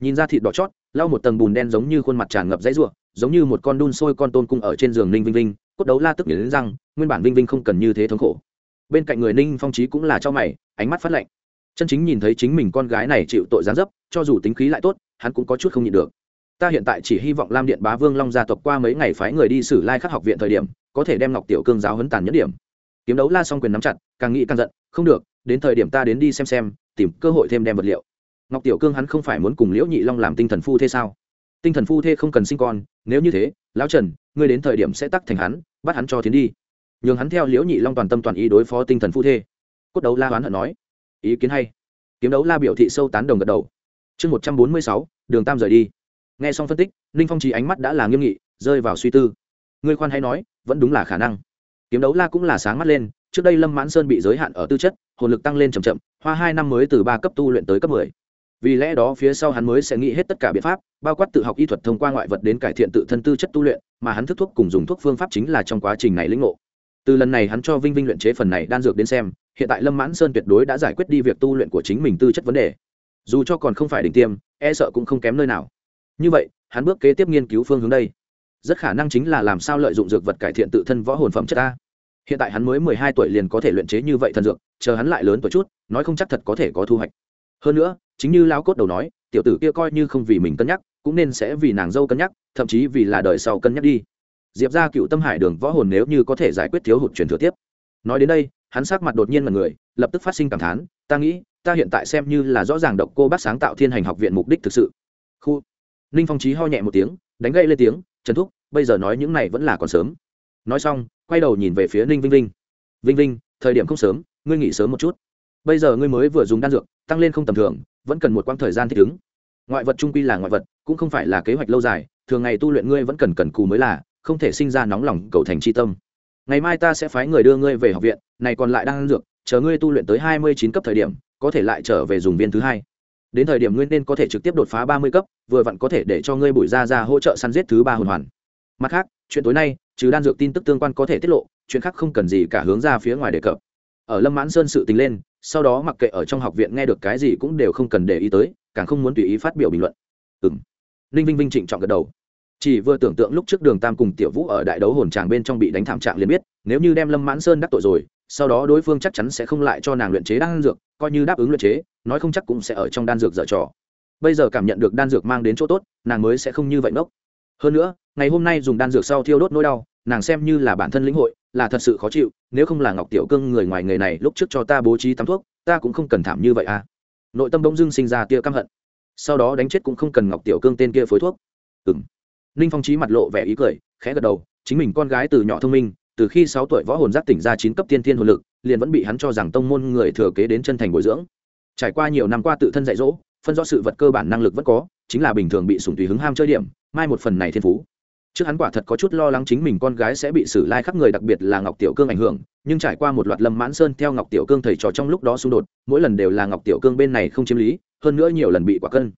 Nhìn ra thịt đỏ chót lau một tầng bùn đen giống như khuôn mặt tràn ngập dãy ruộng giống như một con đun sôi con tôn cung ở trên giường ninh vinh vinh, cốt đấu la tức nghiến răng, nguyên bản vinh vinh không cần như thế thống khổ. Bên cạnh người ninh phong trí cũng là cho mày, ánh mắt phát lạnh. Chân chính nhìn thấy chính mình con gái này chịu tội gián dấp, cho dù tính khí lại tốt, hắn cũng có chút không nhịn được. Ta hiện tại chỉ hy vọng lam điện bá vương long gia tộc qua mấy ngày phái người đi xử lai khắc học viện thời điểm, có thể đem ngọc tiểu cương giáo hấn tàn nhất điểm. Kiếm đấu la xong quyền nắm chặt, càng nghĩ càng giận, không được, đến thời điểm ta đến đi xem xem, tìm cơ hội thêm đem vật liệu ngọc tiểu cương hắn không phải muốn cùng liễu nhị long làm tinh thần phu thế sao? Tinh thần phu thê không cần sinh con, nếu như thế, lão trần, ngươi đến thời điểm sẽ tắc thành hắn, bắt hắn cho tiến đi. Nhường hắn theo liễu nhị long toàn tâm toàn ý đối phó tinh thần phu thê. Cốt đấu la hoán hận nói. Ý kiến hay. Kiếm đấu la biểu thị sâu tán đồng gật đầu. Chương một trăm bốn mươi sáu, đường tam rời đi. Nghe xong phân tích, ninh phong trí ánh mắt đã là nghiêm nghị, rơi vào suy tư. Ngươi khoan hay nói, vẫn đúng là khả năng. Kiếm đấu la cũng là sáng mắt lên, trước đây lâm mãn sơn bị giới hạn ở tư chất, hồn lực tăng lên c h ậ m chậm, hoa hai năm mới từ ba cấp tu luyện tới cấp mười vì lẽ đó phía sau hắn mới sẽ nghĩ hết tất cả biện pháp, bao quát tự học y thuật thông qua ngoại vật đến cải thiện tự thân tư chất tu luyện, mà hắn thức thuốc cùng dùng thuốc phương pháp chính là trong quá trình này lĩnh ngộ. Từ lần này hắn cho vinh vinh luyện chế phần này đan dược đến xem, hiện tại lâm mãn sơn tuyệt đối đã giải quyết đi việc tu luyện của chính mình tư chất vấn đề. Dù cho còn không phải đỉnh tiêm e sợ cũng không kém nơi nào. Như vậy, hắn bước kế tiếp nghiên cứu phương hướng đây. Rất khả năng chính là làm sao lợi dụng dược vật cải thiện tự thân võ hồn phẩm chất ta hiện tại hắn mới mười hai tuổi liền có thể luyện chế như vậy thần dược, chờ hắn lại lớn tuổi chút, nói không chắc thật có thể có thu hoạch hơn nữa, chính như lao cốt đầu nói, tiểu tử kia coi như không vì mình cân nhắc, cũng nên sẽ vì nàng dâu cân nhắc, thậm chí vì là đời sau cân nhắc đi. Diệp ra cựu tâm hải đường võ hồn nếu như có thể giải quyết thiếu hụt truyền thừa tiếp. Nói đến đây, hắn sắc mặt đột nhiên mật người, lập tức phát sinh cảm thán, ta nghĩ, ta hiện tại xem như là rõ ràng độc cô bác sáng tạo thiên hành học viện mục đích thực sự. Khu. Ninh phong trí ho nhẹ một tiếng, đánh gậy lên tiếng, trần thúc, bây giờ nói những này vẫn là còn sớm. Nói xong, quay đầu nhìn về phía ninh vinh vinh. Vinh vinh, thời điểm không sớm, ngươi nghỉ sớm một chút bây giờ ngươi mới vừa dùng đan dược, tăng lên không tầm thường, vẫn cần một quãng thời gian thích ứng. Ngoại vật trung quy là ngoại vật, cũng không phải là kế hoạch lâu dài, thường ngày tu luyện ngươi vẫn cần cần cù mới là, không thể sinh ra nóng lòng cầu thành c tâm. Ngày mai ta sẽ phái người đưa ngươi về học viện, này còn lại đang ăn dược, chờ ngươi tu luyện tới hai mươi chín cấp thời điểm, có thể lại trở về dùng viên thứ hai. Đến thời điểm ngươi nên có thể trực tiếp đột phá ba mươi cấp, vừa vặn có thể để cho ngươi bụi ra ra hỗ trợ săn giết thứ ba hồn hoàn. Mặt khác, chuyện tối nay, trừ đan dược tin tức tương quan có thể tiết lộ, chuyện khác không cần gì cả hướng ra phía ngoài đề cập ở lâm mãn sơn sự tình lên, sau đó mặc kệ ở trong học viện nghe được cái gì cũng đều không cần để ý tới, càng không muốn tùy ý phát biểu bình luận. Ừ m ninh vinh vinh trịnh trọng gật đầu. Chỉ vừa tưởng tượng lúc trước đường tam cùng tiểu vũ ở đại đấu hồn tràng bên trong bị đánh thảm trạng liền biết, nếu như đem lâm mãn sơn đắc tội rồi, sau đó đối phương chắc chắn sẽ không lại cho nàng luyện chế đan dược, coi như đáp ứng luyện chế, nói không chắc cũng sẽ ở trong đan dược dở trò. Bây giờ cảm nhận được đan dược mang đến chỗ tốt, nàng mới sẽ không như vậy ngốc. Hơn nữa, ngày hôm nay dùng đan dược sau thiêu đốt nỗi đau nàng xem như là bản thân lĩnh hội, là thật sự khó chịu, nếu không là ngọc tiểu cương người ngoài người này lúc trước cho ta bố trí tắm thuốc, ta cũng không cần thảm như vậy à. Nội tâm bỗng dưng sinh ra tia căm hận. Sau đó đánh chết cũng không cần ngọc tiểu cương tên kia phối thuốc. Ừ m ninh phong trí mặt lộ vẻ ý cười, khẽ gật đầu, chính mình con gái từ nhỏ thông minh, từ khi sáu tuổi võ hồn giác tỉnh ra chín cấp tiên thiên hồn lực, liền vẫn bị hắn cho rằng tông môn người thừa kế đến chân thành bồi dưỡng. Trải qua nhiều năm qua tự thân dạy dỗ, phân rõ sự vật cơ bản năng lực vẫn có, chính là bình thường bị sủng tùy hứng ham chơi điểm, mai một phần này thiên phú trước hắn quả thật có chút lo lắng chính mình con gái sẽ bị xử lai khắp người, đặc biệt là ngọc tiểu cương ảnh hưởng, nhưng trải qua một loạt lâm mãn sơn theo ngọc tiểu cương thầy trò trong lúc đó xung đột, mỗi lần đều là ngọc tiểu cương bên này không chiếm lý, hơn nữa nhiều lần bị quả cân.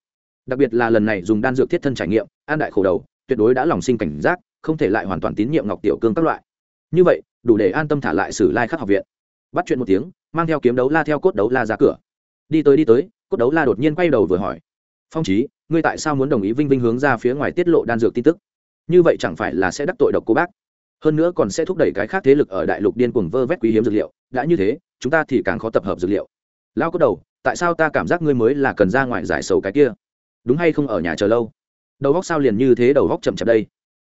Đặc biệt là lần này dùng đan dược thiết thân trải nghiệm, an đại khổ đầu, tuyệt đối đã lòng sinh cảnh giác, không thể lại hoàn toàn tín nhiệm ngọc tiểu cương các loại. Như vậy, đủ để an tâm thả lại sử lai khắc học viện. Bắt chuyện một tiếng, mang theo kiếm đấu la theo cốt đấu la ra cửa. Đi tới đi tới, cốt đấu la đột nhiên quay đầu vừa hỏi. Phong trí ngươi tại sao muốn đồng ý vinh vinh hướng ra phía ngoài tiết lộ đan dược tin tức? Như vậy chẳng phải là sẽ đắc tội độc cô bác. Hơn nữa còn sẽ thúc đẩy cái khác thế lực ở đại lục điên cuồng vơ vét quý hiếm dược liệu. Đã như thế, chúng ta thì càng khó tập hợp dược liệu. Lao có đầu, tại sao ta cảm giác ngươi mới là cần ra ngoài giải sầu cái kia? Đúng hay không ở nhà chờ lâu? Đầu góc sao liền như thế, đầu góc chậm chậm đây?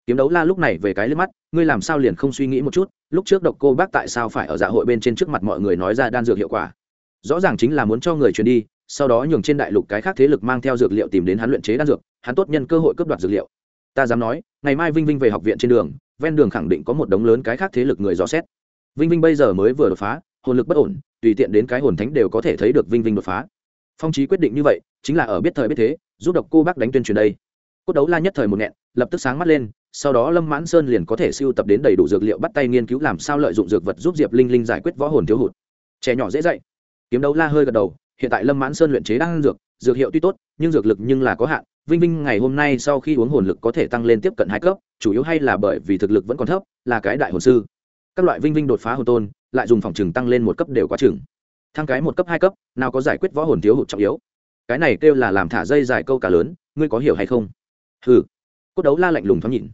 Kiếm đấu la lúc này về cái lên mắt, ngươi làm sao liền không suy nghĩ một chút? Lúc trước độc cô bác tại sao phải ở dạ hội bên trên trước mặt mọi người nói ra đan dược hiệu quả? Rõ ràng chính là muốn cho người truyền đi, sau đó nhường trên đại lục cái khác thế lực mang theo dược liệu tìm đến hắn luyện chế đan dược, hắn tốt nhân cơ hội cướp đoạt dược liệu ta dám nói, ngày mai vinh vinh về học viện trên đường, ven đường khẳng định có một đống lớn cái khác thế lực người dò xét. Vinh vinh bây giờ mới vừa đột phá, hồn lực bất ổn, tùy tiện đến cái hồn thánh đều có thể thấy được vinh vinh đột phá. Phong trí quyết định như vậy, chính là ở biết thời biết thế, giúp độc cô bác đánh tuyên truyền đây. Cốt đấu la nhất thời một nghẹn, lập tức sáng mắt lên, sau đó lâm mãn sơn liền có thể siêu tập đến đầy đủ dược liệu bắt tay nghiên cứu làm sao lợi dụng dược vật giúp diệp linh linh giải quyết võ hồn thiếu hụt. Trẻ nhỏ dễ dạy. Kiếm đấu la hơi gật đầu, hiện tại lâm mãn sơn luyện chế đang dược dược hiệu tuy tốt, nhưng dược lực nhưng là có hạn vinh vinh, ngày hôm nay sau khi uống hồn lực có thể tăng lên tiếp cận hai cấp, chủ yếu hay là bởi vì thực lực vẫn còn thấp, là cái đại hồn sư. Các loại vinh vinh đột phá hồn tôn, lại dùng phòng trường tăng lên một cấp đều quá chừng. Thăng cái một cấp, hai cấp, nào có giải quyết võ hồn thiếu hụt trọng yếu. Cái này kêu là làm thả dây dài câu cá lớn, ngươi có hiểu hay không? Hừ. Cốt đấu la lạnh lùng thoáng nhìn.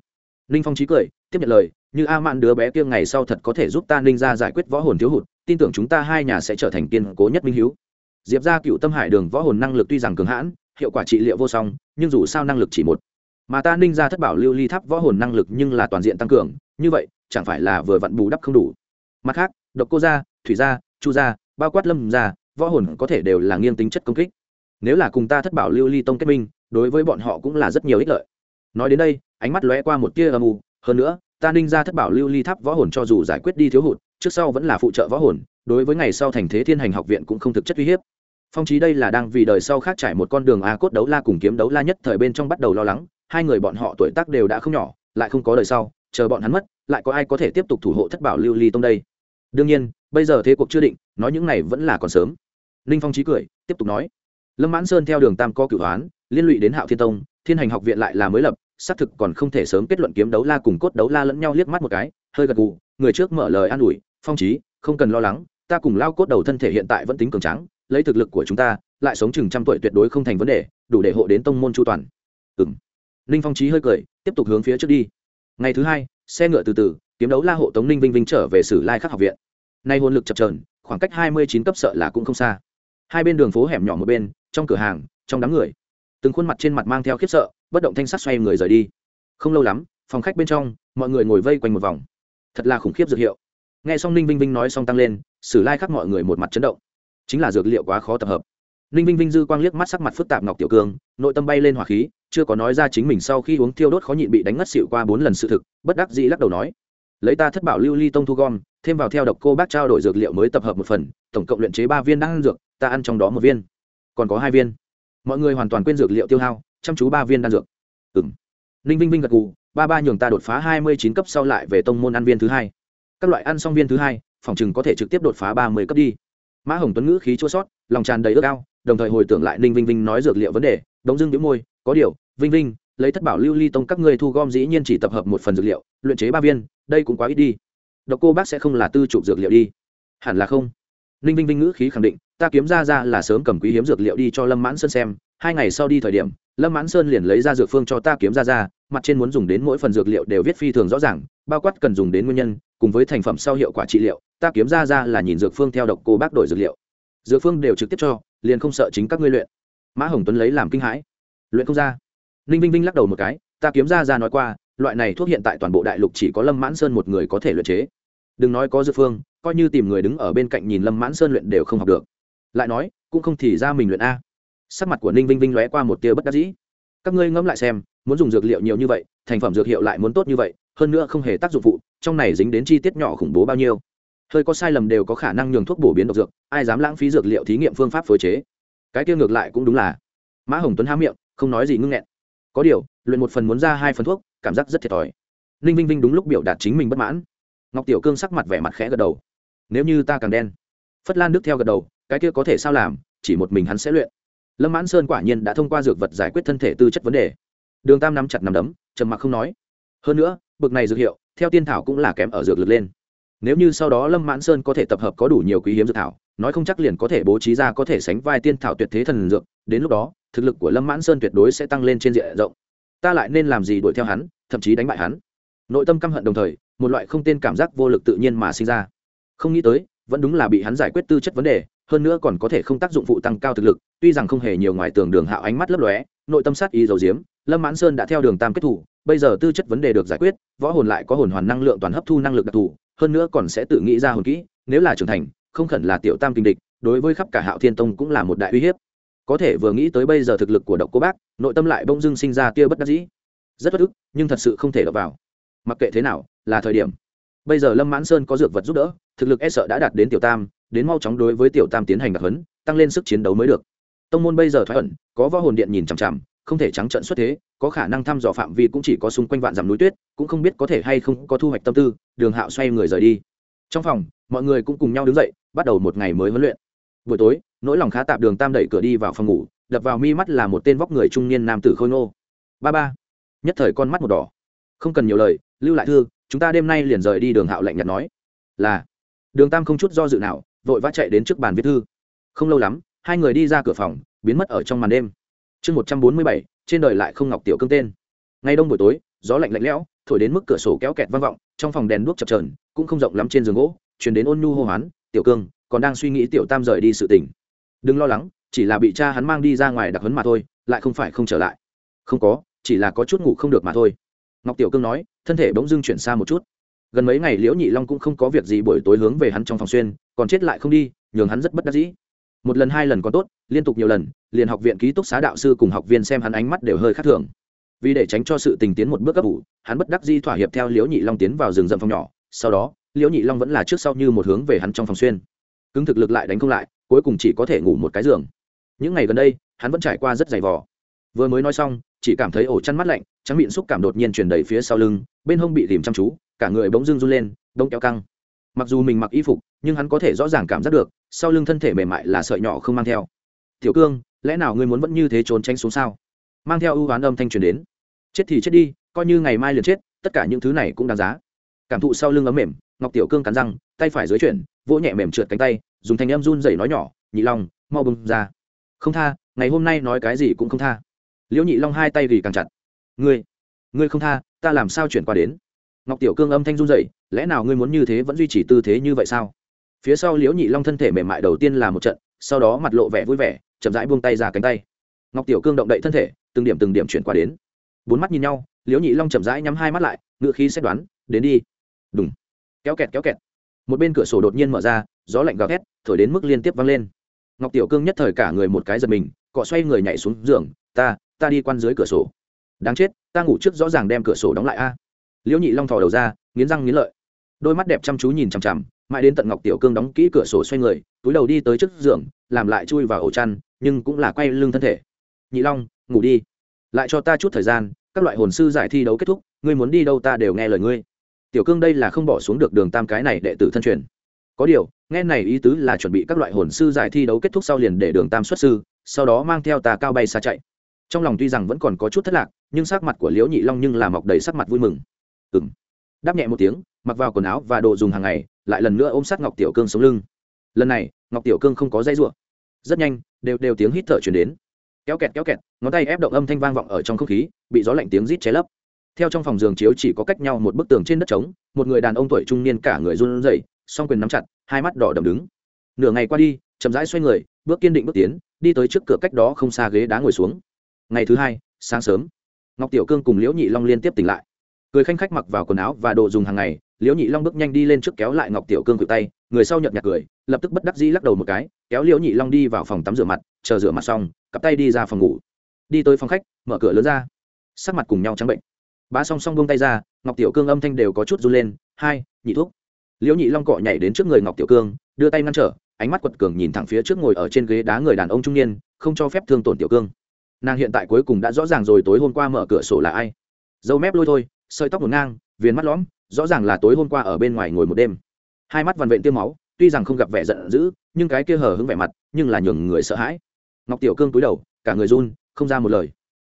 Ninh phong trí cười, tiếp nhận lời, như a mạn đứa bé kia ngày sau thật có thể giúp ta ninh gia giải quyết võ hồn thiếu hụt, tin tưởng chúng ta hai nhà sẽ trở thành kiên cố nhất minh hiếu. Diệp gia cựu tâm hải đường võ hồn năng lực tuy rằng cường hãn hiệu quả trị liệu vô song, nhưng dù sao năng lực chỉ một. Mà ta ninh ra thất bảo lưu ly tháp võ hồn năng lực nhưng là toàn diện tăng cường, như vậy, chẳng phải là vừa vặn bù đắp không đủ. Mặt khác, độc cô gia, thủy gia, chu gia, bao quát lâm gia, võ hồn có thể đều là nghiêng tính chất công kích. Nếu là cùng ta thất bảo lưu ly tông kết minh, đối với bọn họ cũng là rất nhiều ích lợi. Nói đến đây, ánh mắt lóe qua một tia âm u, hơn nữa, ta ninh ra thất bảo lưu ly tháp võ hồn cho dù giải quyết đi thiếu hụt, trước sau vẫn là phụ trợ võ hồn, đối với ngày sau thành thế thiên hành học viện cũng không thực chất uy hiếp phong trí đây là đang vì đời sau khác trải một con đường a cốt đấu la cùng kiếm đấu la nhất thời bên trong bắt đầu lo lắng, hai người bọn họ tuổi tác đều đã không nhỏ, lại không có đời sau, chờ bọn hắn mất, lại có ai có thể tiếp tục thủ hộ thất bảo lưu ly tông đây? Đương nhiên, bây giờ thế cuộc chưa định, nói những này vẫn là còn sớm. Ninh phong trí cười, tiếp tục nói. Lâm mãn sơn theo đường tam co cửu hoán liên lụy đến hạo thiên tông, thiên hành học viện lại là mới lập, xác thực còn không thể sớm kết luận kiếm đấu la cùng cốt đấu la lẫn nhau liếc mắt một cái, hơi gật gù, người trước mở lời an ủi, phong trí không cần lo lắng, ta cùng lao cốt đầu thân thể hiện tại vẫn tính cường tráng lấy thực lực của chúng ta, lại sống chừng trăm tuổi tuyệt đối không thành vấn đề, đủ để hộ đến tông môn chu toàn. Ừng ninh phong trí hơi cười, tiếp tục hướng phía trước đi. Ngày thứ hai, xe ngựa từ từ, kiếm đấu la hộ tống ninh vinh vinh trở về sử lai khắc học viện. Nay hôn lực chập trờn khoảng cách hai mươi chín cấp sợ là cũng không xa. Hai bên đường phố hẻm nhỏ một bên, trong cửa hàng, trong đám người. Từng khuôn mặt trên mặt mang theo khiếp sợ, bất động thanh sắt xoay người rời đi. Không lâu lắm, phòng khách bên trong, mọi người ngồi vây quanh một vòng. Thật là khủng khiếp dược hiệu. Nghe xong ninh vinh vinh nói xong tăng lên, sử lai khắc mọi người một mặt chấn động chính là dược liệu quá khó tập hợp. Ninh vinh vinh dư quang liếc mắt sắc mặt phức tạp ngọc tiểu cương nội tâm bay lên hỏa khí, chưa có nói ra chính mình sau khi uống thiêu đốt khó nhịn bị đánh ngất xịu qua bốn lần sự thực, bất đắc dĩ lắc đầu nói, lấy ta thất bảo lưu ly tông thu gom, thêm vào theo độc cô bác trao đổi dược liệu mới tập hợp một phần, tổng cộng luyện chế ba viên đan dược, ta ăn trong đó một viên. Còn có hai viên. Mọi người hoàn toàn quên dược liệu tiêu hao, chăm chú ba viên đan dược. Ừ m ninh vinh vinh gật gù, ba ba nhường ta đột phá hai mươi chín cấp sau lại về tông môn ăn viên thứ hai. Các loại ăn xong viên thứ hai, phòng chừng có thể trực tiếp đột phá ba mươi cấp đi mã hồng tuấn ngữ khí chua sót, lòng tràn đầy ước ao, đồng thời hồi tưởng lại ninh vinh vinh nói dược liệu vấn đề, đống dưng đĩu môi, có điều, vinh vinh, lấy thất bảo lưu ly tông các ngươi thu gom dĩ nhiên chỉ tập hợp một phần dược liệu, luyện chế ba viên, đây cũng quá ít đi. Độc cô bác sẽ không là tư chụp dược liệu đi. Hẳn là không. Ninh vinh vinh ngữ khí khẳng định, ta kiếm ra ra là sớm cầm quý hiếm dược liệu đi cho lâm mãn sơn xem hai ngày sau đi thời điểm, lâm mãn sơn liền lấy ra dược phương cho ta kiếm ra ra, mặt trên muốn dùng đến mỗi phần dược liệu đều viết phi thường rõ ràng, bao quát cần dùng đến nguyên nhân, cùng với thành phẩm sau hiệu quả trị liệu, ta kiếm ra ra là nhìn dược phương theo độc cô bác đổi dược liệu. Dược phương đều trực tiếp cho, liền không sợ chính các ngươi luyện. Mã hồng tuấn lấy làm kinh hãi. Luyện không ra. Ninh vinh vinh lắc đầu một cái, ta kiếm ra ra nói qua, loại này thuốc hiện tại toàn bộ đại lục chỉ có lâm mãn sơn một người có thể luyện chế. Đừng nói có dược phương, coi như tìm người đứng ở bên cạnh nhìn lâm mãn sơn luyện đều không học được. Lại nói, cũng không thì ra mình luyện a sắc mặt của ninh vinh vinh lóe qua một tia bất đắc dĩ. Các ngươi ngẫm lại xem, muốn dùng dược liệu nhiều như vậy, thành phẩm dược hiệu lại muốn tốt như vậy, hơn nữa không hề tác dụng phụ, trong này dính đến chi tiết nhỏ khủng bố bao nhiêu. Hơi có sai lầm đều có khả năng nhường thuốc bổ biến độc dược, ai dám lãng phí dược liệu thí nghiệm phương pháp phối chế. Cái kia ngược lại cũng đúng là. Mã hồng tuấn há miệng, không nói gì ngưng nghẹn. Có điều, luyện một phần muốn ra hai phần thuốc, cảm giác rất thiệt thòi. Ninh vinh vinh đúng lúc biểu đạt chính mình bất mãn. Ngọc tiểu cương sắc mặt vẻ mặt khẽ gật đầu. Nếu như ta càng đen, phất lan đức theo gật đầu, cái kia có thể sao làm, chỉ một mình hắn sẽ luyện lâm mãn sơn quả nhiên đã thông qua dược vật giải quyết thân thể tư chất vấn đề. Đường tam nắm chặt nắm đấm, trầm mặc không nói. Hơn nữa, bực này dược hiệu, theo tiên thảo cũng là kém ở dược lực lên. Nếu như sau đó lâm mãn sơn có thể tập hợp có đủ nhiều quý hiếm dược thảo, nói không chắc liền có thể bố trí ra có thể sánh vai tiên thảo tuyệt thế thần dược, đến lúc đó, thực lực của lâm mãn sơn tuyệt đối sẽ tăng lên trên diện rộng. Ta lại nên làm gì đuổi theo hắn, thậm chí đánh bại hắn? Nội tâm căm hận đồng thời, một loại không tên cảm giác vô lực tự nhiên mà sinh ra. Không nghĩ tới, vẫn đúng là bị hắn giải quyết tư chất vấn đề hơn nữa còn có thể không tác dụng phụ tăng cao thực lực, tuy rằng không hề nhiều ngoài tường đường hạo ánh mắt lấp lóe, nội tâm sát ý dầu diếm, lâm mãn sơn đã theo đường tam kết thủ, bây giờ tư chất vấn đề được giải quyết, võ hồn lại có hồn hoàn năng lượng toàn hấp thu năng lực đặc thù, hơn nữa còn sẽ tự nghĩ ra hồn kỹ, nếu là trưởng thành, không khẩn là tiểu tam kinh địch, đối với khắp cả hạo thiên tông cũng là một đại uy hiếp. Có thể vừa nghĩ tới bây giờ thực lực của độc cô bác, nội tâm lại bỗng dưng sinh ra tia bất đắc dĩ. Rất bất ức, nhưng thật sự không thể đập vào. Mặc kệ thế nào, là thời điểm bây giờ lâm mãn sơn có dược vật giúp đỡ, thực lực e sợ đã đạt đến tiểu tam, đến mau chóng đối với tiểu tam tiến hành đặc hấn tăng lên sức chiến đấu mới được. Tông môn bây giờ thoái ẩn, có võ hồn điện nhìn chằm chằm, không thể trắng trận xuất thế, có khả năng thăm dò phạm vi cũng chỉ có xung quanh vạn dặm núi tuyết, cũng không biết có thể hay không có thu hoạch tâm tư, đường hạo xoay người rời đi. Trong phòng, mọi người cũng cùng nhau đứng dậy, bắt đầu một ngày mới huấn luyện. Buổi tối, nỗi lòng khá tạp đường tam đẩy cửa đi vào phòng ngủ, đập vào mi mắt là một tên vóc người trung niên nam tử khôi ngô. Ba ba, nhất thời con mắt một đỏ. Không cần nhiều lời, lưu lại thư chúng ta đêm nay liền rời đi đường hạo lạnh nhạt nói. Là. Đường tam không chút do dự nào, vội vã chạy đến trước bàn viết thư. Không lâu lắm, hai người đi ra cửa phòng, biến mất ở trong màn đêm. Chương một trăm bốn mươi bảy, trên đời lại không ngọc tiểu cương tên. Ngay đông buổi tối, gió lạnh lạnh lẽo, thổi đến mức cửa sổ kéo kẹt vang vọng, trong phòng đèn đuốc chập trờn cũng không rộng lắm trên giường gỗ chuyển đến ôn nhu hô hoán, tiểu cương, còn đang suy nghĩ tiểu tam rời đi sự tình. Đừng lo lắng, chỉ là bị cha hắn mang đi ra ngoài đặc huấn mà thôi, lại không phải không trở lại. Không có, chỉ là có chút ngủ không được mà thôi ngọc tiểu cương nói, thân thể bỗng dưng chuyển xa một chút. Gần mấy ngày liễu nhị long cũng không có việc gì buổi tối hướng về hắn trong phòng xuyên, còn chết lại không đi, nhường hắn rất bất đắc dĩ. Một lần hai lần còn tốt, liên tục nhiều lần, liền học viện ký túc xá đạo sư cùng học viên xem hắn ánh mắt đều hơi khác thường. Vì để tránh cho sự tình tiến một bước cấp ủ, hắn bất đắc di thỏa hiệp theo liễu nhị long tiến vào rừng rậm phòng nhỏ, sau đó, liễu nhị long vẫn là trước sau như một hướng về hắn trong phòng xuyên. Cứng thực lực lại đánh không lại, cuối cùng chỉ có thể ngủ một cái giường. Những ngày gần đây, hắn vẫn trải qua rất dày vò vừa mới nói xong, chỉ cảm thấy ổ chăn mắt lạnh, trắng miệng xúc cảm đột nhiên chuyển đầy phía sau lưng, bên hông bị tìm chăm chú, cả người bỗng dưng run lên đông kéo căng. Mặc dù mình mặc y phục, nhưng hắn có thể rõ ràng cảm giác được, sau lưng thân thể mềm mại là sợi nhỏ không mang theo. Tiểu cương, lẽ nào ngươi muốn vẫn như thế trốn tránh xuống sao? Mang theo ưu oán âm thanh truyền đến. Chết thì chết đi, coi như ngày mai liền chết, tất cả những thứ này cũng đáng giá. Cảm thụ sau lưng ấm mềm, ngọc tiểu cương cắn răng, tay phải dưới chuyển, vỗ nhẹ mềm trượt cánh tay, dùng thanh em run rẩy nói nhỏ, nhị long, mau bông ra. Không tha, ngày hôm nay nói cái gì cũng không tha liễu nhị long hai tay gỉ càng chặt. Ngươi ngươi không tha, ta làm sao chuyển qua đến? Ngọc tiểu cương âm thanh run rẩy, lẽ nào ngươi muốn như thế vẫn duy trì tư thế như vậy sao? Phía sau liễu nhị long thân thể mềm mại đầu tiên là một trận, sau đó mặt lộ vẻ vui vẻ, chậm rãi buông tay ra cánh tay. Ngọc tiểu cương động đậy thân thể, từng điểm từng điểm chuyển qua đến. Bốn mắt nhìn nhau, liễu nhị long chậm rãi nhắm hai mắt lại, ngựa khí xét đoán, đến đi. Đúng kéo kẹt kéo kẹt. Một bên cửa sổ đột nhiên mở ra, gió lạnh gào thét, thổi đến mức liên tiếp vang lên. Ngọc tiểu cương nhất thời cả người một cái giật mình, cọ xoay người nhảy xuống giường ta ta đi quan dưới cửa sổ. Đáng chết, ta ngủ trước rõ ràng đem cửa sổ đóng lại a. Liễu nhị long thò đầu ra, nghiến răng nghiến lợi. Đôi mắt đẹp chăm chú nhìn chằm chằm, mãi đến tận ngọc tiểu cương đóng kỹ cửa sổ xoay người, túi đầu đi tới trước giường, làm lại chui vào ổ chăn, nhưng cũng là quay lưng thân thể. Nhị long, ngủ đi. Lại cho ta chút thời gian, các loại hồn sư giải thi đấu kết thúc, ngươi muốn đi đâu ta đều nghe lời ngươi. Tiểu cương đây là không bỏ xuống được đường tam cái này đệ tử thân truyền. Có điều, nghe này ý tứ là chuẩn bị các loại hồn sư giải thi đấu kết thúc sau liền để đường tam xuất sư, sau đó mang theo ta cao bay xa chạy trong lòng tuy rằng vẫn còn có chút thất lạc, nhưng sắc mặt của liễu nhị long nhưng là mọc đầy sắc mặt vui mừng. Ừ m đáp nhẹ một tiếng, mặc vào quần áo và đồ dùng hàng ngày, lại lần nữa ôm sát ngọc tiểu cương sống lưng. Lần này, ngọc tiểu cương không có dây r u ộ rất nhanh, đều đều tiếng hít thở chuyển đến. Kéo kẹt kéo kẹt, ngón tay ép động âm thanh vang vọng ở trong không khí, bị gió lạnh tiếng rít cháy lấp. Theo trong phòng giường chiếu chỉ có cách nhau một bức tường trên đất trống, một người đàn ông tuổi trung niên cả người run rẩy, song quyền nắm chặt, hai mắt đỏ đầm đứng. Nửa ngày qua đi, chậm rãi xoay người, bước kiên định bước tiến, đi tới trước cửa cách đó không xa ghế đá ngồi xuống ngày thứ hai, sáng sớm, ngọc tiểu cương cùng liễu nhị long liên tiếp tỉnh lại. Cười khanh khách mặc vào quần áo và đồ dùng hàng ngày, liễu nhị long bước nhanh đi lên trước kéo lại ngọc tiểu cương cự tay, người sau nhợt nhạt cười, lập tức bất đắc dĩ lắc đầu một cái, kéo liễu nhị long đi vào phòng tắm rửa mặt, chờ rửa mặt xong, cặp tay đi ra phòng ngủ. Đi tới phòng khách, mở cửa lớn ra. Sắc mặt cùng nhau trắng bệnh. Bá song song bông tay ra, ngọc tiểu cương âm thanh đều có chút run lên, hai, nhị thuốc liễu nhị long cọ nhảy đến trước người ngọc tiểu cương, đưa tay ngăn trở, ánh mắt quật cường nhìn thẳng phía trước ngồi ở trên ghế đá người đàn ông trung niên, không cho phép thương tổn tiểu cương nàng hiện tại cuối cùng đã rõ ràng rồi tối hôm qua mở cửa sổ là ai. Dâu mép lôi thôi, sợi tóc ngổn ngang, viền mắt lõm, rõ ràng là tối hôm qua ở bên ngoài ngồi một đêm. Hai mắt vằn vện tiêm máu, tuy rằng không gặp vẻ giận dữ, nhưng cái kia hở hững vẻ mặt, nhưng là nhường người sợ hãi. Ngọc tiểu cương cúi đầu, cả người run, không ra một lời.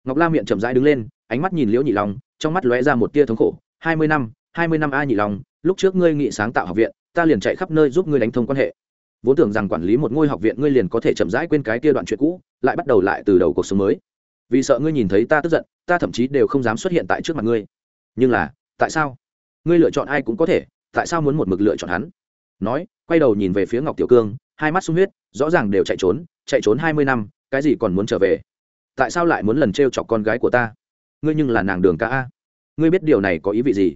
Ngọc la miệng chậm rãi đứng lên, ánh mắt nhìn liễu nhị long, trong mắt lóe ra một tia thống khổ. Hai mươi năm, hai mươi năm a nhị long, lúc trước ngươi nghị sáng tạo học viện, ta liền chạy khắp nơi giúp ngươi đánh thông quan hệ vốn tưởng rằng quản lý một ngôi học viện ngươi liền có thể chậm rãi quên cái kia đoạn chuyện cũ, lại bắt đầu lại từ đầu cuộc sống mới. Vì sợ ngươi nhìn thấy ta tức giận, ta thậm chí đều không dám xuất hiện tại trước mặt ngươi. Nhưng là, tại sao? Ngươi lựa chọn ai cũng có thể, tại sao muốn một mực lựa chọn hắn? Nói, quay đầu nhìn về phía ngọc tiểu cương, hai mắt sung huyết, rõ ràng đều chạy trốn chạy trốn hai mươi năm, cái gì còn muốn trở về? Tại sao lại muốn lần t r e o chọc con gái của ta? Ngươi nhưng là nàng đường ca a. Ngươi biết điều này có ý vị gì?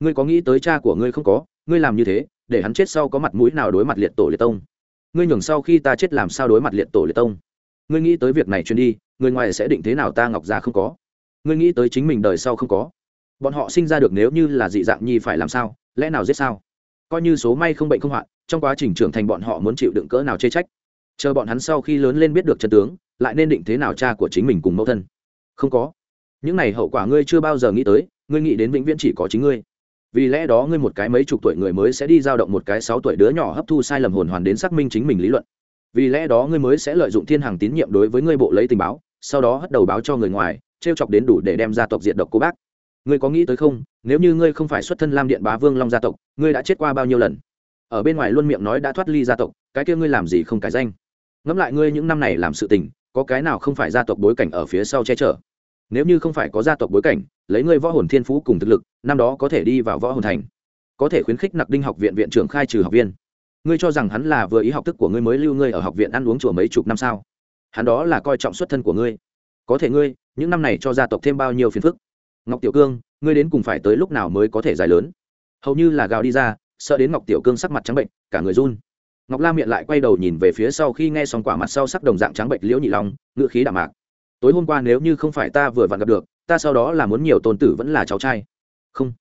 Ngươi có nghĩ tới cha của ngươi không có? Ngươi làm như thế để hắn chết sau có mặt mũi nào đối mặt liệt tổ liệt tông. Ngươi nhường sau khi ta chết làm sao đối mặt liệt tổ liệt tông? Ngươi nghĩ tới việc này truyền đi, người ngoài sẽ định thế nào ta ngọc ra không có? Ngươi nghĩ tới chính mình đời sau không có? Bọn họ sinh ra được nếu như là dị dạng nhi phải làm sao? Lẽ nào giết sao? Coi như số may không bệnh không hoạn, trong quá trình trưởng thành bọn họ muốn chịu đựng cỡ nào chê trách? Chờ bọn hắn sau khi lớn lên biết được chân tướng, lại nên định thế nào cha của chính mình cùng mẫu thân? Không có. Những này hậu quả ngươi chưa bao giờ nghĩ tới, ngươi nghĩ đến vĩnh viễn chỉ có chính ngươi vì lẽ đó ngươi một cái mấy chục tuổi người mới sẽ đi giao động một cái sáu tuổi đứa nhỏ hấp thu sai lầm hồn hoàn đến xác minh chính mình lý luận. Vì lẽ đó ngươi mới sẽ lợi dụng thiên hàng tín nhiệm đối với ngươi bộ lấy tình báo, sau đó hất đầu báo cho người ngoài t r e o chọc đến đủ để đem gia tộc diện độc cô bác. Ngươi có nghĩ tới không? Nếu như ngươi không phải xuất thân lam điện bá vương long gia tộc, ngươi đã chết qua bao nhiêu lần? Ở bên ngoài luôn miệng nói đã thoát ly gia tộc, cái kia ngươi làm gì không cải danh? Ngẫm lại ngươi những năm này làm sự tình, có cái nào không phải gia tộc bối cảnh ở phía sau che chở? Nếu như không phải có gia tộc bối cảnh, lấy ngươi võ hồn thiên phú cùng thực lực, năm đó có thể đi vào võ hồn thành. Có thể khuyến khích nặc đinh học viện viện trưởng khai trừ học viên. Ngươi cho rằng hắn là vừa ý học thức của ngươi mới lưu ngươi ở học viện ăn uống chùa mấy chục năm sao? Hắn đó là coi trọng xuất thân của ngươi. Có thể ngươi, những năm này cho gia tộc thêm bao nhiêu phiền phức? Ngọc tiểu cương, ngươi đến cùng phải tới lúc nào mới có thể dài lớn? Hầu như là gào đi ra, sợ đến ngọc tiểu cương sắc mặt trắng bệnh, cả người run. Ngọc la miệng lại quay đầu nhìn về phía sau khi nghe xong quả mặt sau sắc đồng dạng trắng bệnh liễu nhị long ngự khí đạm mạc tối hôm qua nếu như không phải ta vừa vặn gặp được, ta sau đó là muốn nhiều tôn tử vẫn là cháu trai. Không.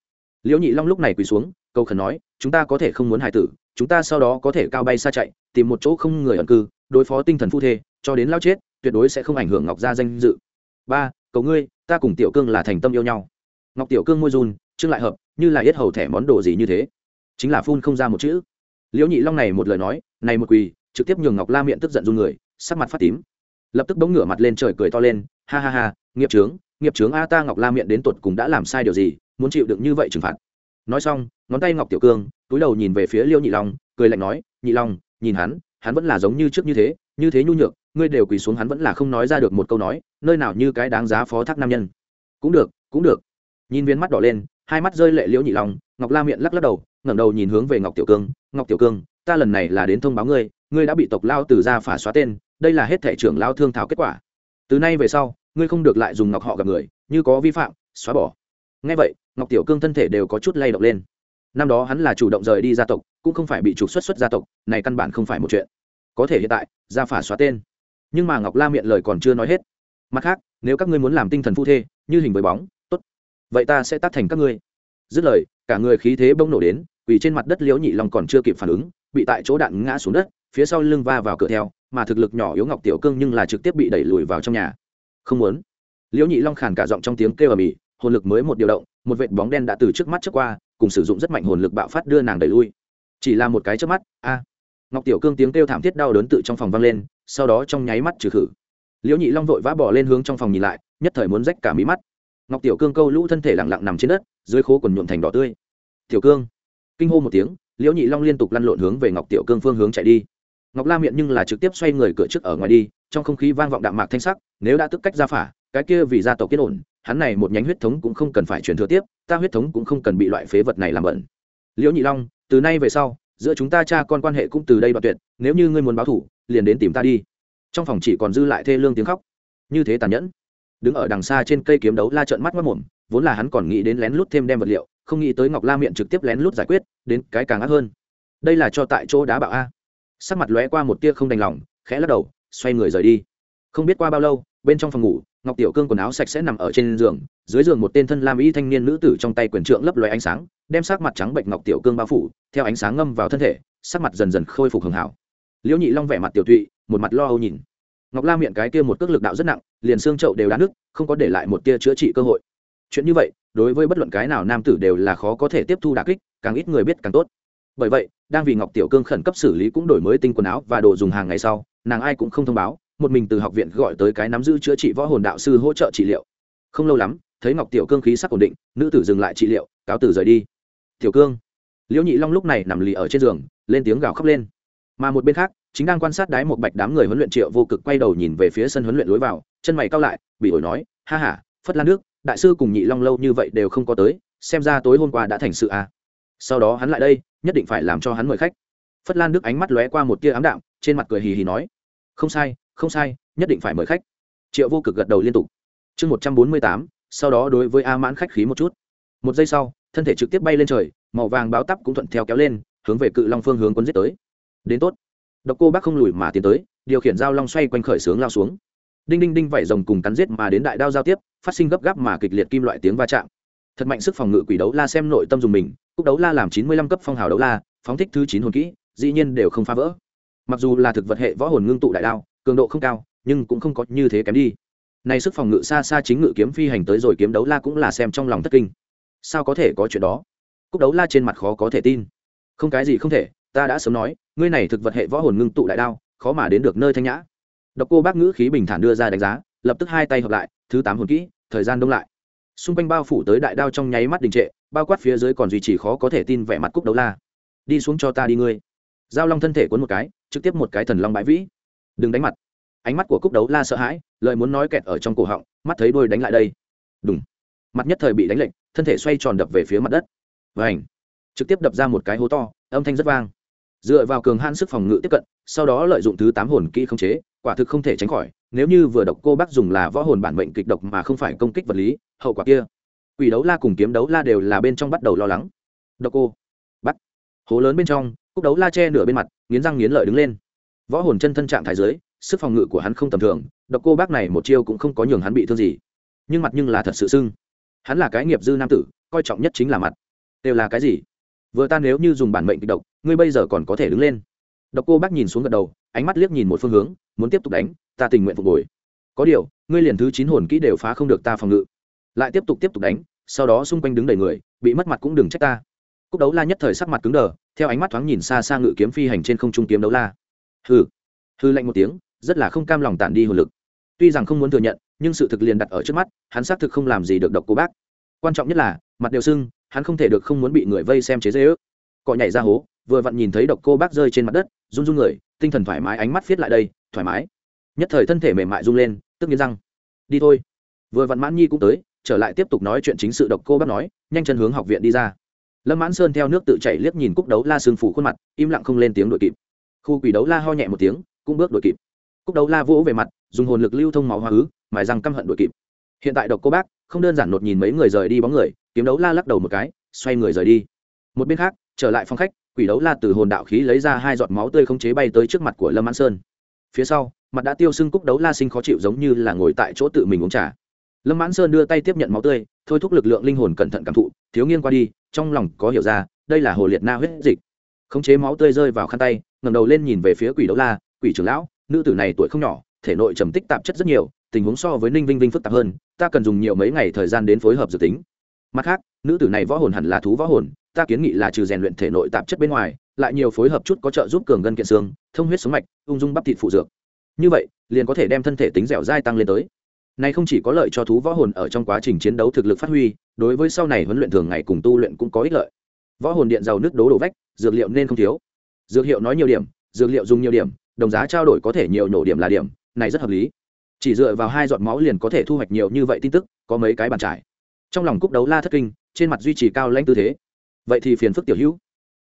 Liễu nhị long lúc này quỳ xuống câu khẩn nói, chúng ta có thể không muốn hài tử, chúng ta sau đó có thể cao bay xa chạy, tìm một chỗ không người ẩn cư, đối phó tinh thần phu thê, cho đến lao chết, tuyệt đối sẽ không ảnh hưởng ngọc gia danh dự. Ba, cầu ngươi, ta cùng tiểu cương là thành tâm yêu nhau. Ngọc tiểu cương môi run trương lại hợp, như là yết hầu thẻ món đồ gì như thế. Chính là phun không ra một chữ. Liễu nhị long này một lời nói, này một quỳ, trực tiếp nhường ngọc la miệng tức giận run người, sắc mặt phát tím lập tức bỗng ngửa mặt lên trời cười to lên, ha ha ha, nghiệp trướng nghiệp trướng a ta ngọc la miệng đến tuột cùng đã làm sai điều gì, muốn chịu đựng như vậy trừng phạt. Nói xong, ngón tay ngọc tiểu cương, túi đầu nhìn về phía liêu nhị long, cười lạnh nói, nhị long, nhìn hắn hắn vẫn là giống như trước như thế như thế nhu nhược, ngươi đều quỳ xuống hắn vẫn là không nói ra được một câu nói, nơi nào như cái đáng giá phó thác nam nhân. Cũng được cũng được. Nhìn viên mắt đỏ lên, hai mắt rơi lệ liễu nhị long, ngọc la miệng lắc lắc đầu, ngẩng đầu nhìn hướng về ngọc tiểu cương, ngọc tiểu cương, ta lần này là đến thông báo ngươi ngươi đã bị tộc lao từ ra phả xóa tên đây là hết thể trưởng lao thương thảo kết quả. Từ nay về sau, ngươi không được lại dùng ngọc họ gặp người, như có vi phạm, xóa bỏ. Ngay vậy, ngọc tiểu cương thân thể đều có chút lay động lên. Năm đó hắn là chủ động rời đi gia tộc, cũng không phải bị trục xuất xuất gia tộc, này căn bản không phải một chuyện. Có thể hiện tại, gia phả xóa tên. Nhưng mà ngọc la miệng lời còn chưa nói hết. Mặt khác, nếu các ngươi muốn làm tinh thần phu thê, như hình với bóng, tốt. Vậy ta sẽ tác thành các ngươi. Dứt lời, cả người khí thế bông nổ đến vì trên mặt đất liễu nhị long còn chưa kịp phản ứng, bị tại chỗ đạn ngã xuống đất, phía sau lưng va vào cửa theo mà thực lực nhỏ yếu ngọc tiểu cương nhưng là trực tiếp bị đẩy lùi vào trong nhà. Không muốn. Liễu nhị long khàn cả giọng trong tiếng kêu ở mỹ hồn lực mới một điều động, một vệt bóng đen đã từ trước mắt trước qua, cùng sử dụng rất mạnh hồn lực bạo phát đưa nàng đẩy lui. Chỉ là một cái trước mắt, a. Ngọc tiểu cương tiếng kêu thảm thiết đau đớn tự trong phòng vang lên, sau đó trong nháy mắt trừ khử. Liễu nhị long vội vã bỏ lên hướng trong phòng nhìn lại, nhất thời muốn rách cả mí mắt. Ngọc tiểu cương câu lũ thân thể lặng lặng nằm trên đất, dưới khố quần nhuộm thành đỏ tươi. Tiểu cương. Kinh hô một tiếng, liễu nhị long liên tục lăn lộn hướng về ngọc tiểu cương phương hướng chạy đi ngọc la miệng nhưng là trực tiếp xoay người cửa trước ở ngoài đi, trong không khí vang vọng đạm mạc thanh sắc, nếu đã tức cách ra phả, cái kia vì gia tộc kết ổn, hắn này một nhánh huyết thống cũng không cần phải truyền thừa tiếp, ta huyết thống cũng không cần bị loại phế vật này làm bẩn. Liễu nhị long, từ nay về sau, giữa chúng ta cha con quan hệ cũng từ đây đoạn tuyệt, nếu như ngươi muốn báo thủ, liền đến tìm ta đi. Trong phòng chỉ còn dư lại thê lương tiếng khóc. Như thế tàn nhẫn. Đứng ở đằng xa trên cây kiếm đấu la trợn mắt mất mồm, vốn là hắn còn nghĩ đến lén lút thêm đem vật liệu, không nghĩ tới ngọc la miệng trực tiếp lén lút giải quyết, đến cái càng ác hơn. Đây là cho tại chỗ đá bạo a sắc mặt lóe qua một tia không đành lòng, khẽ lắc đầu, xoay người rời đi. Không biết qua bao lâu, bên trong phòng ngủ, ngọc tiểu cương quần áo sạch sẽ nằm ở trên giường, dưới giường một tên thân lam y thanh niên nữ tử trong tay quyền trượng lấp lóe ánh sáng, đem sắc mặt trắng bệnh ngọc tiểu cương bao phủ, theo ánh sáng ngâm vào thân thể, sắc mặt dần dần khôi phục hưởng hảo. Liễu nhị long vẻ mặt tiểu tụy một mặt lo âu nhìn. Ngọc la miệng cái kia một cước lực đạo rất nặng, liền xương trậu đều đá nước không có để lại một tia chữa trị cơ hội. Chuyện như vậy, đối với bất luận cái nào nam tử đều là khó có thể tiếp thu đà kích, càng ít người biết càng tốt bởi vậy, đang vì ngọc tiểu cương khẩn cấp xử lý cũng đổi mới tinh quần áo và đồ dùng hàng ngày sau, nàng ai cũng không thông báo, một mình từ học viện gọi tới cái nắm giữ chữa trị võ hồn đạo sư hỗ trợ trị liệu. Không lâu lắm, thấy ngọc tiểu cương khí sắc ổn định, nữ tử dừng lại trị liệu, cáo tử rời đi. Tiểu cương. Liễu nhị long lúc này nằm lì ở trên giường, lên tiếng gào khóc lên. Mà một bên khác, chính đang quan sát đái một bạch đám người huấn luyện triệu vô cực quay đầu nhìn về phía sân huấn luyện lối vào, chân mày cao lại, bị ổi nói, ha ha, phất lan nước, đại sư cùng nhị long lâu như vậy đều không có tới, xem ra tối hôm qua đã thành sự à sau đó hắn lại đây, nhất định phải làm cho hắn mời khách. Phất lan đức ánh mắt lóe qua một tia ám đạm, trên mặt cười hì hì nói, không sai không sai, nhất định phải mời khách. Triệu vô cực gật đầu liên tục. Chương một trăm bốn mươi tám, sau đó đối với a mãn khách khí một chút. Một giây sau, thân thể trực tiếp bay lên trời, màu vàng báo tắp cũng thuận theo kéo lên, hướng về cự long phương hướng quân giết tới. Đến tốt. Độc cô bác không lùi mà tiến tới, điều khiển dao long xoay quanh khởi sướng lao xuống. Đinh đinh đinh vảy rồng cùng cắn giết mà đến đại đao giao tiếp, phát sinh gấp gáp mà kịch liệt kim loại tiếng va chạm thật mạnh sức phòng ngự quỷ đấu la xem nội tâm dùng mình cúc đấu la làm chín mươi lăm cấp phong hào đấu la, phóng thích thứ chín hồn kỹ, dĩ nhiên đều không phá vỡ. Mặc dù là thực vật hệ võ hồn ngưng tụ đại đao, cường độ không cao, nhưng cũng không có như thế kém đi. Nay sức phòng ngự xa xa chính ngự kiếm phi hành tới rồi kiếm đấu la cũng là xem trong lòng thất kinh. Sao có thể có chuyện đó? Cúc đấu la trên mặt khó có thể tin. Không cái gì không thể, ta đã sớm nói, ngươi này thực vật hệ võ hồn ngưng tụ đại đao, khó mà đến được nơi thanh nhã. Độc cô bác ngữ khí bình thản đưa ra đánh giá, lập tức hai tay hợp lại, thứ tám hồn kỹ, thời gian đông lại xung quanh bao phủ tới đại đao trong nháy mắt đình trệ, bao quát phía dưới còn duy trì khó có thể tin vẻ mặt cúc đấu la. Đi xuống cho ta đi ngươi. Giao long thân thể cuốn một cái, trực tiếp một cái thần long bãi vĩ. Đừng đánh mặt. Ánh mắt của cúc đấu la sợ hãi, lời muốn nói kẹt ở trong cổ họng, mắt thấy đôi đánh lại đây. Đúng mặt nhất thời bị đánh lệnh thân thể xoay tròn đập về phía mặt đất. Và ảnh trực tiếp đập ra một cái hố to, âm thanh rất vang. Dựa vào cường hãn sức phòng ngự tiếp cận, sau đó lợi dụng thứ tám hồn kỹ khống chế, quả thực không thể tránh khỏi nếu như vừa độc cô bác dùng là võ hồn bản mệnh kịch độc mà không phải công kích vật lý, hậu quả kia. Quỷ đấu la cùng kiếm đấu la đều là bên trong bắt đầu lo lắng. Độc cô. Bắt hố lớn bên trong, cúc đấu la che nửa bên mặt, nghiến răng nghiến lợi đứng lên. Võ hồn chân thân trạng thái dưới sức phòng ngự của hắn không tầm thường, độc cô bác này một chiêu cũng không có nhường hắn bị thương gì. Nhưng mặt nhưng là thật sự sưng. Hắn là cái nghiệp dư nam tử, coi trọng nhất chính là mặt. Đều là cái gì? Vừa ta nếu như dùng bản mệnh kịch độc, ngươi bây giờ còn có thể đứng lên độc cô bác nhìn xuống gật đầu, ánh mắt liếc nhìn một phương hướng, muốn tiếp tục đánh, ta tình nguyện phục hồi. Có điều, ngươi liền thứ chín hồn kỹ đều phá không được ta phòng ngự. Lại tiếp tục tiếp tục đánh, sau đó xung quanh đứng đầy người, bị mất mặt cũng đừng trách ta. Cúc đấu la nhất thời sắc mặt cứng đờ, theo ánh mắt thoáng nhìn xa xa ngự kiếm phi hành trên không trung kiếm đấu la. Hư hư lạnh một tiếng, rất là không cam lòng tản đi hồn lực. Tuy rằng không muốn thừa nhận, nhưng sự thực liền đặt ở trước mắt, hắn xác thực không làm gì được độc cô bác. Quan trọng nhất là, mặt đều sưng, hắn không thể được không muốn bị người vây xem chế giễu. cọ nhảy ra hố vừa vặn nhìn thấy độc cô bác rơi trên mặt đất, run run người, tinh thần thoải mái, ánh mắt viết lại đây, thoải mái. Nhất thời thân thể mềm mại run lên, tức nghiến răng. Đi thôi. Vừa vặn mãn nhi cũng tới, trở lại tiếp tục nói chuyện chính sự độc cô bác nói, nhanh chân hướng học viện đi ra. Lâm mãn sơn theo nước tự chảy liếc nhìn cúc đấu la sương phủ khuôn mặt, im lặng không lên tiếng đội kịp. Khu quỷ đấu la ho nhẹ một tiếng, cũng bước đội kịp. Cúc đấu la vỗ về mặt, dùng hồn lực lưu thông máu hoa ứ, mài răng căm hận đội kịp. Hiện tại độc cô bác, không đơn giản nột nhìn mấy người rời đi bóng người, kiếm đấu la lắc đầu một cái, xoay người rời đi. Một bên khác, trở lại phòng khách quỷ đấu la từ hồn đạo khí lấy ra hai giọt máu tươi không chế bay tới trước mặt của lâm mãn sơn. Phía sau, mặt đã tiêu sưng cúc đấu la sinh khó chịu giống như là ngồi tại chỗ tự mình uống trà. Lâm mãn sơn đưa tay tiếp nhận máu tươi, thôi thúc lực lượng linh hồn cẩn thận cảm thụ, thiếu nghiêng qua đi, trong lòng có hiểu ra, đây là hồ liệt na huyết dịch. Khống chế máu tươi rơi vào khăn tay ngầm đầu lên nhìn về phía quỷ đấu la, quỷ trưởng lão, nữ tử này tuổi không nhỏ, thể nội trầm tích tạp chất rất nhiều, tình huống so với ninh vinh vinh phức tạp hơn, ta cần dùng nhiều mấy ngày thời gian đến phối hợp dự tính. Mặt khác, nữ tử này võ hồn hẳn là thú võ hồn ta kiến nghị là trừ rèn luyện thể nội tạp chất bên ngoài, lại nhiều phối hợp chút có trợ giúp cường gân kiện xương, thông huyết sống mạch, ung dung bắp thịt phụ dược. Như vậy, liền có thể đem thân thể tính dẻo dai tăng lên tới. Này không chỉ có lợi cho thú võ hồn ở trong quá trình chiến đấu thực lực phát huy, đối với sau này huấn luyện thường ngày cùng tu luyện cũng có ích lợi. Võ hồn điện giàu nước đố đổ vách, dược liệu nên không thiếu. Dược hiệu nói nhiều điểm, dược liệu dùng nhiều điểm, đồng giá trao đổi có thể nhiều nổ điểm là điểm, này rất hợp lý. Chỉ dựa vào hai giọt máu liền có thể thu hoạch nhiều như vậy tin tức, có mấy cái bàn trải. Trong lòng cúc đấu la thất kinh, trên mặt duy trì cao lãnh tư thế vậy thì phiền phức tiểu hữu.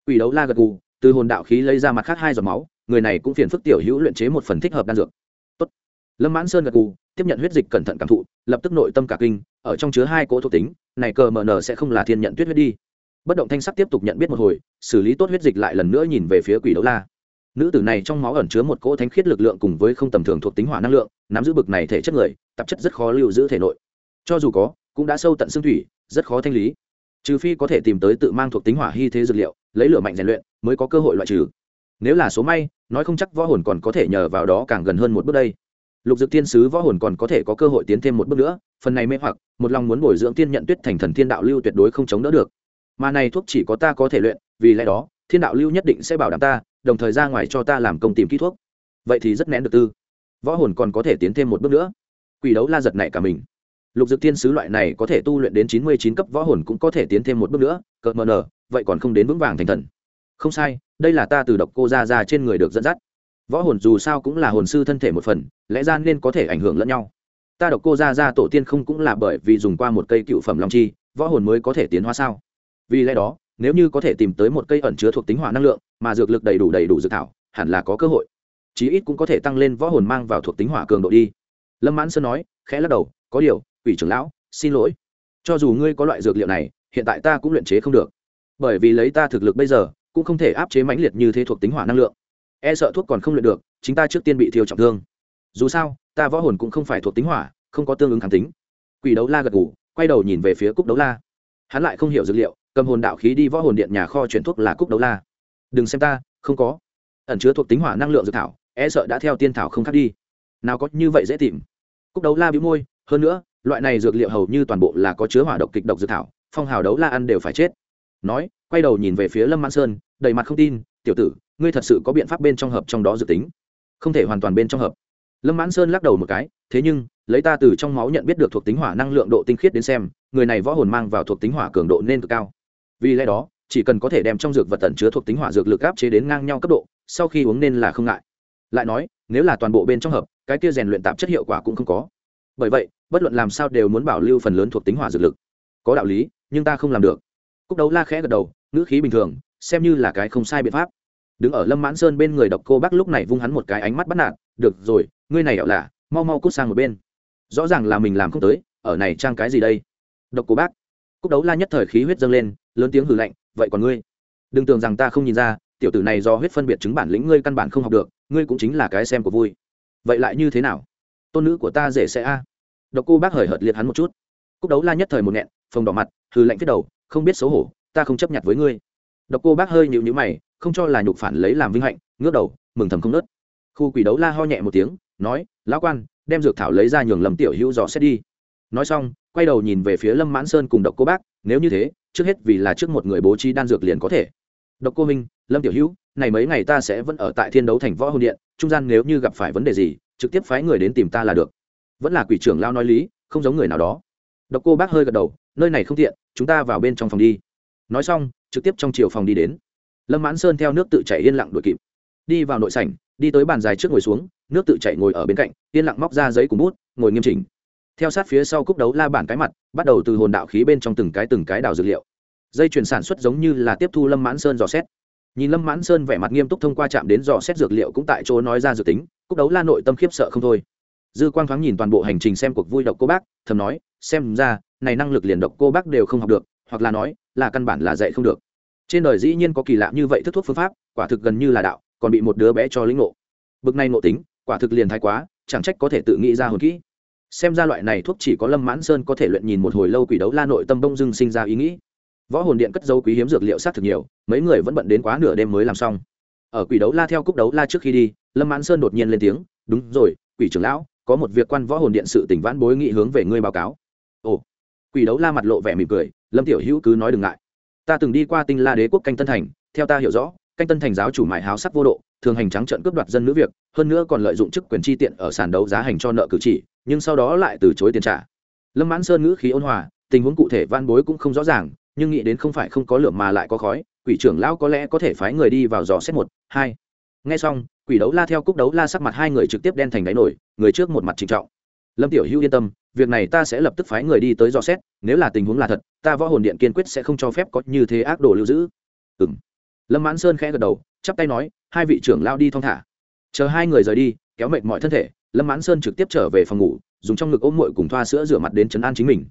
Quỷ đấu la gật gù, từ hồn đạo khí lấy ra mặt khác hai giọt máu, người này cũng phiền phức tiểu hữu luyện chế một phần thích hợp đan dược. Tốt. lâm mãn sơn gật gù, tiếp nhận huyết dịch cẩn thận cảm thụ, lập tức nội tâm cả kinh, ở trong chứa hai cỗ thuộc tính, này cờ mờ nờ sẽ không là thiên nhận tuyết huyết đi. Bất động thanh sắc tiếp tục nhận biết một hồi, xử lý tốt huyết dịch lại lần nữa nhìn về phía quỷ đấu la. Nữ tử này trong máu ẩn chứa một cỗ thánh khiết lực lượng cùng với không tầm thường thuộc tính hỏa năng lượng, nắm giữ bực này thể chất người, tạp chất rất khó lưu giữ thể nội. Cho dù có, cũng đã sâu tận xương thủy, rất khó thanh lý trừ phi có thể tìm tới tự mang thuộc tính hỏa hy thế dược liệu, lấy lửa mạnh rèn luyện mới có cơ hội loại trừ. Nếu là số may, nói không chắc võ hồn còn có thể nhờ vào đó càng gần hơn một bước đây. Lục dược tiên sứ võ hồn còn có thể có cơ hội tiến thêm một bước nữa, phần này mê hoặc, một lòng muốn bồi dưỡng tiên nhận tuyết thành thần thiên đạo lưu tuyệt đối không chống đỡ được. Mà này thuốc chỉ có ta có thể luyện, vì lẽ đó, thiên đạo lưu nhất định sẽ bảo đảm ta, đồng thời ra ngoài cho ta làm công tìm kỹ thuốc. Vậy thì rất nén được tư. Võ hồn còn có thể tiến thêm một bước nữa. Quỷ đấu la giật này cả mình lục Dực tiên sứ loại này có thể tu luyện đến chín mươi chín cấp võ hồn cũng có thể tiến thêm một bước nữa cợt mờ nở vậy còn không đến vững vàng thành thần. Không sai, đây là ta từ độc cô ra ra trên người được dẫn dắt. Võ hồn dù sao cũng là hồn sư thân thể một phần, lẽ ra nên có thể ảnh hưởng lẫn nhau. Ta độc cô ra ra tổ tiên không cũng là bởi vì dùng qua một cây cựu phẩm long chi, võ hồn mới có thể tiến hóa sao? Vì lẽ đó, nếu như có thể tìm tới một cây ẩn chứa thuộc tính hỏa năng lượng, mà dược lực đầy đủ đầy đủ dược thảo, hẳn là có cơ hội. Chí ít cũng có thể tăng lên võ hồn mang vào thuộc tính hỏa cường độ đi. Lâm mãn sơn nói, khẽ lắc đầu, có điều ủy trưởng lão, xin lỗi. Cho dù ngươi có loại dược liệu này, hiện tại ta cũng luyện chế không được. Bởi vì lấy ta thực lực bây giờ, cũng không thể áp chế mãnh liệt như thế thuộc tính hỏa năng lượng. E sợ thuốc còn không luyện được, chính ta trước tiên bị thiêu trọng thương. Dù sao, ta võ hồn cũng không phải thuộc tính hỏa, không có tương ứng kháng tính. Quỷ đấu la gật ngủ quay đầu nhìn về phía cúc đấu la. Hắn lại không hiểu dược liệu, cầm hồn đạo khí đi võ hồn điện nhà kho chuyển thuốc là cúc đấu la. Đừng xem ta, không có. Ẩn chứa thuộc tính hỏa năng lượng dược thảo e sợ đã theo tiên thảo không khác đi. Nào có như vậy dễ tìm. Cúc đấu la bị môi, hơn nữa loại này dược liệu hầu như toàn bộ là có chứa hỏa độc kịch độc dược thảo, phong hào đấu la ăn đều phải chết. Nói, quay đầu nhìn về phía lâm mãn sơn, đầy mặt không tin, tiểu tử, ngươi thật sự có biện pháp bên trong hợp trong đó dự tính? Không thể hoàn toàn bên trong hợp. Lâm mãn sơn lắc đầu một cái, thế nhưng, lấy ta từ trong máu nhận biết được thuộc tính hỏa năng lượng độ tinh khiết đến xem, người này võ hồn mang vào thuộc tính hỏa cường độ nên cực cao. Vì lẽ đó, chỉ cần có thể đem trong dược vật tẩn chứa thuộc tính hỏa dược lực áp chế đến ngang nhau cấp độ, sau khi uống nên là không ngại. Lại nói, nếu là toàn bộ bên trong hợp, cái kia rèn luyện tạp chất hiệu quả cũng không có bởi vậy, bất luận làm sao đều muốn bảo lưu phần lớn thuộc tính hỏa dược lực. Có đạo lý, nhưng ta không làm được. Cúc đấu la khẽ gật đầu, ngữ khí bình thường, xem như là cái không sai biện pháp. Đứng ở lâm mãn sơn bên người độc cô bác lúc này vung hắn một cái ánh mắt bắt nạt, được rồi, ngươi này ảo lạ, mau mau cút sang một bên. Rõ ràng là mình làm không tới, ở này trang cái gì đây? Độc cô bác. Cúc đấu la nhất thời khí huyết dâng lên, lớn tiếng hừ lạnh, vậy còn ngươi? Đừng tưởng rằng ta không nhìn ra, tiểu tử này do huyết phân biệt chứng bản lĩnh ngươi căn bản không học được, ngươi cũng chính là cái xem của vui. Vậy lại như thế nào? Tôn nữ của ta dễ sẽ a. Độc cô bác hời hợt liệt hắn một chút. Cúc đấu la nhất thời một nghẹn, phồng đỏ mặt, hừ lạnh viết đầu, không biết xấu hổ, ta không chấp nhận với ngươi. Độc cô bác hơi nhịu nhữ mày, không cho là nhục phản lấy làm vinh hạnh, ngước đầu, mừng thầm không nớt. Khu quỷ đấu la ho nhẹ một tiếng, nói, lão quan, đem dược thảo lấy ra nhường lầm tiểu hữu dò xét đi. Nói xong, quay đầu nhìn về phía lâm mãn sơn cùng độc cô bác, nếu như thế, trước hết vì là trước một người bố trí đan dược liền có thể. Độc cô minh lâm tiểu hữu, này mấy ngày ta sẽ vẫn ở tại thiên đấu thành võ hồn điện, trung gian nếu như gặp phải vấn đề gì trực tiếp phái người đến tìm ta là được. Vẫn là quỷ trưởng lao nói lý, không giống người nào đó. Độc cô bác hơi gật đầu, nơi này không tiện, chúng ta vào bên trong phòng đi. Nói xong, trực tiếp trong chiều phòng đi đến. Lâm mãn sơn theo nước tự chảy yên lặng đuổi kịp. Đi vào nội sảnh, đi tới bàn dài trước ngồi xuống, nước tự chảy ngồi ở bên cạnh, yên lặng móc ra giấy cùng bút, ngồi nghiêm chỉnh. Theo sát phía sau cúc đấu la bản cái mặt, bắt đầu từ hồn đạo khí bên trong từng cái từng cái đào dược liệu. Dây chuyển sản xuất giống như là tiếp thu lâm mãn sơn dò xét nhìn lâm mãn sơn vẻ mặt nghiêm túc thông qua chạm đến dò xét dược liệu cũng tại chỗ nói ra dự tính, cúc đấu la nội tâm khiếp sợ không thôi. Dư quang thoáng nhìn toàn bộ hành trình xem cuộc vui độc cô bác, thầm nói, xem ra, này năng lực liền độc cô bác đều không học được, hoặc là nói, là căn bản là dạy không được. Trên đời dĩ nhiên có kỳ lạ như vậy thức thuốc phương pháp, quả thực gần như là đạo, còn bị một đứa bé cho lĩnh ngộ. Bực này ngộ tính, quả thực liền thái quá, chẳng trách có thể tự nghĩ ra hồn kỹ. Xem ra loại này thuốc chỉ có lâm mãn sơn có thể luyện nhìn một hồi lâu quỷ đấu la nội tâm bông dưng sinh ra ý nghĩ võ hồn điện cất dấu quý hiếm dược liệu sát thực nhiều, mấy người vẫn bận đến quá nửa đêm mới làm xong. Ở quỷ đấu la theo cúc đấu la trước khi đi, lâm mãn sơn đột nhiên lên tiếng, đúng rồi, quỷ trưởng lão, có một việc quan võ hồn điện sự tỉnh vãn bối nghị hướng về ngươi báo cáo. Ồ, quỷ đấu la mặt lộ vẻ mỉm cười, lâm tiểu hữu cứ nói đừng ngại. Ta từng đi qua tinh la đế quốc canh tân thành, theo ta hiểu rõ, canh tân thành giáo chủ mại háo sắc vô độ, thường hành trắng trận cướp đoạt dân nữ việc, hơn nữa còn lợi dụng chức quyền chi tiện ở sàn đấu giá hành cho nợ cử chỉ, nhưng sau đó lại từ chối tiền trả. Lâm mãn sơn ngữ khí ôn hòa, tình huống cụ thể van bối cũng không rõ ràng nhưng nghĩ đến không phải không có lửa mà lại có khói, quỷ trưởng lão có lẽ có thể phái người đi vào dò xét một, hai. Ngay xong, quỷ đấu la theo cúc đấu la sắc mặt hai người trực tiếp đen thành đáy nổi, người trước một mặt trịnh trọng. Lâm tiểu hữu yên tâm, việc này ta sẽ lập tức phái người đi tới dò xét, nếu là tình huống là thật, ta võ hồn điện kiên quyết sẽ không cho phép có như thế ác đồ lưu giữ. Ừ m lâm mãn sơn khẽ gật đầu, chắp tay nói, hai vị trưởng lao đi thong thả. Chờ hai người rời đi, kéo mệt mọi thân thể, lâm mãn sơn trực tiếp trở về phòng ngủ, dùng trong ngực ôm mội cùng thoa sữa rửa mặt đến chấn an chính mình.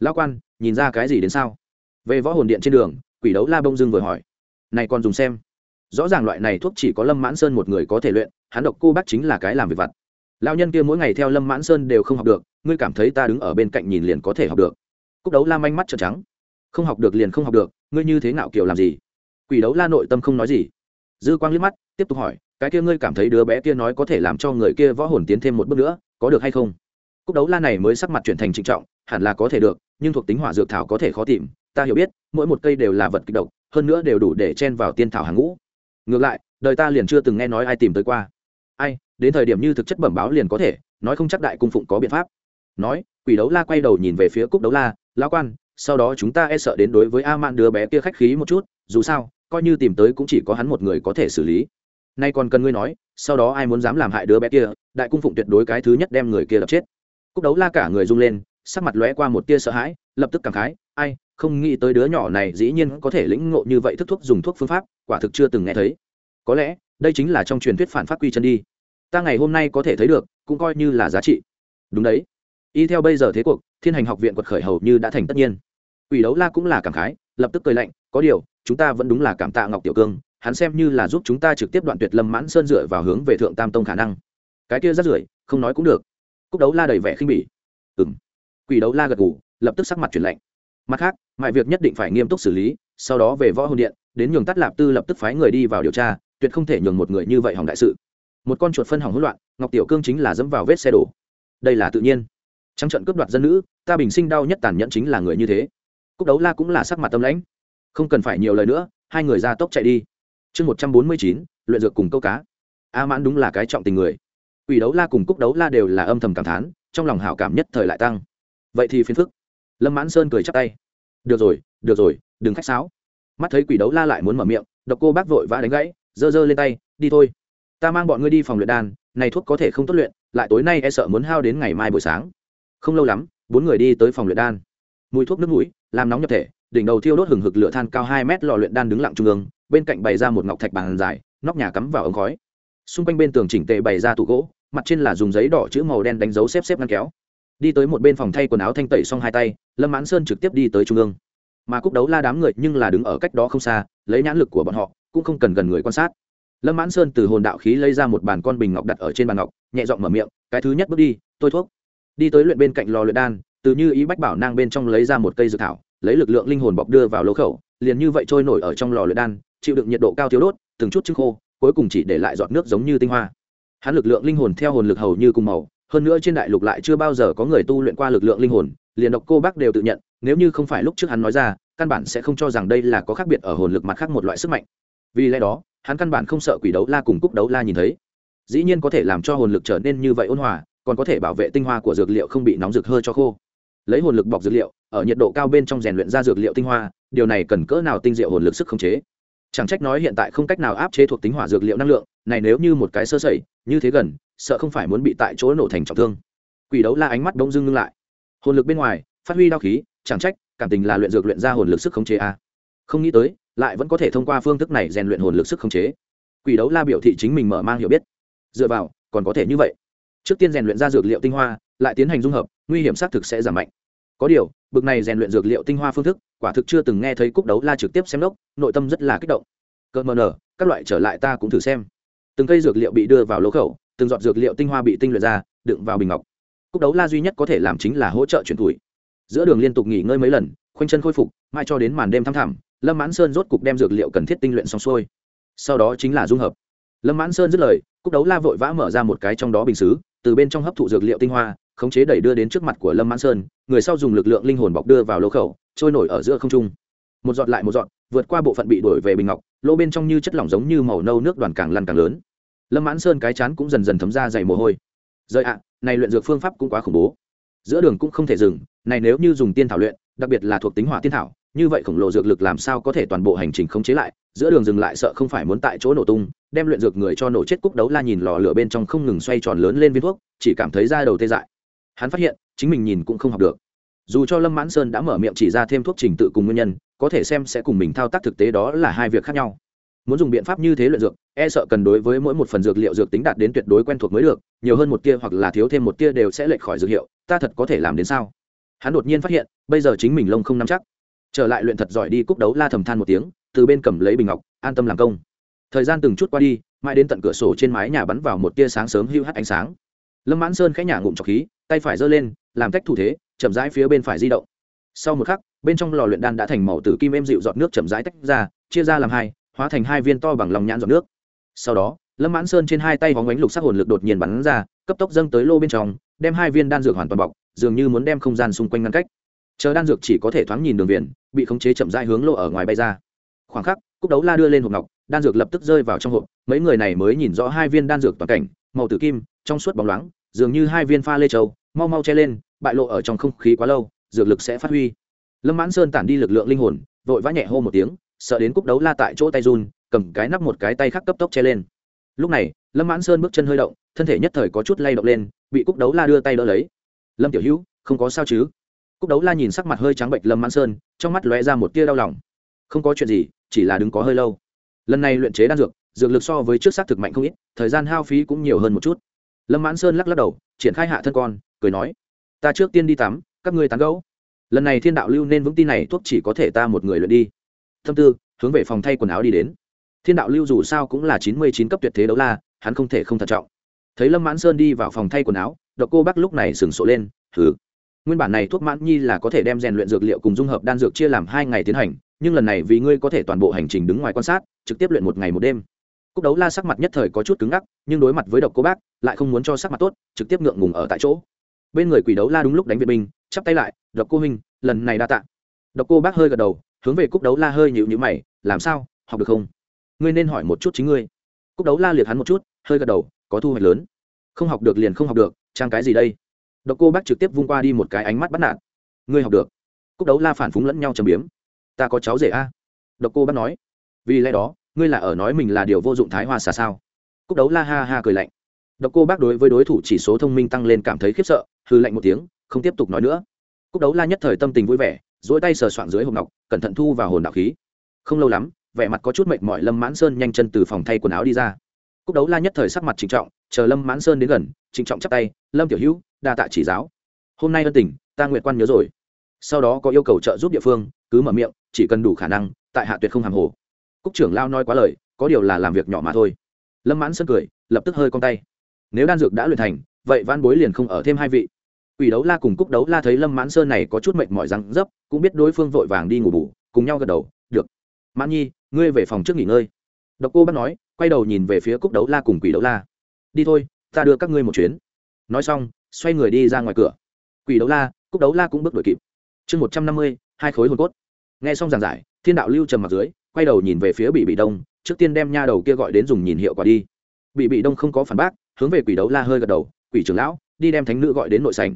Lao quan, nhìn ra cái gì đến sao? Về võ hồn điện trên đường, quỷ đấu la bông dưng vừa hỏi, này còn dùng xem. Rõ ràng loại này thuốc chỉ có lâm mãn sơn một người có thể luyện, hắn độc cô bác chính là cái làm việc vặt. Lao nhân kia mỗi ngày theo lâm mãn sơn đều không học được, ngươi cảm thấy ta đứng ở bên cạnh nhìn liền có thể học được. Cúc đấu la manh mắt trợn trắng, không học được liền không học được, ngươi như thế nào kiểu làm gì? Quỷ đấu la nội tâm không nói gì. Dư quang liếc mắt, tiếp tục hỏi, cái kia ngươi cảm thấy đứa bé kia nói có thể làm cho người kia võ hồn tiến thêm một bước nữa, có được hay không? Cúc đấu la này mới sắc mặt chuyển thành trịnh trọng, hẳn là có thể được, nhưng thuộc tính hỏa dược thảo có thể khó tìm ta hiểu biết, mỗi một cây đều là vật kịch độc, hơn nữa đều đủ để chen vào tiên thảo hàng ngũ. Ngược lại, đời ta liền chưa từng nghe nói ai tìm tới qua. Ai, đến thời điểm như thực chất bẩm báo liền có thể, nói không chắc đại cung phụng có biện pháp. Nói, quỷ đấu la quay đầu nhìn về phía cúc đấu la, lão quan, sau đó chúng ta e sợ đến đối với a man đứa bé kia khách khí một chút, dù sao, coi như tìm tới cũng chỉ có hắn một người có thể xử lý. Nay còn cần ngươi nói, sau đó ai muốn dám làm hại đứa bé kia, đại cung phụng tuyệt đối cái thứ nhất đem người kia đập chết. Cúc đấu la cả người rung lên, sắc mặt lóe qua một tia sợ hãi, lập tức cảm khái, ai không nghĩ tới đứa nhỏ này dĩ nhiên có thể lĩnh ngộ như vậy thức thuốc dùng thuốc phương pháp quả thực chưa từng nghe thấy. Có lẽ đây chính là trong truyền thuyết phản phát quy chân đi. Ta ngày hôm nay có thể thấy được cũng coi như là giá trị. Đúng đấy. Y theo bây giờ thế cuộc thiên hành học viện quật khởi hầu như đã thành tất nhiên. Ủy đấu la cũng là cảm khái lập tức cười lạnh có điều chúng ta vẫn đúng là cảm tạ ngọc tiểu cương hắn xem như là giúp chúng ta trực tiếp đoạn tuyệt lâm mãn sơn dựa vào hướng về thượng tam tông khả năng. Cái kia rất rưởi không nói cũng được. Cúc đấu la đầy vẻ khinh bỉ. Ừng quỷ đấu la gật gù, lập tức sắc mặt chuyển lạnh mặt khác, mọi việc nhất định phải nghiêm túc xử lý, sau đó về võ hồn điện, đến nhường tắt lạp tư lập tức phái người đi vào điều tra, tuyệt không thể nhường một người như vậy hỏng đại sự. Một con chuột phân hỏng hỗn loạn, ngọc tiểu cương chính là dẫm vào vết xe đổ. Đây là tự nhiên. Trắng trận cướp đoạt dân nữ, ta bình sinh đau nhất tàn nhẫn chính là người như thế. Cúc đấu la cũng là sắc mặt tâm lãnh. Không cần phải nhiều lời nữa, hai người ra tốc chạy đi. Chương một trăm bốn mươi chín, luyện dược cùng câu cá. A mãn đúng là cái trọng tình người. Ủy đấu la cùng cúc đấu la đều là âm thầm cảm thán, trong lòng hảo cảm nhất thời lại tăng. Vậy thì phiền phức lâm mãn sơn cười chắp tay. Được rồi được rồi, đừng khách sáo. Mắt thấy quỷ đấu la lại muốn mở miệng, độc cô bác vội vã đánh gãy, giơ giơ lên tay, đi thôi. Ta mang bọn ngươi đi phòng luyện đan, này thuốc có thể không tốt luyện, lại tối nay e sợ muốn hao đến ngày mai buổi sáng. Không lâu lắm, bốn người đi tới phòng luyện đan. Mùi thuốc nước mũi, làm nóng nhập thể, đỉnh đầu thiêu đốt hừng hực lửa than cao hai mét lò luyện đan đứng lặng trung ương, bên cạnh bày ra một ngọc thạch bàn dài, nóc nhà cắm vào ống khói. Xung quanh bên tường chỉnh tề bày ra tủ gỗ, mặt trên là dùng giấy đỏ chữ màu đen đánh dấu xếp xếp ngăn kéo đi tới một bên phòng thay quần áo thanh tẩy xong hai tay, lâm mãn sơn trực tiếp đi tới trung ương. Mà cúc đấu la đám người nhưng là đứng ở cách đó không xa, lấy nhãn lực của bọn họ, cũng không cần gần người quan sát. Lâm mãn sơn từ hồn đạo khí lấy ra một bàn con bình ngọc đặt ở trên bàn ngọc, nhẹ giọng mở miệng, cái thứ nhất bước đi, tôi thuốc. Đi tới luyện bên cạnh lò luyện đan, từ như ý bách bảo nang bên trong lấy ra một cây dược thảo, lấy lực lượng linh hồn bọc đưa vào lỗ khẩu, liền như vậy trôi nổi ở trong lò luyện đan, chịu đựng nhiệt độ cao thiếu đốt, từng chút trứng khô, cuối cùng chỉ để lại giọt nước giống như tinh hoa. Hắn lực lượng linh hồn theo hồn lực hầu như cùng màu hơn nữa trên đại lục lại chưa bao giờ có người tu luyện qua lực lượng linh hồn, liền độc cô bác đều tự nhận, nếu như không phải lúc trước hắn nói ra, căn bản sẽ không cho rằng đây là có khác biệt ở hồn lực mặt khác một loại sức mạnh. Vì lẽ đó, hắn căn bản không sợ quỷ đấu la cùng cúc đấu la nhìn thấy. Dĩ nhiên có thể làm cho hồn lực trở nên như vậy ôn hòa, còn có thể bảo vệ tinh hoa của dược liệu không bị nóng rực hơi cho khô. Lấy hồn lực bọc dược liệu, ở nhiệt độ cao bên trong rèn luyện ra dược liệu tinh hoa, điều này cần cỡ nào tinh diệu hồn lực sức khống chế? Chẳng trách nói hiện tại không cách nào áp chế thuộc tính hỏa dược liệu năng lượng, này nếu như một cái sơ sẩy, như thế gần, sợ không phải muốn bị tại chỗ nổ thành trọng thương. Quỷ đấu la ánh mắt bỗng dưng ngưng lại. Hồn lực bên ngoài, phát huy đao khí, chẳng trách, cảm tình là luyện dược luyện ra hồn lực sức khống chế a. Không nghĩ tới, lại vẫn có thể thông qua phương thức này rèn luyện hồn lực sức khống chế. Quỷ đấu la biểu thị chính mình mở mang hiểu biết. Dựa vào, còn có thể như vậy. Trước tiên rèn luyện ra dược liệu tinh hoa, lại tiến hành dung hợp, nguy hiểm xác thực sẽ giảm mạnh có điều, bực này rèn luyện dược liệu tinh hoa phương thức, quả thực chưa từng nghe thấy cúc đấu la trực tiếp xem đốc, nội tâm rất là kích động. Cỡ mờ nở, các loại trở lại ta cũng thử xem. Từng cây dược liệu bị đưa vào lỗ khẩu, từng giọt dược liệu tinh hoa bị tinh luyện ra, đựng vào bình ngọc. Cúc đấu la duy nhất có thể làm chính là hỗ trợ chuyển tuổi. Giữa đường liên tục nghỉ ngơi mấy lần, khoanh chân khôi phục mai cho đến màn đêm thăm thẳm, lâm mãn sơn rốt cục đem dược liệu cần thiết tinh luyện xong xuôi. Sau đó chính là dung hợp. Lâm mãn sơn dứt lời, cúc đấu la vội vã mở ra một cái trong đó bình xứ, từ bên trong hấp thụ dược liệu tinh hoa khống chế đẩy đưa đến trước mặt của lâm mãn sơn, người sau dùng lực lượng linh hồn bọc đưa vào lỗ khẩu, trôi nổi ở giữa không trung. Một giọt lại một giọt, vượt qua bộ phận bị đổi về bình ngọc, lỗ bên trong như chất lỏng giống như màu nâu nước đoàn càng lăn càng lớn. Lâm mãn sơn cái chán cũng dần dần thấm ra dày mồ hôi. Rời ạ, này luyện dược phương pháp cũng quá khủng bố. Giữa đường cũng không thể dừng, này nếu như dùng tiên thảo luyện, đặc biệt là thuộc tính hỏa tiên thảo, như vậy khổng lồ dược lực làm sao có thể toàn bộ hành trình khống chế lại? Giữa đường dừng lại sợ không phải muốn tại chỗ nổ tung, đem luyện dược người cho nổ chết cúc đấu la nhìn lò lửa bên trong không ngừng xoay tròn lớn lên viên thuốc, chỉ cảm thấy da đầu tê dại hắn phát hiện, chính mình nhìn cũng không học được. Dù cho lâm mãn sơn đã mở miệng chỉ ra thêm thuốc trình tự cùng nguyên nhân, có thể xem sẽ cùng mình thao tác thực tế đó là hai việc khác nhau. Muốn dùng biện pháp như thế luyện dược e sợ cần đối với mỗi một phần dược liệu dược tính đạt đến tuyệt đối quen thuộc mới được, nhiều hơn một tia hoặc là thiếu thêm một tia đều sẽ lệch khỏi dược hiệu, ta thật có thể làm đến sao? Hắn đột nhiên phát hiện, bây giờ chính mình lông không nắm chắc. Trở lại luyện thật giỏi đi cúc đấu la thầm than một tiếng, từ bên cầm lấy bình ngọc, an tâm làm công. Thời gian từng chút qua đi, mãi đến tận cửa sổ trên mái nhà bắn vào một tia sáng sớm hưu hắt ánh sáng lâm mãn sơn khẽ nhả ngụm trọc khí, tay phải giơ lên, làm cách thủ thế, chậm rãi phía bên phải di động. Sau một khắc, bên trong lò luyện đan đã thành màu tử kim êm dịu giọt nước chậm rãi tách ra, chia ra làm hai, hóa thành hai viên to bằng lòng nhãn giọt nước. Sau đó, lâm mãn sơn trên hai tay hóng ánh lục sắc hồn lực đột nhiên bắn ra, cấp tốc dâng tới lô bên trong, đem hai viên đan dược hoàn toàn bọc, dường như muốn đem không gian xung quanh ngăn cách. Chờ đan dược chỉ có thể thoáng nhìn đường viền, bị khống chế chậm rãi hướng lô ở ngoài bay ra. Khoảng khắc, cúc đấu la đưa lên hộp ngọc, đan dược lập tức rơi vào trong hộp, mấy người này mới nhìn rõ hai viên đan dược toàn cảnh màu tử kim, trong suốt bóng loáng, dường như hai viên pha lê châu mau mau che lên, bại lộ ở trong không khí quá lâu, dược lực sẽ phát huy. Lâm mãn sơn tản đi lực lượng linh hồn, vội vã nhẹ hô một tiếng, sợ đến cúc đấu la tại chỗ tay run, cầm cái nắp một cái tay khác cấp tốc che lên. Lúc này, lâm mãn sơn bước chân hơi động, thân thể nhất thời có chút lay động lên, bị cúc đấu la đưa tay đỡ lấy. Lâm tiểu hữu, không có sao chứ? Cúc đấu la nhìn sắc mặt hơi trắng bệnh lâm mãn sơn, trong mắt lóe ra một tia đau lòng. Không có chuyện gì, chỉ là đứng có hơi lâu. Lần này luyện chế đan dược dược lực so với trước xác thực mạnh không ít, thời gian hao phí cũng nhiều hơn một chút. Lâm mãn sơn lắc lắc đầu, triển khai hạ thân con, cười nói, ta trước tiên đi tắm, các ngươi tán gấu lần này thiên đạo lưu nên vững tin này, thuốc chỉ có thể ta một người luyện đi. Thâm tư, hướng về phòng thay quần áo đi đến. Thiên đạo lưu dù sao cũng là chín mươi chín cấp tuyệt thế đấu la, hắn không thể không thận trọng. Thấy lâm mãn sơn đi vào phòng thay quần áo, độc cô bác lúc này sừng sộ lên thử nguyên bản này thuốc mãn nhi là có thể đem rèn luyện dược liệu cùng dung hợp đan dược chia làm hai ngày tiến hành, nhưng lần này vì ngươi có thể toàn bộ hành trình đứng ngoài quan sát, trực tiếp luyện một ngày một đêm cúc đấu la sắc mặt nhất thời có chút cứng ngắc, nhưng đối mặt với độc cô bác, lại không muốn cho sắc mặt tốt, trực tiếp ngượng ngùng ở tại chỗ. Bên người quỷ đấu la đúng lúc đánh viện binh, chắp tay lại, độc cô huynh, lần này đa tạ. Độc cô bác hơi gật đầu, hướng về cúc đấu la hơi nhịu nhữ mày, làm sao, học được không? Ngươi nên hỏi một chút chính ngươi. Cúc đấu la liệt hắn một chút, hơi gật đầu, có thu hoạch lớn. Không học được liền không học được, trang cái gì đây? Độc cô bác trực tiếp vung qua đi một cái ánh mắt bắt nạt. Ngươi học được. Cúc đấu la phản phúng lẫn nhau trầm biếm. Ta có cháu rể a. Độc cô bác nói. Vì lẽ đó ngươi là ở nói mình là điều vô dụng thái hoa xà sao? Cúc đấu la ha ha cười lạnh. Độc cô bác đối với đối thủ chỉ số thông minh tăng lên cảm thấy khiếp sợ hư lạnh một tiếng, không tiếp tục nói nữa. Cúc đấu la nhất thời tâm tình vui vẻ dỗi tay sờ soạn dưới hộp ngọc, cẩn thận thu vào hồn đạo khí. Không lâu lắm, vẻ mặt có chút mệt mỏi lâm mãn sơn nhanh chân từ phòng thay quần áo đi ra. Cúc đấu la nhất thời sắc mặt trịnh trọng, chờ lâm mãn sơn đến gần, trịnh trọng chắp tay, lâm tiểu hữu, đa tạ chỉ giáo. Hôm nay ân tình, ta nguyện quan nhớ rồi. Sau đó có yêu cầu trợ giúp địa phương, cứ mở miệng, chỉ cần đủ khả năng, tại hạ tuyệt không hàng hồ cúc trưởng lao nói quá lời có điều là làm việc nhỏ mà thôi lâm mãn sơn cười lập tức hơi cong tay nếu đan dược đã luyện thành vậy văn bối liền không ở thêm hai vị Quỷ đấu la cùng cúc đấu la thấy Lâm Mãn Sơn này có chút mệt mỏi răng dấp, cũng biết đối phương vội vàng đi ngủ bù, cùng nhau gật đầu, "Được. Mãn Nhi, ngươi về phòng trước nghỉ ngơi." Độc Cô bác nói, quay đầu nhìn về phía cúc đấu la cùng quỷ đấu la. "Đi thôi, ta đưa các ngươi một chuyến." Nói xong, xoay người đi ra ngoài cửa. Quỷ đấu la, cúc đấu la cũng bước đuổi kịp. Chương một trăm năm mươi, hai khối hồn cốt. Nghe xong giảng giải, Thiên đạo lưu trầm mặt dưới, quay đầu nhìn về phía Bị Bị Đông, trước tiên đem nha đầu kia gọi đến dùng nhìn hiệu quả đi. Bị Bị Đông không có phản bác, hướng về quỷ đấu la hơi gật đầu, "Quỷ trưởng lão, đi đem thánh nữ gọi đến nội sảnh."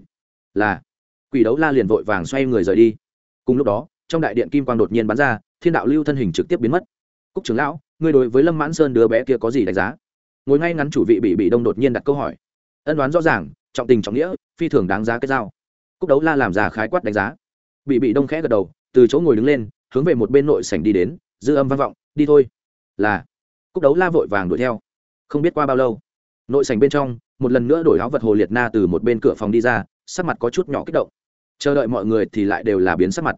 là. Quỷ đấu la liền vội vàng xoay người rời đi. Cùng lúc đó trong đại điện kim quang đột nhiên bắn ra thiên đạo lưu thân hình trực tiếp biến mất. Cúc trưởng lão ngươi đối với lâm mãn sơn đứa bé kia có gì đánh giá? Ngồi ngay ngắn chủ vị bị bị đông đột nhiên đặt câu hỏi. Ân đoán rõ ràng trọng tình trọng nghĩa phi thường đáng giá cái dao. Cúc đấu la làm già khái quát đánh giá. Bị bị đông khẽ gật đầu từ chỗ ngồi đứng lên hướng về một bên nội sảnh đi đến dư âm vang vọng, đi thôi. Là, cúc đấu la vội vàng đuổi theo. Không biết qua bao lâu, nội sảnh bên trong, một lần nữa đổi áo vật hồ liệt na từ một bên cửa phòng đi ra, sắc mặt có chút nhỏ kích động. Chờ đợi mọi người thì lại đều là biến sắc mặt.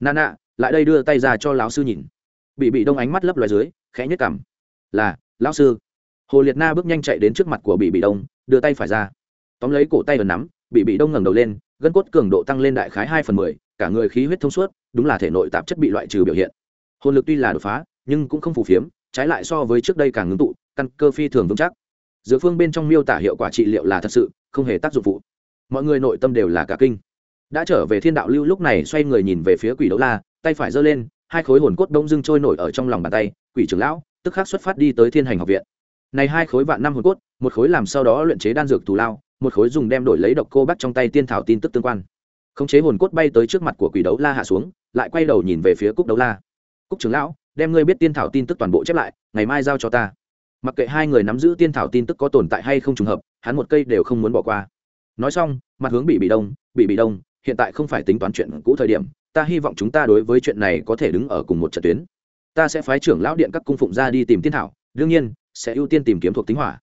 Na nạ lại đây đưa tay ra cho lão sư nhìn. Bị bị đông ánh mắt lấp loài dưới, khẽ nhất cảm là, lão sư. Hồ liệt na bước nhanh chạy đến trước mặt của bị bị đông, đưa tay phải ra. Tóm lấy cổ tay ẩn nắm, bị bị đông ngẩng đầu lên, gân cốt cường độ tăng lên đại khái hai phần mười, cả người khí huyết thông suốt, đúng là thể nội tạp chất bị loại trừ biểu hiện hồn lực tuy là đột phá, nhưng cũng không phù phiếm, trái lại so với trước đây càng ngưng tụ, căn cơ phi thường vững chắc. Dược phương bên trong miêu tả hiệu quả trị liệu là thật sự, không hề tác dụng phụ. Mọi người nội tâm đều là cả kinh. Đã trở về thiên đạo lưu lúc này xoay người nhìn về phía quỷ đấu la, tay phải giơ lên, hai khối hồn cốt đông dưng trôi nổi ở trong lòng bàn tay, quỷ trưởng lão, tức khắc xuất phát đi tới thiên hành học viện. Này hai khối vạn năm hồn cốt, một khối làm sau đó luyện chế đan dược thù lao, một khối dùng đem đổi lấy độc cô bắt trong tay tiên thảo tin tức tương quan. Khống chế hồn cốt bay tới trước mặt của quỷ đấu la hạ xuống, lại quay đầu nhìn về phía cúc đấu la cúc trưởng lão, đem ngươi biết tiên thảo tin tức toàn bộ chép lại, ngày mai giao cho ta. Mặc kệ hai người nắm giữ tiên thảo tin tức có tồn tại hay không trùng hợp, hắn một cây đều không muốn bỏ qua. Nói xong, mặt hướng bị bị đông bị bị đông, hiện tại không phải tính toán chuyện cũ thời điểm, ta hy vọng chúng ta đối với chuyện này có thể đứng ở cùng một trận tuyến. Ta sẽ phái trưởng lão điện các cung phụng ra đi tìm tiên thảo, đương nhiên, sẽ ưu tiên tìm kiếm thuộc tính hỏa.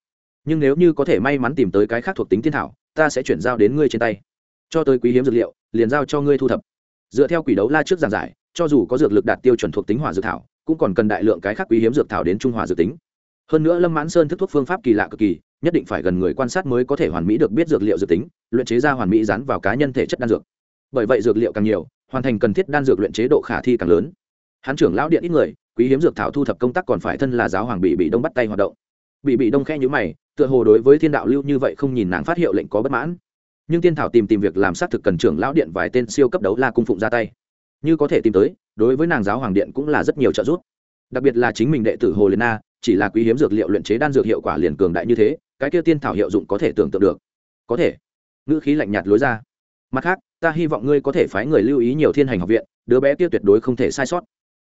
Nhưng nếu như có thể may mắn tìm tới cái khác thuộc tính tiên thảo, ta sẽ chuyển giao đến ngươi trên tay. Cho tới quý hiếm dược liệu, liền giao cho ngươi thu thập. Dựa theo quỷ đấu la trước giảng giải cho dù có dược lực đạt tiêu chuẩn thuộc tính hỏa dược thảo, cũng còn cần đại lượng cái khác quý hiếm dược thảo đến trung hòa dược tính. Hơn nữa lâm mãn sơn thức thuốc phương pháp kỳ lạ cực kỳ, nhất định phải gần người quan sát mới có thể hoàn mỹ được biết dược liệu dược tính, luyện chế ra hoàn mỹ dán vào cá nhân thể chất đan dược. Bởi vậy dược liệu càng nhiều, hoàn thành cần thiết đan dược luyện chế độ khả thi càng lớn. Hán trưởng lão điện ít người, quý hiếm dược thảo thu thập công tác còn phải thân là giáo hoàng bị bị đông bắt tay hoạt động. Bị bị đông khe nhữ mày, tựa hồ đối với thiên đạo lưu như vậy không nhìn nàng phát hiệu lệnh có bất mãn. Nhưng tiên thảo tìm tìm việc làm xác thực cần trưởng lão điện vài tên siêu cấp đấu la cung phụng ra tay như có thể tìm tới, đối với nàng giáo hoàng điện cũng là rất nhiều trợ giúp. Đặc biệt là chính mình đệ tử hồ liên na, chỉ là quý hiếm dược liệu luyện chế đan dược hiệu quả liền cường đại như thế, cái kia tiên thảo hiệu dụng có thể tưởng tượng được. Có thể. Ngữ khí lạnh nhạt lối ra. Mặt khác, ta hy vọng ngươi có thể phái người lưu ý nhiều thiên hành học viện, đứa bé kia tuyệt đối không thể sai sót.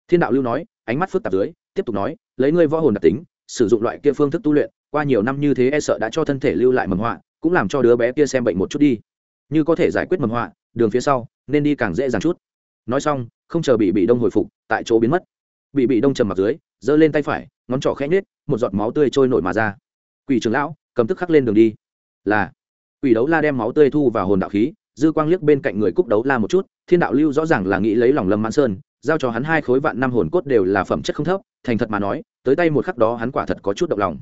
Thiên đạo lưu nói, ánh mắt phức tạp dưới, tiếp tục nói, lấy ngươi võ hồn đặc tính, sử dụng loại kia phương thức tu luyện, qua nhiều năm như thế e sợ đã cho thân thể lưu lại mầm họa, cũng làm cho đứa bé kia xem bệnh một chút đi. Như có thể giải quyết mầm họa, đường phía sau, nên đi càng dễ dàng chút nói xong, không chờ bị bị đông hồi phục, tại chỗ biến mất. Bị bị đông trầm mặt dưới, giơ lên tay phải, ngón trỏ khẽ nhết một giọt máu tươi trôi nổi mà ra. Quỷ trưởng lão, cầm tức khắc lên đường đi. Là, quỷ đấu la đem máu tươi thu vào hồn đạo khí, dư quang liếc bên cạnh người cúc đấu la một chút, thiên đạo lưu rõ ràng là nghĩ lấy lòng lâm mãn sơn, giao cho hắn hai khối vạn năm hồn cốt đều là phẩm chất không thấp, thành thật mà nói, tới tay một khắc đó hắn quả thật có chút động lòng.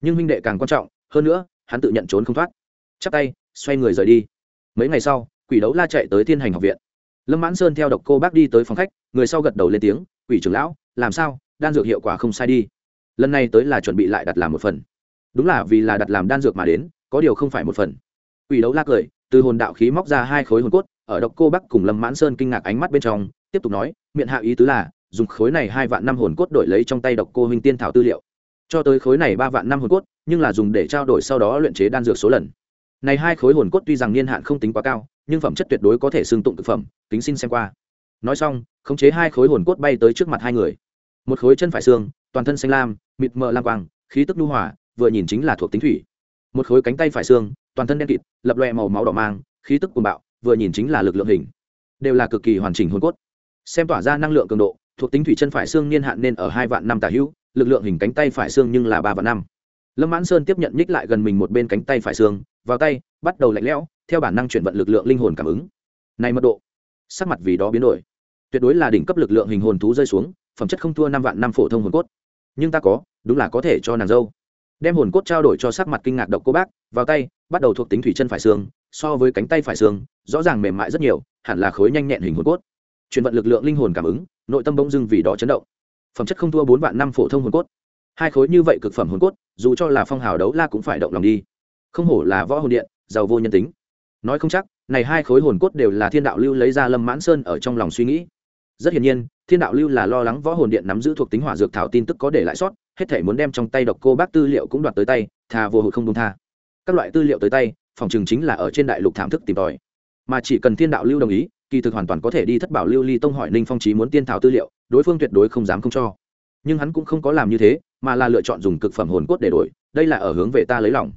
Nhưng huynh đệ càng quan trọng, hơn nữa, hắn tự nhận trốn không thoát. Chắp tay, xoay người rời đi. Mấy ngày sau, quỷ đấu la chạy tới thiên hành học viện lâm mãn sơn theo độc cô bác đi tới phòng khách người sau gật đầu lên tiếng quỷ trưởng lão làm sao đan dược hiệu quả không sai đi lần này tới là chuẩn bị lại đặt làm một phần đúng là vì là đặt làm đan dược mà đến có điều không phải một phần Quỷ đấu la cười, từ hồn đạo khí móc ra hai khối hồn cốt, ở độc cô Bắc cùng Lâm Mãn Sơn kinh ngạc ánh mắt bên trong, tiếp tục nói, miệng hạ ý tứ là, dùng khối này hai vạn năm hồn cốt đổi lấy trong tay độc cô huynh tiên thảo tư liệu. Cho tới khối này ba vạn năm hồn cốt, nhưng là dùng để trao đổi sau đó luyện chế đan dược số lần. Này hai khối hồn cốt tuy rằng niên hạn không tính quá cao, nhưng phẩm chất tuyệt đối có thể xương tụng thực phẩm, kính xin xem qua. Nói xong, khống chế hai khối hồn cốt bay tới trước mặt hai người. Một khối chân phải xương, toàn thân xanh lam, mịt mờ lam quang, khí tức nhu hòa, vừa nhìn chính là thuộc tính thủy một khối cánh tay phải xương toàn thân đen kịt lập loe màu máu đỏ mang khí tức cuồng bạo vừa nhìn chính là lực lượng hình đều là cực kỳ hoàn chỉnh hồn cốt xem tỏa ra năng lượng cường độ thuộc tính thủy chân phải xương niên hạn nên ở hai vạn năm tả hữu lực lượng hình cánh tay phải xương nhưng là ba vạn năm lâm mãn sơn tiếp nhận nhích lại gần mình một bên cánh tay phải xương vào tay, bắt đầu lạnh lẽo, theo bản năng chuyển vận lực lượng linh hồn cảm ứng. Này mật độ, sắc mặt vì đó biến đổi. Tuyệt đối là đỉnh cấp lực lượng hình hồn thú rơi xuống, phẩm chất không thua năm vạn năm phổ thông hồn cốt. Nhưng ta có, đúng là có thể cho nàng dâu. Đem hồn cốt trao đổi cho sắc mặt kinh ngạc độc cô bác, vào tay, bắt đầu thuộc tính thủy chân phải xương, so với cánh tay phải xương, rõ ràng mềm mại rất nhiều, hẳn là khối nhanh nhẹn hình hồn cốt. Chuyển vận lực lượng linh hồn cảm ứng, nội tâm bỗng dưng vì đó chấn động. Phẩm chất không thua bốn vạn năm phổ thông hồn cốt. Hai khối như vậy cực phẩm hồn cốt, dù cho là phong hào đấu la cũng phải động lòng đi không hổ là võ hồn điện, giàu vô nhân tính. Nói không chắc, này hai khối hồn cốt đều là thiên đạo lưu lấy ra lâm mãn sơn ở trong lòng suy nghĩ. Rất hiển nhiên, thiên đạo lưu là lo lắng võ hồn điện nắm giữ thuộc tính hỏa dược thảo tin tức có để lại sót, hết thể muốn đem trong tay độc cô bác tư liệu cũng đoạt tới tay thà vô hụt không công tha. Các loại tư liệu tới tay, phòng trường chính là ở trên đại lục thảm thức tìm tòi. Mà chỉ cần thiên đạo lưu đồng ý, kỳ thực hoàn toàn có thể đi thất bảo lưu ly tông hỏi ninh phong trí muốn tiên thảo tư liệu, đối phương tuyệt đối không dám không cho. Nhưng hắn cũng không có làm như thế, mà là lựa chọn dùng cực phẩm hồn cốt để đổi, đây là ở hướng về ta lấy lòng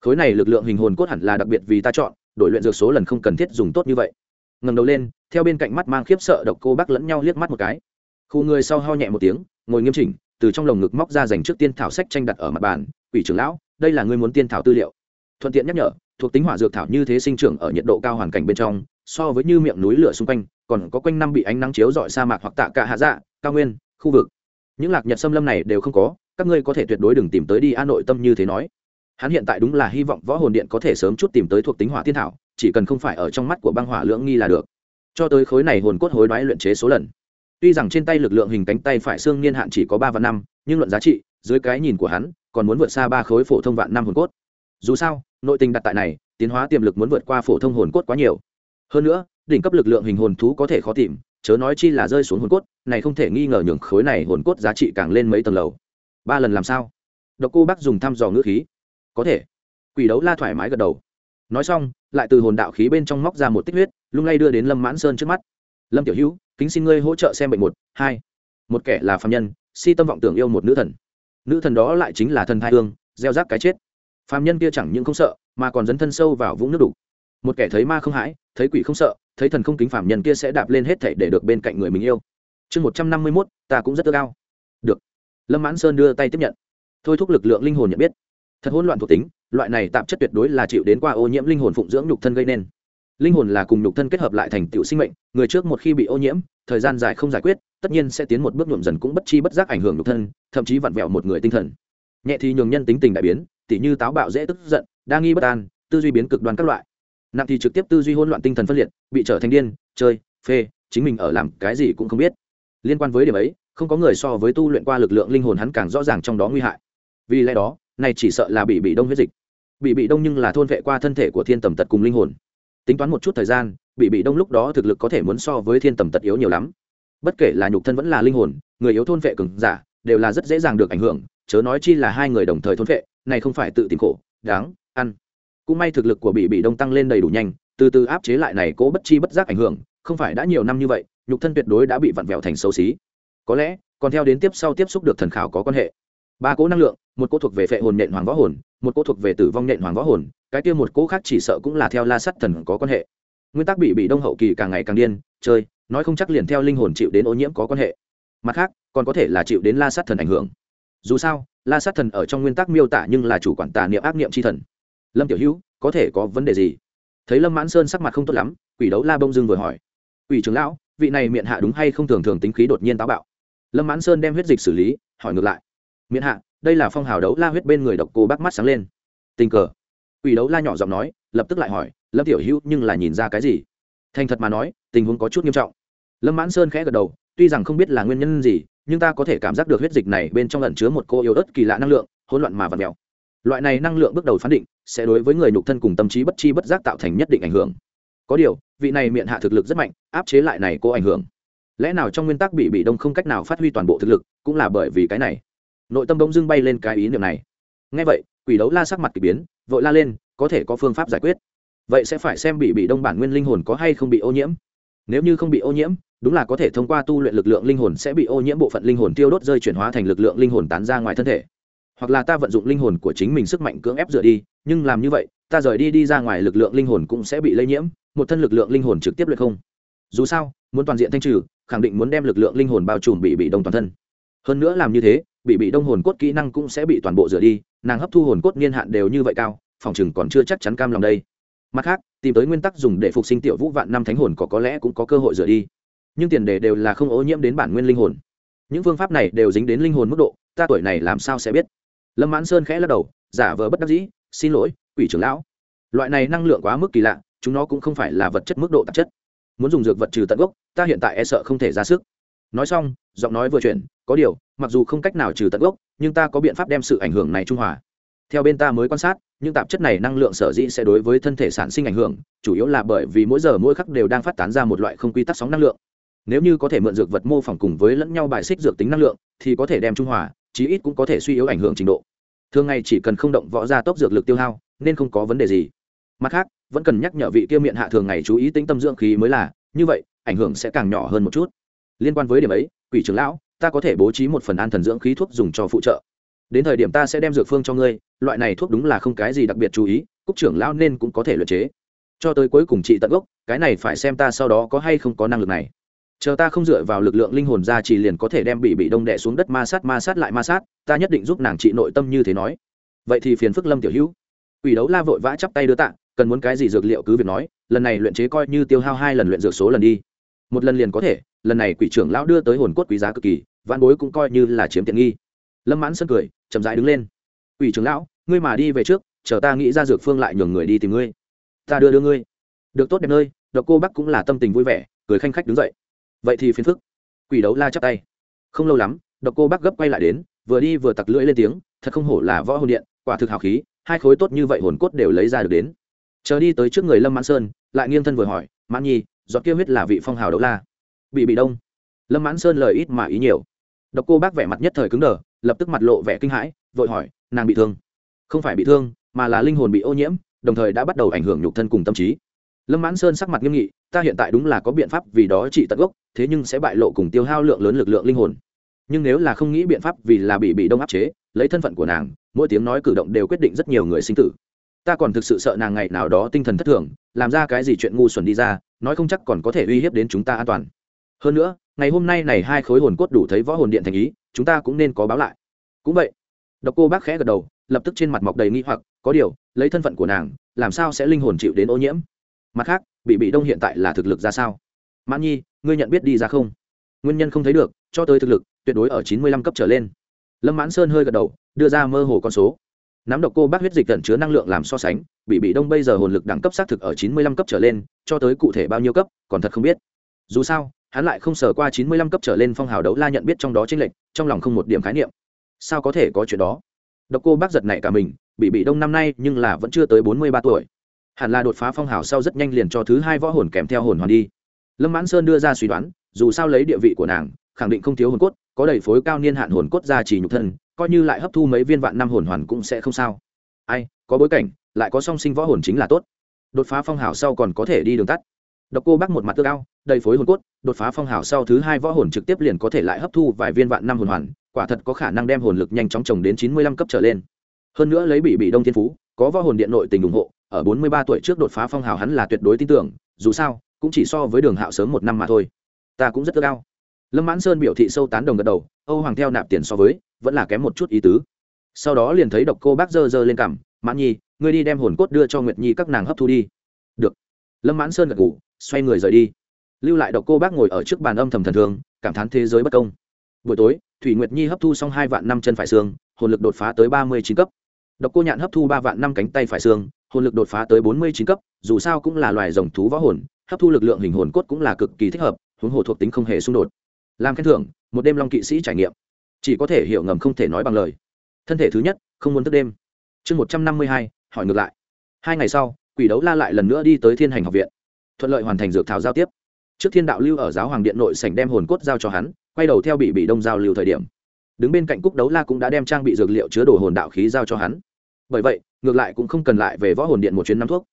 khối này lực lượng hình hồn cốt hẳn là đặc biệt vì ta chọn, đổi luyện dược số lần không cần thiết dùng tốt như vậy. Ngầm đầu lên, theo bên cạnh mắt mang khiếp sợ độc cô bác lẫn nhau liếc mắt một cái. Khu người sau ho nhẹ một tiếng, ngồi nghiêm chỉnh, từ trong lồng ngực móc ra dành trước tiên thảo sách tranh đặt ở mặt bàn, quỷ trưởng lão, đây là ngươi muốn tiên thảo tư liệu. Thuận tiện nhắc nhở, thuộc tính hỏa dược thảo như thế sinh trưởng ở nhiệt độ cao hoàn cảnh bên trong, so với như miệng núi lửa xung quanh, còn có quanh năm bị ánh nắng chiếu dọi sa mạc hoặc tạ cả hạ dạ cao nguyên, khu vực. Những lạc nhật xâm lâm này đều không có, các ngươi có thể tuyệt đối đừng tìm tới đi, a nội tâm như thế nói hắn hiện tại đúng là hy vọng võ hồn điện có thể sớm chút tìm tới thuộc tính hỏa thiên thảo, chỉ cần không phải ở trong mắt của băng hỏa lưỡng nghi là được. Cho tới khối này hồn cốt hối đoái luyện chế số lần. Tuy rằng trên tay lực lượng hình cánh tay phải xương niên hạn chỉ có ba vạn năm, nhưng luận giá trị, dưới cái nhìn của hắn, còn muốn vượt xa ba khối phổ thông vạn năm hồn cốt. Dù sao, nội tình đặt tại này, tiến hóa tiềm lực muốn vượt qua phổ thông hồn cốt quá nhiều. Hơn nữa, đỉnh cấp lực lượng hình hồn thú có thể khó tìm, chớ nói chi là rơi xuống hồn cốt, này không thể nghi ngờ nhường khối này hồn cốt giá trị càng lên mấy tầng lầu. Ba lần làm sao? Độc cô bác dùng thăm dò ngữ khí có thể. Quỷ đấu la thoải mái gật đầu. Nói xong, lại từ hồn đạo khí bên trong móc ra một tích huyết, lung lay đưa đến lâm mãn sơn trước mắt. Lâm tiểu hữu, kính xin ngươi hỗ trợ xem bệnh một, hai. Một kẻ là phạm nhân, si tâm vọng tưởng yêu một nữ thần. Nữ thần đó lại chính là thần thai hương, gieo rác cái chết. Phạm nhân kia chẳng những không sợ, mà còn dấn thân sâu vào vũng nước đục. Một kẻ thấy ma không hãi, thấy quỷ không sợ, thấy thần không kính phạm nhân kia sẽ đạp lên hết thảy để được bên cạnh người mình yêu. Chương một trăm năm mươi mốt, ta cũng rất ưa cao được. Lâm mãn sơn đưa tay tiếp nhận. Thôi thúc lực lượng linh hồn nhận biết thật hỗn loạn thuộc tính, loại này tạp chất tuyệt đối là chịu đến qua ô nhiễm linh hồn phụng dưỡng nhục thân gây nên. Linh hồn là cùng nhục thân kết hợp lại thành tựu sinh mệnh, người trước một khi bị ô nhiễm, thời gian dài không giải quyết, tất nhiên sẽ tiến một bước nhuộm dần cũng bất chi bất giác ảnh hưởng nhục thân, thậm chí vặn vẹo một người tinh thần. Nhẹ thì nhường nhân tính tình đại biến, tỉ như táo bạo dễ tức giận, đa nghi bất an, tư duy biến cực đoan các loại. Nặng thì trực tiếp tư duy hỗn loạn tinh thần phân liệt, bị trở thành điên, chơi, phê, chính mình ở làm cái gì cũng không biết. Liên quan với điểm ấy, không có người so với tu luyện qua lực lượng linh hồn hắn càng rõ ràng trong đó nguy hại. Vì lẽ đó này chỉ sợ là bị bị đông huyết dịch. Bị bị đông nhưng là thôn vệ qua thân thể của thiên tầm tật cùng linh hồn. Tính toán một chút thời gian, bị bị đông lúc đó thực lực có thể muốn so với thiên tầm tật yếu nhiều lắm. Bất kể là nhục thân vẫn là linh hồn, người yếu thôn vệ cường giả, đều là rất dễ dàng được ảnh hưởng, chớ nói chi là hai người đồng thời thôn vệ, này không phải tự tìm khổ, đáng, ăn. Cũng may thực lực của bị bị đông tăng lên đầy đủ nhanh, từ từ áp chế lại này cố bất chi bất giác ảnh hưởng, không phải đã nhiều năm như vậy, nhục thân tuyệt đối đã bị vặn vẹo thành xấu xí. Có lẽ, còn theo đến tiếp sau tiếp xúc được thần khảo có quan hệ. Ba cố năng lượng một cỗ thuộc về phệ hồn nện hoàng võ hồn, một cỗ thuộc về tử vong nện hoàng võ hồn, cái kia một cỗ khác chỉ sợ cũng là theo la sắt thần có quan hệ. Nguyên tắc bị bị đông hậu kỳ càng ngày càng điên, chơi, nói không chắc liền theo linh hồn chịu đến ô nhiễm có quan hệ. Mặt khác, còn có thể là chịu đến la sát thần ảnh hưởng. Dù sao, la sát thần ở trong nguyên tắc miêu tả nhưng là chủ quản tà niệm ác niệm c h i thần. Lâm tiểu hữu, có thể có vấn đề gì? Thấy lâm mãn sơn sắc mặt không tốt lắm, quỷ đấu la bông dưng vừa hỏi. Quỷ trưởng lão, vị này miệng hạ đúng hay không thường thường tính khí đột nhiên táo bạo? Lâm mãn sơn đem huyết dịch xử lý, hỏi ngược lại. Miệng hạ đây là phong hào đấu la huyết bên người độc cô bác mắt sáng lên. Tình cờ. Ủy đấu la nhỏ giọng nói, lập tức lại hỏi, lâm tiểu hữu, nhưng là nhìn ra cái gì? Thành thật mà nói, tình huống có chút nghiêm trọng. Lâm mãn sơn khẽ gật đầu, tuy rằng không biết là nguyên nhân gì, nhưng ta có thể cảm giác được huyết dịch này bên trong lẩn chứa một cô yếu ớt kỳ lạ năng lượng, hỗn loạn mà vật mèo. Loại này năng lượng bước đầu phán định, sẽ đối với người nhục thân cùng tâm trí bất chi bất giác tạo thành nhất định ảnh hưởng. Có điều, vị này miệng hạ thực lực rất mạnh, áp chế lại này cô ảnh hưởng. Lẽ nào trong nguyên tắc bị bị đông không cách nào phát huy toàn bộ thực lực, cũng là bởi vì cái này? Nội tâm bỗng dưng bay lên cái ý niệm này. Ngay vậy, quỷ đấu la sắc mặt k ỳ biến, vội la lên, có thể có phương pháp giải quyết. Vậy sẽ phải xem bị bị đông bản nguyên linh hồn có hay không bị ô nhiễm. Nếu như không bị ô nhiễm, đúng là có thể thông qua tu luyện lực lượng linh hồn sẽ bị ô nhiễm bộ phận linh hồn tiêu đốt rơi chuyển hóa thành lực lượng linh hồn tán ra ngoài thân thể. Hoặc là ta vận dụng linh hồn của chính mình sức mạnh cưỡng ép dựa đi, nhưng làm như vậy, ta rời đi đi ra ngoài lực lượng linh hồn cũng sẽ bị lây nhiễm, một thân lực lượng linh hồn trực tiếp luyện không. Dù sao, muốn toàn diện thanh trừ, khẳng định muốn đem lực lượng linh hồn bao trùm bị bị đông toàn thân. Hơn nữa làm như thế bị bị đông hồn cốt kỹ năng cũng sẽ bị toàn bộ rửa đi, nàng hấp thu hồn cốt niên hạn đều như vậy cao, phòng chừng còn chưa chắc chắn cam lòng đây. Mặt khác, tìm tới nguyên tắc dùng để phục sinh tiểu vũ vạn năm thánh hồn có có lẽ cũng có cơ hội rửa đi. Nhưng tiền đề đều là không ô nhiễm đến bản nguyên linh hồn. Những phương pháp này đều dính đến linh hồn mức độ, ta tuổi này làm sao sẽ biết? Lâm mãn sơn khẽ lắc đầu, giả vờ bất đắc dĩ, xin lỗi, quỷ trưởng lão. Loại này năng lượng quá mức kỳ lạ, chúng nó cũng không phải là vật chất mức độ tạp chất. Muốn dùng dược vật trừ tận gốc, ta hiện tại e sợ không thể ra sức. Nói xong giọng nói vừa chuyển, có điều, mặc dù không cách nào trừ tận gốc, nhưng ta có biện pháp đem sự ảnh hưởng này trung hòa. Theo bên ta mới quan sát, những tạp chất này năng lượng sở dĩ sẽ đối với thân thể sản sinh ảnh hưởng, chủ yếu là bởi vì mỗi giờ mỗi khắc đều đang phát tán ra một loại không quy tắc sóng năng lượng. Nếu như có thể mượn dược vật mô phỏng cùng với lẫn nhau bài xích dược tính năng lượng, thì có thể đem trung hòa, chí ít cũng có thể suy yếu ảnh hưởng trình độ. Thường ngày chỉ cần không động võ ra tốc dược lực tiêu hao, nên không có vấn đề gì. Mặt khác, vẫn cần nhắc nhở vị kia miệng hạ thường ngày chú ý tính tâm dưỡng khí mới là, như vậy, ảnh hưởng sẽ càng nhỏ hơn một chút. Liên quan với điểm ấy quỷ trưởng lão, ta có thể bố trí một phần an thần dưỡng khí thuốc dùng cho phụ trợ. Đến thời điểm ta sẽ đem dược phương cho ngươi, loại này thuốc đúng là không cái gì đặc biệt chú ý, cúc trưởng lão nên cũng có thể luyện chế. Cho tới cuối cùng trị tận gốc, cái này phải xem ta sau đó có hay không có năng lực này. Chờ ta không dựa vào lực lượng linh hồn ra chỉ liền có thể đem bị bị đông đệ xuống đất ma sát ma sát lại ma sát, ta nhất định giúp nàng trị nội tâm như thế nói. Vậy thì phiền phức lâm tiểu hữu. Ủy đấu la vội vã chắp tay đưa tạ, cần muốn cái gì dược liệu cứ việc nói, lần này luyện chế coi như tiêu hao hai lần luyện dược số lần đi. Một lần liền có thể lần này quỷ trưởng lão đưa tới hồn cốt quý giá cực kỳ văn bối cũng coi như là chiếm tiện nghi. Lâm mãn sân cười, chậm rãi đứng lên. Quỷ trưởng lão, ngươi mà đi về trước, chờ ta nghĩ ra dược phương lại nhường người đi tìm ngươi. Ta đưa đưa ngươi. Được tốt đẹp nơi, độc cô bắc cũng là tâm tình vui vẻ, cười khanh khách đứng dậy. Vậy thì phiền phức. Quỷ đấu la chắp tay. Không lâu lắm, độc cô bắc gấp quay lại đến, vừa đi vừa tặc lưỡi lên tiếng, thật không hổ là võ hồn điện, quả thực hào khí, hai khối tốt như vậy hồn cốt đều lấy ra được đến. Chờ đi tới trước người lâm mãn sơn, lại nghiêng thân vừa hỏi, mãn nhi, giọt kia huyết là vị phong hào đấu la? Bị bị đông. Lâm mãn sơn lời ít mà ý nhiều. Độc cô bác vẻ mặt nhất thời cứng đờ, lập tức mặt lộ vẻ kinh hãi, vội hỏi, nàng bị thương? Không phải bị thương, mà là linh hồn bị ô nhiễm, đồng thời đã bắt đầu ảnh hưởng nhục thân cùng tâm trí. Lâm mãn sơn sắc mặt nghiêm nghị, ta hiện tại đúng là có biện pháp vì đó trị tận gốc, thế nhưng sẽ bại lộ cùng tiêu hao lượng lớn lực lượng linh hồn. Nhưng nếu là không nghĩ biện pháp vì là bị bị đông áp chế, lấy thân phận của nàng, mỗi tiếng nói cử động đều quyết định rất nhiều người sinh tử. Ta còn thực sự sợ nàng ngày nào đó tinh thần thất thường, làm ra cái gì chuyện ngu xuẩn đi ra, nói không chắc còn có thể uy hiếp đến chúng ta an toàn hơn nữa, ngày hôm nay này hai khối hồn cốt đủ thấy võ hồn điện thành ý, chúng ta cũng nên có báo lại. Cũng vậy, độc cô bác khẽ gật đầu, lập tức trên mặt mọc đầy nghi hoặc, có điều, lấy thân phận của nàng, làm sao sẽ linh hồn chịu đến ô nhiễm? Mặt khác, bị bị đông hiện tại là thực lực ra sao? Mãn nhi, ngươi nhận biết đi ra không? Nguyên nhân không thấy được, cho tới thực lực, tuyệt đối ở chín mươi lăm cấp trở lên. Lâm mãn sơn hơi gật đầu, đưa ra mơ hồ con số. Nắm độc cô bác huyết dịch tận chứa năng lượng làm so sánh, bị bị đông bây giờ hồn lực đẳng cấp xác thực ở chín mươi lăm cấp trở lên, cho tới cụ thể bao nhiêu cấp, còn thật không biết. Dù sao hắn lại không sờ qua chín mươi lăm cấp trở lên phong hào đấu la nhận biết trong đó chênh lệch, trong lòng không một điểm khái niệm. Sao có thể có chuyện đó? Độc cô bác giật nảy cả mình, bị bị đông năm nay nhưng là vẫn chưa tới bốn mươi ba tuổi. Hẳn là đột phá phong hào sau rất nhanh liền cho thứ hai võ hồn kèm theo hồn hoàn đi. Lâm mãn sơn đưa ra suy đoán, dù sao lấy địa vị của nàng, khẳng định không thiếu hồn cốt, có đầy phối cao niên hạn hồn cốt ra chỉ nhục thân, coi như lại hấp thu mấy viên vạn năm hồn hoàn cũng sẽ không sao. Ai, có bối cảnh, lại có song sinh võ hồn chính là tốt. Đột phá phong hào sau còn có thể đi đường tắt. Độc cô bác một mặt tự cao đầy phối hồn cốt, đột phá phong hào sau thứ hai võ hồn trực tiếp liền có thể lại hấp thu vài viên vạn năm hồn hoàn, quả thật có khả năng đem hồn lực nhanh chóng trồng đến chín mươi lăm cấp trở lên. Hơn nữa lấy bị bị đông thiên phú, có võ hồn điện nội tình ủng hộ, ở bốn mươi ba tuổi trước đột phá phong hào hắn là tuyệt đối tin tưởng, dù sao, cũng chỉ so với đường hạo sớm một năm mà thôi. Ta cũng rất cao lâm mãn sơn biểu thị sâu tán đồng gật đầu, âu hoàng theo nạp tiền so với, vẫn là kém một chút ý tứ. Sau đó liền thấy độc cô bác dơ dơ lên cằm, mãn nhi, ngươi đi đem hồn cốt đưa cho nguyệt nhi các nàng hấp thu đi. Được. Lâm mãn sơn gật ngủ xoay người rời đi lưu lại độc cô bác ngồi ở trước bàn âm thầm thần thường cảm thán thế giới bất công. Buổi tối, thủy nguyệt nhi hấp thu xong hai vạn năm chân phải xương, hồn lực đột phá tới ba mươi chín cấp. Độc cô nhạn hấp thu ba vạn năm cánh tay phải xương, hồn lực đột phá tới bốn mươi chín cấp, dù sao cũng là loài rồng thú võ hồn, hấp thu lực lượng hình hồn cốt cũng là cực kỳ thích hợp, huống hồ thuộc tính không hề xung đột. Làm khen thưởng, một đêm long kỵ sĩ trải nghiệm. Chỉ có thể hiểu ngầm không thể nói bằng lời. Thân thể thứ nhất, không muốn thức đêm. Chương một trăm năm mươi hai, hỏi ngược lại. Hai ngày sau, quỷ đấu la lại lần nữa đi tới thiên hành học viện. Thuận lợi hoàn thành dược thảo giao tiếp trước thiên đạo lưu ở giáo hoàng điện nội sảnh đem hồn cốt giao cho hắn, quay đầu theo bị bị đông giao lưu thời điểm. Đứng bên cạnh cúc đấu la cũng đã đem trang bị dược liệu chứa đồ hồn đạo khí giao cho hắn. Bởi vậy, ngược lại cũng không cần lại về võ hồn điện một chuyến năm thuốc.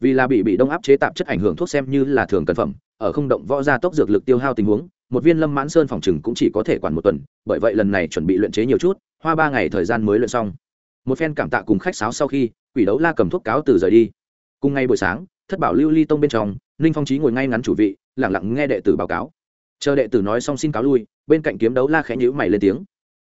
Vì là bị bị đông áp chế tạp chất ảnh hưởng thuốc xem như là thường cần phẩm, ở không động võ gia tốc dược lực tiêu hao tình huống, một viên lâm mãn sơn phòng chừng cũng chỉ có thể quản một tuần, bởi vậy lần này chuẩn bị luyện chế nhiều chút, hoa ba ngày thời gian mới luyện xong. Một phen cảm tạ cùng khách sáo sau khi, quỷ đấu la cầm thuốc cáo từ rời đi. Cùng ngày buổi sáng, thất bảo lưu ly tông bên trong, ninh phong trí ngồi ngay ngắn chủ vị lẳng lặng nghe đệ tử báo cáo. Chờ đệ tử nói xong xin cáo lui, bên cạnh kiếm đấu la khẽ nhữ mày lên tiếng.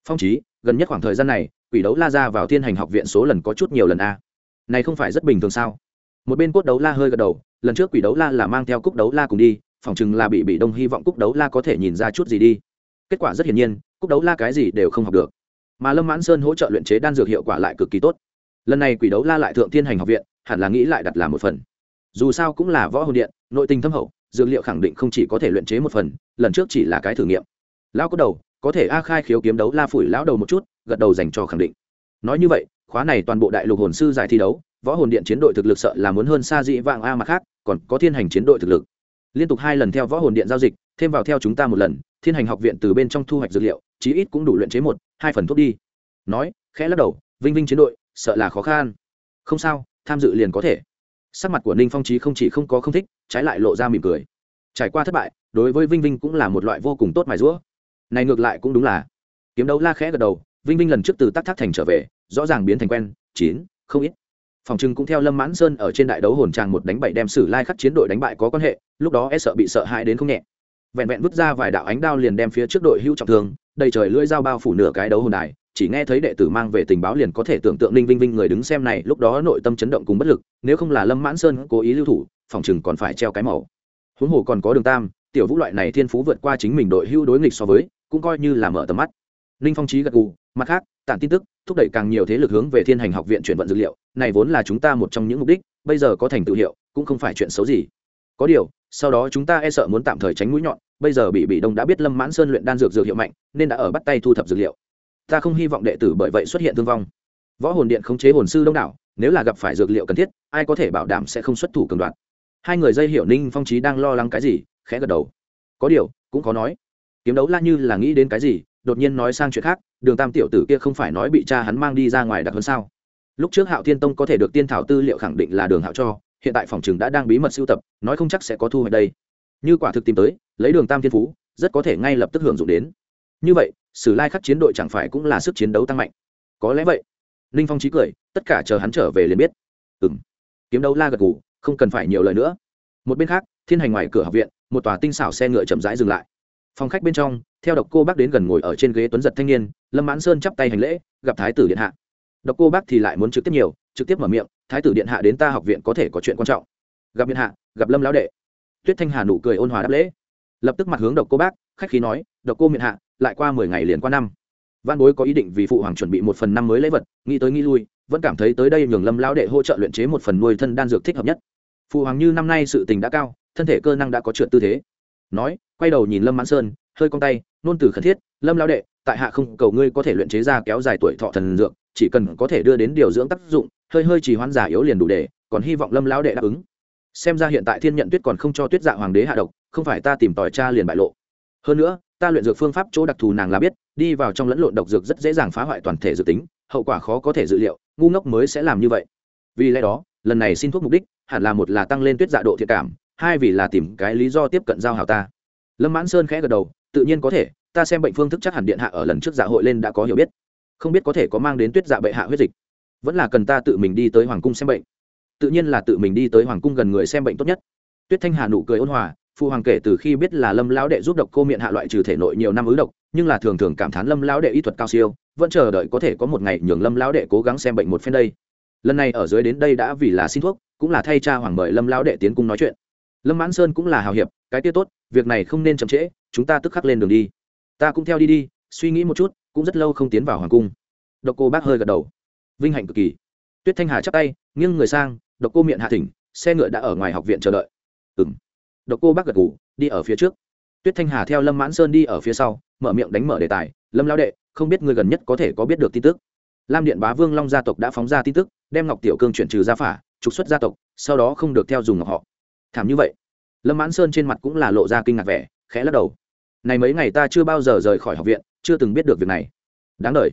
Phong trí gần nhất khoảng thời gian này, quỷ đấu la ra vào thiên hành học viện số lần có chút nhiều lần a. Này không phải rất bình thường sao? Một bên cốt đấu la hơi gật đầu, lần trước quỷ đấu la là mang theo cúc đấu la cùng đi, phỏng chừng là bị bị đông hy vọng cúc đấu la có thể nhìn ra chút gì đi. Kết quả rất hiển nhiên, cúc đấu la cái gì đều không học được. Mà lâm mãn sơn hỗ trợ luyện chế đan dược hiệu quả lại cực kỳ tốt. Lần này quỷ đấu la lại thượng thiên hành học viện, hẳn là nghĩ lại đặt làm một phần. Dù sao cũng là võ hồn điện, nội tình thâm hậu dược liệu khẳng định không chỉ có thể luyện chế một phần, lần trước chỉ là cái thử nghiệm. Lão có đầu, có thể a khai khiếu kiếm đấu la phủi lão đầu một chút, gật đầu dành cho khẳng định. Nói như vậy, khóa này toàn bộ đại lục hồn sư giải thi đấu, võ hồn điện chiến đội thực lực sợ là muốn hơn xa dị vạng a mặt khác, còn có thiên hành chiến đội thực lực. Liên tục hai lần theo võ hồn điện giao dịch, thêm vào theo chúng ta một lần, thiên hành học viện từ bên trong thu hoạch dược liệu, chí ít cũng đủ luyện chế một, hai phần thuốc đi. Nói, khẽ lắc đầu, vinh vinh chiến đội, sợ là khó khăn không sao, tham dự liền có thể sắc mặt của ninh phong trí không chỉ không có không thích, trái lại lộ ra mỉm cười. Trải qua thất bại, đối với vinh vinh cũng là một loại vô cùng tốt mài rũa này ngược lại cũng đúng là. Kiếm đấu la khẽ gật đầu, vinh vinh lần trước từ tắc thác thành trở về, rõ ràng biến thành quen, chín, không ít. Phòng trưng cũng theo lâm mãn sơn ở trên đại đấu hồn tràng một đánh bảy đem sử lai khắc chiến đội đánh bại có quan hệ, lúc đó e sợ bị sợ hãi đến không nhẹ. Vẹn vẹn vứt ra vài đạo ánh đao liền đem phía trước đội hưu trọng thương, đầy trời lưỡi dao bao phủ nửa cái đấu hồn đài chỉ nghe thấy đệ tử mang về tình báo liền có thể tưởng tượng ninh vinh vinh người đứng xem này, lúc đó nội tâm chấn động cùng bất lực, nếu không là lâm mãn sơn cố ý lưu thủ, phòng chừng còn phải treo cái màu. Huống hồ còn có đường tam, tiểu vũ loại này thiên phú vượt qua chính mình đội hưu đối nghịch so với, cũng coi như là mở tầm mắt. Ninh phong trí gật gù, mặt khác, tản tin tức, thúc đẩy càng nhiều thế lực hướng về thiên hành học viện chuyển vận dữ liệu, này vốn là chúng ta một trong những mục đích, bây giờ có thành tựu hiệu, cũng không phải chuyện xấu gì. Có điều, sau đó chúng ta e sợ muốn tạm thời tránh mũi nhọn, bây giờ bị bị đông đã biết lâm mãn sơn luyện đan dược dược hiệu mạnh, nên đã ở bắt tay thu thập dược liệu ta không hy vọng đệ tử bởi vậy xuất hiện thương vong. Võ hồn điện khống chế hồn sư đông đảo, nếu là gặp phải dược liệu cần thiết, ai có thể bảo đảm sẽ không xuất thủ cường đoạt. Hai người dây hiểu ninh phong trí đang lo lắng cái gì, khẽ gật đầu. Có điều, cũng có nói. Kiếm đấu la như là nghĩ đến cái gì, đột nhiên nói sang chuyện khác, đường tam tiểu tử kia không phải nói bị cha hắn mang đi ra ngoài đặc hơn sao? Lúc trước hạo thiên tông có thể được tiên thảo tư liệu khẳng định là đường hạo cho, hiện tại phòng trường đã đang bí mật sưu tập, nói không chắc sẽ có thu hoạch đây. Như quả thực tìm tới, lấy đường tam thiên phú, rất có thể ngay lập tức hưởng dụng đến. Như vậy sử lai khắc chiến đội chẳng phải cũng là sức chiến đấu tăng mạnh. Có lẽ vậy. Ninh phong trí cười, tất cả chờ hắn trở về liền biết. Ừ m kiếm đấu la gật ngủ không cần phải nhiều lời nữa. Một bên khác, thiên hành ngoài cửa học viện, một tòa tinh xảo xe ngựa chậm rãi dừng lại. Phòng khách bên trong, theo độc cô bác đến gần ngồi ở trên ghế tuấn giật thanh niên, lâm mãn sơn chắp tay hành lễ, gặp thái tử điện hạ. Độc cô bác thì lại muốn trực tiếp nhiều, trực tiếp mở miệng, thái tử điện hạ đến ta học viện có thể có chuyện quan trọng. Gặp điện hạ, gặp lâm lão đệ. Tuyết thanh hà nụ cười ôn hòa đáp lễ. Lập tức mặt hướng độc cô bác, khách khí nói, độc cô miệng hạ lại qua mười ngày liền qua năm. Văn bối có ý định vì phụ hoàng chuẩn bị một phần năm mới lễ vật, nghĩ tới nghĩ lui, vẫn cảm thấy tới đây nhường lâm lão đệ hỗ trợ luyện chế một phần nuôi thân đan dược thích hợp nhất. Phụ hoàng như năm nay sự tình đã cao, thân thể cơ năng đã có trượt tư thế. Nói, quay đầu nhìn lâm mãn sơn, hơi cong tay, nôn từ khẩn thiết, lâm lão đệ, tại hạ không cầu ngươi có thể luyện chế ra kéo dài tuổi thọ thần dược, chỉ cần có thể đưa đến điều dưỡng tác dụng, hơi hơi chỉ hoán giả yếu liền đủ để, còn hy vọng lâm lão đệ đáp ứng. Xem ra hiện tại thiên nhận tuyết còn không cho tuyết dạ hoàng đế hạ độc, không phải ta tìm tòi cha liền bại lộ. Hơn nữa ta luyện dược phương pháp chỗ đặc thù nàng là biết, đi vào trong lẫn lộn độc dược rất dễ dàng phá hoại toàn thể dự tính, hậu quả khó có thể dự liệu, ngu ngốc mới sẽ làm như vậy. Vì lẽ đó, lần này xin thuốc mục đích hẳn là một là tăng lên tuyết dạ độ thiệt cảm, hai vì là tìm cái lý do tiếp cận giao hảo ta. Lâm mãn sơn khẽ gật đầu, tự nhiên có thể, ta xem bệnh phương thức chắc hẳn điện hạ ở lần trước dạ hội lên đã có hiểu biết. Không biết có thể có mang đến tuyết dạ bệ hạ huyết dịch. Vẫn là cần ta tự mình đi tới hoàng cung xem bệnh. Tự nhiên là tự mình đi tới hoàng cung gần người xem bệnh tốt nhất. Tuyết thanh hà nụ cười ôn hòa phụ hoàng kể từ khi biết là lâm lão đệ giúp độc cô miệng hạ loại trừ thể nội nhiều năm ứ độc, nhưng là thường thường cảm thán lâm lão đệ y thuật cao siêu, vẫn chờ đợi có thể có một ngày nhường lâm lão đệ cố gắng xem bệnh một phen đây. Lần này ở dưới đến đây đã vì là xin thuốc, cũng là thay cha hoàng mời lâm lão đệ tiến cung nói chuyện. Lâm mãn sơn cũng là hào hiệp, cái tiết tốt, việc này không nên chậm trễ, chúng ta tức khắc lên đường đi. Ta cũng theo đi đi, suy nghĩ một chút, cũng rất lâu không tiến vào hoàng cung. Độc cô bác hơi gật đầu. Vinh hạnh cực kỳ. Tuyết thanh hà chắp tay, nghiêng người sang, độc cô miệng hạ thỉnh, xe ngựa đã ở ngoài học viện chờ đợi. Ừ m độc cô bác gật ngủ đi ở phía trước. Tuyết thanh hà theo lâm mãn sơn đi ở phía sau, mở miệng đánh mở đề tài, lâm lao đệ, không biết người gần nhất có thể có biết được tin tức? Lam điện bá vương long gia tộc đã phóng ra tin tức, đem ngọc tiểu cương chuyển trừ gia phả, trục xuất gia tộc, sau đó không được theo dùng ngọc họ. Thảm như vậy. Lâm mãn sơn trên mặt cũng là lộ ra kinh ngạc vẻ, khẽ lắc đầu. Này mấy ngày ta chưa bao giờ rời khỏi học viện, chưa từng biết được việc này. Đáng lời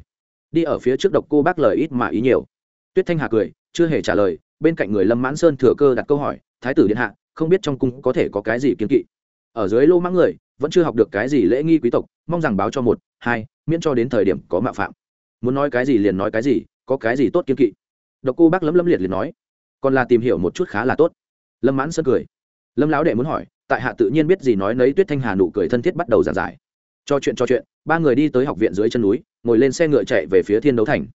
đi ở phía trước độc cô bác lời ít mà ý nhiều. Tuyết thanh hà cười, chưa hề trả lời, bên cạnh người lâm mãn sơn thừa cơ đặt câu hỏi, thái tử điện hạ không biết trong cung có thể có cái gì kiến kỵ. Ở dưới lô mãng người, vẫn chưa học được cái gì lễ nghi quý tộc, mong rằng báo cho một, hai, miễn cho đến thời điểm có mạo phạm. Muốn nói cái gì liền nói cái gì, có cái gì tốt kiên kỵ. Độc cô bác lấm lấm liệt liền nói. Còn là tìm hiểu một chút khá là tốt. Lâm mãn sơn cười. Lâm lão đệ muốn hỏi, tại hạ tự nhiên biết gì nói nấy tuyết thanh hà nụ cười thân thiết bắt đầu giàn giải. Cho chuyện cho chuyện, ba người đi tới học viện dưới chân núi, ngồi lên xe ngựa chạy về phía thiên đấu thành.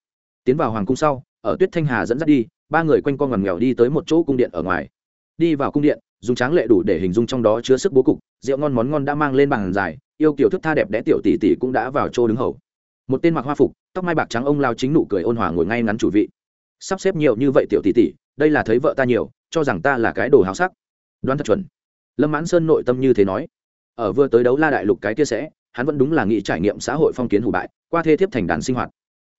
Tiến vào hoàng cung sau, ở tuyết thanh hà dẫn dắt đi, ba người quanh con ngầm nghèo đi tới một chỗ cung điện ở ngoài. Đi vào cung điện dùng tráng lệ đủ để hình dung trong đó chứa sức bố cục, rượu ngon món ngon đã mang lên bàn dài, yêu kiểu thức tha đẹp đẽ tiểu tỷ tỷ cũng đã vào chỗ đứng hầu. Một tên mặc hoa phục, tóc mai bạc trắng ông lao chính nụ cười ôn hòa ngồi ngay ngắn chủ vị. Sắp xếp nhiều như vậy tiểu tỷ tỷ, đây là thấy vợ ta nhiều, cho rằng ta là cái đồ háo sắc. Đoán thật chuẩn. Lâm mãn sơn nội tâm như thế nói. Ở vừa tới đấu la đại lục cái kia sẽ, hắn vẫn đúng là nghĩ trải nghiệm xã hội phong kiến hủ bại, qua thê thiếp thành đàn sinh hoạt.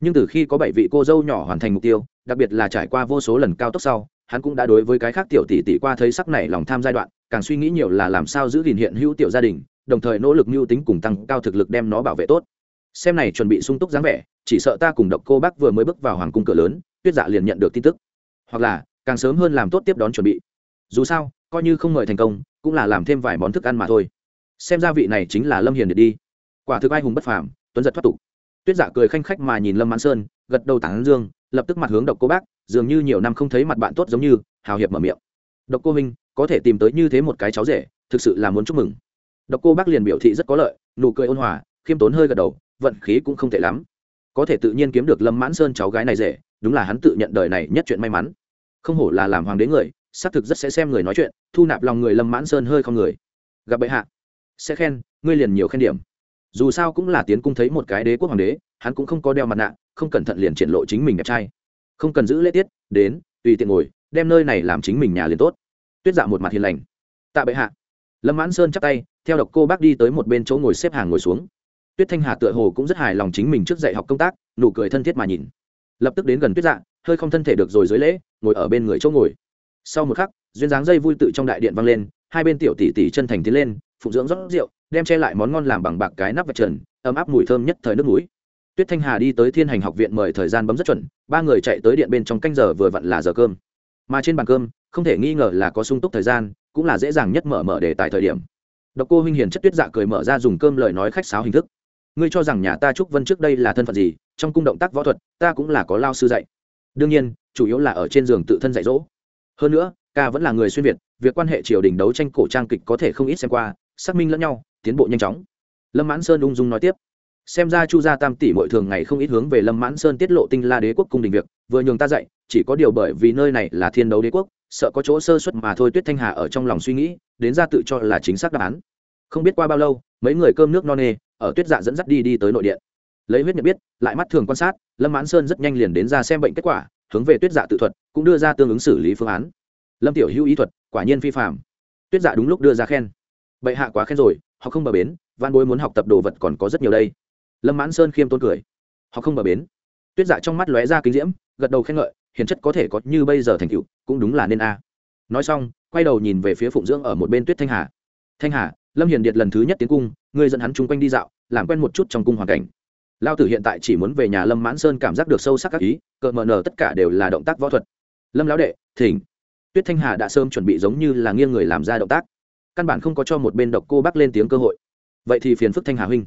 Nhưng từ khi có bảy vị cô dâu nhỏ hoàn thành mục tiêu, đặc biệt là trải qua vô số lần cao tốc sau hắn cũng đã đối với cái khác tiểu tỷ tỷ qua thấy sắc này lòng tham giai đoạn, càng suy nghĩ nhiều là làm sao giữ gìn hiện hữu tiểu gia đình, đồng thời nỗ lực mưu tính cùng tăng cao thực lực đem nó bảo vệ tốt. Xem này chuẩn bị sung túc dáng vẻ, chỉ sợ ta cùng độc cô bác vừa mới bước vào hoàng cung cửa lớn, tuyết dạ liền nhận được tin tức. Hoặc là, càng sớm hơn làm tốt tiếp đón chuẩn bị. Dù sao, coi như không mời thành công, cũng là làm thêm vài món thức ăn mà thôi. Xem ra vị này chính là lâm hiền để đi. Quả thực ai hùng bất phàm, tuấn giật thoát tục. Tuyết dạ cười khanh khách mà nhìn lâm mãn sơn, gật đầu tán dương lập tức mặt hướng độc cô bác, dường như nhiều năm không thấy mặt bạn tốt giống như, hào hiệp mở miệng. Độc cô minh có thể tìm tới như thế một cái cháu rể, thực sự là muốn chúc mừng. Độc cô bác liền biểu thị rất có lợi, nụ cười ôn hòa, khiêm tốn hơi gật đầu, vận khí cũng không tệ lắm. Có thể tự nhiên kiếm được lâm mãn sơn cháu gái này rể, đúng là hắn tự nhận đời này nhất chuyện may mắn. Không hổ là làm hoàng đế người, xác thực rất sẽ xem người nói chuyện, thu nạp lòng người lâm mãn sơn hơi không người. Gặp bệ hạ. Sẽ khen, ngươi liền nhiều khen điểm dù sao cũng là tiến cung thấy một cái đế quốc hoàng đế, hắn cũng không có đeo mặt nạ, không cẩn thận liền triển lộ chính mình đẹp trai. Không cần giữ lễ tiết, đến, tùy tiện ngồi, đem nơi này làm chính mình nhà liền tốt. Tuyết dạ một mặt hiền lành. Tạ bệ hạ. Lâm mãn sơn chắp tay, theo độc cô bác đi tới một bên chỗ ngồi xếp hàng ngồi xuống. Tuyết thanh hà tựa hồ cũng rất hài lòng chính mình trước dạy học công tác, nụ cười thân thiết mà nhìn. Lập tức đến gần tuyết dạ hơi không thân thể được rồi dưới lễ, ngồi ở bên người chỗ ngồi. Sau một khắc, duyên dáng dây vui tự trong đại điện vang lên, hai bên tiểu tỷ tỷ chân thành tiến lên, phụng dưỡng rót rượu đem che lại món ngon làm bằng bạc cái nắp vạch trần, ấm áp mùi thơm nhất thời nước núi tuyết thanh hà đi tới thiên hành học viện mời thời gian bấm rất chuẩn, ba người chạy tới điện bên trong canh giờ vừa vặn là giờ cơm. Mà trên bàn cơm, không thể nghi ngờ là có sung túc thời gian, cũng là dễ dàng nhất mở mở đề tài thời điểm. Độc cô huynh hiền chất tuyết dạ cười mở ra dùng cơm lời nói khách sáo hình thức. Ngươi cho rằng nhà ta trúc vân trước đây là thân phận gì, trong cung động tác võ thuật, ta cũng là có lao sư dạy. Đương nhiên, chủ yếu là ở trên giường tự thân dạy dỗ. Hơn nữa, ca vẫn là người xuyên việt, việc quan hệ triều đình đấu tranh cổ trang kịch có thể không ít xem qua, xác minh lẫn nhau tiến bộ nhanh chóng. Lâm mãn sơn ung dung nói tiếp. Xem ra chu gia tam tỷ mỗi thường ngày không ít hướng về lâm mãn sơn tiết lộ tinh la đế quốc cung đình việc, vừa nhường ta dạy, chỉ có điều bởi vì nơi này là thiên đấu đế quốc, sợ có chỗ sơ xuất mà thôi, tuyết thanh hà ở trong lòng suy nghĩ, đến ra tự cho là chính xác đáp án. Không biết qua bao lâu, mấy người cơm nước no nê, ở tuyết dạ dẫn dắt đi đi tới nội điện. Lấy huyết nhận biết, lại mắt thường quan sát, lâm mãn sơn rất nhanh liền đến ra xem bệnh kết quả, hướng về tuyết dạ tự thuật, cũng đưa ra tương ứng xử lý phương án. Lâm tiểu hữu ý thuật, quả nhiên phi phạm tuyết dạ đúng lúc đưa ra khen. Bệ hạ quá khen rồi họ không bờ bến, văn bối muốn học tập đồ vật còn có rất nhiều đây. Lâm mãn sơn khiêm tôn cười. Họ không bờ bến. Tuyết dạ trong mắt lóe ra kinh diễm, gật đầu khen ngợi hiền chất có thể có như bây giờ thành cựu cũng đúng là nên a. Nói xong, quay đầu nhìn về phía phụng dưỡng ở một bên tuyết thanh hà. Thanh hà, lâm hiền điệt lần thứ nhất tiến cung ngươi dẫn hắn chung quanh đi dạo, làm quen một chút trong cung hoàn cảnh. Lao tử hiện tại chỉ muốn về nhà lâm mãn sơn cảm giác được sâu sắc các ý, cợt mờ nở tất cả đều là động tác võ thuật. Lâm lão đệ, thỉnh. Tuyết thanh hà đã sớm chuẩn bị giống như là nghiêng người làm ra động tác căn bản không có cho một bên độc cô bác lên tiếng cơ hội. Vậy thì phiền phức thanh hà huynh.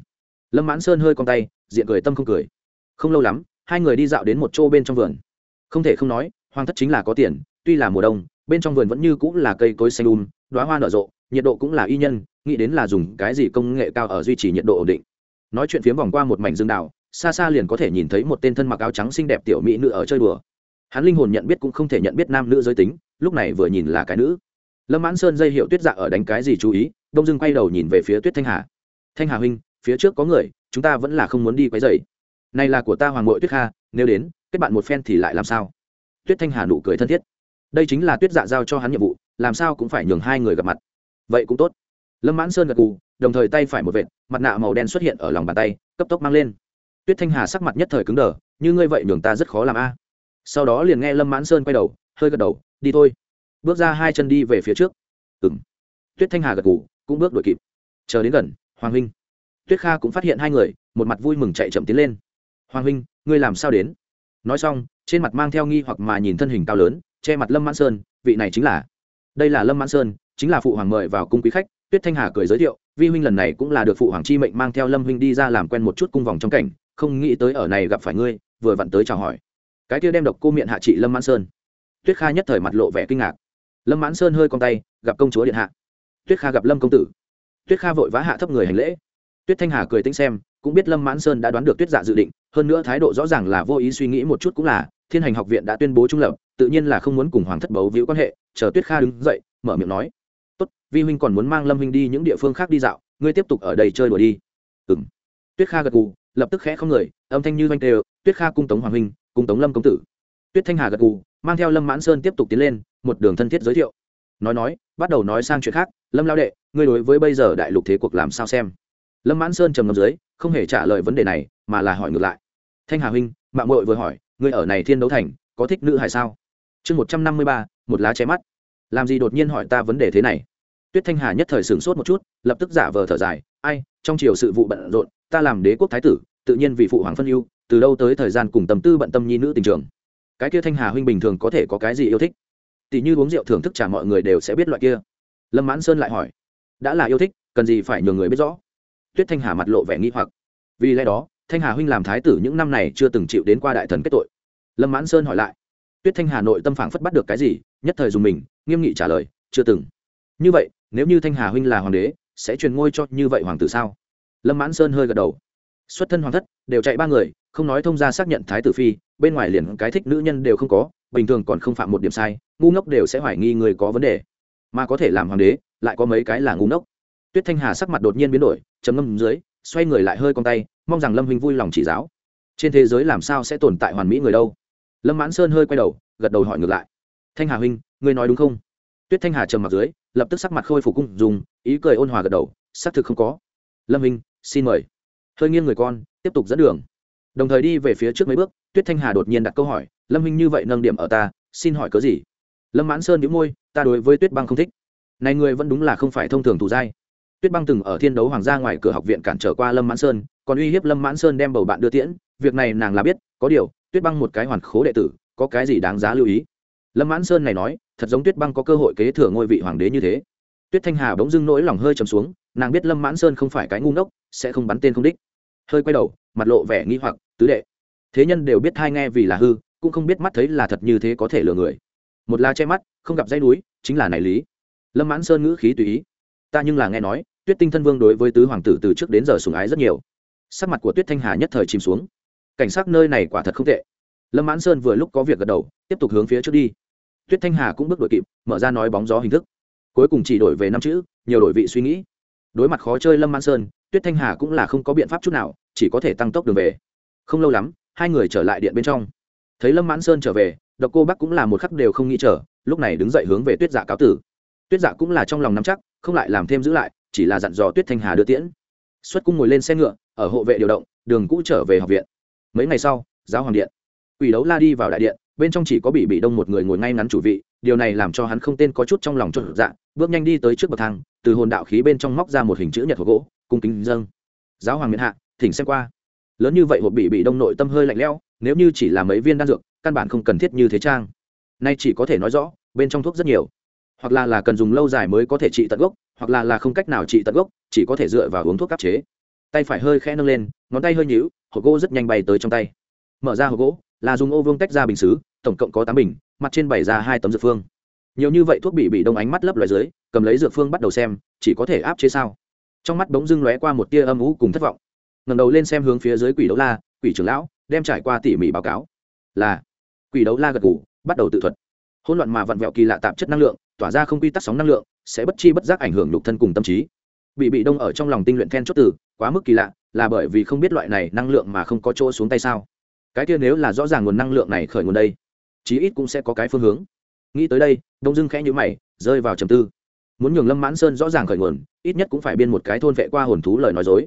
Lâm mãn sơn hơi con tay, diện cười tâm không cười. Không lâu lắm, hai người đi dạo đến một chỗ bên trong vườn. Không thể không nói, hoàng thất chính là có tiền, tuy là mùa đông, bên trong vườn vẫn như cũng là cây cối xanh um đoá hoa nở rộ, nhiệt độ cũng là y nhân, nghĩ đến là dùng cái gì công nghệ cao ở duy trì nhiệt độ ổn định. Nói chuyện phiếm vòng qua một mảnh rừng đào xa xa liền có thể nhìn thấy một tên thân mặc áo trắng xinh đẹp tiểu mỹ nữ ở chơi đùa. Hắn linh hồn nhận biết cũng không thể nhận biết nam nữ giới tính, lúc này vừa nhìn là cái nữ lâm mãn sơn dây hiệu tuyết dạ ở đánh cái gì chú ý, đông dưng quay đầu nhìn về phía tuyết thanh hà. Thanh hà huynh, phía trước có người, chúng ta vẫn là không muốn đi quấy dày này là của ta hoàng mội tuyết kha, nếu đến, kết bạn một phen thì lại làm sao? Tuyết thanh hà nụ cười thân thiết. Đây chính là tuyết dạ giao cho hắn nhiệm vụ, làm sao cũng phải nhường hai người gặp mặt. Vậy cũng tốt. Lâm mãn sơn gật cù đồng thời tay phải một vệt, mặt nạ màu đen xuất hiện ở lòng bàn tay, cấp tốc mang lên. Tuyết thanh hà sắc mặt nhất thời cứng đờ, như ngươi vậy nhường ta rất khó làm a. Sau đó liền nghe lâm mãn sơn quay đầu, hơi gật đầu, đi thôi bước ra hai chân đi về phía trước. Ừng tuyết thanh hà gật cù cũng bước đuổi kịp. Chờ đến gần, hoàng huynh. Tuyết kha cũng phát hiện hai người, một mặt vui mừng chạy chậm tiến lên. Hoàng huynh, ngươi làm sao đến? Nói xong, trên mặt mang theo nghi hoặc mà nhìn thân hình cao lớn, che mặt lâm mãn sơn, vị này chính là. Đây là lâm mãn sơn, chính là phụ hoàng mời vào cung quý khách, tuyết thanh hà cười giới thiệu, vi huynh lần này cũng là được phụ hoàng chi mệnh mang theo lâm huynh đi ra làm quen một chút cung vòng trong cảnh, không nghĩ tới ở này gặp phải ngươi, vừa vặn tới chào hỏi. Cái kia đem độc cô miệng hạ trị lâm mãn sơn. Tuyết kha nhất thời mặt lộ vẻ kinh ngạc lâm mãn sơn hơi con tay, gặp công chúa điện hạ. Tuyết kha gặp lâm công tử. Tuyết kha vội vã hạ thấp người hành lễ. Tuyết thanh hà cười tính xem, cũng biết lâm mãn sơn đã đoán được tuyết dạ dự định, hơn nữa thái độ rõ ràng là vô ý suy nghĩ một chút cũng là, thiên hành học viện đã tuyên bố trung lập, tự nhiên là không muốn cùng hoàng thất bấu víu quan hệ, chờ tuyết kha đứng dậy, mở miệng nói. Tốt, vi huynh còn muốn mang lâm huynh đi những địa phương khác đi dạo, ngươi tiếp tục ở đây chơi đùa đi. Ừ m tuyết kha gật gù, lập tức khẽ không người, âm thanh như oanh tê tuyết kha cung tống hoàng huynh, cung tống lâm công tử. Tuyết thanh hà gật gù mang theo lâm mãn sơn tiếp tục tiến lên, một đường thân thiết giới thiệu. Nói nói, bắt đầu nói sang chuyện khác, lâm lao đệ, ngươi đối với bây giờ đại lục thế cuộc làm sao xem? Lâm mãn sơn trầm ngâm dưới, không hề trả lời vấn đề này, mà là hỏi ngược lại. Thanh hà huynh mạng mội vừa hỏi, ngươi ở này thiên đấu thành, có thích nữ hay sao? Chương một trăm năm mươi ba, một lá che mắt. Làm gì đột nhiên hỏi ta vấn đề thế này? Tuyết thanh hà nhất thời sửng sốt một chút, lập tức giả vờ thở dài. Ai, trong chiều sự vụ bận rộn, ta làm đế quốc thái tử, tự nhiên vì phụ hoàng phân ưu, từ đâu tới thời gian cùng tâm tư bận tâm nhi nữ tình trường? Cái kia thanh hà huynh bình thường có thể có cái gì yêu thích? Tỷ như uống rượu thưởng thức trả mọi người đều sẽ biết loại kia. Lâm mãn sơn lại hỏi, đã là yêu thích, cần gì phải nhường người biết rõ? Tuyết thanh hà mặt lộ vẻ nghi hoặc. Vì lẽ đó, thanh hà huynh làm thái tử những năm này chưa từng chịu đến qua đại thần kết tội. Lâm mãn sơn hỏi lại, tuyết thanh hà nội tâm phảng phất bắt được cái gì, nhất thời dùng mình, nghiêm nghị trả lời, chưa từng. Như vậy, nếu như thanh hà huynh là hoàng đế, sẽ truyền ngôi cho như vậy hoàng tử sao? Lâm mãn sơn hơi gật đầu. Xuất thân hoàng thất, đều chạy ba người, không nói thông ra xác nhận thái tử phi bên ngoài liền cái thích nữ nhân đều không có, bình thường còn không phạm một điểm sai, ngu ngốc đều sẽ hoài nghi người có vấn đề. Mà có thể làm hoàng đế, lại có mấy cái là ngu ngốc. Tuyết thanh hà sắc mặt đột nhiên biến đổi chấm ngâm dưới, xoay người lại hơi con tay, mong rằng lâm huynh vui lòng chỉ giáo. Trên thế giới làm sao sẽ tồn tại hoàn mỹ người đâu? Lâm mãn sơn hơi quay đầu, gật đầu hỏi ngược lại. Thanh hà huynh, ngươi nói đúng không? Tuyết thanh hà trầm mặt dưới, lập tức sắc mặt khôi phục cung dùng ý cười ôn hòa gật đầu, xác thực không có. Lâm huynh, xin mời. Hơi nghiêng người con, tiếp tục dẫn đường đồng thời đi về phía trước mấy bước, tuyết thanh hà đột nhiên đặt câu hỏi, lâm Minh như vậy nâng điểm ở ta, xin hỏi cớ gì? Lâm mãn sơn nhíu môi, ta đối với tuyết băng không thích. Này người vẫn đúng là không phải thông thường thủ giai. Tuyết băng từng ở thiên đấu hoàng gia ngoài cửa học viện cản trở qua lâm mãn sơn, còn uy hiếp lâm mãn sơn đem bầu bạn đưa tiễn. Việc này nàng là biết, có điều, tuyết băng một cái hoàn khố đệ tử, có cái gì đáng giá lưu ý? Lâm mãn sơn này nói, thật giống tuyết băng có cơ hội kế thừa ngôi vị hoàng đế như thế. Tuyết thanh hà bỗng dưng nỗi lòng hơi trầm xuống, nàng biết lâm mãn sơn không phải cái ngu ngốc, sẽ không bắn tên không đích hơi quay đầu, mặt lộ vẻ nghi hoặc, tứ đệ. Thế nhân đều biết hai nghe vì là hư, cũng không biết mắt thấy là thật như thế có thể lừa người. Một la che mắt, không gặp dây núi, chính là này lý. Lâm mãn sơn ngữ khí tùy ý. Ta nhưng là nghe nói, tuyết tinh thân vương đối với tứ hoàng tử từ trước đến giờ sùng ái rất nhiều. Sắc mặt của tuyết thanh hà nhất thời chìm xuống. Cảnh sát nơi này quả thật không tệ. Lâm mãn sơn vừa lúc có việc gật đầu, tiếp tục hướng phía trước đi. Tuyết thanh hà cũng bước đội kịp, mở ra nói bóng gió hình thức. Cuối cùng chỉ đổi về năm chữ, nhiều đổi vị suy nghĩ. Đối mặt khó chơi lâm mãn sơn tuyết thanh hà cũng là không có biện pháp chút nào, chỉ có thể tăng tốc đường về. Không lâu lắm, hai người trở lại điện bên trong. Thấy lâm mãn sơn trở về, độc cô bắc cũng là một khắc đều không nghĩ trở. lúc này đứng dậy hướng về tuyết dạ cáo tử. Tuyết dạ cũng là trong lòng nắm chắc, không lại làm thêm giữ lại, chỉ là dặn dò tuyết thanh hà đưa tiễn. Xuất cung ngồi lên xe ngựa, ở hộ vệ điều động, đường cũ trở về học viện. Mấy ngày sau, giáo hoàng điện. Quỷ đấu la đi vào đại điện, bên trong chỉ có bị bị đông một người ngồi ngay ngắn chủ vị, điều này làm cho hắn không tên có chút trong lòng trộn dạ bước nhanh đi tới trước bậc thang, từ hồn đạo khí bên trong móc ra một hình chữ nhật hộp gỗ cung kính dâng. Giáo hoàng miền hạ, thỉnh xem qua. Lớn như vậy hộp bị bị đông nội tâm hơi lạnh lẽo, nếu như chỉ là mấy viên đan dược, căn bản không cần thiết như thế trang. Nay chỉ có thể nói rõ, bên trong thuốc rất nhiều. Hoặc là là cần dùng lâu dài mới có thể trị tận gốc, hoặc là là không cách nào trị tận gốc, chỉ có thể dựa vào uống thuốc áp chế. Tay phải hơi khẽ nâng lên, ngón tay hơi nhíu, hộp gỗ rất nhanh bay tới trong tay. Mở ra hộp gỗ, là dùng ô vương tách ra bình xứ, tổng cộng có tám bình, mặt trên bày ra hai tấm dược phương. Nhiều như vậy thuốc bị bị đông ánh mắt lấp loài dưới, cầm lấy dược phương bắt đầu xem, chỉ có thể áp chế sao? Trong mắt bỗng dưng lóe qua một tia âm ú cùng thất vọng. Ngầm đầu lên xem hướng phía dưới quỷ đấu la, quỷ trưởng lão, đem trải qua tỉ mỉ báo cáo. Là, quỷ đấu la gật ngủ bắt đầu tự thuật. Hỗn loạn mà vặn vẹo kỳ lạ tạp chất năng lượng, tỏa ra không quy tắc sóng năng lượng, sẽ bất chi bất giác ảnh hưởng lục thân cùng tâm trí. Bị bị đông ở trong lòng tinh luyện then chốt từ, quá mức kỳ lạ, là bởi vì không biết loại này năng lượng mà không có chỗ xuống tay sao? Cái kia nếu là rõ ràng nguồn năng lượng này khởi nguồn đây, chí ít cũng sẽ có cái phương hướng. Nghĩ tới đây, đông dưng khẽ nhữ mày, rơi vào trầm tư muốn nhường lâm mãn sơn rõ ràng khởi nguồn, ít nhất cũng phải biên một cái thôn vệ qua hồn thú lời nói dối.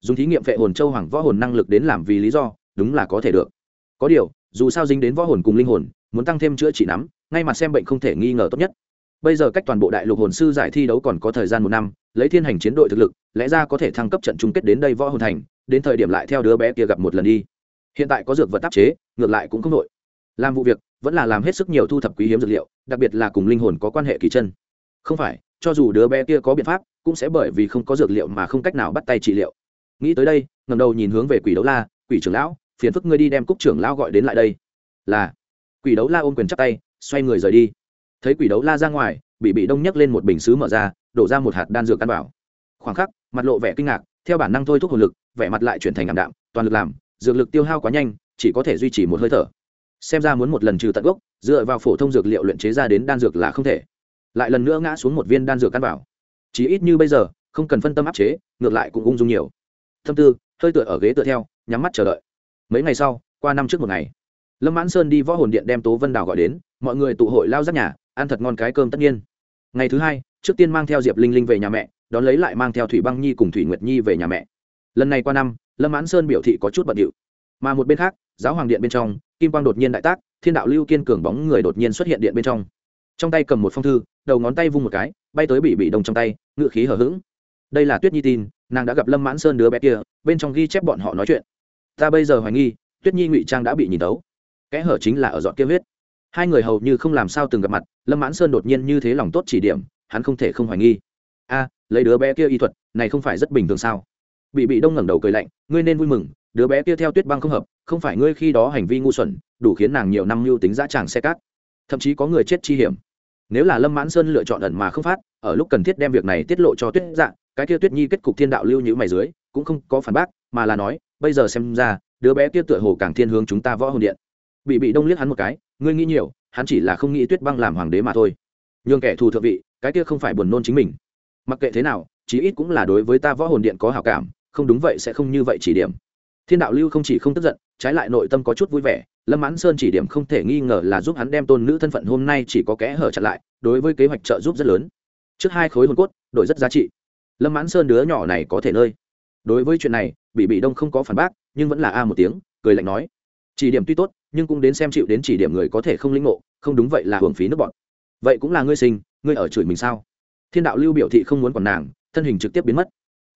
Dùng thí nghiệm vệ hồn châu hoàng võ hồn năng lực đến làm vì lý do, đúng là có thể được. Có điều, dù sao dính đến võ hồn cùng linh hồn, muốn tăng thêm chữa trị nắm, ngay mặt xem bệnh không thể nghi ngờ tốt nhất. Bây giờ cách toàn bộ đại lục hồn sư giải thi đấu còn có thời gian một năm, lấy thiên hành chiến đội thực lực, lẽ ra có thể thăng cấp trận chung kết đến đây võ hồn thành, đến thời điểm lại theo đứa bé kia gặp một lần đi. Hiện tại có dược vật tác chế, ngược lại cũng không nội làm vụ việc, vẫn là làm hết sức nhiều thu thập quý hiếm dược liệu, đặc biệt là cùng linh hồn có quan hệ kỳ chân. Không phải cho dù đứa bé kia có biện pháp, cũng sẽ bởi vì không có dược liệu mà không cách nào bắt tay trị liệu. Nghĩ tới đây ngầm đầu nhìn hướng về quỷ đấu la, quỷ trưởng lão, phiền phức ngươi đi đem cúc trưởng lão gọi đến lại đây. Là. Quỷ đấu la ôm quyền chắp tay, xoay người rời đi. Thấy quỷ đấu la ra ngoài bị bị đông nhấc lên một bình xứ mở ra, đổ ra một hạt đan dược căn bảo khoảng khắc, mặt lộ vẻ kinh ngạc, theo bản năng thôi thúc hồn lực, vẻ mặt lại chuyển thành ảm đạm, toàn lực làm, dược lực tiêu hao quá nhanh, chỉ có thể duy trì một hơi thở. Xem ra muốn một lần trừ tận gốc, dựa vào phổ thông dược liệu luyện chế ra đến đan dược là không thể lại lần nữa ngã xuống một viên đan dược căn bảo chỉ ít như bây giờ, không cần phân tâm áp chế, ngược lại cũng ung dung nhiều. Thâm tư, hơi tựa ở ghế tựa theo, nhắm mắt chờ đợi. Mấy ngày sau, qua năm trước một ngày, lâm mãn sơn đi võ hồn điện đem tố vân đào gọi đến, mọi người tụ hội lao rác nhà, ăn thật ngon cái cơm tất nhiên. Ngày thứ hai, trước tiên mang theo diệp linh linh về nhà mẹ, đón lấy lại mang theo thủy băng nhi cùng thủy nguyệt nhi về nhà mẹ. Lần này qua năm, lâm mãn sơn biểu thị có chút bận điệu. Mà một bên khác, giáo hoàng điện bên trong, kim quang đột nhiên đại tác, thiên đạo lưu kiên cường bóng người đột nhiên xuất hiện điện bên trong trong tay cầm một phong thư, đầu ngón tay vung một cái, bay tới bị bị đồng trong tay, ngựa khí hở h ữ g đây là tuyết nhi tin, nàng đã gặp lâm mãn sơn đứa bé kia, bên trong ghi chép bọn họ nói chuyện. Ta bây giờ hoài nghi, tuyết nhi ngụy trang đã bị nhìn tấu kẽ hở chính là ở dọn kia huyết. Hai người hầu như không làm sao từng gặp mặt, lâm mãn sơn đột nhiên như thế lòng tốt chỉ điểm, hắn không thể không hoài nghi. A, lấy đứa bé kia y thuật, này không phải rất bình thường sao? Bị bị đông ngẩng đầu cười lạnh, ngươi nên vui mừng, đứa bé kia theo tuyết băng không hợp, không phải ngươi khi đó hành vi ngu xuẩn, đủ khiến nàng nhiều năm mưu tính dã tràng xe cát. Thậm chí có người chết chi hiểm nếu là lâm mãn sơn lựa chọn ẩn mà không phát, ở lúc cần thiết đem việc này tiết lộ cho tuyết dạ cái kia tuyết nhi kết cục thiên đạo lưu nhữ mày dưới, cũng không có phản bác, mà là nói, bây giờ xem ra, đứa bé kia tựa hồ càng thiên hướng chúng ta võ hồn điện. Bị bị đông liếc hắn một cái, ngươi nghĩ nhiều, hắn chỉ là không nghĩ tuyết băng làm hoàng đế mà thôi. Nhường kẻ thù thượng vị, cái kia không phải buồn nôn chính mình. Mặc kệ thế nào, chí ít cũng là đối với ta võ hồn điện có hảo cảm, không đúng vậy sẽ không như vậy chỉ điểm thiên đạo lưu không chỉ không tức giận, trái lại nội tâm có chút vui vẻ, lâm mãn sơn chỉ điểm không thể nghi ngờ là giúp hắn đem tôn nữ thân phận hôm nay chỉ có kẽ hở chặn lại, đối với kế hoạch trợ giúp rất lớn. Trước hai khối hồn cốt, đổi rất giá trị. Lâm mãn sơn đứa nhỏ này có thể nơi. Đối với chuyện này bị bị đông không có phản bác, nhưng vẫn là a một tiếng, cười lạnh nói. Chỉ điểm tuy tốt, nhưng cũng đến xem chịu đến chỉ điểm người có thể không lĩnh ngộ, không đúng vậy là hưởng phí nước bọn. Vậy cũng là ngươi sinh, ngươi ở chửi mình sao? Thiên đạo lưu biểu thị không muốn còn nàng, thân hình trực tiếp biến mất.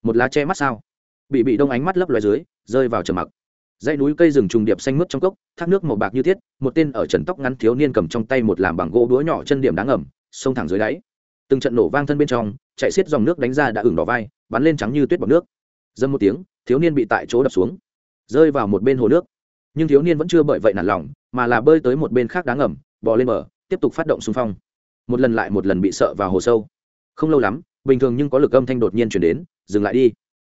Một lá che mắt sao? Bị bị đông ánh mắt lấp loài dưới, rơi vào trầm mặc. Dãy núi cây rừng trùng điệp xanh mướt trong cốc, thác nước màu bạc như thiết, một tên ở trần tóc ngắn thiếu niên cầm trong tay một làm bằng gỗ đũa nhỏ chân điểm đáng ẩm, xông thẳng dưới đáy. Từng trận nổ vang thân bên trong, chạy xiết dòng nước đánh ra đã ửng đỏ vai, bắn lên trắng như tuyết bọc nước. Dâm một tiếng, thiếu niên bị tại chỗ đập xuống, rơi vào một bên hồ nước. Nhưng thiếu niên vẫn chưa bởi vậy nản lòng, mà là bơi tới một bên khác đáng ẩm, bò lên bờ, tiếp tục phát động xung phong. Một lần lại một lần bị sợ vào hồ sâu. Không lâu lắm, bình thường nhưng có lực âm thanh đột nhiên chuyển đến, dừng lại đi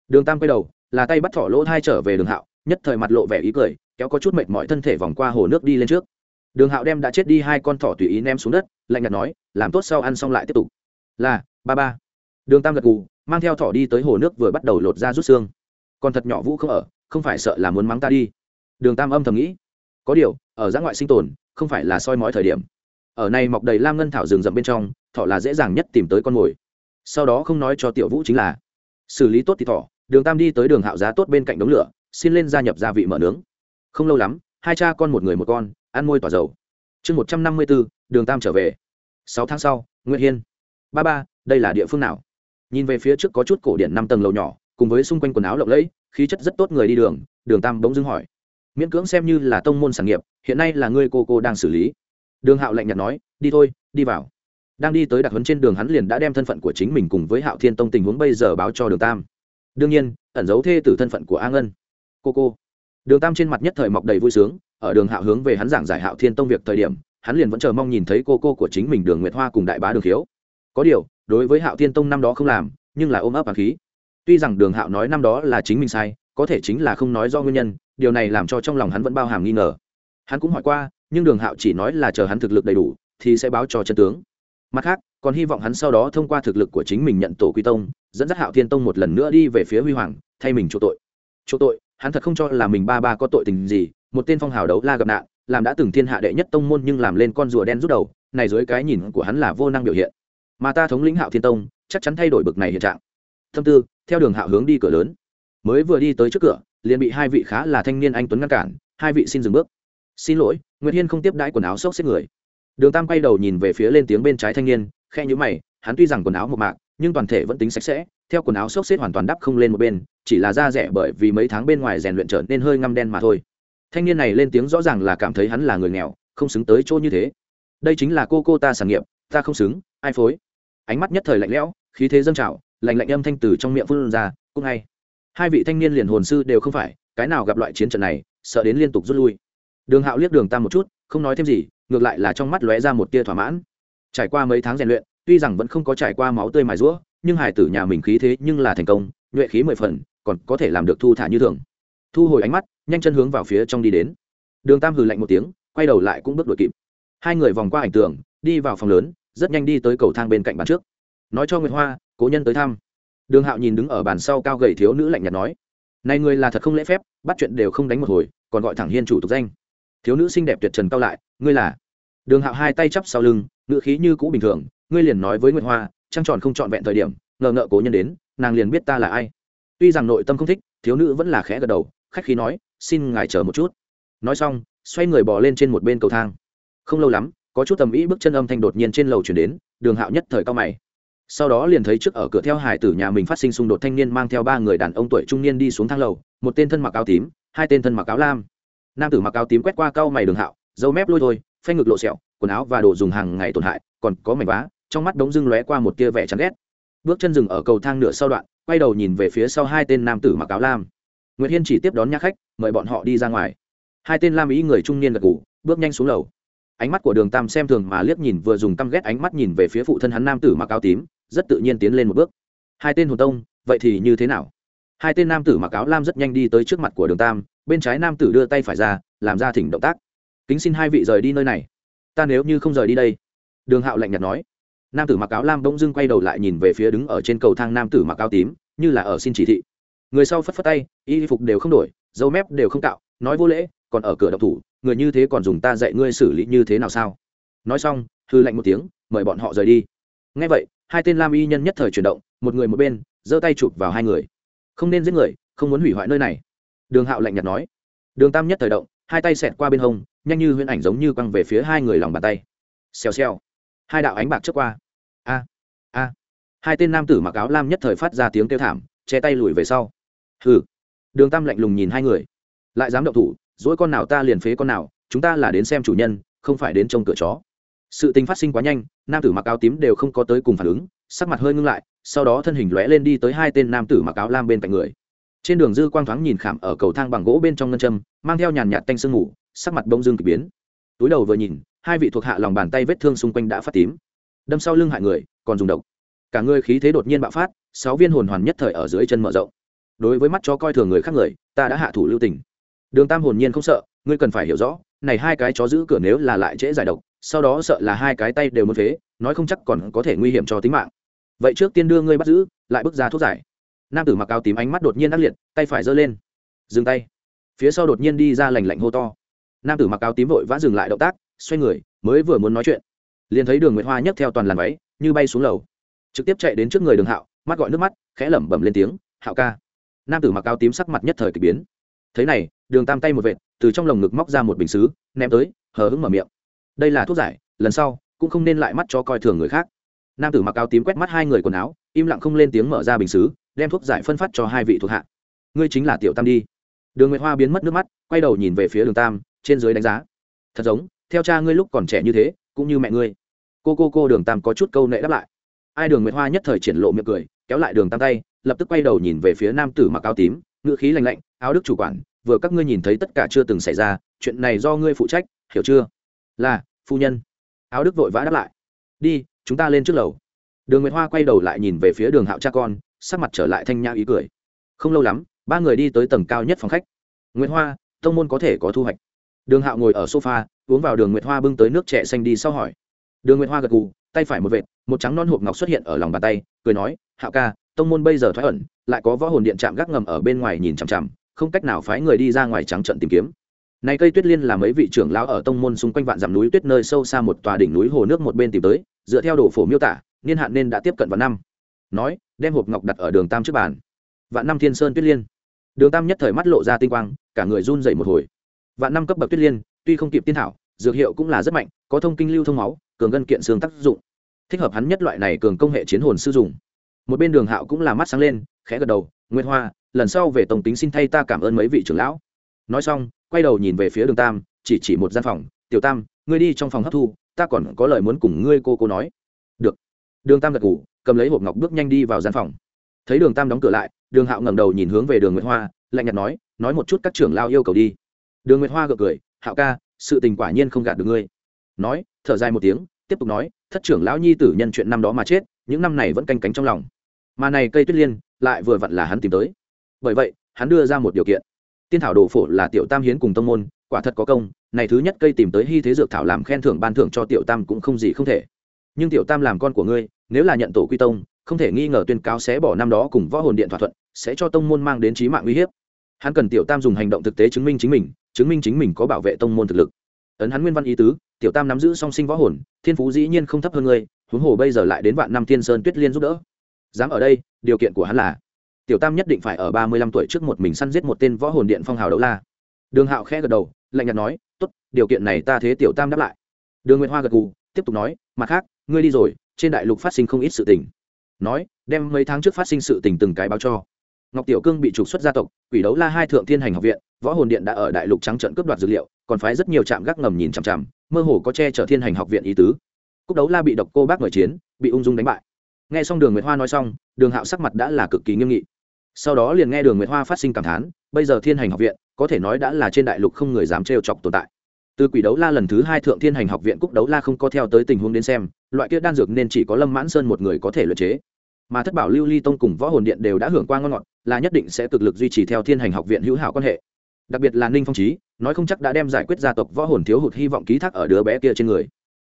đường tam quay đầu, là tay bắt thỏ lỗ thai trở về đường hạo, nhất thời mặt lộ vẻ ý cười, kéo có chút mệt mỏi thân thể vòng qua hồ nước đi lên trước. Đường hạo đem đã chết đi hai con thỏ tùy ý ném xuống đất, lạnh nhạt nói, làm tốt sau ăn xong lại tiếp tục. Là, ba ba. Đường tam gật gù, mang theo thỏ đi tới hồ nước vừa bắt đầu lột ra rút xương. Còn thật nhỏ vũ không ở, không phải sợ là muốn mắng ta đi. Đường tam âm thầm nghĩ. Có điều, ở giã ngoại sinh tồn, không phải là soi mói thời điểm. Ở này mọc đầy lam ngân thảo rừng rậm bên trong, thỏ là dễ dàng nhất tìm tới con mồi. Sau đó không nói cho tiểu vũ chính là, xử lý tốt thì thỏ đường tam đi tới đường hạo giá tốt bên cạnh đống lửa, xin lên gia nhập gia vị mở nướng. Không lâu lắm, hai cha con một người một con, ăn môi tỏa dầu. Chương một trăm năm mươi bốn, đường tam trở về. Sáu tháng sau nguyễn hiên. Ba ba, đây là địa phương nào? Nhìn về phía trước có chút cổ điện năm tầng lầu nhỏ, cùng với xung quanh quần áo lộng lẫy, khí chất rất tốt người đi đường đường tam bỗng dưng hỏi. Miễn cưỡng xem như là tông môn sản nghiệp, hiện nay là ngươi cô cô đang xử lý. Đường hạo lạnh nhạt nói, đi thôi, đi vào. Đang đi tới đặc huấn trên đường hắn liền đã đem thân phận của chính mình cùng với hạo thiên tông tình huống bây giờ báo cho đường tam đương nhiên, ẩn giấu thê tử thân phận của a ngân. Cô cô. Đường tam trên mặt nhất thời mọc đầy vui sướng, ở đường hạo hướng về hắn giảng giải hạo thiên tông việc thời điểm, hắn liền vẫn chờ mong nhìn thấy cô cô của chính mình đường nguyệt hoa cùng đại bá đường khiếu có điều, đối với hạo thiên tông năm đó không làm, nhưng là ôm ấp hà khí. Tuy rằng đường hạo nói năm đó là chính mình sai, có thể chính là không nói do nguyên nhân, điều này làm cho trong lòng hắn vẫn bao hàm nghi ngờ. Hắn cũng hỏi qua, nhưng đường hạo chỉ nói là chờ hắn thực lực đầy đủ, thì sẽ báo cho chân tướng. Mặt khác, còn hy vọng hắn sau đó thông qua thực lực của chính mình nhận tổ quy tông dẫn dắt hạo thiên tông một lần nữa đi về phía huy hoàng, thay mình chỗ tội. Chỗ tội, hắn thật không cho là mình ba ba có tội tình gì, một tên phong hào đấu la gặp nạn, làm đã từng thiên hạ đệ nhất tông môn nhưng làm lên con rùa đen rút đầu, này dưới cái nhìn của hắn là vô năng biểu hiện. Mà ta thống lĩnh hạo thiên tông, chắc chắn thay đổi bực này hiện trạng. Thâm tư, theo đường hạo hướng đi cửa lớn. Mới vừa đi tới trước cửa, liền bị hai vị khá là thanh niên anh tuấn ngăn cản, hai vị xin dừng bước. Xin lỗi nguyễn hiên không tiếp đãi quần áo xốc xếp người. Đường tam quay đầu nhìn về phía lên tiếng bên trái thanh niên khe nhữ mày hắn tuy rằng quần áo một mạc, nhưng toàn thể vẫn tính sạch sẽ, theo quần áo xốc xếp hoàn toàn đắp không lên một bên, chỉ là da rẻ bởi vì mấy tháng bên ngoài rèn luyện trở nên hơi ngăm đen mà thôi. Thanh niên này lên tiếng rõ ràng là cảm thấy hắn là người nghèo, không xứng tới chỗ như thế. Đây chính là cô cô ta sản nghiệp, ta không xứng, ai phối? Ánh mắt nhất thời lạnh lẽo, khí thế dâng trào, lạnh lạnh âm thanh từ trong miệng phun ra, cũng ngay hai vị thanh niên liền hồn sư đều không phải, cái nào gặp loại chiến trận này, sợ đến liên tục rút lui. Đường hạo liếc đường tam một chút, không nói thêm gì, ngược lại là trong mắt lóe ra một tia thỏa mãn. Trải qua mấy tháng rèn luyện tuy rằng vẫn không có trải qua máu tươi mài rũa nhưng hải tử nhà mình khí thế nhưng là thành công, nhuệ khí mười phần, còn có thể làm được thu thả như thường. Thu hồi ánh mắt, nhanh chân hướng vào phía trong đi đến. Đường tam hừ lạnh một tiếng, quay đầu lại cũng bước đuổi kịp. Hai người vòng qua ảnh tường, đi vào phòng lớn, rất nhanh đi tới cầu thang bên cạnh bàn trước. Nói cho nguyệt hoa, cố nhân tới thăm. Đường hạo nhìn đứng ở bàn sau cao gầy thiếu nữ lạnh nhạt nói, này người là thật không lễ phép, bắt chuyện đều không đánh một hồi, còn gọi thẳng hiên chủ tục danh. Thiếu nữ xinh đẹp tuyệt trần cao lại, ngươi là? Đường hạo hai tay chắp sau lưng ngựa khí như cũ bình thường ngươi liền nói với nguyệt hoa, trăng tròn không trọn vẹn thời điểm, ngờ ngợ cố nhân đến, nàng liền biết ta là ai. Tuy rằng nội tâm không thích, thiếu nữ vẫn là khẽ gật đầu, khách khí nói, xin ngài chờ một chút. Nói xong, xoay người bỏ lên trên một bên cầu thang. Không lâu lắm, có chút tầm ý bước chân âm thanh đột nhiên trên lầu chuyển đến, đường hạo nhất thời cao mày. Sau đó liền thấy trước ở cửa theo hải tử nhà mình phát sinh xung đột thanh niên mang theo ba người đàn ông tuổi trung niên đi xuống thang lầu, một tên thân mặc áo tím, hai tên thân mặc áo lam. Nam tử mặc áo tím quét qua cao mày đường hạo, dâu mép lôi thôi, phanh ngực lộ sẹo, quần áo và đồ dùng hàng ngày tổn hại, còn có mảnh vá trong mắt đống dưng lóe qua một tia vẻ chán ghét. Bước chân dừng ở cầu thang nửa sau đoạn quay đầu nhìn về phía sau hai tên nam tử mặc áo lam. Nguyễn hiên chỉ tiếp đón nhã khách mời bọn họ đi ra ngoài. Hai tên lam ý người trung niên gật gù, bước nhanh xuống lầu. Ánh mắt của đường tam xem thường mà liếc nhìn vừa dùng tăm ghét ánh mắt nhìn về phía phụ thân hắn nam tử mặc áo tím rất tự nhiên tiến lên một bước. Hai tên hồn tông vậy thì như thế nào? Hai tên nam tử mặc áo lam rất nhanh đi tới trước mặt của đường tam bên trái nam tử đưa tay phải ra làm ra thỉnh động tác. Kính xin hai vị rời đi nơi này. Ta nếu như không rời đi đây. Đường hạo lạnh nhạt nói nam tử mặc áo lam bỗng dưng quay đầu lại nhìn về phía đứng ở trên cầu thang nam tử mặc áo tím, như là ở xin chỉ thị. Người sau phất phất tay, y phục đều không đổi, dấu mép đều không cạo nói vô lễ, còn ở cửa độc thủ, người như thế còn dùng ta dạy ngươi xử lý như thế nào sao? Nói xong, hư lạnh một tiếng, mời bọn họ rời đi. Ngay vậy, hai tên lam y nhân nhất thời chuyển động, một người một bên, giơ tay chụp vào hai người. Không nên giết người, không muốn hủy hoại nơi này. Đường hạo lạnh nhạt nói. Đường tam nhất thời động, hai tay xẹt qua bên hông, nhanh như huyễn ảnh giống như quăng về phía hai người lòng bàn tay. Xèo xèo. Hai đạo ánh bạc trước qua a a. Hai tên nam tử mặc áo lam nhất thời phát ra tiếng kêu thảm, che tay lùi về sau. Hừ. Đường tam lạnh lùng nhìn hai người. Lại dám động thủ, dỗi con nào ta liền phế con nào, chúng ta là đến xem chủ nhân, không phải đến trông cửa chó. Sự tình phát sinh quá nhanh, nam tử mặc áo tím đều không có tới cùng phản ứng, sắc mặt hơi ngưng lại, sau đó thân hình lóe lên đi tới hai tên nam tử mặc áo lam bên cạnh người. Trên đường dư quang thoáng nhìn khảm ở cầu thang bằng gỗ bên trong ngân châm, mang theo nhàn nhạt tanh sương ngủ sắc mặt bông dương k ỳ biến. Túi đầu vừa nhìn, hai vị thuộc hạ lòng bàn tay vết thương xung quanh đã phát tím đâm sau lưng hại người, còn dùng độc. Cả người khí thế đột nhiên bạo phát, sáu viên hồn hoàn nhất thời ở dưới chân mở rộng. Đối với mắt chó coi thường người khác người, ta đã hạ thủ lưu tình. Đường tam hồn nhiên không sợ, ngươi cần phải hiểu rõ, này hai cái chó giữ cửa nếu là lại trễ giải độc, sau đó sợ là hai cái tay đều muốn phế, nói không chắc còn có thể nguy hiểm cho tính mạng. Vậy trước tiên đưa ngươi bắt giữ, lại bước ra thuốc giải. Nam tử mặc áo tím ánh mắt đột nhiên ác liệt, tay phải giơ lên. Dừng tay. Phía sau đột nhiên đi ra lành lạnh hô to. Nam tử mặc áo tím vội vã dừng lại động tác, xoay người, mới vừa muốn nói chuyện liền thấy đường nguyệt hoa nhấc theo toàn làn váy, như bay xuống lầu. Trực tiếp chạy đến trước người đường hạo, mắt gọi nước mắt, khẽ lẩm bẩm lên tiếng, hạo ca. Nam tử mặc áo tím sắc mặt nhất thời k ỳ biến. Thế này, đường tam tay một vệt, từ trong lồng ngực móc ra một bình xứ, ném tới, hờ hững mở miệng. Đây là thuốc giải, lần sau, cũng không nên lại mắt cho coi thường người khác. Nam tử mặc áo tím quét mắt hai người quần áo, im lặng không lên tiếng mở ra bình xứ, đem thuốc giải phân phát cho hai vị thuộc hạ. Ngươi chính là tiểu tam đi. Đường nguyệt hoa biến mất nước mắt, quay đầu nhìn về phía đường tam, trên dưới đánh giá. Thật giống, theo cha ngươi lúc còn trẻ như thế cũng như mẹ ngươi. Cô cô cô, đường tam có chút câu nệ đáp lại. Ai đường nguyệt hoa nhất thời triển lộ miệng cười, kéo lại đường tam tay, lập tức quay đầu nhìn về phía nam tử mặc áo tím, ngữ khí lành lạnh, áo đức chủ quản, vừa các ngươi nhìn thấy tất cả chưa từng xảy ra, chuyện này do ngươi phụ trách, hiểu chưa? Là, phu nhân. Áo đức vội vã đáp lại. Đi, chúng ta lên trước lầu. Đường nguyệt hoa quay đầu lại nhìn về phía đường hạo cha con, sắc mặt trở lại thanh nhã ý cười. Không lâu lắm, ba người đi tới tầng cao nhất phòng khách. Nguyệt hoa, tông môn có thể có thu hoạch. Đường hạo ngồi ở sofa uống vào đường nguyệt hoa bưng tới nước trẻ xanh đi sau hỏi. Đường nguyệt hoa gật gù, tay phải một vệt, một trắng non hộp ngọc xuất hiện ở lòng bàn tay, cười nói, hạo ca, tông môn bây giờ thoái ẩn, lại có võ hồn điện chạm gác ngầm ở bên ngoài nhìn chằm chằm, không cách nào phái người đi ra ngoài trắng trận tìm kiếm. Này cây tuyết liên là mấy vị trưởng lão ở tông môn xung quanh vạn dặm núi tuyết nơi sâu xa một tòa đỉnh núi hồ nước một bên tìm tới, dựa theo đồ phổ miêu tả, niên hạn nên đã tiếp cận vào năm. Nói, đem hộp ngọc đặt ở đường tam trước bàn. Vạn năm thiên sơn tuyết liên. Đường tam nhất thời mắt lộ ra tinh quang, cả người run dậy một hồi vạn năm cấp bậc tuyết liên, tuy không kịp tiên thảo, dược hiệu cũng là rất mạnh, có thông kinh lưu thông máu, cường ngân kiện xương tác dụng. Thích hợp hắn nhất loại này cường công hệ chiến hồn sư dùng một bên đường hạo cũng là mắt sáng lên, khẽ gật đầu nguyên hoa, lần sau về tổng tính xin thay ta cảm ơn mấy vị trưởng lão. Nói xong, quay đầu nhìn về phía đường tam, chỉ chỉ một gian phòng, tiểu tam, ngươi đi trong phòng hấp thu, ta còn có lời muốn cùng ngươi cô cô nói. Được. Đường tam gật ngủ cầm lấy hộp ngọc bước nhanh đi vào gian phòng. Thấy đường tam đóng cửa lại, đường hạo ngẩng đầu nhìn hướng về đường nguyệt hoa, lạnh nhạt nói nói một chút các trưởng lao yêu cầu đi đường nguyệt hoa gượng cười, hạo ca, sự tình quả nhiên không gạt được ngươi. Nói, thở dài một tiếng, tiếp tục nói, thất trưởng lão nhi tử nhân chuyện năm đó mà chết, những năm này vẫn canh cánh trong lòng. Mà này cây tuyết liên, lại vừa vặn là hắn tìm tới. Bởi vậy, hắn đưa ra một điều kiện. Tiên thảo đồ phổ là tiểu tam hiến cùng tông môn, quả thật có công, này thứ nhất cây tìm tới hy thế dược thảo làm khen thưởng ban thưởng cho tiểu tam cũng không gì không thể. Nhưng tiểu tam làm con của ngươi, nếu là nhận tổ quy tông, không thể nghi ngờ tuyên cáo sẽ bỏ năm đó cùng võ hồn điện thỏa thuận, sẽ cho tông môn mang đến trí mạng uy hiếp hắn cần tiểu tam dùng hành động thực tế chứng minh chính mình, chứng minh chính mình có bảo vệ tông môn thực lực. Ấn hắn nguyên văn ý tứ, tiểu tam nắm giữ song sinh võ hồn, thiên phú dĩ nhiên không thấp hơn ngươi, huống hồ bây giờ lại đến vạn năm thiên sơn tuyết liên giúp đỡ. Dám ở đây, điều kiện của hắn là, tiểu tam nhất định phải ở ba mươi lăm tuổi trước một mình săn giết một tên võ hồn điện phong hào đấu la. Đường hạo khẽ gật đầu, lạnh nhạt nói, tốt, điều kiện này ta thế tiểu tam đáp lại. Đường nguyệt hoa gật gù, tiếp tục nói, mặt khác, ngươi đi rồi, trên đại lục phát sinh không ít sự tình. Nói, đem mấy tháng trước phát sinh sự tình từng cái báo cho ngọc tiểu cương bị trục xuất gia tộc, quỷ đấu la hai thượng thiên hành học viện, võ hồn điện đã ở đại lục trắng trận cướp đoạt dược liệu, còn phái rất nhiều trạm gác ngầm nhìn chằm chằm, mơ hồ có che chở thiên hành học viện ý tứ. Cúc đấu la bị độc cô bác nội chiến, bị ung dung đánh bại. Nghe xong đường nguyệt hoa nói xong, đường hạo sắc mặt đã là cực kỳ nghiêm nghị. Sau đó liền nghe đường nguyệt hoa phát sinh cảm thán, bây giờ thiên hành học viện, có thể nói đã là trên đại lục không người dám trêu chọc tồn tại. Từ quỷ đấu la lần thứ hai thượng thiên hành học viện cúc đấu la không có theo tới tình huống đến xem, loại kia đan dược nên chỉ có lâm mãn sơn một người có thể luyện chế mà thất bảo lưu ly tông cùng võ hồn điện đều đã hưởng qua ngon ngọt, là nhất định sẽ cực lực duy trì theo thiên hành học viện hữu hảo quan hệ. Đặc biệt là ninh phong trí nói không chắc đã đem giải quyết gia tộc võ hồn thiếu hụt hy vọng ký thác ở đứa bé kia trên người.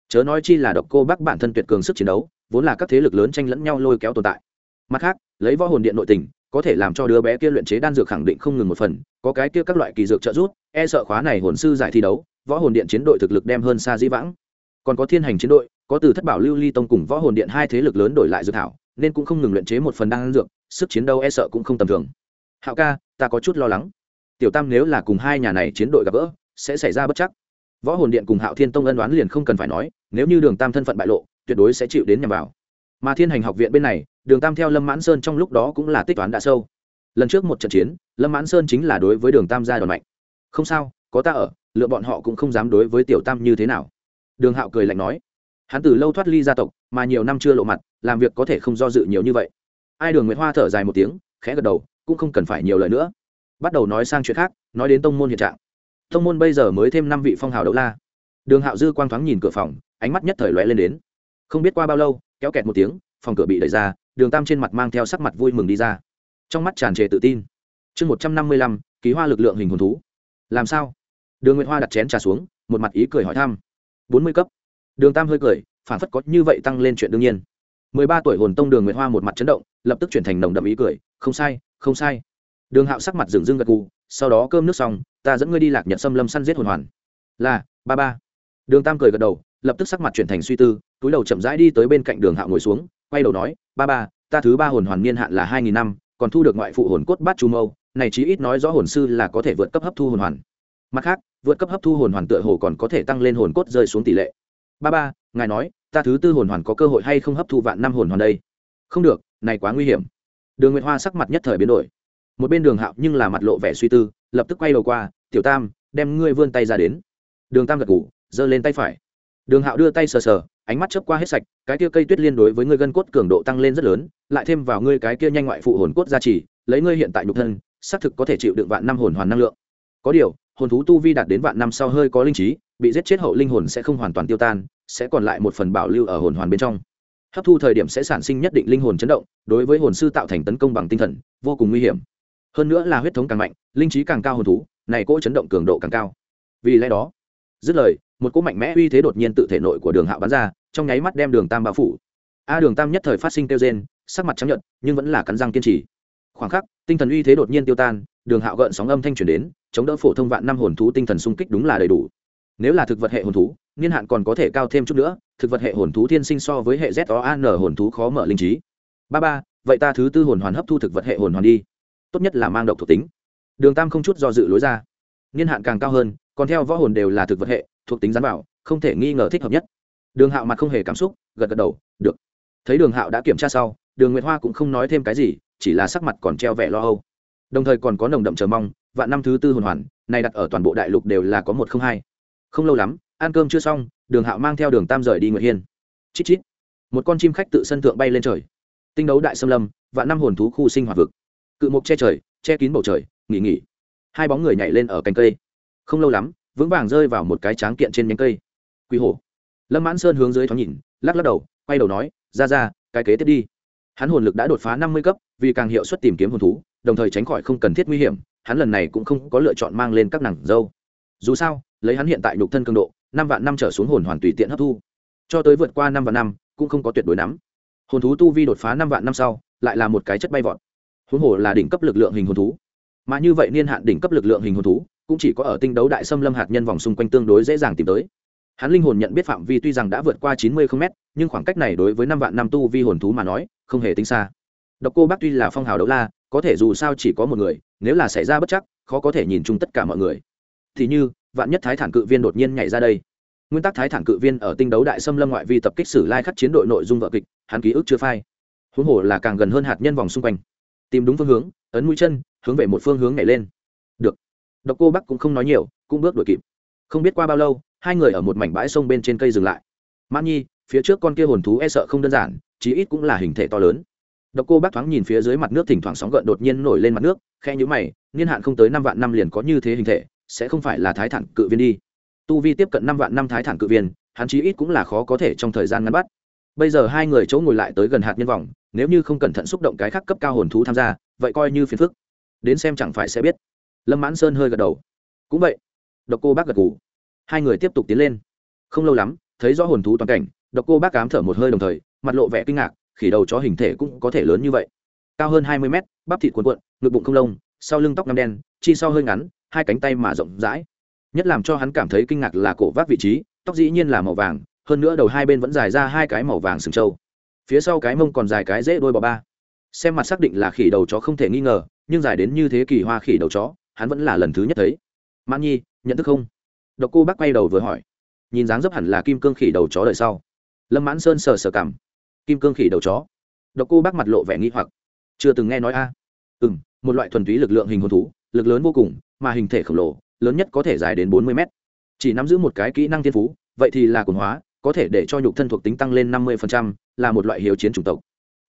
Chớ nói chi là độc cô bác bản thân tuyệt cường sức chiến đấu, vốn là các thế lực lớn tranh lẫn nhau lôi kéo tồn tại. Mặt khác, lấy võ hồn điện nội tình, có thể làm cho đứa bé kia luyện chế đan dược khẳng định không ngừng một phần, có cái kia các loại kỳ dược trợ giúp e sợ khóa này hồn sư giải thi đấu, võ hồn điện chiến đội thực lực đem hơn xa dĩ vãng. Còn có thiên hành chiến đội, có từ thất bảo lưu ly tông cùng võ hồn điện hai thế lực lớn đổi lại dự thảo nên cũng không ngừng luyện chế một phần đan dược, sức chiến đấu e sợ cũng không tầm thường. Hạo ca, ta có chút lo lắng. Tiểu tam nếu là cùng hai nhà này chiến đội gặp gỡ, sẽ xảy ra bất chắc. Võ hồn điện cùng hạo thiên tông ân đoán liền không cần phải nói, nếu như đường tam thân phận bại lộ, tuyệt đối sẽ chịu đến nhằm vào. Mà thiên hành học viện bên này, đường tam theo lâm mãn sơn trong lúc đó cũng là tích toán đã sâu. Lần trước một trận chiến, lâm mãn sơn chính là đối với đường tam gia đòn mạnh. Không sao, có ta ở, lựa bọn họ cũng không dám đối với tiểu tam như thế nào. Đường hạo cười lạnh nói. Hắn từ lâu thoát ly gia tộc mà nhiều năm chưa lộ mặt, làm việc có thể không do dự nhiều như vậy. Ai đường nguyễn hoa thở dài một tiếng, khẽ gật đầu, cũng không cần phải nhiều lời nữa. Bắt đầu nói sang chuyện khác, nói đến tông môn hiện trạng. Tông môn bây giờ mới thêm năm vị phong hào đấu la. Đường hạo dư quang thoáng nhìn cửa phòng, ánh mắt nhất thời lóe lên đến. Không biết qua bao lâu, kéo kẹt một tiếng, phòng cửa bị đẩy ra, đường tam trên mặt mang theo sắc mặt vui mừng đi ra. Trong mắt tràn trề tự tin. Chương một trăm năm mươi lăm ký hoa lực lượng hình hồn thú. Làm sao? Đường nguyễn hoa đặt chén trà xuống, một mặt ý cười hỏi thăm. Bốn mươi cấp. Đường tam hơi cười phản phất có như vậy tăng lên chuyện đương nhiên. Mười ba tuổi hồn tông đường Nguyệt hoa một mặt chấn động, lập tức chuyển thành nồng đậm ý cười, không sai không sai. Đường hạo sắc mặt dừng dưng gật gù, sau đó cơm nước xong, ta dẫn ngươi đi lạc nhật xâm lâm săn giết hồn hoàn. Là, ba ba. Đường tam cười gật đầu, lập tức sắc mặt chuyển thành suy tư, túi đầu chậm rãi đi tới bên cạnh đường hạo ngồi xuống, quay đầu nói, ba ba, ta thứ ba hồn hoàn niên hạn là hai nghìn năm, còn thu được ngoại phụ hồn cốt bát chu mâu, này chí ít nói rõ hồn sư là có thể vượt cấp hấp thu hồn hoàn. Mặt khác, vượt cấp hấp thu hồn hoàn tựa hồ còn có thể tăng lên hồn cốt rơi xuống tỷ lệ ba ba, ngài nói, ta thứ tư hồn hoàn có cơ hội hay không hấp thu vạn năm hồn hoàn đây? Không được, này quá nguy hiểm. Đường nguyệt hoa sắc mặt nhất thời biến đổi. Một bên đường hạo nhưng là mặt lộ vẻ suy tư, lập tức quay đầu qua, tiểu tam, đem ngươi vươn tay ra đến. Đường tam gật ngủ giơ lên tay phải. Đường hạo đưa tay sờ sờ, ánh mắt chớp qua hết sạch, cái kia cây tuyết liên đối với ngươi gân cốt cường độ tăng lên rất lớn, lại thêm vào ngươi cái kia nhanh ngoại phụ hồn cốt gia trì, lấy ngươi hiện tại nhục thân, xác thực có thể chịu đựng vạn năm hồn hoàn năng lượng. Có điều hồn thú tu vi đạt đến vạn năm sau hơi có linh trí, bị giết chết hậu linh hồn sẽ không hoàn toàn tiêu tan, sẽ còn lại một phần bảo lưu ở hồn hoàn bên trong. Hấp thu thời điểm sẽ sản sinh nhất định linh hồn chấn động, đối với hồn sư tạo thành tấn công bằng tinh thần, vô cùng nguy hiểm. Hơn nữa là huyết thống càng mạnh, linh trí càng cao hồn thú, này cỗ chấn động cường độ càng cao. Vì lẽ đó, dứt lời, một cỗ mạnh mẽ uy thế đột nhiên tự thể nội của đường hạo bắn ra, trong nháy mắt đem đường tam bao phủ. A à, đường tam nhất thời phát sinh kêu rên, sắc mặt chấp nhận nhưng vẫn là cắn răng kiên trì. Khoảng khắc, tinh thần uy thế đột nhiên tiêu tan đường hạo gợn sóng âm thanh truyền đến, chống đỡ phổ thông vạn năm hồn thú tinh thần sung kích đúng là đầy đủ. Nếu là thực vật hệ hồn thú, niên hạn còn có thể cao thêm chút nữa, thực vật hệ hồn thú thiên sinh so với hệ z o an hồn thú khó mở linh trí. Ba ba, vậy ta thứ tư hồn hoàn hấp thu thực vật hệ hồn hoàn đi. Tốt nhất là mang độc thuộc tính. Đường tam không chút do dự lối ra. Niên hạn càng cao hơn, còn theo võ hồn đều là thực vật hệ, thuộc tính gián bảo, không thể nghi ngờ thích hợp nhất. Đường hạo mặt không hề cảm xúc, gật gật đầu, được. Thấy đường hạo đã kiểm tra sau, đường nguyệt hoa cũng không nói thêm cái gì, chỉ là sắc mặt còn treo vẻ lo âu đồng thời còn có nồng đậm chờ mong, vạn năm thứ tư hồn hoàn, này đặt ở toàn bộ đại lục đều là có một không hai. Không lâu lắm, ăn cơm chưa xong, đường hạo mang theo đường tam rời đi nguyệt hiên. Chít chít. Một con chim khách tự sân thượng bay lên trời. Tinh đấu đại xâm lâm, vạn năm hồn thú khu sinh hoạt vực. Cự mục che trời, che kín bầu trời, nghỉ nghỉ. Hai bóng người nhảy lên ở cành cây. Không lâu lắm, vững vàng rơi vào một cái tráng kiện trên nhánh cây. Quy hổ. Lâm mãn sơn hướng dưới thoáng nhìn, lắc lắc đầu, quay đầu nói, ra ra, cái kế tiếp đi hắn hồn lực đã đột phá năm mươi cấp, vì càng hiệu suất tìm kiếm hồn thú, đồng thời tránh khỏi không cần thiết nguy hiểm, hắn lần này cũng không có lựa chọn mang lên các nàng dâu. Dù sao, lấy hắn hiện tại nhục thân cường độ, năm vạn năm trở xuống hồn hoàn tùy tiện hấp thu. Cho tới vượt qua năm vạn năm, cũng không có tuyệt đối nắm. Hồn thú tu vi đột phá năm vạn năm sau, lại là một cái chất bay vọt. Huống hồ là đỉnh cấp lực lượng hình hồn thú. Mà như vậy niên hạn đỉnh cấp lực lượng hình hồn thú, cũng chỉ có ở tinh đấu đại xâm lâm hạt nhân vòng xung quanh tương đối dễ dàng tìm tới hắn linh hồn nhận biết phạm vi tuy rằng đã vượt qua chín mươi km nhưng khoảng cách này đối với năm vạn năm tu vi hồn thú mà nói, không hề tính xa. Độc cô bác tuy là phong hào đấu la, có thể dù sao chỉ có một người, nếu là xảy ra bất chắc, khó có thể nhìn chung tất cả mọi người. Thì như, vạn nhất thái thản cự viên đột nhiên nhảy ra đây. Nguyên tắc thái thản cự viên ở tinh đấu đại xâm lâm ngoại vi tập kích sử lai khắc chiến đội nội dung vợ kịch, hắn ký ức chưa phai. Huống hồ là càng gần hơn hạt nhân vòng xung quanh. Tìm đúng phương hướng, ấn mũi chân, hướng về một phương hướng nhảy lên. Được. Độc cô bắc cũng không nói nhiều, cũng bước đuổi kịp. Không biết qua bao lâu hai người ở một mảnh bãi sông bên trên cây dừng lại. Mãn nhi, phía trước con kia hồn thú e sợ không đơn giản, chí ít cũng là hình thể to lớn. Độc cô bác thoáng nhìn phía dưới mặt nước thỉnh thoảng sóng gợn đột nhiên nổi lên mặt nước khe nhũ mày, niên hạn không tới năm vạn năm liền có như thế hình thể, sẽ không phải là thái thản cự viên đi. Tu vi tiếp cận năm vạn năm thái thản cự viên, hắn chí ít cũng là khó có thể trong thời gian ngắn bắt. Bây giờ hai người chỗ ngồi lại tới gần hạt nhân vòng, nếu như không cẩn thận xúc động cái khác cấp cao hồn thú tham gia, vậy coi như phiền phức. Đến xem chẳng phải sẽ biết. Lâm mãn sơn hơi gật đầu. Cũng vậy. Độc cô bác gật ngủ hai người tiếp tục tiến lên. Không lâu lắm, thấy rõ hồn thú toàn cảnh, độc cô bác cám thở một hơi đồng thời, mặt lộ vẻ kinh ngạc, khỉ đầu chó hình thể cũng có thể lớn như vậy. Cao hơn hai mươi mét, bắp thịt cuộn cuộn, ngực bụng không lông, sau lưng tóc ngăm đen, chi sau hơi ngắn, hai cánh tay mà rộng rãi. Nhất làm cho hắn cảm thấy kinh ngạc là cổ vác vị trí, tóc dĩ nhiên là màu vàng, hơn nữa đầu hai bên vẫn dài ra hai cái màu vàng sừng trâu. Phía sau cái mông còn dài cái dễ đôi bò ba. Xem mặt xác định là khỉ đầu chó không thể nghi ngờ, nhưng dài đến như thế kỳ hoa khỉ đầu chó, hắn vẫn là lần thứ nhất thấy. Mãn nhi, nhận thức không? Độc cô bác quay đầu vừa hỏi, nhìn dáng dấp hẳn là kim cương khỉ đầu chó đời sau. Lâm mãn sơn sờ sờ cảm kim cương khỉ đầu chó. Độc cô bác mặt lộ vẻ nghi hoặc, chưa từng nghe nói a. À. ừ m một loại thuần túy lực lượng hình hồn thú, lực lớn vô cùng, mà hình thể khổng lồ, lớn nhất có thể dài đến bốn mươi mét. Chỉ nắm giữ một cái kỹ năng thiên phú, vậy thì là quần hóa, có thể để cho nhục thân thuộc tính tăng lên năm mươi là một loại hiếu chiến chủng tộc.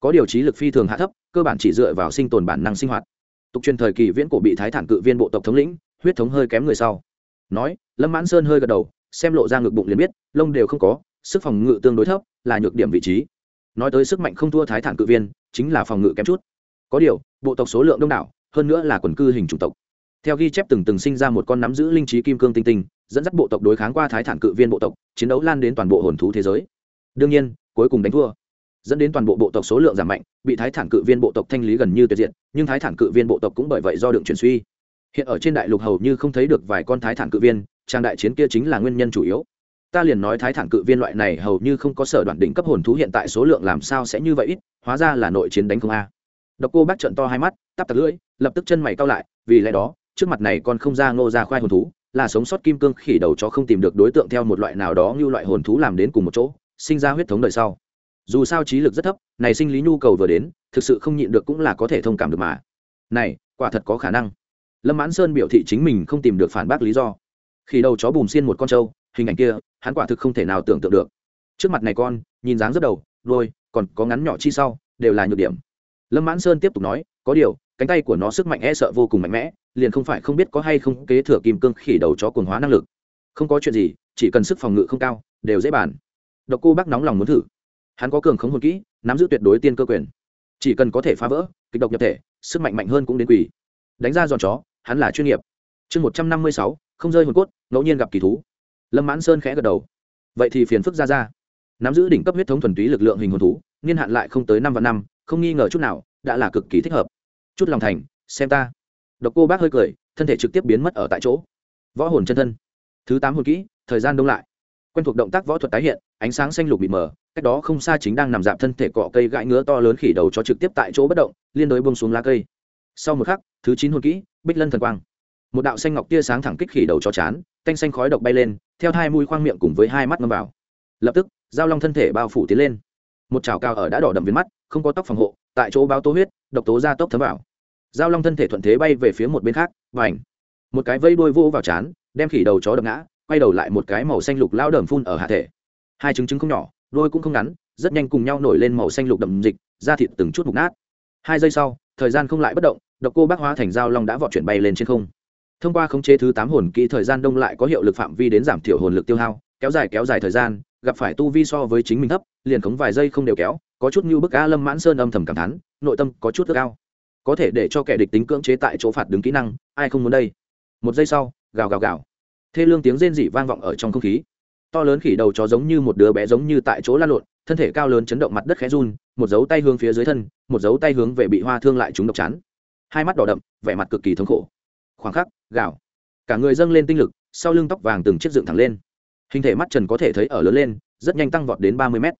Có điều trí lực phi thường hạ thấp, cơ bản chỉ dựa vào sinh tồn bản năng sinh hoạt. Tục truyền thời kỳ viễn cổ bị thái thản cự viên bộ tộc thống lĩnh, huyết thống hơi kém người sau nói, lâm mãn sơn hơi gật đầu, xem lộ ra ngực bụng liền biết, lông đều không có, sức phòng ngự tương đối thấp, là nhược điểm vị trí. Nói tới sức mạnh không thua thái thản cự viên, chính là phòng ngự kém chút. Có điều, bộ tộc số lượng đông đảo, hơn nữa là quần cư hình chủng tộc. Theo ghi chép từng từng sinh ra một con nắm giữ linh trí kim cương tinh tinh, dẫn dắt bộ tộc đối kháng qua thái thản cự viên bộ tộc, chiến đấu lan đến toàn bộ hồn thú thế giới. Đương nhiên, cuối cùng đánh thua. Dẫn đến toàn bộ bộ tộc số lượng giảm mạnh, bị thái thản cự viên bộ tộc thanh lý gần như tuyệt diện nhưng thái thản cự viên bộ tộc cũng bởi vậy do đường chuyển suy hiện ở trên đại lục hầu như không thấy được vài con thái thản cự viên, trang đại chiến kia chính là nguyên nhân chủ yếu. Ta liền nói thái thản cự viên loại này hầu như không có sở đoạn đỉnh cấp hồn thú hiện tại số lượng làm sao sẽ như vậy ít, hóa ra là nội chiến đánh không a. Độc cô bác trận to hai mắt, tắp tặc lưỡi, lập tức chân mày cao lại, vì lẽ đó, trước mặt này còn không ra ngô ra khoai hồn thú, là sống sót kim cương khỉ đầu cho không tìm được đối tượng theo một loại nào đó như loại hồn thú làm đến cùng một chỗ, sinh ra huyết thống đời sau. Dù sao trí lực rất thấp, này sinh lý nhu cầu vừa đến, thực sự không nhịn được cũng là có thể thông cảm được mà. Này, quả thật có khả năng lâm mãn sơn biểu thị chính mình không tìm được phản bác lý do. Khi đầu chó bùm xiên một con trâu, hình ảnh kia, hắn quả thực không thể nào tưởng tượng được. Trước mặt này con, nhìn dáng rất đầu đôi còn có ngắn nhỏ chi sau, đều là nhược điểm. Lâm mãn sơn tiếp tục nói, có điều, cánh tay của nó sức mạnh e sợ vô cùng mạnh mẽ, liền không phải không biết có hay không kế thừa kim cương khỉ đầu chó cuồng hóa năng lực. Không có chuyện gì, chỉ cần sức phòng ngự không cao, đều dễ bàn. Độc cô bác nóng lòng muốn thử. Hắn có cường khống hồn kỹ, nắm giữ tuyệt đối tiên cơ quyền. Chỉ cần có thể phá vỡ, kịch độc nhập thể, sức mạnh mạnh hơn cũng đến quỷ. Đánh ra giòn chó hắn là chuyên nghiệp. Chương một trăm năm mươi sáu, không rơi hồn cốt, ngẫu nhiên gặp kỳ thú. Lâm mãn sơn khẽ gật đầu. Vậy thì phiền phức ra ra. Nắm giữ đỉnh cấp huyết thống thuần túy lực lượng hình hồn thú, niên hạn lại không tới năm và năm, không nghi ngờ chút nào, đã là cực kỳ thích hợp. Chút lòng thành, xem ta. Độc cô bác hơi cười, thân thể trực tiếp biến mất ở tại chỗ. Võ hồn chân thân. Thứ tám hồn kỹ, thời gian đông lại. Quen thuộc động tác võ thuật tái hiện, ánh sáng xanh lục bị mờ, cách đó không xa chính đang nằm dạp thân thể cọ cây gãi ngứa to lớn khỉ đầu cho trực tiếp tại chỗ bất động, liên đối bông xuống lá cây. Sau một khắc, thứ chín hồn kỹ bích lân thần quang. Một đạo xanh ngọc tia sáng thẳng kích khỉ đầu cho chán, canh xanh khói độc bay lên, theo hai mũi khoang miệng cùng với hai mắt ngâm vào. Lập tức, giao long thân thể bao phủ tiến lên. Một chảo cao ở đã đỏ đậm viên mắt, không có tóc phòng hộ, tại chỗ báo tố huyết, độc tố ra tốc thấm vào. Giao long thân thể thuận thế bay về phía một bên khác và ảnh một cái vây đuôi vô vào chán, đem khỉ đầu chó đập ngã, quay đầu lại một cái màu xanh lục lao đờm phun ở hạ thể. Hai trứng trứng không nhỏ, đôi cũng không ngắn, rất nhanh cùng nhau nổi lên màu xanh lục đậm dịch, da thịt từng chút mục nát. Hai giây sau, thời gian không lại bất động độc cô bác hóa thành dao long đã vọt chuyển bay lên trên không. Thông qua khống chế thứ tám hồn kỹ thời gian đông lại có hiệu lực phạm vi đến giảm thiểu hồn lực tiêu hao, kéo dài kéo dài thời gian, gặp phải tu vi so với chính mình thấp, liền khống vài giây không đều kéo, có chút như bức a lâm mãn sơn âm thầm cảm thán, nội tâm có chút ước ao. Có thể để cho kẻ địch tính cưỡng chế tại chỗ phạt đứng kỹ năng, ai không muốn đây? Một giây sau, gào gào gào. Thê lương tiếng rên rỉ vang vọng ở trong không khí. To lớn khỉ đầu chó giống như một đứa bé giống như tại chỗ lan lộn, thân thể cao lớn chấn động mặt đất khẽ run, một dấu tay hướng phía dưới thân, một dấu tay hướng về bị hoa thương lại chúng độc chán hai mắt đỏ đậm, vẻ mặt cực kỳ thống khổ. Khoảng khắc, gào. Cả người dâng lên tinh lực, sau lưng tóc vàng từng chiếc dựng thẳng lên. Hình thể mắt trần có thể thấy ở lớn lên, rất nhanh tăng vọt đến ba mươi mét.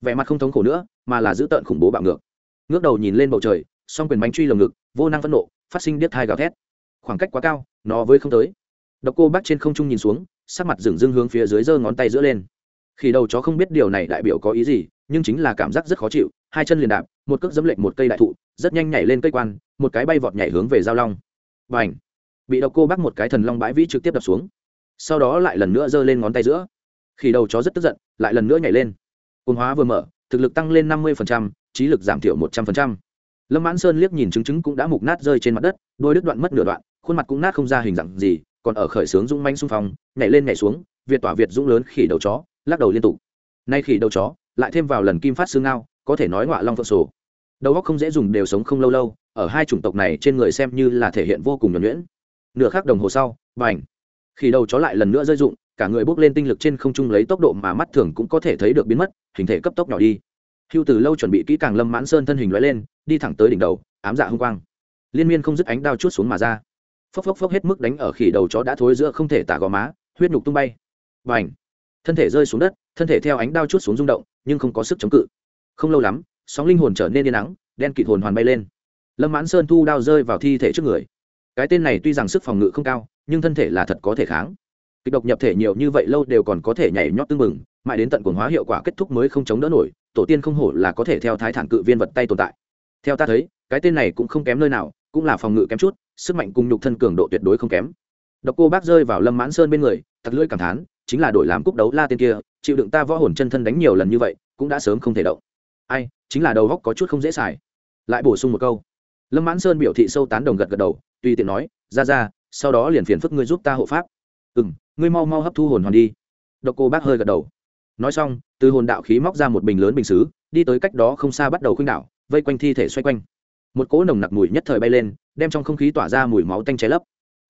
Vẻ mặt không thống khổ nữa, mà là dữ tợn khủng bố bạo ngược. Ngước đầu nhìn lên bầu trời, song quyền bánh truy lồng ngực, vô năng phẫn nộ, phát sinh điếc thai gào thét. Khoảng cách quá cao, nó với không tới. Độc cô bác trên không trung nhìn xuống, sắc mặt dừng dưng hướng phía dưới giơ ngón tay giữa lên. Khi đầu chó không biết điều này đại biểu có ý gì, nhưng chính là cảm giác rất khó chịu, hai chân liền đạp, một cước dẫm lệnh một cây đại thụ rất nhanh nhảy lên cây quan, một cái bay vọt nhảy hướng về giao long. Và ảnh bị độc cô bác một cái thần long bãi vĩ trực tiếp đập xuống. Sau đó lại lần nữa giơ lên ngón tay giữa. Khi đầu chó rất tức giận, lại lần nữa nhảy lên. Cồn hóa vừa mở, thực lực tăng lên năm mươi trí lực giảm thiểu một trăm linh lâm mãn sơn liếc nhìn chứng chứng cũng đã mục nát rơi trên mặt đất, đôi đứt đoạn mất nửa đoạn, khuôn mặt cũng nát không ra hình dạng gì, còn ở khởi sướng dũng manh xung phong, nhảy lên nhảy xuống, việt tỏa việt dũng lớn khỉ đầu chó, lắc đầu liên tục. Nay khỉ đầu chó, lại thêm vào lần kim phát xương ngao, có thể nói ngọa long phượng sổ đầu óc không dễ dùng đều sống không lâu lâu, ở hai chủng tộc này trên người xem như là thể hiện vô cùng nhuẩn nhuyễn. Nửa khắc đồng hồ sau và ảnh khi đầu chó lại lần nữa rơi dụng cả người bốc lên tinh lực trên không trung lấy tốc độ mà mắt thường cũng có thể thấy được biến mất, hình thể cấp tốc nhỏ đi. Hưu từ lâu chuẩn bị kỹ càng lâm mãn sơn thân hình lóe lên, đi thẳng tới đỉnh đầu, ám dạ hung quang. Liên miên không dứt ánh đao chút xuống mà ra. Phốc phốc phốc hết mức đánh ở khỉ đầu chó đã thối giữa không thể tả gò má, huyết nhục tung bay. Và ảnh thân thể rơi xuống đất, thân thể theo ánh đao chút xuống rung động, nhưng không có sức chống cự. Không lâu lắm sóng linh hồn trở nên yên nắng đen kịt hồn hoàn bay lên. Lâm mãn sơn thu đao rơi vào thi thể trước người. Cái tên này tuy rằng sức phòng ngự không cao, nhưng thân thể là thật có thể kháng. Kịch độc nhập thể nhiều như vậy lâu đều còn có thể nhảy nhót tưng mừng mãi đến tận cuồng hóa hiệu quả kết thúc mới không chống đỡ nổi, tổ tiên không hổ là có thể theo thái thản cự viên vật tay tồn tại. Theo ta thấy, cái tên này cũng không kém nơi nào, cũng là phòng ngự kém chút, sức mạnh cùng nhục thân cường độ tuyệt đối không kém. Độc cô bác rơi vào lâm mãn sơn bên người, thật lưỡi cảm thán, chính là đổi làm cúc đấu la tên kia, chịu đựng ta võ hồn chân thân đánh nhiều lần như vậy, cũng đã sớm không thể động. Ai chính là đầu góc có chút không dễ xài. Lại bổ sung một câu. Lâm mãn sơn biểu thị sâu tán đồng gật gật đầu, tùy tiện nói, ra ra, sau đó liền phiền phức ngươi giúp ta hộ pháp. Ừ m ngươi mau mau hấp thu hồn hoàn đi. Độc cô bác hơi gật đầu. Nói xong, từ hồn đạo khí móc ra một bình lớn bình xứ, đi tới cách đó không xa bắt đầu khuynh đảo, vây quanh thi thể xoay quanh. Một cỗ nồng nặc mùi nhất thời bay lên, đem trong không khí tỏa ra mùi máu tanh cháy lấp.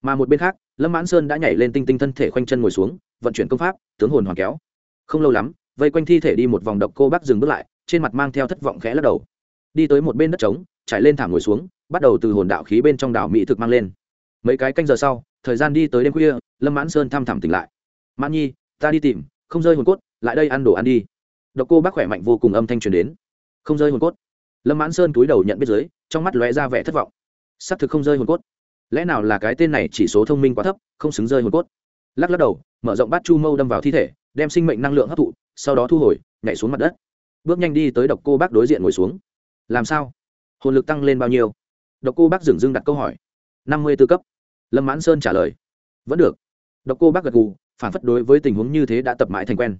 Mà một bên khác, lâm mãn sơn đã nhảy lên tinh tinh thân thể khoanh chân ngồi xuống, vận chuyển công pháp, tướng hồn hoàn kéo. Không lâu lắm vây quanh thi thể đi một vòng độc cô bác dừng bước lại, trên mặt mang theo thất vọng khẽ lắc đầu. Đi tới một bên đất trống, trải lên thảm ngồi xuống, bắt đầu từ hồn đạo khí bên trong đảo mỹ thực mang lên. Mấy cái canh giờ sau, thời gian đi tới đêm khuya, lâm mãn sơn thăm thẳm tỉnh lại. Mãn nhi, ta đi tìm, không rơi hồn cốt, lại đây ăn đồ ăn đi. Độc cô bác khỏe mạnh vô cùng âm thanh truyền đến. Không rơi hồn cốt? Lâm mãn sơn túi đầu nhận biết dưới, trong mắt lóe ra vẻ thất vọng. S ắ c thực không rơi hồn cốt. Lẽ nào là cái tên này chỉ số thông minh quá thấp, không xứng rơi hồn cốt? Lắc lắc đầu, mở rộng bát chu mâu đâm vào thi thể, đem sinh mệnh năng lượng hấp thụ sau đó thu hồi, nhảy xuống mặt đất. Bước nhanh đi tới độc cô bác đối diện ngồi xuống. Làm sao? Hồn lực tăng lên bao nhiêu? Độc cô bác dừng dưng đặt câu hỏi. Năm mươi tư cấp. Lâm mãn sơn trả lời. Vẫn được. Độc cô bác gật gù, phản phất đối với tình huống như thế đã tập mãi thành quen.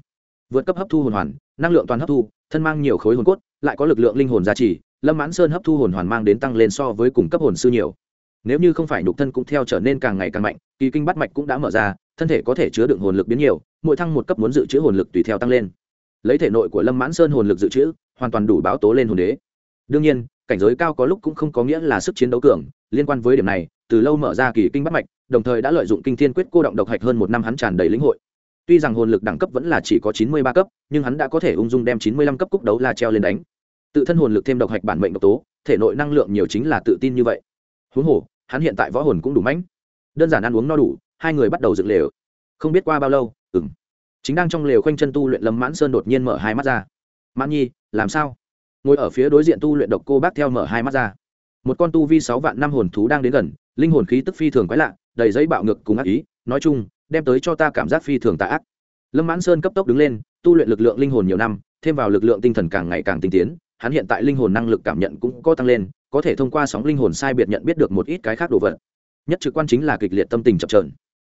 Vượt cấp hấp thu hồn hoàn, năng lượng toàn hấp thu, thân mang nhiều khối hồn cốt, lại có lực lượng linh hồn giá trị lâm mãn sơn hấp thu hồn hoàn mang đến tăng lên so với cùng cấp hồn sư nhiều. Nếu như không phải nhục thân cũng theo trở nên càng ngày càng mạnh, kỳ kinh bắt mạch cũng đã mở ra, thân thể có thể chứa đựng hồn lực biến nhiều mỗi thăng một cấp muốn dự trữ hồn lực tùy theo tăng lên. Lấy thể nội của lâm mãn sơn hồn lực dự trữ, hoàn toàn đủ báo tố lên hồn đế. Đương nhiên, cảnh giới cao có lúc cũng không có nghĩa là sức chiến đấu cường, liên quan với điểm này, từ lâu mở ra kỳ kinh bắt mạch, đồng thời đã lợi dụng kinh thiên quyết cô động độc hạch hơn một năm hắn tràn đầy lĩnh hội. Tuy rằng hồn lực đẳng cấp vẫn là chỉ có chín mươi ba cấp, nhưng hắn đã có thể ung dung đem chín mươi lăm cấp cúc đấu la treo lên đánh. Tự thân hồn lực thêm độc hạch bản mệnh độc tố, thể nội năng lượng nhiều chính là tự tin như vậy. Huống hồ, hắn hiện tại võ hồn cũng đủ mãnh. Đơn giản ăn uống no đủ, hai người bắt đầu dựng lều. Không biết qua bao lâu ừng chính đang trong lều khoanh chân tu luyện lâm mãn sơn đột nhiên mở hai mắt ra. Mãn nhi, làm sao? Ngồi ở phía đối diện tu luyện độc cô bác theo mở hai mắt ra. Một con tu vi sáu vạn năm hồn thú đang đến gần, linh hồn khí tức phi thường quái lạ, đầy giấy bạo ngược cùng ác ý, nói chung, đem tới cho ta cảm giác phi thường tạ ác. Lâm mãn sơn cấp tốc đứng lên, tu luyện lực lượng linh hồn nhiều năm, thêm vào lực lượng tinh thần càng ngày càng tinh tiến, hắn hiện tại linh hồn năng lực cảm nhận cũng có tăng lên, có thể thông qua sóng linh hồn sai biệt nhận biết được một ít cái khác đồ vật. Nhất trực quan chính là kịch liệt tâm tình chập trờn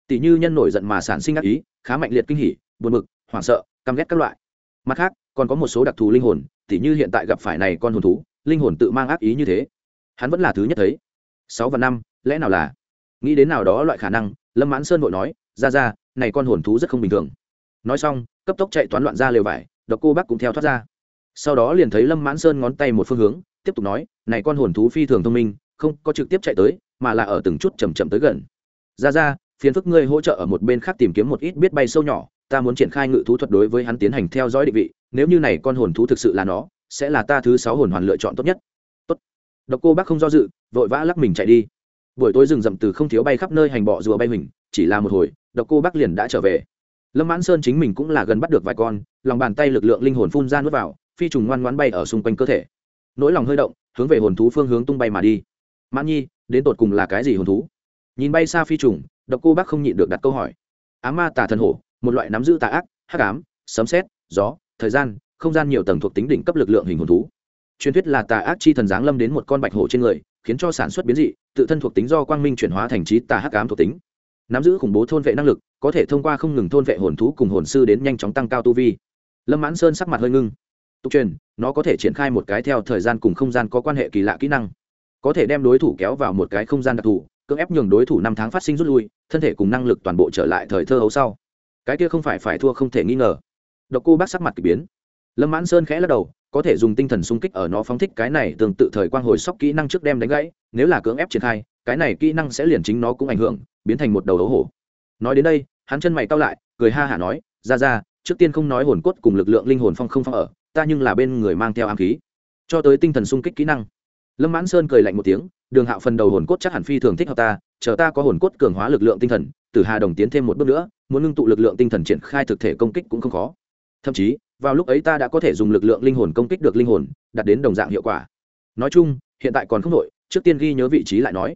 tỷ như nhân nổi giận mà sản sinh ác ý, khá mạnh liệt kinh hỉ, buồn bực, hoảng sợ, căm ghét các loại. Mặt khác, còn có một số đặc thù linh hồn, tỷ như hiện tại gặp phải này con hồn thú, linh hồn tự mang ác ý như thế. Hắn vẫn là thứ nhất thấy. Sáu và năm, lẽ nào là? Nghĩ đến nào đó loại khả năng, lâm mãn sơn vội nói, ra ra, này con hồn thú rất không bình thường. Nói xong, cấp tốc chạy toán loạn ra lều vải, độc cô bác cũng theo thoát ra. Sau đó liền thấy lâm mãn sơn ngón tay một phương hướng, tiếp tục nói, này con hồn thú phi thường thông minh, không có trực tiếp chạy tới, mà là ở từng chút chầm chậm tới gần. Ra ra phiền phức ngươi hỗ trợ ở một bên khác tìm kiếm một ít biết bay sâu nhỏ, ta muốn triển khai ngự thú thuật đối với hắn tiến hành theo dõi định vị, nếu như này con hồn thú thực sự là nó, sẽ là ta thứ sáu hồn hoàn lựa chọn tốt nhất. Tốt. Độc cô bác không do dự, vội vã lắc mình chạy đi. Buổi tối rừng rậm từ không thiếu bay khắp nơi hành bọ rùa bay mình chỉ là một hồi, độc cô bác liền đã trở về. Lâm mãn sơn chính mình cũng là gần bắt được vài con, lòng bàn tay lực lượng linh hồn phun ra nuốt vào, phi trùng ngoan ngoãn bay ở xung quanh cơ thể. Nỗi lòng hơi động, hướng về hồn thú phương hướng tung bay mà đi. Mãn nhi, đến tột cùng là cái gì hồn thú? Nhìn bay xa phi trùng độc cô bác không nhịn được đặt câu hỏi. Á ma tà thần hổ, một loại nắm giữ tà ác, hắc ám, sấm xét gió, thời gian, không gian nhiều tầng thuộc tính đỉnh cấp lực lượng hình hồn thú. Truyền thuyết là tà ác chi thần giáng lâm đến một con bạch hổ trên người, khiến cho sản xuất biến dị, tự thân thuộc tính do quang minh chuyển hóa thành trí tà hắc ám thuộc tính. Nắm giữ khủng bố thôn vệ năng lực, có thể thông qua không ngừng thôn vệ hồn thú cùng hồn sư đến nhanh chóng tăng cao tu vi. Lâm mãn sơn sắc mặt hơi ngưng. Tục truyền, nó có thể triển khai một cái theo thời gian cùng không gian có quan hệ kỳ lạ kỹ năng. Có thể đem đối thủ kéo vào một cái không gian đặc thù cưỡng ép nhường đối thủ năm tháng phát sinh rút lui, thân thể cùng năng lực toàn bộ trở lại thời thơ hấu sau. Cái kia không phải phải thua không thể nghi ngờ. Độc cô bác sắc mặt k ỳ biến. Lâm mãn sơn khẽ lắc đầu, có thể dùng tinh thần sung kích ở nó phóng thích cái này tương tự thời quang hồi sóc kỹ năng trước đem đánh gãy, nếu là cưỡng ép triển khai, cái này kỹ năng sẽ liền chính nó cũng ảnh hưởng, biến thành một đầu ấu hổ. Nói đến đây, hắn chân mày cao lại, cười ha hả nói, ra ra, trước tiên không nói hồn cốt cùng lực lượng linh hồn phong không phong ở, ta nhưng là bên người mang theo ám khí. Cho tới tinh thần sung kích kỹ năng lâm mãn sơn cười lạnh một tiếng, đường hạo phần đầu hồn cốt chắc hẳn phi thường thích hợp ta, chờ ta có hồn cốt cường hóa lực lượng tinh thần từ hà đồng tiến thêm một bước nữa, muốn ngưng tụ lực lượng tinh thần triển khai thực thể công kích cũng không khó. Thậm chí, vào lúc ấy ta đã có thể dùng lực lượng linh hồn công kích được linh hồn, đạt đến đồng dạng hiệu quả. Nói chung, hiện tại còn không nội trước tiên ghi nhớ vị trí lại nói.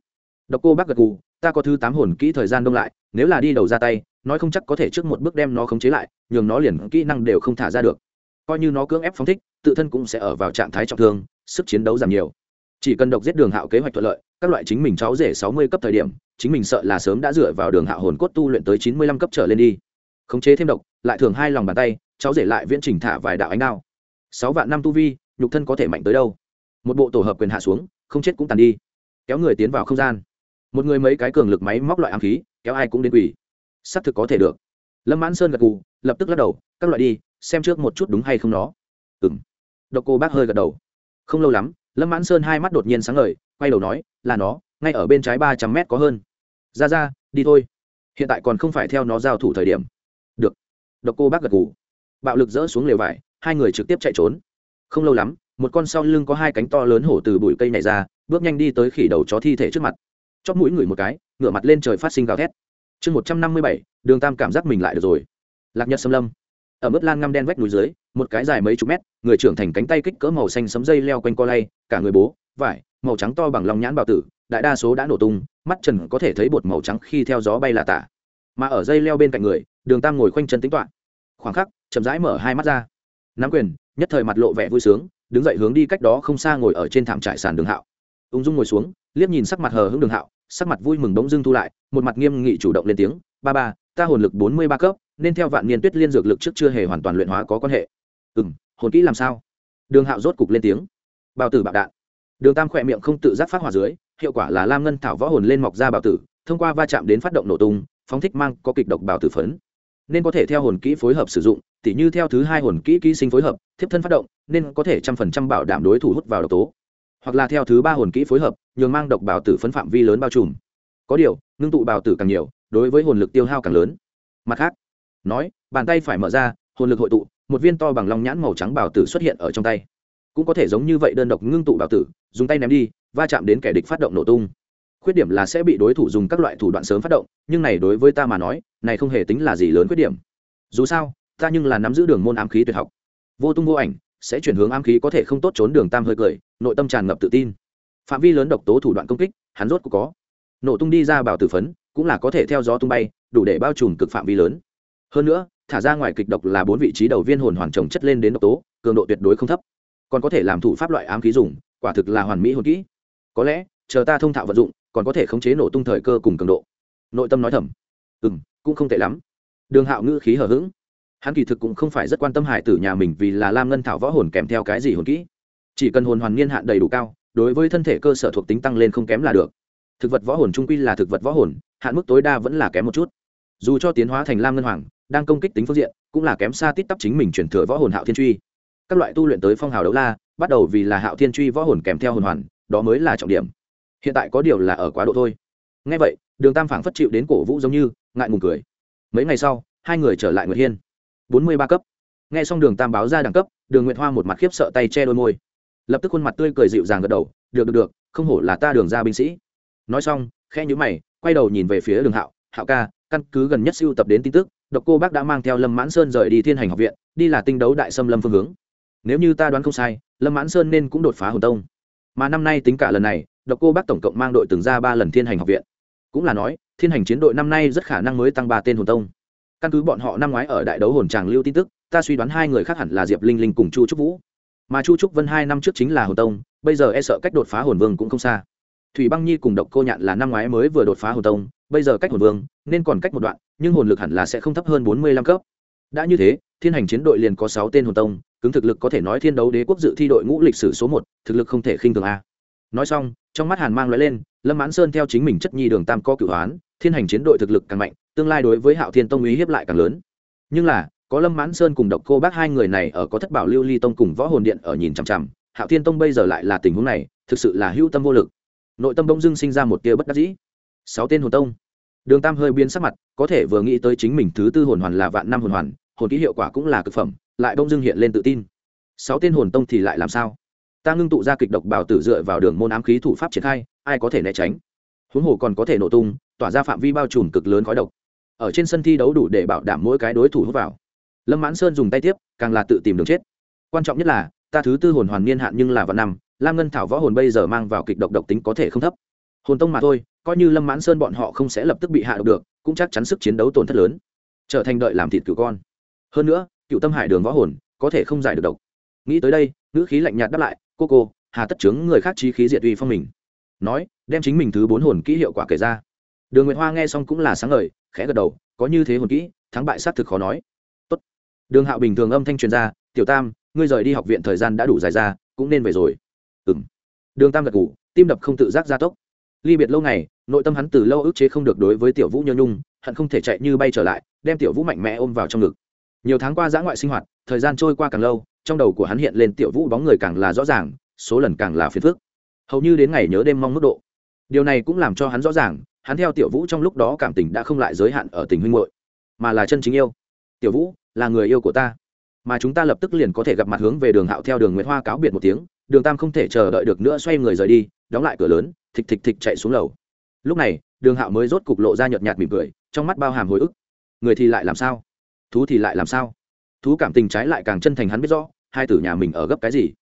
Độc cô bác gật gù, ta có thứ tám hồn kỹ thời gian đông lại, nếu là đi đầu ra tay, nói không chắc có thể trước một bước đem nó khống chế lại, nhường nó liền kỹ năng đều không thả ra được. Coi như nó cưỡng ép phóng thích, tự thân cũng sẽ ở vào trạng thái trọng thương, sức chiến đấu giảm nhiều chỉ cần độc giết đường hạo kế hoạch thuận lợi, các loại chính mình cháu rể sáu mươi cấp thời điểm, chính mình sợ là sớm đã dựa vào đường hạo hồn cốt tu luyện tới chín mươi lăm cấp trở lên đi. Khống chế thêm độc, lại thường hai lòng bàn tay, cháu rể lại viễn trình thả vài đạo ánh đao. Sáu vạn năm tu vi, nhục thân có thể mạnh tới đâu? Một bộ tổ hợp quyền hạ xuống, không chết cũng tàn đi. Kéo người tiến vào không gian. Một người mấy cái cường lực máy móc loại ám khí, kéo ai cũng đến quỷ. Xác thực có thể được. Lâm mãn sơn gật gù, lập tức lắc đầu, các loại đi, xem trước một chút đúng hay không nó. Ừng độc cô bác hơi gật đầu. Không lâu lắm lâm mãn sơn hai mắt đột nhiên sáng ngời, quay đầu nói, là nó, ngay ở bên trái ba trăm mét có hơn. Ra ra, đi thôi. Hiện tại còn không phải theo nó giao thủ thời điểm. Được. Độc cô bác gật gù. Bạo lực dỡ xuống lều vải, hai người trực tiếp chạy trốn. Không lâu lắm, một con sau lưng có hai cánh to lớn hổ từ bụi cây này ra, bước nhanh đi tới khỉ đầu chó thi thể trước mặt. Chóp mũi ngửi một cái, ngửa mặt lên trời phát sinh gào thét. Chương một trăm năm mươi bảy, đường tam cảm giác mình lại được rồi. Lạc nhật xâm lâm ở mức lan ngăm đen vách núi dưới, một cái dài mấy chục mét, người trưởng thành cánh tay kích cỡ màu xanh sấm dây leo quanh co lay, cả người bố, vải, màu trắng to bằng lòng nhãn bào tử, đại đa số đã nổ tung, mắt trần có thể thấy bột màu trắng khi theo gió bay là tả. Mà ở dây leo bên cạnh người, đường tam ngồi khoanh chân tính toạ khoảng khắc, chậm rãi mở hai mắt ra. Nắm quyền, nhất thời mặt lộ vẻ vui sướng, đứng dậy hướng đi cách đó không xa ngồi ở trên thảm trải sàn đường hạo. Ung dung ngồi xuống, liếc nhìn sắc mặt hờ hững đường hạo, sắc mặt vui mừng bỗng dưng thu lại, một mặt nghiêm nghị chủ động lên tiếng, ba ba ta hồn lực bốn mươi ba cấp, nên theo vạn niên tuyết liên dược lực trước chưa hề hoàn toàn luyện hóa có quan hệ. Ừ m hồn kỹ làm sao? Đường hạo rốt cục lên tiếng. Bào tử bạo đạn. Đường tam khỏe miệng không tự giác phát hỏa dưới, hiệu quả là lam ngân thảo võ hồn lên mọc ra bào tử, thông qua va chạm đến phát động nổ tung, phóng thích mang có kịch độc bào tử phấn. Nên có thể theo hồn kỹ phối hợp sử dụng, tỉ như theo thứ hai hồn kỹ kỹ sinh phối hợp, thiếp thân phát động, nên có thể trăm phần trăm bảo đảm đối thủ hút vào độc tố. Hoặc là theo thứ ba hồn kỹ phối hợp, nhường mang độc bào tử phấn phạm vi lớn bao trùm. Có điều, ngưng tụ bào tử càng nhiều đối với hồn lực tiêu hao càng lớn. Mặt khác, nói, bàn tay phải mở ra, hồn lực hội tụ, một viên to bằng lòng nhãn màu trắng bảo tử xuất hiện ở trong tay. Cũng có thể giống như vậy đơn độc ngưng tụ bảo tử, dùng tay ném đi, va chạm đến kẻ địch phát động nổ tung. Khuyết điểm là sẽ bị đối thủ dùng các loại thủ đoạn sớm phát động, nhưng này đối với ta mà nói, này không hề tính là gì lớn khuyết điểm. Dù sao, ta nhưng là nắm giữ đường môn ám khí tuyệt học. Vô tung vô ảnh, sẽ chuyển hướng ám khí có thể không tốt trốn đường tam hơi cười, nội tâm tràn ngập tự tin. Phạm vi lớn độc tố thủ đoạn công kích, hắn rốt cũng có. Nổ tung đi ra bảo tử phấn cũng là có thể theo gió tung bay, đủ để bao trùm cực phạm vi lớn. Hơn nữa, thả ra ngoài kịch độc là bốn vị trí đầu viên hồn hoàn trồng chất lên đến độc tố, cường độ tuyệt đối không thấp. Còn có thể làm thủ pháp loại ám khí dùng, quả thực là hoàn mỹ hồn kỹ. Có lẽ, chờ ta thông thạo vận dụng, còn có thể khống chế nổ tung thời cơ cùng cường độ. Nội tâm nói thầm. Ừ m cũng không tệ lắm. Đường hạo ngữ khí hở h ữ g hắn kỳ thực cũng không phải rất quan tâm hải tử nhà mình vì là lam ngân thảo võ hồn kèm theo cái gì hồn kỹ. Chỉ cần hồn hoàn niên hạn đầy đủ cao, đối với thân thể cơ sở thuộc tính tăng lên không kém là được thực vật võ hồn trung quy là thực vật võ hồn, hạn mức tối đa vẫn là kém một chút. Dù cho tiến hóa thành lam ngân hoàng, đang công kích tính phương diện, cũng là kém xa tít tắp chính mình chuyển thừa võ hồn hạo thiên truy. Các loại tu luyện tới phong hào đấu la, bắt đầu vì là hạo thiên truy võ hồn kèm theo hồn hoàn, đó mới là trọng điểm. Hiện tại có điều là ở quá độ thôi. Ngay vậy, đường tam phảng phất chịu đến cổ vũ giống như, ngại ngùng cười. Mấy ngày sau, hai người trở lại nguyệt hiên. Bốn mươi ba cấp. Nghe xong đường tam báo ra đẳng cấp, đường nguyệt hoa một mặt khiếp sợ tay che đôi môi. Lập tức khuôn mặt tươi cười dịu dàng gật đầu, được được được, không hổ là ta đường ra binh sĩ nói xong khe nhữ mày, quay đầu nhìn về phía đường hạo. Hạo ca, căn cứ gần nhất siêu tập đến tin tức, độc cô bác đã mang theo lâm mãn sơn rời đi thiên hành học viện, đi là tinh đấu đại xâm lâm phương hướng. Nếu như ta đoán không sai, lâm mãn sơn nên cũng đột phá hồn tông. Mà năm nay tính cả lần này, độc cô bác tổng cộng mang đội từng ra ba lần thiên hành học viện. Cũng là nói, thiên hành chiến đội năm nay rất khả năng mới tăng ba tên hồn tông. Căn cứ bọn họ năm ngoái ở đại đấu hồn tràng lưu tin tức, ta suy đoán hai người khác hẳn là diệp linh linh cùng chu trúc vũ. Mà chu trúc vân hai năm trước chính là hồn tông, bây giờ e sợ cách đột phá hồn vương cũng không xa thủy băng nhi cùng độc cô nhạn là năm ngoái mới vừa đột phá hồn tông, bây giờ cách hồn vương, nên còn cách một đoạn, nhưng hồn lực hẳn là sẽ không thấp hơn bốn mươi lăm cấp. Đã như thế, thiên hành chiến đội liền có sáu tên hồn tông, cứng thực lực có thể nói thiên đấu đế quốc dự thi đội ngũ lịch sử số một, thực lực không thể khinh thường a. Nói xong, trong mắt hàn mang loại lên, lâm mãn sơn theo chính mình chất nhi đường tam co cửu hoán, thiên hành chiến đội thực lực càng mạnh, tương lai đối với hạo thiên tông uy hiếp lại càng lớn. Nhưng là, có lâm mãn sơn cùng độc cô bác hai người này ở có thất bảo lưu ly tông cùng võ hồn điện ở nhìn chằm chằm, hạo thiên tông bây giờ lại là tình huống này, thực sự là hữu tâm vô lực nội tâm bỗng dưng sinh ra một tia bất đắc dĩ. Sáu tên hồn tông. Đường tam hơi biến sắc mặt, có thể vừa nghĩ tới chính mình thứ tư hồn hoàn là vạn năm hồn hoàn, hồn ký hiệu quả cũng là cực phẩm, lại bỗng dưng hiện lên tự tin. Sáu tên hồn tông thì lại làm sao? Ta ngưng tụ ra kịch độc bảo tử dựa vào đường môn ám khí thủ pháp triển khai, ai có thể né tránh? Huống hồ còn có thể nổ tung, tỏa ra phạm vi bao trùm cực lớn khói độc. Ở trên sân thi đấu đủ để bảo đảm mỗi cái đối thủ hút vào. Lâm mãn sơn dùng tay tiếp, càng là tự tìm đường chết. Quan trọng nhất là, ta thứ tư hồn hoàn niên hạn nhưng là vào năm lam ngân thảo võ hồn bây giờ mang vào kịch độc độc tính có thể không thấp. Hồn tông mà thôi, coi như lâm mãn sơn bọn họ không sẽ lập tức bị hạ độc được, cũng chắc chắn sức chiến đấu tổn thất lớn. Trở thành đợi làm thịt cựu con. Hơn nữa, cựu tâm hải đường võ hồn, có thể không giải được độc. Nghĩ tới đây, ngữ khí lạnh nhạt đáp lại, cô cô, hà tất chướng người khác trí khí diệt uy phong mình. Nói, đem chính mình thứ bốn hồn kỹ hiệu quả kể ra. Đường nguyệt hoa nghe xong cũng là sáng ngời, khẽ gật đầu, có như thế hồn kỹ, thắng bại xác thực khó nói. Tốt. đường hạo bình thường âm thanh truyền ra, tiểu tam, ngươi rời đi học viện thời gian đã đủ dài ra, cũng nên về rồi ừ m đường tam gật ngủ tim đập không tự giác gia tốc. Ly biệt lâu ngày, nội tâm hắn từ lâu ức chế không được đối với tiểu vũ nhơ nhung, hận không thể chạy như bay trở lại, đem tiểu vũ mạnh mẽ ôm vào trong ngực. Nhiều tháng qua giã ngoại sinh hoạt, thời gian trôi qua càng lâu, trong đầu của hắn hiện lên tiểu vũ bóng người càng là rõ ràng, số lần càng là phiền phức. Hầu như đến ngày nhớ đêm mong mức độ. Điều này cũng làm cho hắn rõ ràng, hắn theo tiểu vũ trong lúc đó cảm tình đã không lại giới hạn ở tình huynh hội mà là chân chính yêu. Tiểu vũ, là người yêu của ta, mà chúng ta lập tức liền có thể gặp mặt hướng về đường hạo theo đường nguyễn hoa cáo biệt một tiếng đường tam không thể chờ đợi được nữa xoay người rời đi, đóng lại cửa lớn, thịch thịch thịch chạy xuống lầu. Lúc này, đường hạo mới rốt cục lộ ra nhợt nhạt mỉm cười, trong mắt bao hàm hồi ức. Người thì lại làm sao? Thú thì lại làm sao? Thú cảm tình trái lại càng chân thành hắn biết rõ, hai tử nhà mình ở gấp cái gì?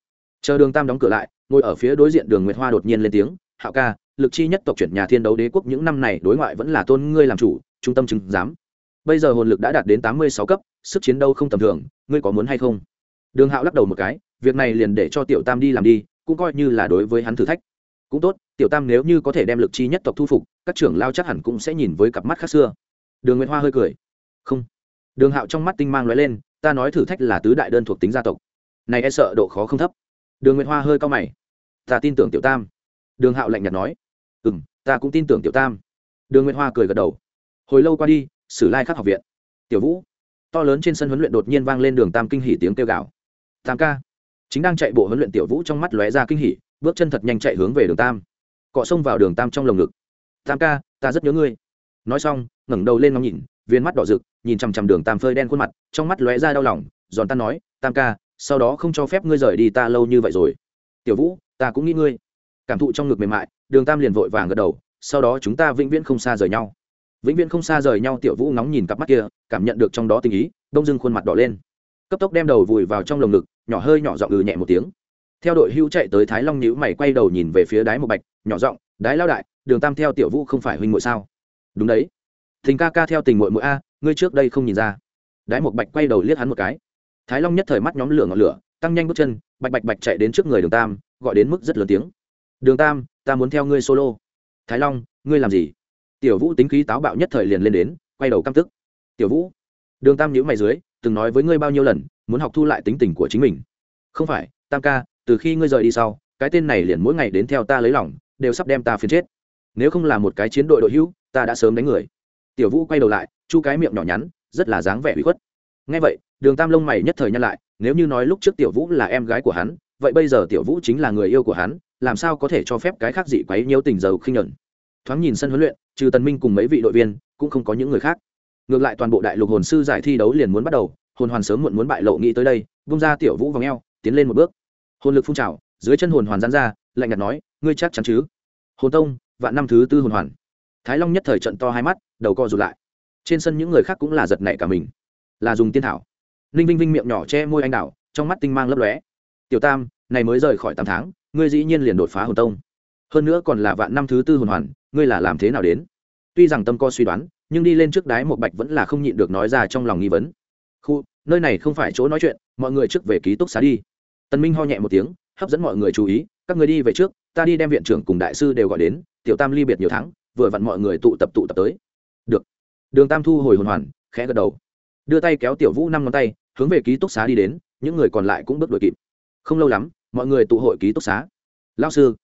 Chờ đường tam đóng cửa lại, ngồi ở phía đối diện đường nguyệt hoa đột nhiên lên tiếng, hạo ca, lực chi nhất tộc chuyển nhà thiên đấu đế quốc những năm này đối ngoại vẫn là tôn ngươi làm chủ, trung tâm chứng giám. Bây giờ hồn lực đã đạt đến tám mươi sáu cấp, sức chiến đấu không tầm thường, ngươi có muốn hay không? Đường hạo lắc đầu một cái việc này liền để cho tiểu tam đi làm đi, cũng coi như là đối với hắn thử thách. Cũng tốt, tiểu tam nếu như có thể đem lực chi nhất tộc thu phục, các trưởng lao chắc hẳn cũng sẽ nhìn với cặp mắt khác xưa. Đường nguyễn hoa hơi cười. Không. Đường hạo trong mắt tinh mang l ó e lên, ta nói thử thách là tứ đại đơn thuộc tính gia tộc. Này e sợ độ khó không thấp. Đường nguyễn hoa hơi cao mày. Ta tin tưởng tiểu tam. Đường hạo lạnh nhạt nói. Ừ m ta cũng tin tưởng tiểu tam. Đường nguyễn hoa cười gật đầu. Hồi lâu qua đi, sử lai khắc học viện. Tiểu vũ. To lớn trên sân huấn luyện đột nhiên vang lên đường tam kinh hỉ tiếng kêu gào. Tam ca chính đang chạy bộ huấn luyện tiểu vũ trong mắt lóe ra kinh hỉ, bước chân thật nhanh chạy hướng về đường tam. Cọ xông vào đường tam trong lồng ngực. Tam ca, ta rất nhớ ngươi. Nói xong, ngẩng đầu lên ngóng nhìn, viên mắt đỏ rực, nhìn chằm chằm đường tam phơi đen khuôn mặt, trong mắt lóe ra đau lòng, giòn tan nói, tam ca, sau đó không cho phép ngươi rời đi ta lâu như vậy rồi. Tiểu vũ, ta cũng nghĩ ngươi. Cảm thụ trong ngực mềm mại, đường tam liền vội vàng gật đầu, sau đó chúng ta vĩnh viễn không xa rời nhau. Vĩnh viễn không xa rời nhau, tiểu vũ ngóng nhìn cặp mắt kia, cảm nhận được trong đó tình ý, đông dưng khuôn mặt đỏ lên cấp tốc đem đầu vùi vào trong lồng ngực, nhỏ hơi nhỏ giọng ừ nhẹ một tiếng. Theo đội hưu chạy tới thái long nhữ mày quay đầu nhìn về phía đái một bạch, nhỏ giọng, đái lao đại, đường tam theo tiểu vũ không phải huynh muội sao? Đúng đấy. Thình ca ca theo tình muội muội a, ngươi trước đây không nhìn ra. Đái một bạch quay đầu liếc hắn một cái. Thái long nhất thời mắt nhóm lửa ngọn lửa, tăng nhanh bước chân, bạch bạch bạch chạy đến trước người đường tam, gọi đến mức rất lớn tiếng. Đường tam, ta muốn theo ngươi solo. Thái long, ngươi làm gì? Tiểu vũ tính khí táo bạo nhất thời liền lên đến, quay đầu căm tức. Tiểu vũ. Đường tam nhữ mày dưới từng nói với ngươi bao nhiêu lần, muốn học thu lại tính tình của chính mình. Không phải, tam ca, từ khi ngươi rời đi sau, cái tên này liền mỗi ngày đến theo ta lấy lòng, đều sắp đem ta phiền chết. Nếu không là một cái chiến đội đội hữu, ta đã sớm đánh người. Tiểu vũ quay đầu lại, chu cái miệng nhỏ nhắn, rất là dáng vẻ bị khuất. Ngay vậy, đường tam lông mày nhất thời nhăn lại, nếu như nói lúc trước tiểu vũ là em gái của hắn, vậy bây giờ tiểu vũ chính là người yêu của hắn, làm sao có thể cho phép cái khác gì quấy nhiễu tình dầu khinh nhuận thoáng nhìn sân huấn luyện, trừ tần minh cùng mấy vị đội viên, cũng không có những người khác ngược lại toàn bộ đại lục hồn sư giải thi đấu liền muốn bắt đầu, hồn hoàn sớm muộn muốn bại lộ nghĩ tới đây bung ra tiểu vũ vòng eo, tiến lên một bước. Hồn lực phun trào, dưới chân hồn hoàn giãn ra, lạnh nhạt nói, ngươi chắc chắn chứ? Hồn tông, vạn năm thứ tư hồn hoàn. Thái long nhất thời trận to hai mắt, đầu co rụt lại. Trên sân những người khác cũng là giật nảy cả mình. Là dùng tiên thảo. Ninh vinh vinh miệng nhỏ che môi anh đào trong mắt tinh mang lấp lóe. Tiểu tam, này mới rời khỏi tám tháng, ngươi dĩ nhiên liền đột phá hồn tông. Hơn nữa còn là vạn năm thứ tư hồn hoàn, ngươi là làm thế nào đến? Tuy rằng tâm co suy đoán nhưng đi lên trước đái một bạch vẫn là không nhịn được nói ra trong lòng nghi vấn. Khu, nơi này không phải chỗ nói chuyện, mọi người trước về ký túc xá đi. Tần minh ho nhẹ một tiếng, hấp dẫn mọi người chú ý, các người đi về trước, ta đi đem viện trưởng cùng đại sư đều gọi đến, tiểu tam ly biệt nhiều tháng, vừa vặn mọi người tụ tập tụ tập tới. Được. Đường tam thu hồi hồn hoàn, khẽ gật đầu. Đưa tay kéo tiểu vũ năm ngón tay, hướng về ký túc xá đi đến, những người còn lại cũng bước đuổi kịp. Không lâu lắm, mọi người tụ hội ký túc xá. Lao sư,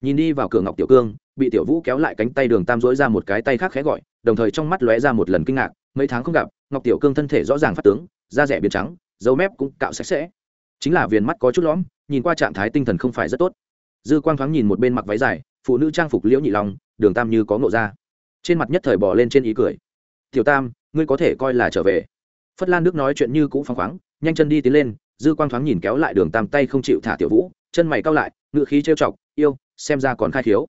nhìn đi vào cửa ngọc tiểu cương bị tiểu vũ kéo lại cánh tay đường tam dối ra một cái tay khác khẽ gọi, đồng thời trong mắt lóe ra một lần kinh ngạc, mấy tháng không gặp, ngọc tiểu cương thân thể rõ ràng phát tướng, da rẻ biến trắng dấu mép cũng cạo sạch sẽ. Chính là viền mắt có chút lõm, nhìn qua trạng thái tinh thần không phải rất tốt. Dư quang thoáng nhìn một bên mặc váy dài, phụ nữ trang phục liễu nhị long, đường tam như có ngộ ra. Trên mặt nhất thời bỏ lên trên ý cười. Tiểu tam, ngươi có thể coi là trở về. Phất lan đức nói chuyện như cũ phăng khoáng, nhanh chân đi tiến lên, dư quang thoáng nhìn kéo lại đường tam tay không chịu thả tiểu vũ, chân mày cao lại ngự khí trêu chọc, yêu, xem ra còn khai thiếu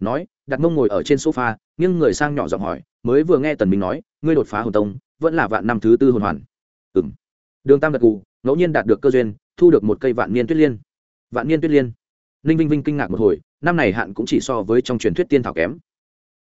nói, đặt mông ngồi ở trên sofa, nghiêng người sang nhỏ giọng hỏi, mới vừa nghe tần minh nói, ngươi đột phá hồn tông, vẫn là vạn năm thứ tư hồn hoàn. Ừm. Đường tam gật gù, ngẫu nhiên đạt được cơ duyên, thu được một cây vạn niên tuyết liên. Vạn niên tuyết liên. Ninh vinh vinh kinh ngạc một hồi, năm này hạn cũng chỉ so với trong truyền thuyết tiên thảo kém.